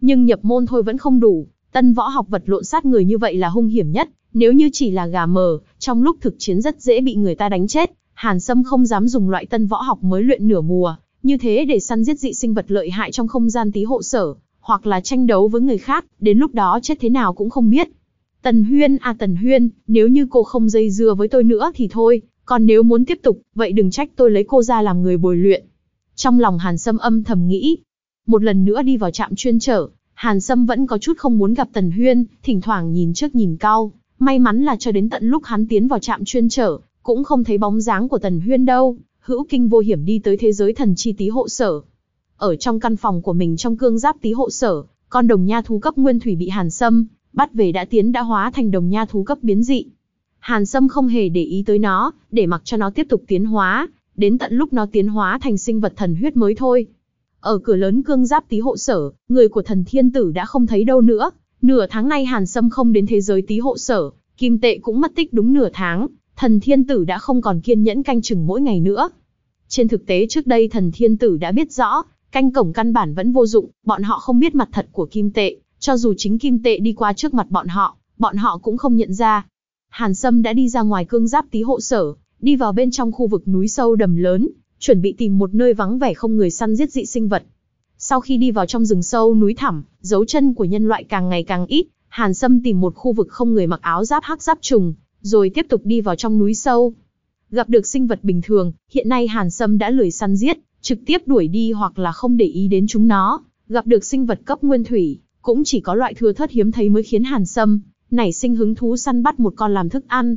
Nhưng nhập môn thôi vẫn không đủ, tân võ học vật lộn sát người như vậy là hung hiểm nhất, nếu như chỉ là gà mờ, trong lúc thực chiến rất dễ bị người ta đánh chết, Hàn Sâm không dám dùng loại tân võ học mới luyện nửa mùa, như thế để săn giết dị sinh vật lợi hại trong không gian tí hộ sở, hoặc là tranh đấu với người khác, đến lúc đó chết thế nào cũng không biết. Tần Huyên à Tần Huyên, nếu như cô không dây dưa với tôi nữa thì thôi, còn nếu muốn tiếp tục, vậy đừng trách tôi lấy cô ra làm người bồi luyện. Trong lòng Hàn Sâm âm thầm nghĩ. Một lần nữa đi vào trạm chuyên trở, Hàn Sâm vẫn có chút không muốn gặp Tần Huyên, thỉnh thoảng nhìn trước nhìn cao. May mắn là cho đến tận lúc hắn tiến vào trạm chuyên trở, cũng không thấy bóng dáng của Tần Huyên đâu. Hữu kinh vô hiểm đi tới thế giới thần chi tí hộ sở. Ở trong căn phòng của mình trong cương giáp tí hộ sở, con đồng nha thú cấp nguyên thủy bị Hàn Sâm bắt về đã tiến đã hóa thành đồng nha thú cấp biến dị. Hàn Sâm không hề để ý tới nó, để mặc cho nó tiếp tục tiến hóa, đến tận lúc nó tiến hóa thành sinh vật thần huyết mới thôi. Ở cửa lớn cương giáp tí hộ sở, người của thần thiên tử đã không thấy đâu nữa. Nửa tháng nay Hàn Sâm không đến thế giới tí hộ sở, kim tệ cũng mất tích đúng nửa tháng, thần thiên tử đã không còn kiên nhẫn canh chừng mỗi ngày nữa. Trên thực tế trước đây thần thiên tử đã biết rõ, canh cổng căn bản vẫn vô dụng, bọn họ không biết mặt thật của kim tệ, cho dù chính kim tệ đi qua trước mặt bọn họ, bọn họ cũng không nhận ra. Hàn Sâm đã đi ra ngoài cương giáp tí hộ sở, đi vào bên trong khu vực núi sâu đầm lớn, chuẩn bị tìm một nơi vắng vẻ không người săn giết dị sinh vật. Sau khi đi vào trong rừng sâu núi thẳm, dấu chân của nhân loại càng ngày càng ít, Hàn Sâm tìm một khu vực không người mặc áo giáp hắc giáp trùng, rồi tiếp tục đi vào trong núi sâu. Gặp được sinh vật bình thường, hiện nay Hàn Sâm đã lười săn giết, trực tiếp đuổi đi hoặc là không để ý đến chúng nó. Gặp được sinh vật cấp nguyên thủy, cũng chỉ có loại thừa thất hiếm thấy mới khiến Hàn Sâm nảy sinh hứng thú săn bắt một con làm thức ăn.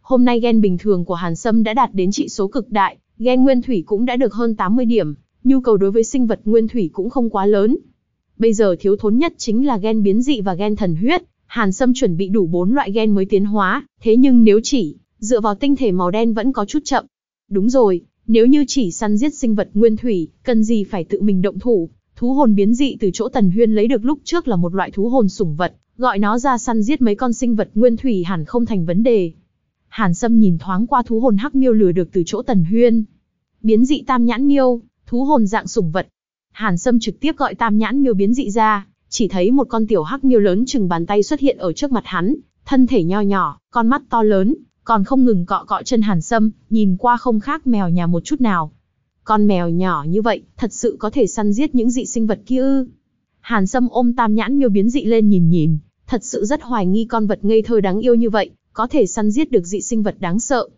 Hôm nay gen bình thường của Hàn Sâm đã đạt đến trị số cực đại, gen nguyên thủy cũng đã được hơn 80 điểm, nhu cầu đối với sinh vật nguyên thủy cũng không quá lớn. Bây giờ thiếu thốn nhất chính là gen biến dị và gen thần huyết, Hàn Sâm chuẩn bị đủ 4 loại gen mới tiến hóa, thế nhưng nếu chỉ dựa vào tinh thể màu đen vẫn có chút chậm. Đúng rồi, nếu như chỉ săn giết sinh vật nguyên thủy, cần gì phải tự mình động thủ, thú hồn biến dị từ chỗ Tần Huyên lấy được lúc trước là một loại thú hồn sủng vật, gọi nó ra săn giết mấy con sinh vật nguyên thủy hẳn không thành vấn đề. Hàn Sâm nhìn thoáng qua thú hồn hắc miêu lừa được từ chỗ Tần Huyên. Biến dị tam nhãn miêu, thú hồn dạng sủng vật. Hàn Sâm trực tiếp gọi tam nhãn miêu biến dị ra, chỉ thấy một con tiểu hắc miêu lớn chừng bàn tay xuất hiện ở trước mặt hắn, thân thể nho nhỏ, con mắt to lớn, còn không ngừng cọ cọ chân Hàn Sâm, nhìn qua không khác mèo nhà một chút nào. Con mèo nhỏ như vậy, thật sự có thể săn giết những dị sinh vật kia ư? Hàn Sâm ôm tam nhãn miêu biến dị lên nhìn nhìn, thật sự rất hoài nghi con vật ngây thơ đáng yêu như vậy, có thể săn giết được dị sinh vật đáng sợ.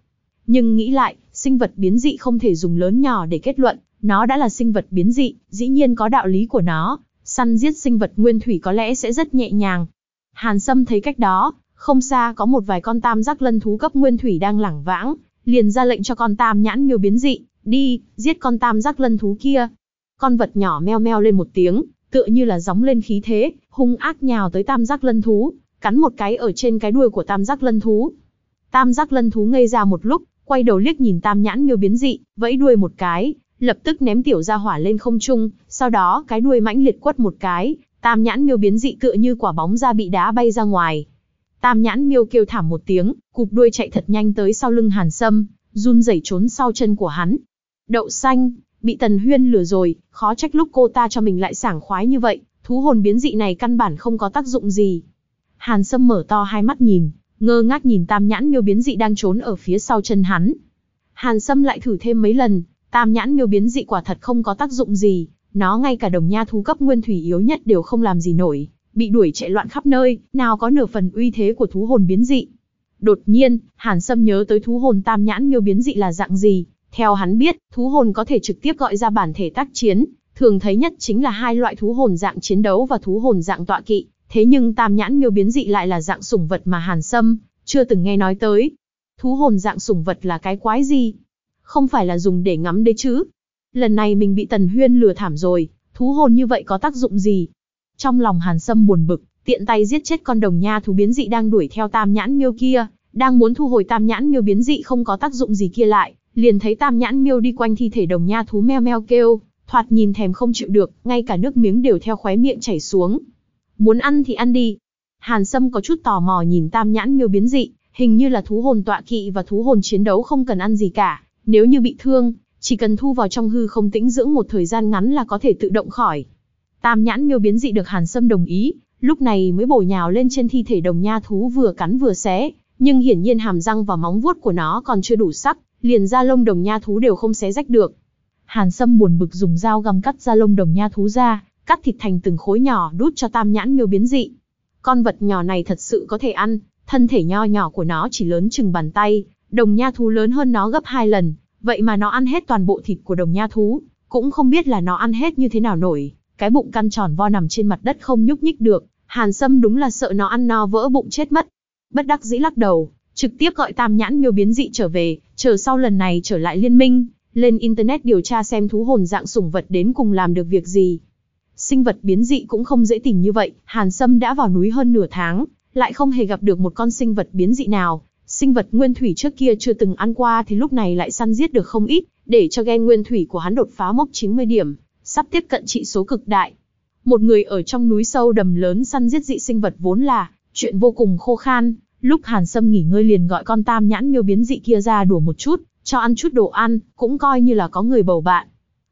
Nhưng nghĩ lại, sinh vật biến dị không thể dùng lớn nhỏ để kết luận, nó đã là sinh vật biến dị, dĩ nhiên có đạo lý của nó, săn giết sinh vật nguyên thủy có lẽ sẽ rất nhẹ nhàng. Hàn Sâm thấy cách đó, không xa có một vài con tam giác lân thú cấp nguyên thủy đang lẳng vãng, liền ra lệnh cho con tam nhãn miêu biến dị, đi, giết con tam giác lân thú kia. Con vật nhỏ meo meo lên một tiếng, tựa như là gióng lên khí thế, hung ác nhào tới tam giác lân thú, cắn một cái ở trên cái đuôi của tam giác lân thú. Tam giác lân thú ngây ra một lúc, quay đầu liếc nhìn tam nhãn miêu biến dị, vẫy đuôi một cái, lập tức ném tiểu ra hỏa lên không trung, sau đó cái đuôi mãnh liệt quất một cái, tam nhãn miêu biến dị tựa như quả bóng ra bị đá bay ra ngoài. Tam nhãn miêu kêu thảm một tiếng, cụp đuôi chạy thật nhanh tới sau lưng Hàn Sâm, run rẩy trốn sau chân của hắn. Đậu xanh, bị Tần Huyên lừa rồi, khó trách lúc cô ta cho mình lại sảng khoái như vậy, thú hồn biến dị này căn bản không có tác dụng gì. Hàn Sâm mở to hai mắt nhìn, ngơ ngác nhìn tam nhãn miêu biến dị đang trốn ở phía sau chân hắn. Hàn Sâm lại thử thêm mấy lần, tam nhãn miêu biến dị quả thật không có tác dụng gì, nó ngay cả đồng nha thú cấp nguyên thủy yếu nhất đều không làm gì nổi, bị đuổi chạy loạn khắp nơi, nào có nửa phần uy thế của thú hồn biến dị. Đột nhiên, Hàn Sâm nhớ tới thú hồn tam nhãn miêu biến dị là dạng gì, theo hắn biết, thú hồn có thể trực tiếp gọi ra bản thể tác chiến, thường thấy nhất chính là hai loại thú hồn dạng chiến đấu và thú hồn dạng tọa kỵ, thế nhưng tam nhãn miêu biến dị lại là dạng sủng vật mà Hàn Sâm chưa từng nghe nói tới. Thú hồn dạng sủng vật là cái quái gì? Không phải là dùng để ngắm đấy chứ? Lần này mình bị Tần Huyên lừa thảm rồi, thú hồn như vậy có tác dụng gì? Trong lòng Hàn Sâm buồn bực, tiện tay giết chết con đồng nha thú biến dị đang đuổi theo tam nhãn miêu kia, đang muốn thu hồi tam nhãn miêu biến dị không có tác dụng gì kia lại, liền thấy tam nhãn miêu đi quanh thi thể đồng nha thú meo meo kêu, thoạt nhìn thèm không chịu được, ngay cả nước miếng đều theo khóe miệng chảy xuống. Muốn ăn thì ăn đi. Hàn Sâm có chút tò mò nhìn tam nhãn miêu biến dị, hình như là thú hồn tọa kỵ và thú hồn chiến đấu không cần ăn gì cả, nếu như bị thương, chỉ cần thu vào trong hư không tĩnh dưỡng một thời gian ngắn là có thể tự động khỏi. Tam nhãn miêu biến dị được Hàn Sâm đồng ý, lúc này mới bổ nhào lên trên thi thể đồng nha thú vừa cắn vừa xé, nhưng hiển nhiên hàm răng và móng vuốt của nó còn chưa đủ sắc, liền da lông đồng nha thú đều không xé rách được. Hàn Sâm buồn bực dùng dao găm cắt da lông đồng nha thú ra, cắt thịt thành từng khối nhỏ đút cho tam nhãn miêu biến dị. Con vật nhỏ này thật sự có thể ăn, thân thể nho nhỏ của nó chỉ lớn chừng bàn tay, đồng nha thú lớn hơn nó gấp hai lần, vậy mà nó ăn hết toàn bộ thịt của đồng nha thú, cũng không biết là nó ăn hết như thế nào nổi, cái bụng căn tròn vo nằm trên mặt đất không nhúc nhích được, Hàn Sâm đúng là sợ nó ăn no vỡ bụng chết mất. Bất đắc dĩ lắc đầu, trực tiếp gọi tam nhãn miêu biến dị trở về, chờ sau lần này trở lại liên minh, lên internet điều tra xem thú hồn dạng sủng vật đến cùng làm được việc gì. Sinh vật biến dị cũng không dễ tìm như vậy, Hàn Sâm đã vào núi hơn nửa tháng, lại không hề gặp được một con sinh vật biến dị nào. Sinh vật nguyên thủy trước kia chưa từng ăn qua thì lúc này lại săn giết được không ít, để cho gen nguyên thủy của hắn đột phá mốc 90 điểm, sắp tiếp cận trị số cực đại. Một người ở trong núi sâu đầm lớn săn giết dị sinh vật vốn là chuyện vô cùng khô khan, lúc Hàn Sâm nghỉ ngơi liền gọi con tam nhãn miêu biến dị kia ra đùa một chút, cho ăn chút đồ ăn, cũng coi như là có người bầu bạn.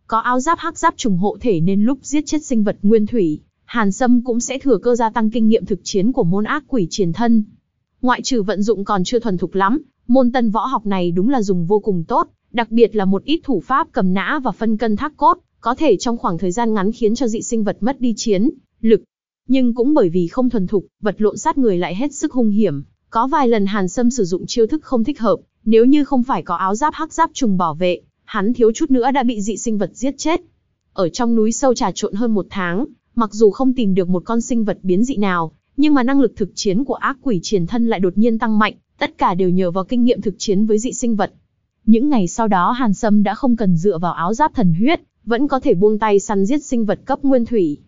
Có áo giáp hắc giáp trùng hộ thể nên lúc giết chết sinh vật nguyên thủy, Hàn Sâm cũng sẽ thừa cơ gia tăng kinh nghiệm thực chiến của môn ác quỷ triển thân. Ngoại trừ vận dụng còn chưa thuần thục lắm, môn tân võ học này đúng là dùng vô cùng tốt, đặc biệt là một ít thủ pháp cầm nã và phân cân thác cốt, có thể trong khoảng thời gian ngắn khiến cho dị sinh vật mất đi chiến lực. Nhưng cũng bởi vì không thuần thục, vật lộn sát người lại hết sức hung hiểm, có vài lần Hàn Sâm sử dụng chiêu thức không thích hợp, nếu như không phải có áo giáp hắc giáp trùng bảo vệ, hắn thiếu chút nữa đã bị dị sinh vật giết chết. Ở trong núi sâu trà trộn hơn một tháng, mặc dù không tìm được một con sinh vật biến dị nào, nhưng mà năng lực thực chiến của ác quỷ triển thân lại đột nhiên tăng mạnh, tất cả đều nhờ vào kinh nghiệm thực chiến với dị sinh vật. Những ngày sau đó Hàn Sâm đã không cần dựa vào áo giáp thần huyết, vẫn có thể buông tay săn giết sinh vật cấp nguyên thủy.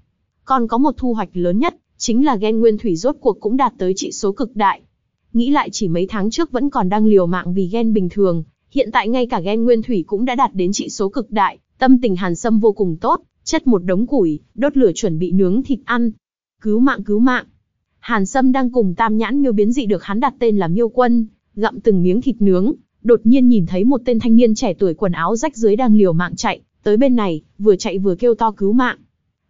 Còn có một thu hoạch lớn nhất, chính là gen nguyên thủy rốt cuộc cũng đạt tới trị số cực đại. Nghĩ lại chỉ mấy tháng trước vẫn còn đang liều mạng vì ghen bình thường, hiện tại ngay cả ghen nguyên thủy cũng đã đạt đến trị số cực đại, tâm tình Hàn Sâm vô cùng tốt, chất một đống củi, đốt lửa chuẩn bị nướng thịt ăn. Cứu mạng cứu mạng. Hàn Sâm đang cùng Tam Nhãn Miêu biến dị được hắn đặt tên là Miêu Quân, gặm từng miếng thịt nướng, đột nhiên nhìn thấy một tên thanh niên trẻ tuổi quần áo rách dưới đang liều mạng chạy, tới bên này, vừa chạy vừa kêu to cứu mạng.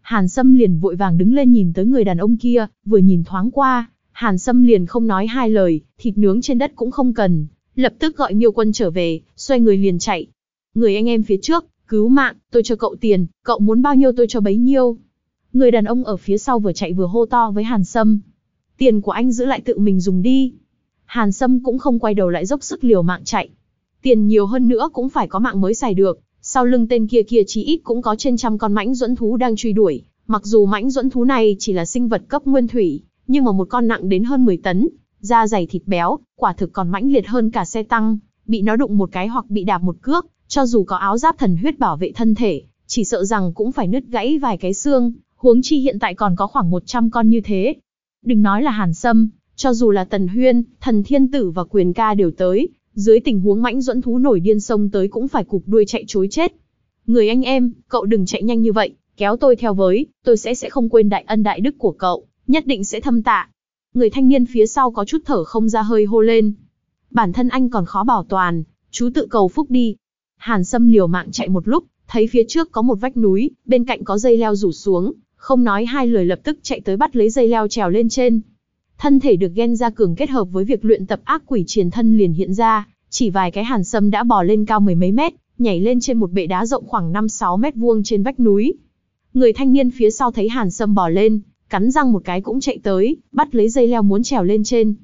Hàn Sâm liền vội vàng đứng lên nhìn tới người đàn ông kia, vừa nhìn thoáng qua, Hàn Sâm liền không nói hai lời, thịt nướng trên đất cũng không cần, lập tức gọi Miêu Quân trở về, xoay người liền chạy. Người anh em phía trước, cứu mạng, tôi cho cậu tiền, cậu muốn bao nhiêu tôi cho bấy nhiêu. Người đàn ông ở phía sau vừa chạy vừa hô to với Hàn Sâm. Tiền của anh giữ lại tự mình dùng đi. Hàn Sâm cũng không quay đầu lại dốc sức liều mạng chạy. Tiền nhiều hơn nữa cũng phải có mạng mới xài được, sau lưng tên kia kia chỉ ít cũng có trên trăm con mãnh duẫn thú đang truy đuổi, mặc dù mãnh duẫn thú này chỉ là sinh vật cấp nguyên thủy, nhưng mà một con nặng đến hơn 10 tấn, da dày thịt béo, quả thực còn mãnh liệt hơn cả xe tăng, bị nó đụng một cái hoặc bị đạp một cước, cho dù có áo giáp thần huyết bảo vệ thân thể, chỉ sợ rằng cũng phải nứt gãy vài cái xương, huống chi hiện tại còn có khoảng 100 con như thế. Đừng nói là Hàn Sâm, cho dù là Tần Huyên, Thần Thiên Tử và Quyền Ca đều tới, dưới tình huống mãnh dẫn thú nổi điên sông tới cũng phải cục đuôi chạy chối chết. Người anh em, cậu đừng chạy nhanh như vậy, kéo tôi theo với, tôi sẽ sẽ không quên đại ân đại đức của cậu, nhất định sẽ thâm tạ. Người thanh niên phía sau có chút thở không ra hơi hô lên. Bản thân anh còn khó bảo toàn, chú tự cầu phúc đi. Hàn Sâm liều mạng chạy một lúc, thấy phía trước có một vách núi, bên cạnh có dây leo rủ xuống, không nói hai lời lập tức chạy tới bắt lấy dây leo trèo lên trên. Thân thể được gen ra cường kết hợp với việc luyện tập ác quỷ truyền thân liền hiện ra, chỉ vài cái hàn sâm đã bò lên cao mười mấy mét, nhảy lên trên một bệ đá rộng khoảng 5-6 mét vuông trên vách núi. Người thanh niên phía sau thấy hàn sâm bò lên, cắn răng một cái cũng chạy tới, bắt lấy dây leo muốn trèo lên trên.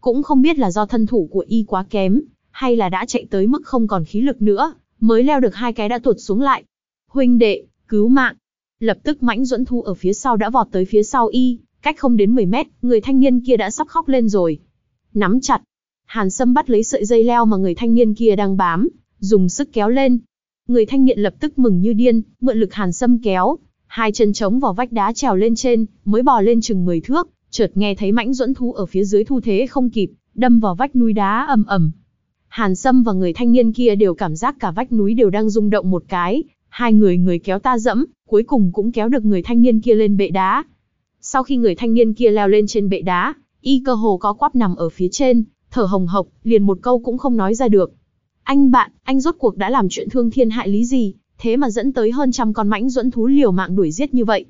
Cũng không biết là do thân thủ của y quá kém, hay là đã chạy tới mức không còn khí lực nữa, mới leo được hai cái đã tuột xuống lại. Huynh đệ, cứu mạng. Lập tức mãnh duẫn thu ở phía sau đã vọt tới phía sau y, cách không đến 10 mét, người thanh niên kia đã sắp khóc lên rồi. Nắm chặt. Hàn Sâm bắt lấy sợi dây leo mà người thanh niên kia đang bám, dùng sức kéo lên. Người thanh niên lập tức mừng như điên, mượn lực Hàn Sâm kéo, hai chân chống vào vách đá trèo lên trên, mới bò lên chừng 10 thước, chợt nghe thấy mãnh duẫn thú ở phía dưới thu thế không kịp, đâm vào vách núi đá ầm ầm. Hàn Sâm và người thanh niên kia đều cảm giác cả vách núi đều đang rung động một cái, hai người người kéo ta dẫm, cuối cùng cũng kéo được người thanh niên kia lên bệ đá. Sau khi người thanh niên kia leo lên trên bệ đá, y cơ hồ có quắp nằm ở phía trên, thở hồng hộc, liền một câu cũng không nói ra được. Anh bạn, anh rốt cuộc đã làm chuyện thương thiên hại lý gì, thế mà dẫn tới hơn trăm con mãnh duẫn thú liều mạng đuổi giết như vậy.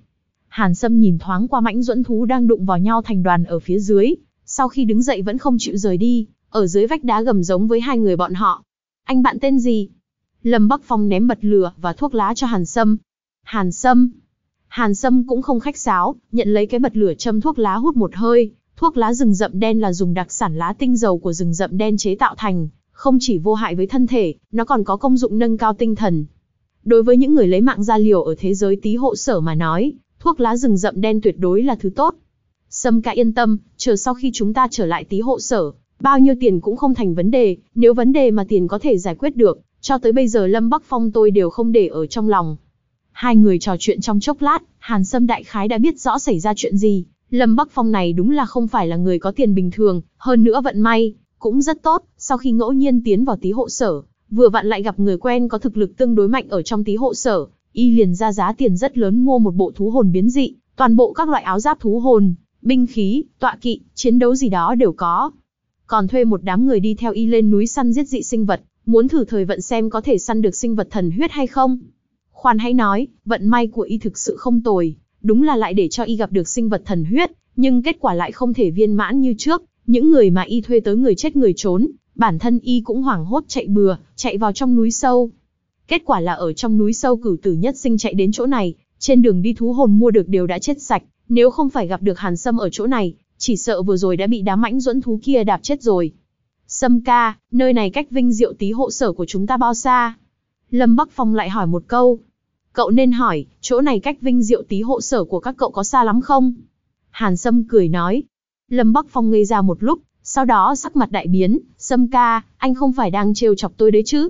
Hàn Sâm nhìn thoáng qua mãnh duẫn thú đang đụng vào nhau thành đoàn ở phía dưới, sau khi đứng dậy vẫn không chịu rời đi, ở dưới vách đá gầm giống với hai người bọn họ. Anh bạn tên gì? Lâm Bắc Phong ném bật lửa và thuốc lá cho Hàn Sâm. Hàn Sâm. Hàn Sâm cũng không khách sáo, nhận lấy cái bật lửa châm thuốc lá hút một hơi. Thuốc lá rừng rậm đen là dùng đặc sản lá tinh dầu của rừng rậm đen chế tạo thành, không chỉ vô hại với thân thể, nó còn có công dụng nâng cao tinh thần. Đối với những người lấy mạng ra liều ở thế giới tí hộ sở mà nói, thuốc lá rừng rậm đen tuyệt đối là thứ tốt. Sâm ca yên tâm, chờ sau khi chúng ta trở lại tí hộ sở, bao nhiêu tiền cũng không thành vấn đề, nếu vấn đề mà tiền có thể giải quyết được, cho tới bây giờ Lâm Bắc Phong tôi đều không để ở trong lòng. Hai người trò chuyện trong chốc lát, Hàn Sâm đại khái đã biết rõ xảy ra chuyện gì. Lâm Bắc Phong này đúng là không phải là người có tiền bình thường, hơn nữa vận may, cũng rất tốt, sau khi ngẫu nhiên tiến vào tí hộ sở, vừa vặn lại gặp người quen có thực lực tương đối mạnh ở trong tí hộ sở, y liền ra giá tiền rất lớn mua một bộ thú hồn biến dị, toàn bộ các loại áo giáp thú hồn, binh khí, tọa kỵ, chiến đấu gì đó đều có. Còn thuê một đám người đi theo y lên núi săn giết dị sinh vật, muốn thử thời vận xem có thể săn được sinh vật thần huyết hay không. Khoan hãy nói, vận may của y thực sự không tồi, đúng là lại để cho y gặp được sinh vật thần huyết, nhưng kết quả lại không thể viên mãn như trước, những người mà y thuê tới người chết người trốn, bản thân y cũng hoảng hốt chạy bừa, chạy vào trong núi sâu. Kết quả là ở trong núi sâu cửu tử nhất sinh chạy đến chỗ này, trên đường đi thú hồn mua được đều đã chết sạch, nếu không phải gặp được Hàn Sâm ở chỗ này, chỉ sợ vừa rồi đã bị đám mãnh duẫn thú kia đạp chết rồi. Sâm ca, nơi này cách vinh diệu tí hộ sở của chúng ta bao xa? Lâm Bắc Phong lại hỏi một câu. Cậu nên hỏi, chỗ này cách vinh diệu tí hộ sở của các cậu có xa lắm không? Hàn Sâm cười nói. Lâm Bắc Phong ngây ra một lúc, sau đó sắc mặt đại biến, Sâm ca, anh không phải đang trêu chọc tôi đấy chứ?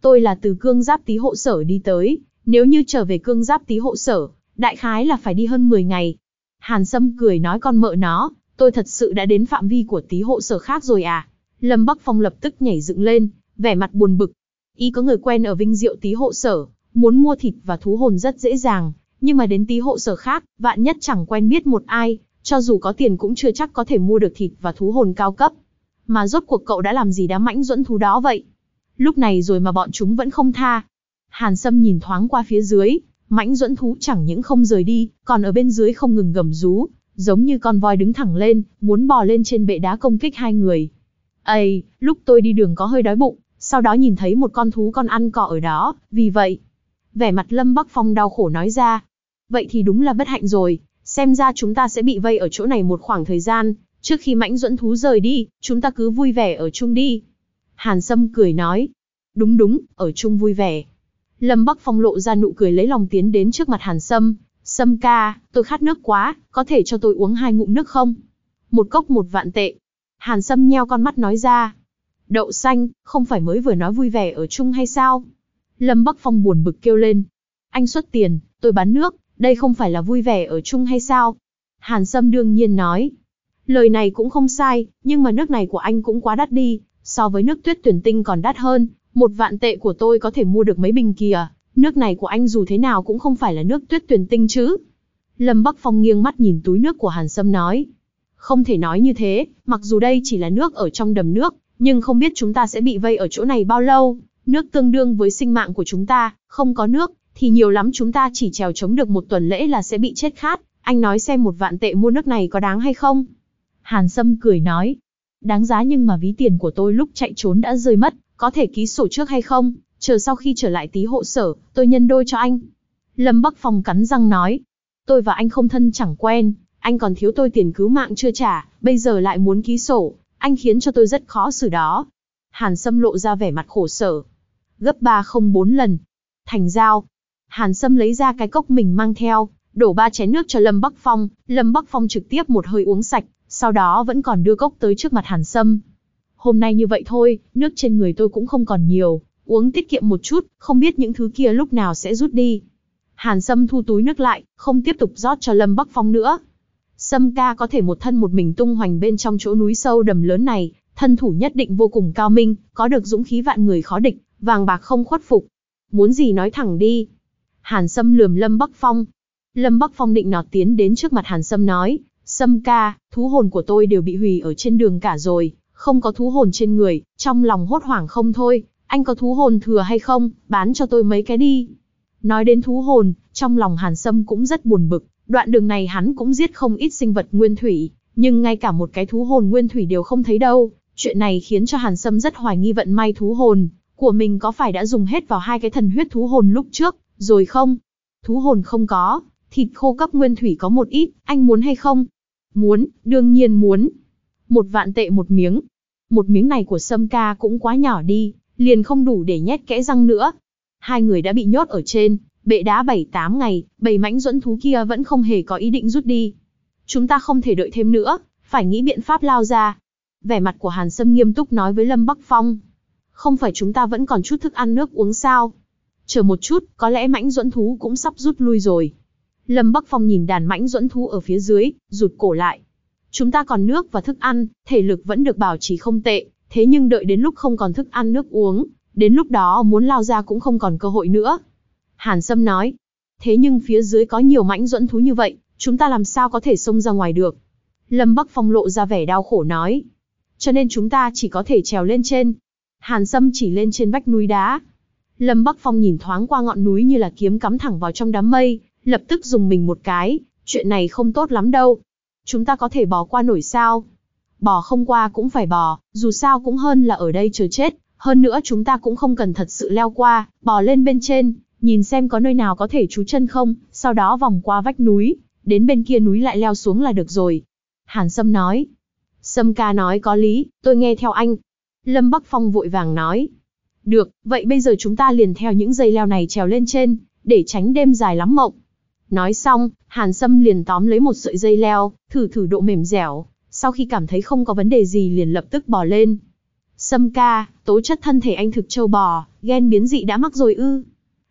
Tôi là từ cương giáp tí hộ sở đi tới, nếu như trở về cương giáp tí hộ sở, đại khái là phải đi hơn 10 ngày. Hàn Sâm cười nói con mợ nó, tôi thật sự đã đến phạm vi của tí hộ sở khác rồi à? Lâm Bắc Phong lập tức nhảy dựng lên, vẻ mặt buồn bực. Ý có người quen ở Vinh Diệu tí hộ sở, muốn mua thịt và thú hồn rất dễ dàng, nhưng mà đến tí hộ sở khác, vạn nhất chẳng quen biết một ai, cho dù có tiền cũng chưa chắc có thể mua được thịt và thú hồn cao cấp. Mà rốt cuộc cậu đã làm gì đám mãnh duẫn thú đó vậy? Lúc này rồi mà bọn chúng vẫn không tha. Hàn Sâm nhìn thoáng qua phía dưới, mãnh duẫn thú chẳng những không rời đi, còn ở bên dưới không ngừng gầm rú, giống như con voi đứng thẳng lên, muốn bò lên trên bệ đá công kích hai người. Ây, lúc tôi đi đường có hơi đói bụng, sau đó nhìn thấy một con thú con ăn cỏ ở đó, vì vậy. Vẻ mặt Lâm Bắc Phong đau khổ nói ra. Vậy thì đúng là bất hạnh rồi, xem ra chúng ta sẽ bị vây ở chỗ này một khoảng thời gian, trước khi mãnh duẫn thú rời đi, chúng ta cứ vui vẻ ở chung đi. Hàn Sâm cười nói. Đúng đúng, ở chung vui vẻ. Lâm Bắc Phong lộ ra nụ cười lấy lòng tiến đến trước mặt Hàn Sâm. Sâm ca, tôi khát nước quá, có thể cho tôi uống hai ngụm nước không? Một cốc một vạn tệ. Hàn Sâm nheo con mắt nói ra. Đậu xanh, không phải mới vừa nói vui vẻ ở chung hay sao? Lâm Bắc Phong buồn bực kêu lên. Anh xuất tiền, tôi bán nước, đây không phải là vui vẻ ở chung hay sao? Hàn Sâm đương nhiên nói. Lời này cũng không sai, nhưng mà nước này của anh cũng quá đắt đi, so với nước tuyết tuyển tinh còn đắt hơn, một vạn tệ của tôi có thể mua được mấy bình kìa, nước này của anh dù thế nào cũng không phải là nước tuyết tuyển tinh chứ. Lâm Bắc Phong nghiêng mắt nhìn túi nước của Hàn Sâm nói. Không thể nói như thế, mặc dù đây chỉ là nước ở trong đầm nước, nhưng không biết chúng ta sẽ bị vây ở chỗ này bao lâu. Nước tương đương với sinh mạng của chúng ta, không có nước, thì nhiều lắm chúng ta chỉ trèo chống được một tuần lễ là sẽ bị chết khát. Anh nói xem một vạn tệ mua nước này có đáng hay không? Hàn Sâm cười nói. Đáng giá nhưng mà ví tiền của tôi lúc chạy trốn đã rơi mất, có thể ký sổ trước hay không? Chờ sau khi trở lại tí hộ sở, tôi nhân đôi cho anh. Lâm Bắc Phong cắn răng nói. Tôi và anh không thân chẳng quen, anh còn thiếu tôi tiền cứu mạng chưa trả, bây giờ lại muốn ký sổ, anh khiến cho tôi rất khó xử đó. Hàn Sâm lộ ra vẻ mặt khổ sở. Gấp ba không bốn lần. Thành giao. Hàn Sâm lấy ra cái cốc mình mang theo, đổ ba chén nước cho Lâm Bắc Phong, Lâm Bắc Phong trực tiếp một hơi uống sạch, sau đó vẫn còn đưa cốc tới trước mặt Hàn Sâm. Hôm nay như vậy thôi, nước trên người tôi cũng không còn nhiều, uống tiết kiệm một chút, không biết những thứ kia lúc nào sẽ rút đi. Hàn Sâm thu túi nước lại, không tiếp tục rót cho Lâm Bắc Phong nữa. Sâm ca có thể một thân một mình tung hoành bên trong chỗ núi sâu đầm lớn này, thân thủ nhất định vô cùng cao minh, có được dũng khí vạn người khó địch, vàng bạc không khuất phục. Muốn gì nói thẳng đi. Hàn Sâm lườm Lâm Bắc Phong. Lâm Bắc Phong định nọt tiến đến trước mặt Hàn Sâm nói, Sâm ca, thú hồn của tôi đều bị hủy ở trên đường cả rồi, không có thú hồn trên người, trong lòng hốt hoảng không thôi, anh có thú hồn thừa hay không, bán cho tôi mấy cái đi. Nói đến thú hồn, trong lòng Hàn Sâm cũng rất buồn bực, đoạn đường này hắn cũng giết không ít sinh vật nguyên thủy, nhưng ngay cả một cái thú hồn nguyên thủy đều không thấy đâu. Chuyện này khiến cho Hàn Sâm rất hoài nghi vận may thú hồn của mình có phải đã dùng hết vào hai cái thần huyết thú hồn lúc trước, rồi không? Thú hồn không có, thịt khô cấp nguyên thủy có một ít, anh muốn hay không? Muốn, đương nhiên muốn. Một vạn tệ một miếng. Một miếng này của Sâm ca cũng quá nhỏ đi, liền không đủ để nhét kẽ răng nữa. Hai người đã bị nhốt ở trên, bệ đá bảy tám ngày, bầy mãnh dẫn thú kia vẫn không hề có ý định rút đi. Chúng ta không thể đợi thêm nữa, phải nghĩ biện pháp lao ra. Vẻ mặt của Hàn Sâm nghiêm túc nói với Lâm Bắc Phong. Không phải chúng ta vẫn còn chút thức ăn nước uống sao? Chờ một chút, có lẽ mãnh dẫn thú cũng sắp rút lui rồi. Lâm Bắc Phong nhìn đàn mãnh duẫn thú ở phía dưới, rụt cổ lại. Chúng ta còn nước và thức ăn, thể lực vẫn được bảo trì không tệ, thế nhưng đợi đến lúc không còn thức ăn nước uống, đến lúc đó muốn lao ra cũng không còn cơ hội nữa. Hàn Sâm nói, thế nhưng phía dưới có nhiều mãnh duẫn thú như vậy, chúng ta làm sao có thể xông ra ngoài được. Lâm Bắc Phong lộ ra vẻ đau khổ nói, cho nên chúng ta chỉ có thể trèo lên trên. Hàn Sâm chỉ lên trên vách núi đá. Lâm Bắc Phong nhìn thoáng qua ngọn núi như là kiếm cắm thẳng vào trong đám mây, lập tức dùng mình một cái, chuyện này không tốt lắm đâu. Chúng ta có thể bỏ qua nổi sao? bỏ không qua cũng phải bỏ, dù sao cũng hơn là ở đây chờ chết, hơn nữa chúng ta cũng không cần thật sự leo qua, bò lên bên trên, nhìn xem có nơi nào có thể trú chân không, sau đó vòng qua vách núi, đến bên kia núi lại leo xuống là được rồi. Hàn Sâm nói. Sâm ca nói có lý, tôi nghe theo anh. Lâm Bắc Phong vội vàng nói. Được, vậy bây giờ chúng ta liền theo những dây leo này trèo lên trên, để tránh đêm dài lắm mộng. Nói xong, Hàn Sâm liền tóm lấy một sợi dây leo, thử thử độ mềm dẻo, sau khi cảm thấy không có vấn đề gì liền lập tức bò lên. Sâm ca, tố chất thân thể anh thực châu bò, ghen biến dị đã mắc rồi ư.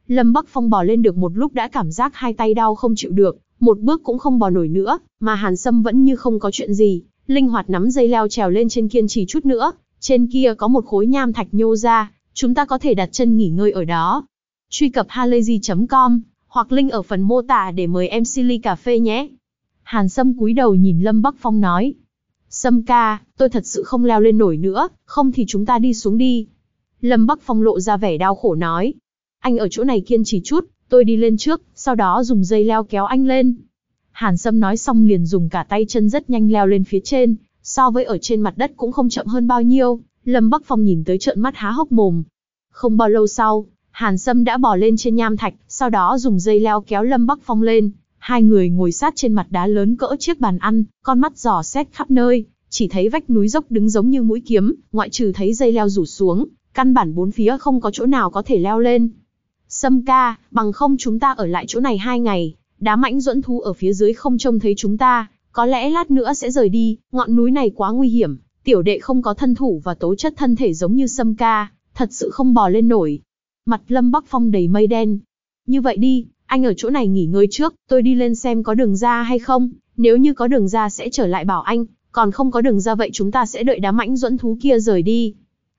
Lâm Bắc Phong bò lên được một lúc đã cảm giác hai tay đau không chịu được, một bước cũng không bò nổi nữa, mà Hàn Sâm vẫn như không có chuyện gì, linh hoạt nắm dây leo trèo lên trên kiên trì chút nữa, trên kia có một khối nham thạch nhô ra, chúng ta có thể đặt chân nghỉ ngơi ở đó. Truy cập halayzi.com hoặc link ở phần mô tả để mời em Silly cà phê nhé. Hàn Sâm cúi đầu nhìn Lâm Bắc Phong nói. Sâm ca, tôi thật sự không leo lên nổi nữa, không thì chúng ta đi xuống đi. Lâm Bắc Phong lộ ra vẻ đau khổ nói. Anh ở chỗ này kiên trì chút, tôi đi lên trước, sau đó dùng dây leo kéo anh lên. Hàn Sâm nói xong liền dùng cả tay chân rất nhanh leo lên phía trên, so với ở trên mặt đất cũng không chậm hơn bao nhiêu, Lâm Bắc Phong nhìn tới trợn mắt há hốc mồm. Không bao lâu sau, Hàn Sâm đã bò lên trên nham thạch, sau đó dùng dây leo kéo Lâm Bắc Phong lên. Hai người ngồi sát trên mặt đá lớn cỡ chiếc bàn ăn, con mắt dò xét khắp nơi, chỉ thấy vách núi dốc đứng giống như mũi kiếm, ngoại trừ thấy dây leo rủ xuống, căn bản bốn phía không có chỗ nào có thể leo lên. Sâm ca, bằng không chúng ta ở lại chỗ này hai ngày, đá mãnh dẫn thú ở phía dưới không trông thấy chúng ta, có lẽ lát nữa sẽ rời đi, ngọn núi này quá nguy hiểm, tiểu đệ không có thân thủ và tố chất thân thể giống như Sâm ca, thật sự không bò lên nổi. Mặt Lâm Bắc Phong đầy mây đen. Như vậy đi, anh ở chỗ này nghỉ ngơi trước, tôi đi lên xem có đường ra hay không, nếu như có đường ra sẽ trở lại bảo anh, còn không có đường ra vậy chúng ta sẽ đợi đám mãnh dẫn thú kia rời đi.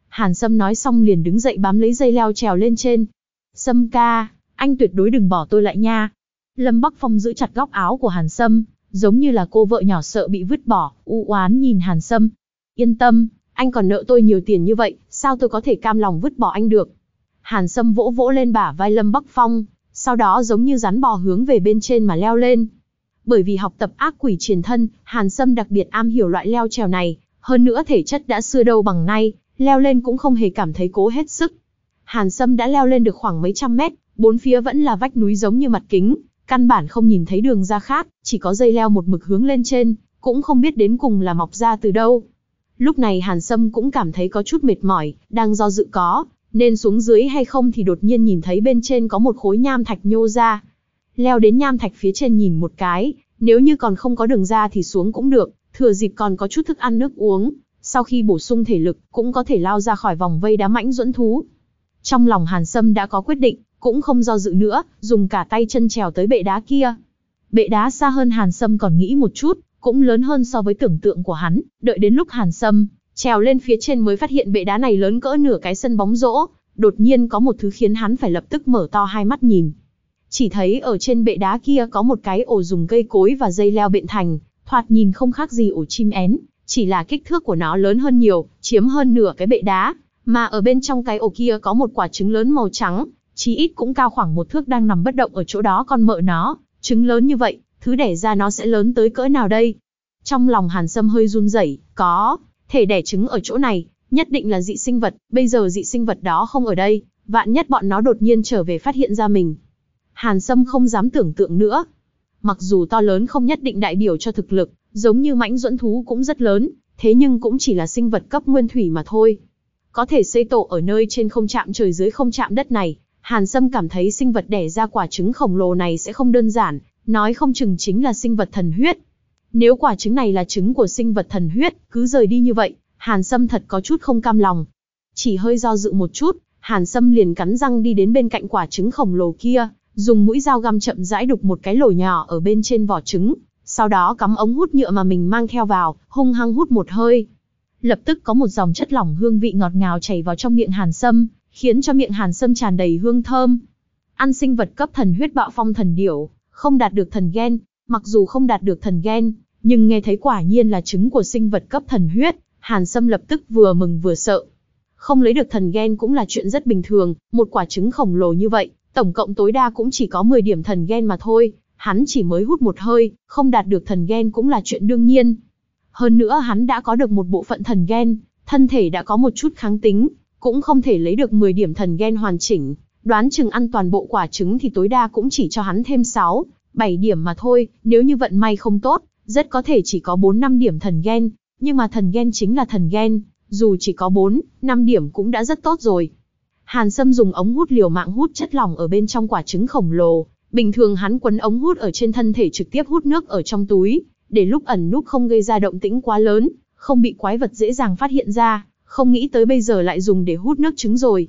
Hàn Sâm nói xong liền đứng dậy bám lấy dây leo trèo lên trên. Sâm ca, anh tuyệt đối đừng bỏ tôi lại nha. Lâm Bắc Phong giữ chặt góc áo của Hàn Sâm, giống như là cô vợ nhỏ sợ bị vứt bỏ, u oán nhìn Hàn Sâm. Yên tâm, anh còn nợ tôi nhiều tiền như vậy, sao tôi có thể cam lòng vứt bỏ anh được. Hàn Sâm vỗ vỗ lên bả vai Lâm Bắc Phong, sau đó giống như rắn bò hướng về bên trên mà leo lên. Bởi vì học tập ác quỷ truyền thân, Hàn Sâm đặc biệt am hiểu loại leo trèo này, hơn nữa thể chất đã xưa đâu bằng nay, leo lên cũng không hề cảm thấy cố hết sức. Hàn Sâm đã leo lên được khoảng mấy trăm mét, bốn phía vẫn là vách núi giống như mặt kính, căn bản không nhìn thấy đường ra khác, chỉ có dây leo một mực hướng lên trên, cũng không biết đến cùng là mọc ra từ đâu. Lúc này Hàn Sâm cũng cảm thấy có chút mệt mỏi, đang do dự có, nên xuống dưới hay không thì đột nhiên nhìn thấy bên trên có một khối nham thạch nhô ra. Leo đến nham thạch phía trên nhìn một cái, nếu như còn không có đường ra thì xuống cũng được, thừa dịp còn có chút thức ăn nước uống, sau khi bổ sung thể lực, cũng có thể lao ra khỏi vòng vây đá mãnh dẫn thú. Trong lòng Hàn Sâm đã có quyết định, cũng không do dự nữa, dùng cả tay chân trèo tới bệ đá kia. Bệ đá xa hơn Hàn Sâm còn nghĩ một chút, cũng lớn hơn so với tưởng tượng của hắn, đợi đến lúc Hàn Sâm trèo lên phía trên mới phát hiện bệ đá này lớn cỡ nửa cái sân bóng rổ, đột nhiên có một thứ khiến hắn phải lập tức mở to hai mắt nhìn. Chỉ thấy ở trên bệ đá kia có một cái ổ dùng cây cối và dây leo biện thành, thoạt nhìn không khác gì ổ chim én, chỉ là kích thước của nó lớn hơn nhiều, chiếm hơn nửa cái bệ đá, mà ở bên trong cái ổ kia có một quả trứng lớn màu trắng, chí ít cũng cao khoảng một thước đang nằm bất động ở chỗ đó con mợ nó, trứng lớn như vậy, thứ đẻ ra nó sẽ lớn tới cỡ nào đây? Trong lòng Hàn Sâm hơi run rẩy, có, thể đẻ trứng ở chỗ này, nhất định là dị sinh vật, bây giờ dị sinh vật đó không ở đây, vạn nhất bọn nó đột nhiên trở về phát hiện ra mình. Hàn Sâm không dám tưởng tượng nữa. Mặc dù to lớn không nhất định đại biểu cho thực lực, giống như mãnh duẫn thú cũng rất lớn, thế nhưng cũng chỉ là sinh vật cấp nguyên thủy mà thôi. Có thể xây tổ ở nơi trên không chạm trời dưới không chạm đất này, Hàn Sâm cảm thấy sinh vật đẻ ra quả trứng khổng lồ này sẽ không đơn giản, nói không chừng chính là sinh vật thần huyết. Nếu quả trứng này là trứng của sinh vật thần huyết, cứ rời đi như vậy, Hàn Sâm thật có chút không cam lòng. Chỉ hơi do dự một chút, Hàn Sâm liền cắn răng đi đến bên cạnh quả trứng khổng lồ kia, dùng mũi dao găm chậm rãi đục một cái lỗ nhỏ ở bên trên vỏ trứng, sau đó cắm ống hút nhựa mà mình mang theo vào, hung hăng hút một hơi. Lập tức có một dòng chất lỏng hương vị ngọt ngào chảy vào trong miệng Hàn Sâm, khiến cho miệng Hàn Sâm tràn đầy hương thơm. Ăn sinh vật cấp thần huyết bạo phong thần điểu, không đạt được thần gen, mặc dù không đạt được thần gen, nhưng nghe thấy quả nhiên là trứng của sinh vật cấp thần huyết, Hàn Sâm lập tức vừa mừng vừa sợ. Không lấy được thần gen cũng là chuyện rất bình thường, một quả trứng khổng lồ như vậy, tổng cộng tối đa cũng chỉ có 10 điểm thần gen mà thôi, hắn chỉ mới hút một hơi, không đạt được thần gen cũng là chuyện đương nhiên. Hơn nữa hắn đã có được một bộ phận thần gen, thân thể đã có một chút kháng tính, cũng không thể lấy được 10 điểm thần gen hoàn chỉnh, đoán chừng ăn toàn bộ quả trứng thì tối đa cũng chỉ cho hắn thêm 6, 7 điểm mà thôi, nếu như vận may không tốt, rất có thể chỉ có 4 5 điểm thần gen, nhưng mà thần gen chính là thần gen, dù chỉ có 4, 5 điểm cũng đã rất tốt rồi. Hàn Sâm dùng ống hút liều mạng hút chất lỏng ở bên trong quả trứng khổng lồ, bình thường hắn quấn ống hút ở trên thân thể trực tiếp hút nước ở trong túi, để lúc ẩn núp không gây ra động tĩnh quá lớn, không bị quái vật dễ dàng phát hiện ra, không nghĩ tới bây giờ lại dùng để hút nước trứng rồi.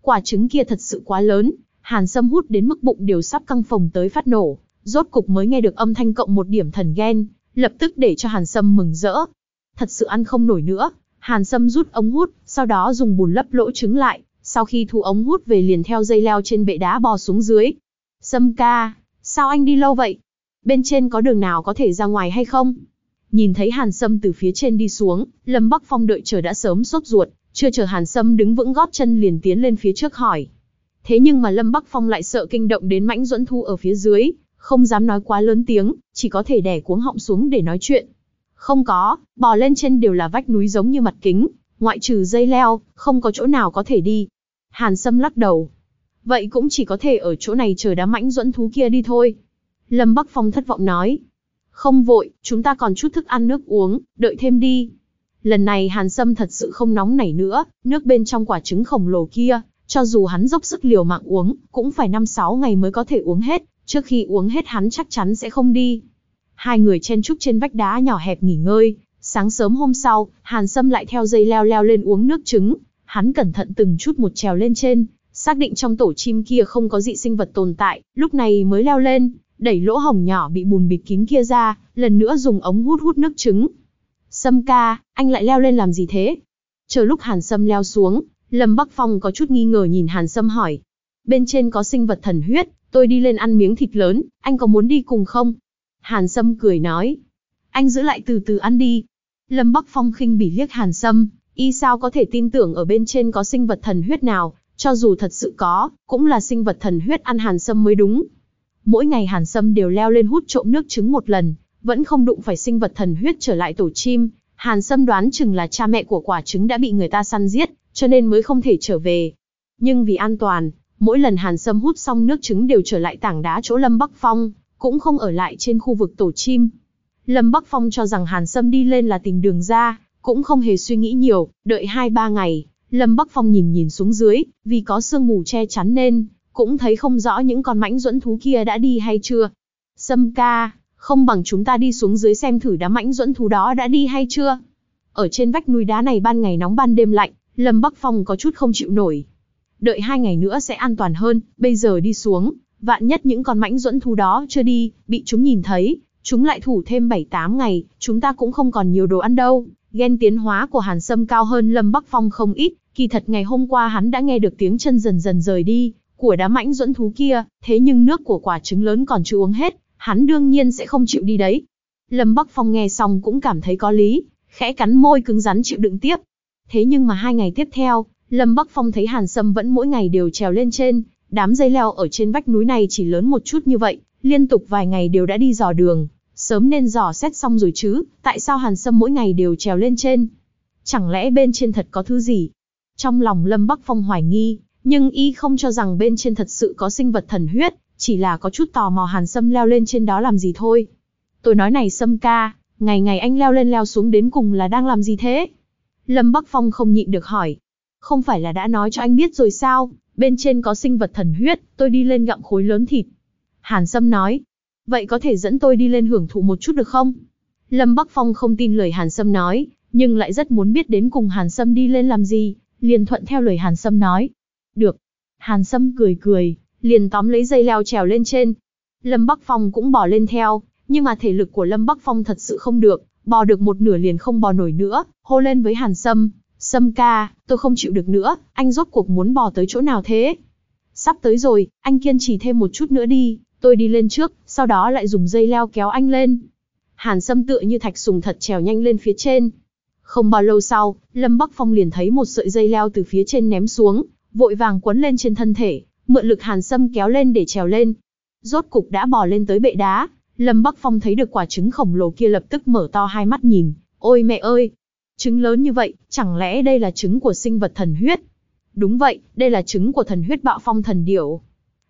Quả trứng kia thật sự quá lớn, Hàn Sâm hút đến mức bụng đều sắp căng phồng tới phát nổ, rốt cục mới nghe được âm thanh cộng một điểm thần ghen, lập tức để cho Hàn Sâm mừng rỡ. Thật sự ăn không nổi nữa, Hàn Sâm rút ống hút, sau đó dùng bùn lấp lỗ trứng lại, sau khi thu ống hút về liền theo dây leo trên bệ đá bò xuống dưới. Sâm ca, sao anh đi lâu vậy? Bên trên có đường nào có thể ra ngoài hay không? Nhìn thấy Hàn Sâm từ phía trên đi xuống, Lâm Bắc Phong đợi chờ đã sớm sốt ruột, chưa chờ Hàn Sâm đứng vững gót chân liền tiến lên phía trước hỏi. Thế nhưng mà Lâm Bắc Phong lại sợ kinh động đến Mãnh Duẫn Thu ở phía dưới, không dám nói quá lớn tiếng, chỉ có thể đè cuống họng xuống để nói chuyện. Không có, bò lên trên đều là vách núi giống như mặt kính, ngoại trừ dây leo, không có chỗ nào có thể đi. Hàn Sâm lắc đầu. Vậy cũng chỉ có thể ở chỗ này chờ đám mãnh dẫn thú kia đi thôi. Lâm Bắc Phong thất vọng nói. Không vội, chúng ta còn chút thức ăn nước uống, đợi thêm đi. Lần này Hàn Sâm thật sự không nóng nảy nữa, nước bên trong quả trứng khổng lồ kia, cho dù hắn dốc sức liều mạng uống, cũng phải 5-6 ngày mới có thể uống hết, trước khi uống hết hắn chắc chắn sẽ không đi. Hai người chen chúc trên vách đá nhỏ hẹp nghỉ ngơi, sáng sớm hôm sau, Hàn Sâm lại theo dây leo leo lên uống nước trứng, hắn cẩn thận từng chút một trèo lên trên, xác định trong tổ chim kia không có dị sinh vật tồn tại, lúc này mới leo lên, đẩy lỗ hổng nhỏ bị bùn bịt kín kia ra, lần nữa dùng ống hút hút nước trứng. Sâm ca, anh lại leo lên làm gì thế? Chờ lúc Hàn Sâm leo xuống, Lâm Bắc Phong có chút nghi ngờ nhìn Hàn Sâm hỏi. Bên trên có sinh vật thần huyết, tôi đi lên ăn miếng thịt lớn, anh có muốn đi cùng không? Hàn Sâm cười nói. Anh giữ lại từ từ ăn đi. Lâm Bắc Phong khinh bỉ liếc Hàn Sâm, y sao có thể tin tưởng ở bên trên có sinh vật thần huyết nào, cho dù thật sự có, cũng là sinh vật thần huyết ăn Hàn Sâm mới đúng. Mỗi ngày Hàn Sâm đều leo lên hút trộm nước trứng một lần, vẫn không đụng phải sinh vật thần huyết trở lại tổ chim. Hàn Sâm đoán chừng là cha mẹ của quả trứng đã bị người ta săn giết, cho nên mới không thể trở về. Nhưng vì an toàn, mỗi lần Hàn Sâm hút xong nước trứng đều trở lại tảng đá chỗ Lâm Bắc Phong, cũng không ở lại trên khu vực tổ chim. Lâm Bắc Phong cho rằng Hàn Sâm đi lên là tìm đường ra, cũng không hề suy nghĩ nhiều, đợi 2-3 ngày, Lâm Bắc Phong nhìn nhìn xuống dưới, vì có sương mù che chắn nên, cũng thấy không rõ những con mãnh duẫn thú kia đã đi hay chưa. Sâm ca, không bằng chúng ta đi xuống dưới xem thử đám mãnh duẫn thú đó đã đi hay chưa. Ở trên vách núi đá này ban ngày nóng ban đêm lạnh, Lâm Bắc Phong có chút không chịu nổi. Đợi hai ngày nữa sẽ an toàn hơn, bây giờ đi xuống, vạn nhất những con mãnh duẫn thú đó chưa đi, bị chúng nhìn thấy, chúng lại thủ thêm 7-8 ngày, chúng ta cũng không còn nhiều đồ ăn đâu. Ghen tiến hóa của Hàn Sâm cao hơn Lâm Bắc Phong không ít, kỳ thật ngày hôm qua hắn đã nghe được tiếng chân dần dần rời đi, của đám mãnh duẫn thú kia, thế nhưng nước của quả trứng lớn còn chưa uống hết, hắn đương nhiên sẽ không chịu đi đấy. Lâm Bắc Phong nghe xong cũng cảm thấy có lý, khẽ cắn môi cứng rắn chịu đựng tiếp. Thế nhưng mà hai ngày tiếp theo, Lâm Bắc Phong thấy Hàn Sâm vẫn mỗi ngày đều trèo lên trên, đám dây leo ở trên vách núi này chỉ lớn một chút như vậy, liên tục vài ngày đều đã đi dò đường, sớm nên dò xét xong rồi chứ, tại sao Hàn Sâm mỗi ngày đều trèo lên trên? Chẳng lẽ bên trên thật có thứ gì? Trong lòng Lâm Bắc Phong hoài nghi, nhưng y không cho rằng bên trên thật sự có sinh vật thần huyết, chỉ là có chút tò mò Hàn Sâm leo lên trên đó làm gì thôi. Tôi nói này Sâm ca, ngày ngày anh leo lên leo xuống đến cùng là đang làm gì thế? Lâm Bắc Phong không nhịn được hỏi. Không phải là đã nói cho anh biết rồi sao, bên trên có sinh vật thần huyết, tôi đi lên gặm khối lớn thịt. Hàn Sâm nói, vậy có thể dẫn tôi đi lên hưởng thụ một chút được không? Lâm Bắc Phong không tin lời Hàn Sâm nói, nhưng lại rất muốn biết đến cùng Hàn Sâm đi lên làm gì, liền thuận theo lời Hàn Sâm nói. Được. Hàn Sâm cười cười, liền tóm lấy dây leo trèo lên trên. Lâm Bắc Phong cũng bò lên theo, nhưng mà thể lực của Lâm Bắc Phong thật sự không được, bò được một nửa liền không bò nổi nữa, hô lên với Hàn Sâm, Sâm ca, tôi không chịu được nữa, anh rốt cuộc muốn bò tới chỗ nào thế? Sắp tới rồi, anh kiên trì thêm một chút nữa đi, tôi đi lên trước, sau đó lại dùng dây leo kéo anh lên. Hàn Sâm tựa như thạch sùng thật trèo nhanh lên phía trên. Không bao lâu sau, Lâm Bắc Phong liền thấy một sợi dây leo từ phía trên ném xuống, vội vàng quấn lên trên thân thể, mượn lực Hàn Sâm kéo lên để trèo lên. Rốt cục đã bò lên tới bệ đá, Lâm Bắc Phong thấy được quả trứng khổng lồ kia lập tức mở to hai mắt nhìn, ôi mẹ ơi, trứng lớn như vậy, chẳng lẽ đây là trứng của sinh vật thần huyết? Đúng vậy, đây là trứng của thần huyết bạo phong thần điểu.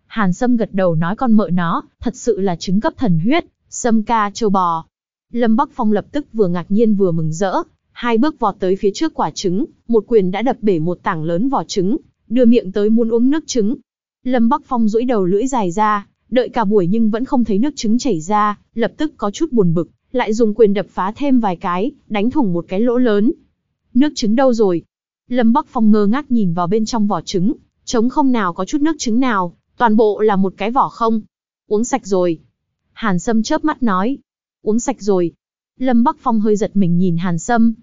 Hàn Sâm gật đầu nói con mợ nó, thật sự là trứng cấp thần huyết, Sâm ca châu bò. Lâm Bắc Phong lập tức vừa ngạc nhiên vừa mừng rỡ, hai bước vọt tới phía trước quả trứng, một quyền đã đập bể một tảng lớn vỏ trứng, đưa miệng tới muốn uống nước trứng. Lâm Bắc Phong duỗi đầu lưỡi dài ra, đợi cả buổi nhưng vẫn không thấy nước trứng chảy ra, lập tức có chút buồn bực, lại dùng quyền đập phá thêm vài cái, đánh thủng một cái lỗ lớn. Nước trứng đâu rồi? Lâm Bắc Phong ngơ ngác nhìn vào bên trong vỏ trứng, trống không nào có chút nước trứng nào, toàn bộ là một cái vỏ không. Uống sạch rồi. Hàn Sâm chớp mắt nói. Uống sạch rồi. Lâm Bắc Phong hơi giật mình nhìn Hàn Sâm.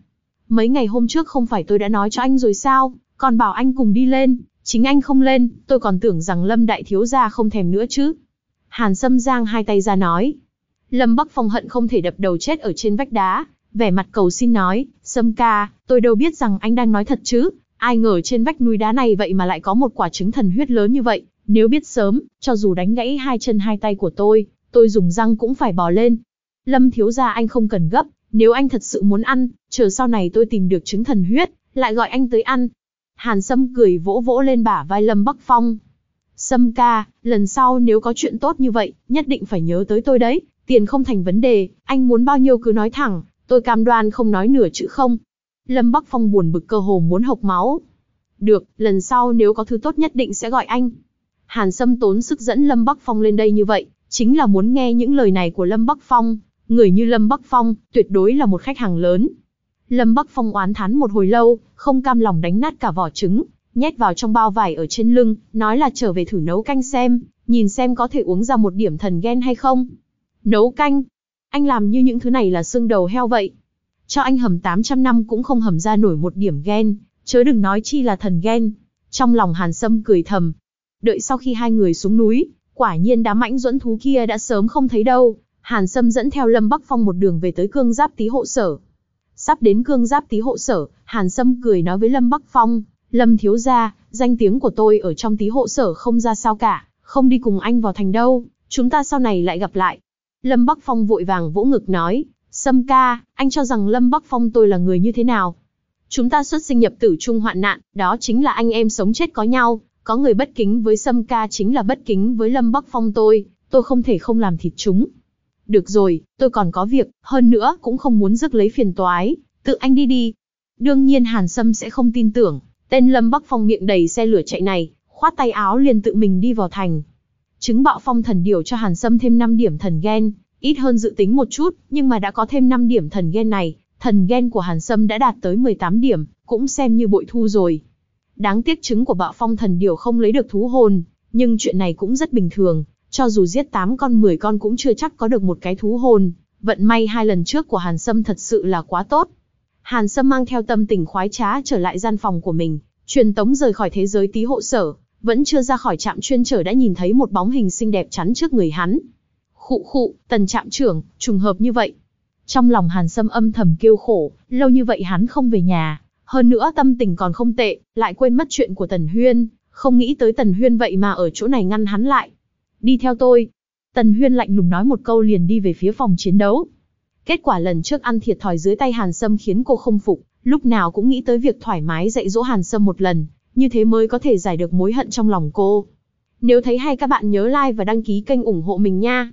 Mấy ngày hôm trước không phải tôi đã nói cho anh rồi sao, còn bảo anh cùng đi lên, chính anh không lên, tôi còn tưởng rằng Lâm Đại Thiếu Gia không thèm nữa chứ. Hàn Sâm giang hai tay ra nói. Lâm Bắc Phong hận không thể đập đầu chết ở trên vách đá, vẻ mặt cầu xin nói, Sâm ca, tôi đâu biết rằng anh đang nói thật chứ, ai ngờ trên vách núi đá này vậy mà lại có một quả trứng thần huyết lớn như vậy, nếu biết sớm, cho dù đánh gãy hai chân hai tay của tôi, tôi dùng răng cũng phải bò lên. Lâm thiếu gia anh không cần gấp, nếu anh thật sự muốn ăn, chờ sau này tôi tìm được trứng thần huyết, lại gọi anh tới ăn. Hàn Sâm cười vỗ vỗ lên bả vai Lâm Bắc Phong. Sâm ca, lần sau nếu có chuyện tốt như vậy, nhất định phải nhớ tới tôi đấy, tiền không thành vấn đề, anh muốn bao nhiêu cứ nói thẳng, tôi cam đoan không nói nửa chữ không. Lâm Bắc Phong buồn bực cơ hồ muốn hộc máu. Được, lần sau nếu có thứ tốt nhất định sẽ gọi anh. Hàn Sâm tốn sức dẫn Lâm Bắc Phong lên đây như vậy, chính là muốn nghe những lời này của Lâm Bắc Phong. Người như Lâm Bắc Phong, tuyệt đối là một khách hàng lớn. Lâm Bắc Phong oán thán một hồi lâu, không cam lòng đánh nát cả vỏ trứng, nhét vào trong bao vải ở trên lưng, nói là trở về thử nấu canh xem, nhìn xem có thể uống ra một điểm thần ghen hay không. Nấu canh? Anh làm như những thứ này là xương đầu heo vậy. Cho anh hầm 800 năm cũng không hầm ra nổi một điểm ghen, chớ đừng nói chi là thần ghen. Trong lòng Hàn Sâm cười thầm. Đợi sau khi hai người xuống núi, quả nhiên đám mãnh duẫn thú kia đã sớm không thấy đâu. Hàn Sâm dẫn theo Lâm Bắc Phong một đường về tới cương giáp tí hộ sở. Sắp đến cương giáp tí hộ sở, Hàn Sâm cười nói với Lâm Bắc Phong, Lâm thiếu gia, danh tiếng của tôi ở trong tí hộ sở không ra sao cả, không đi cùng anh vào thành đâu, chúng ta sau này lại gặp lại. Lâm Bắc Phong vội vàng vỗ ngực nói, Sâm ca, anh cho rằng Lâm Bắc Phong tôi là người như thế nào? Chúng ta xuất sinh nhập tử chung hoạn nạn, đó chính là anh em sống chết có nhau, có người bất kính với Sâm ca chính là bất kính với Lâm Bắc Phong tôi, tôi không thể không làm thịt chúng. Được rồi, tôi còn có việc, hơn nữa cũng không muốn rước lấy phiền toái, tự anh đi đi. Đương nhiên Hàn Sâm sẽ không tin tưởng, tên Lâm Bắc Phong miệng đầy xe lửa chạy này, khoát tay áo liền tự mình đi vào thành. Chứng bạo phong thần điều cho Hàn Sâm thêm 5 điểm thần ghen, ít hơn dự tính một chút, nhưng mà đã có thêm 5 điểm thần ghen này, thần ghen của Hàn Sâm đã đạt tới 18 điểm, cũng xem như bội thu rồi. Đáng tiếc chứng của bạo phong thần điều không lấy được thú hồn, nhưng chuyện này cũng rất bình thường, cho dù giết 8 con 10 con cũng chưa chắc có được một cái thú hồn, vận may hai lần trước của Hàn Sâm thật sự là quá tốt. Hàn Sâm mang theo tâm tình khoái trá trở lại gian phòng của mình, truyền tống rời khỏi thế giới tí hộ sở, vẫn chưa ra khỏi trạm chuyên trở đã nhìn thấy một bóng hình xinh đẹp chắn trước người hắn. Khụ khụ, tần trạm trưởng, trùng hợp như vậy. Trong lòng Hàn Sâm âm thầm kêu khổ, lâu như vậy hắn không về nhà, hơn nữa tâm tình còn không tệ, lại quên mất chuyện của Tần Huyên, không nghĩ tới Tần Huyên vậy mà ở chỗ này ngăn hắn lại. Đi theo tôi. Tần Huyên lạnh lùng nói một câu liền đi về phía phòng chiến đấu. Kết quả lần trước ăn thiệt thòi dưới tay Hàn Sâm khiến cô không phục, lúc nào cũng nghĩ tới việc thoải mái dạy dỗ Hàn Sâm một lần, như thế mới có thể giải được mối hận trong lòng cô. Nếu thấy hay các bạn nhớ like và đăng ký kênh ủng hộ mình nha.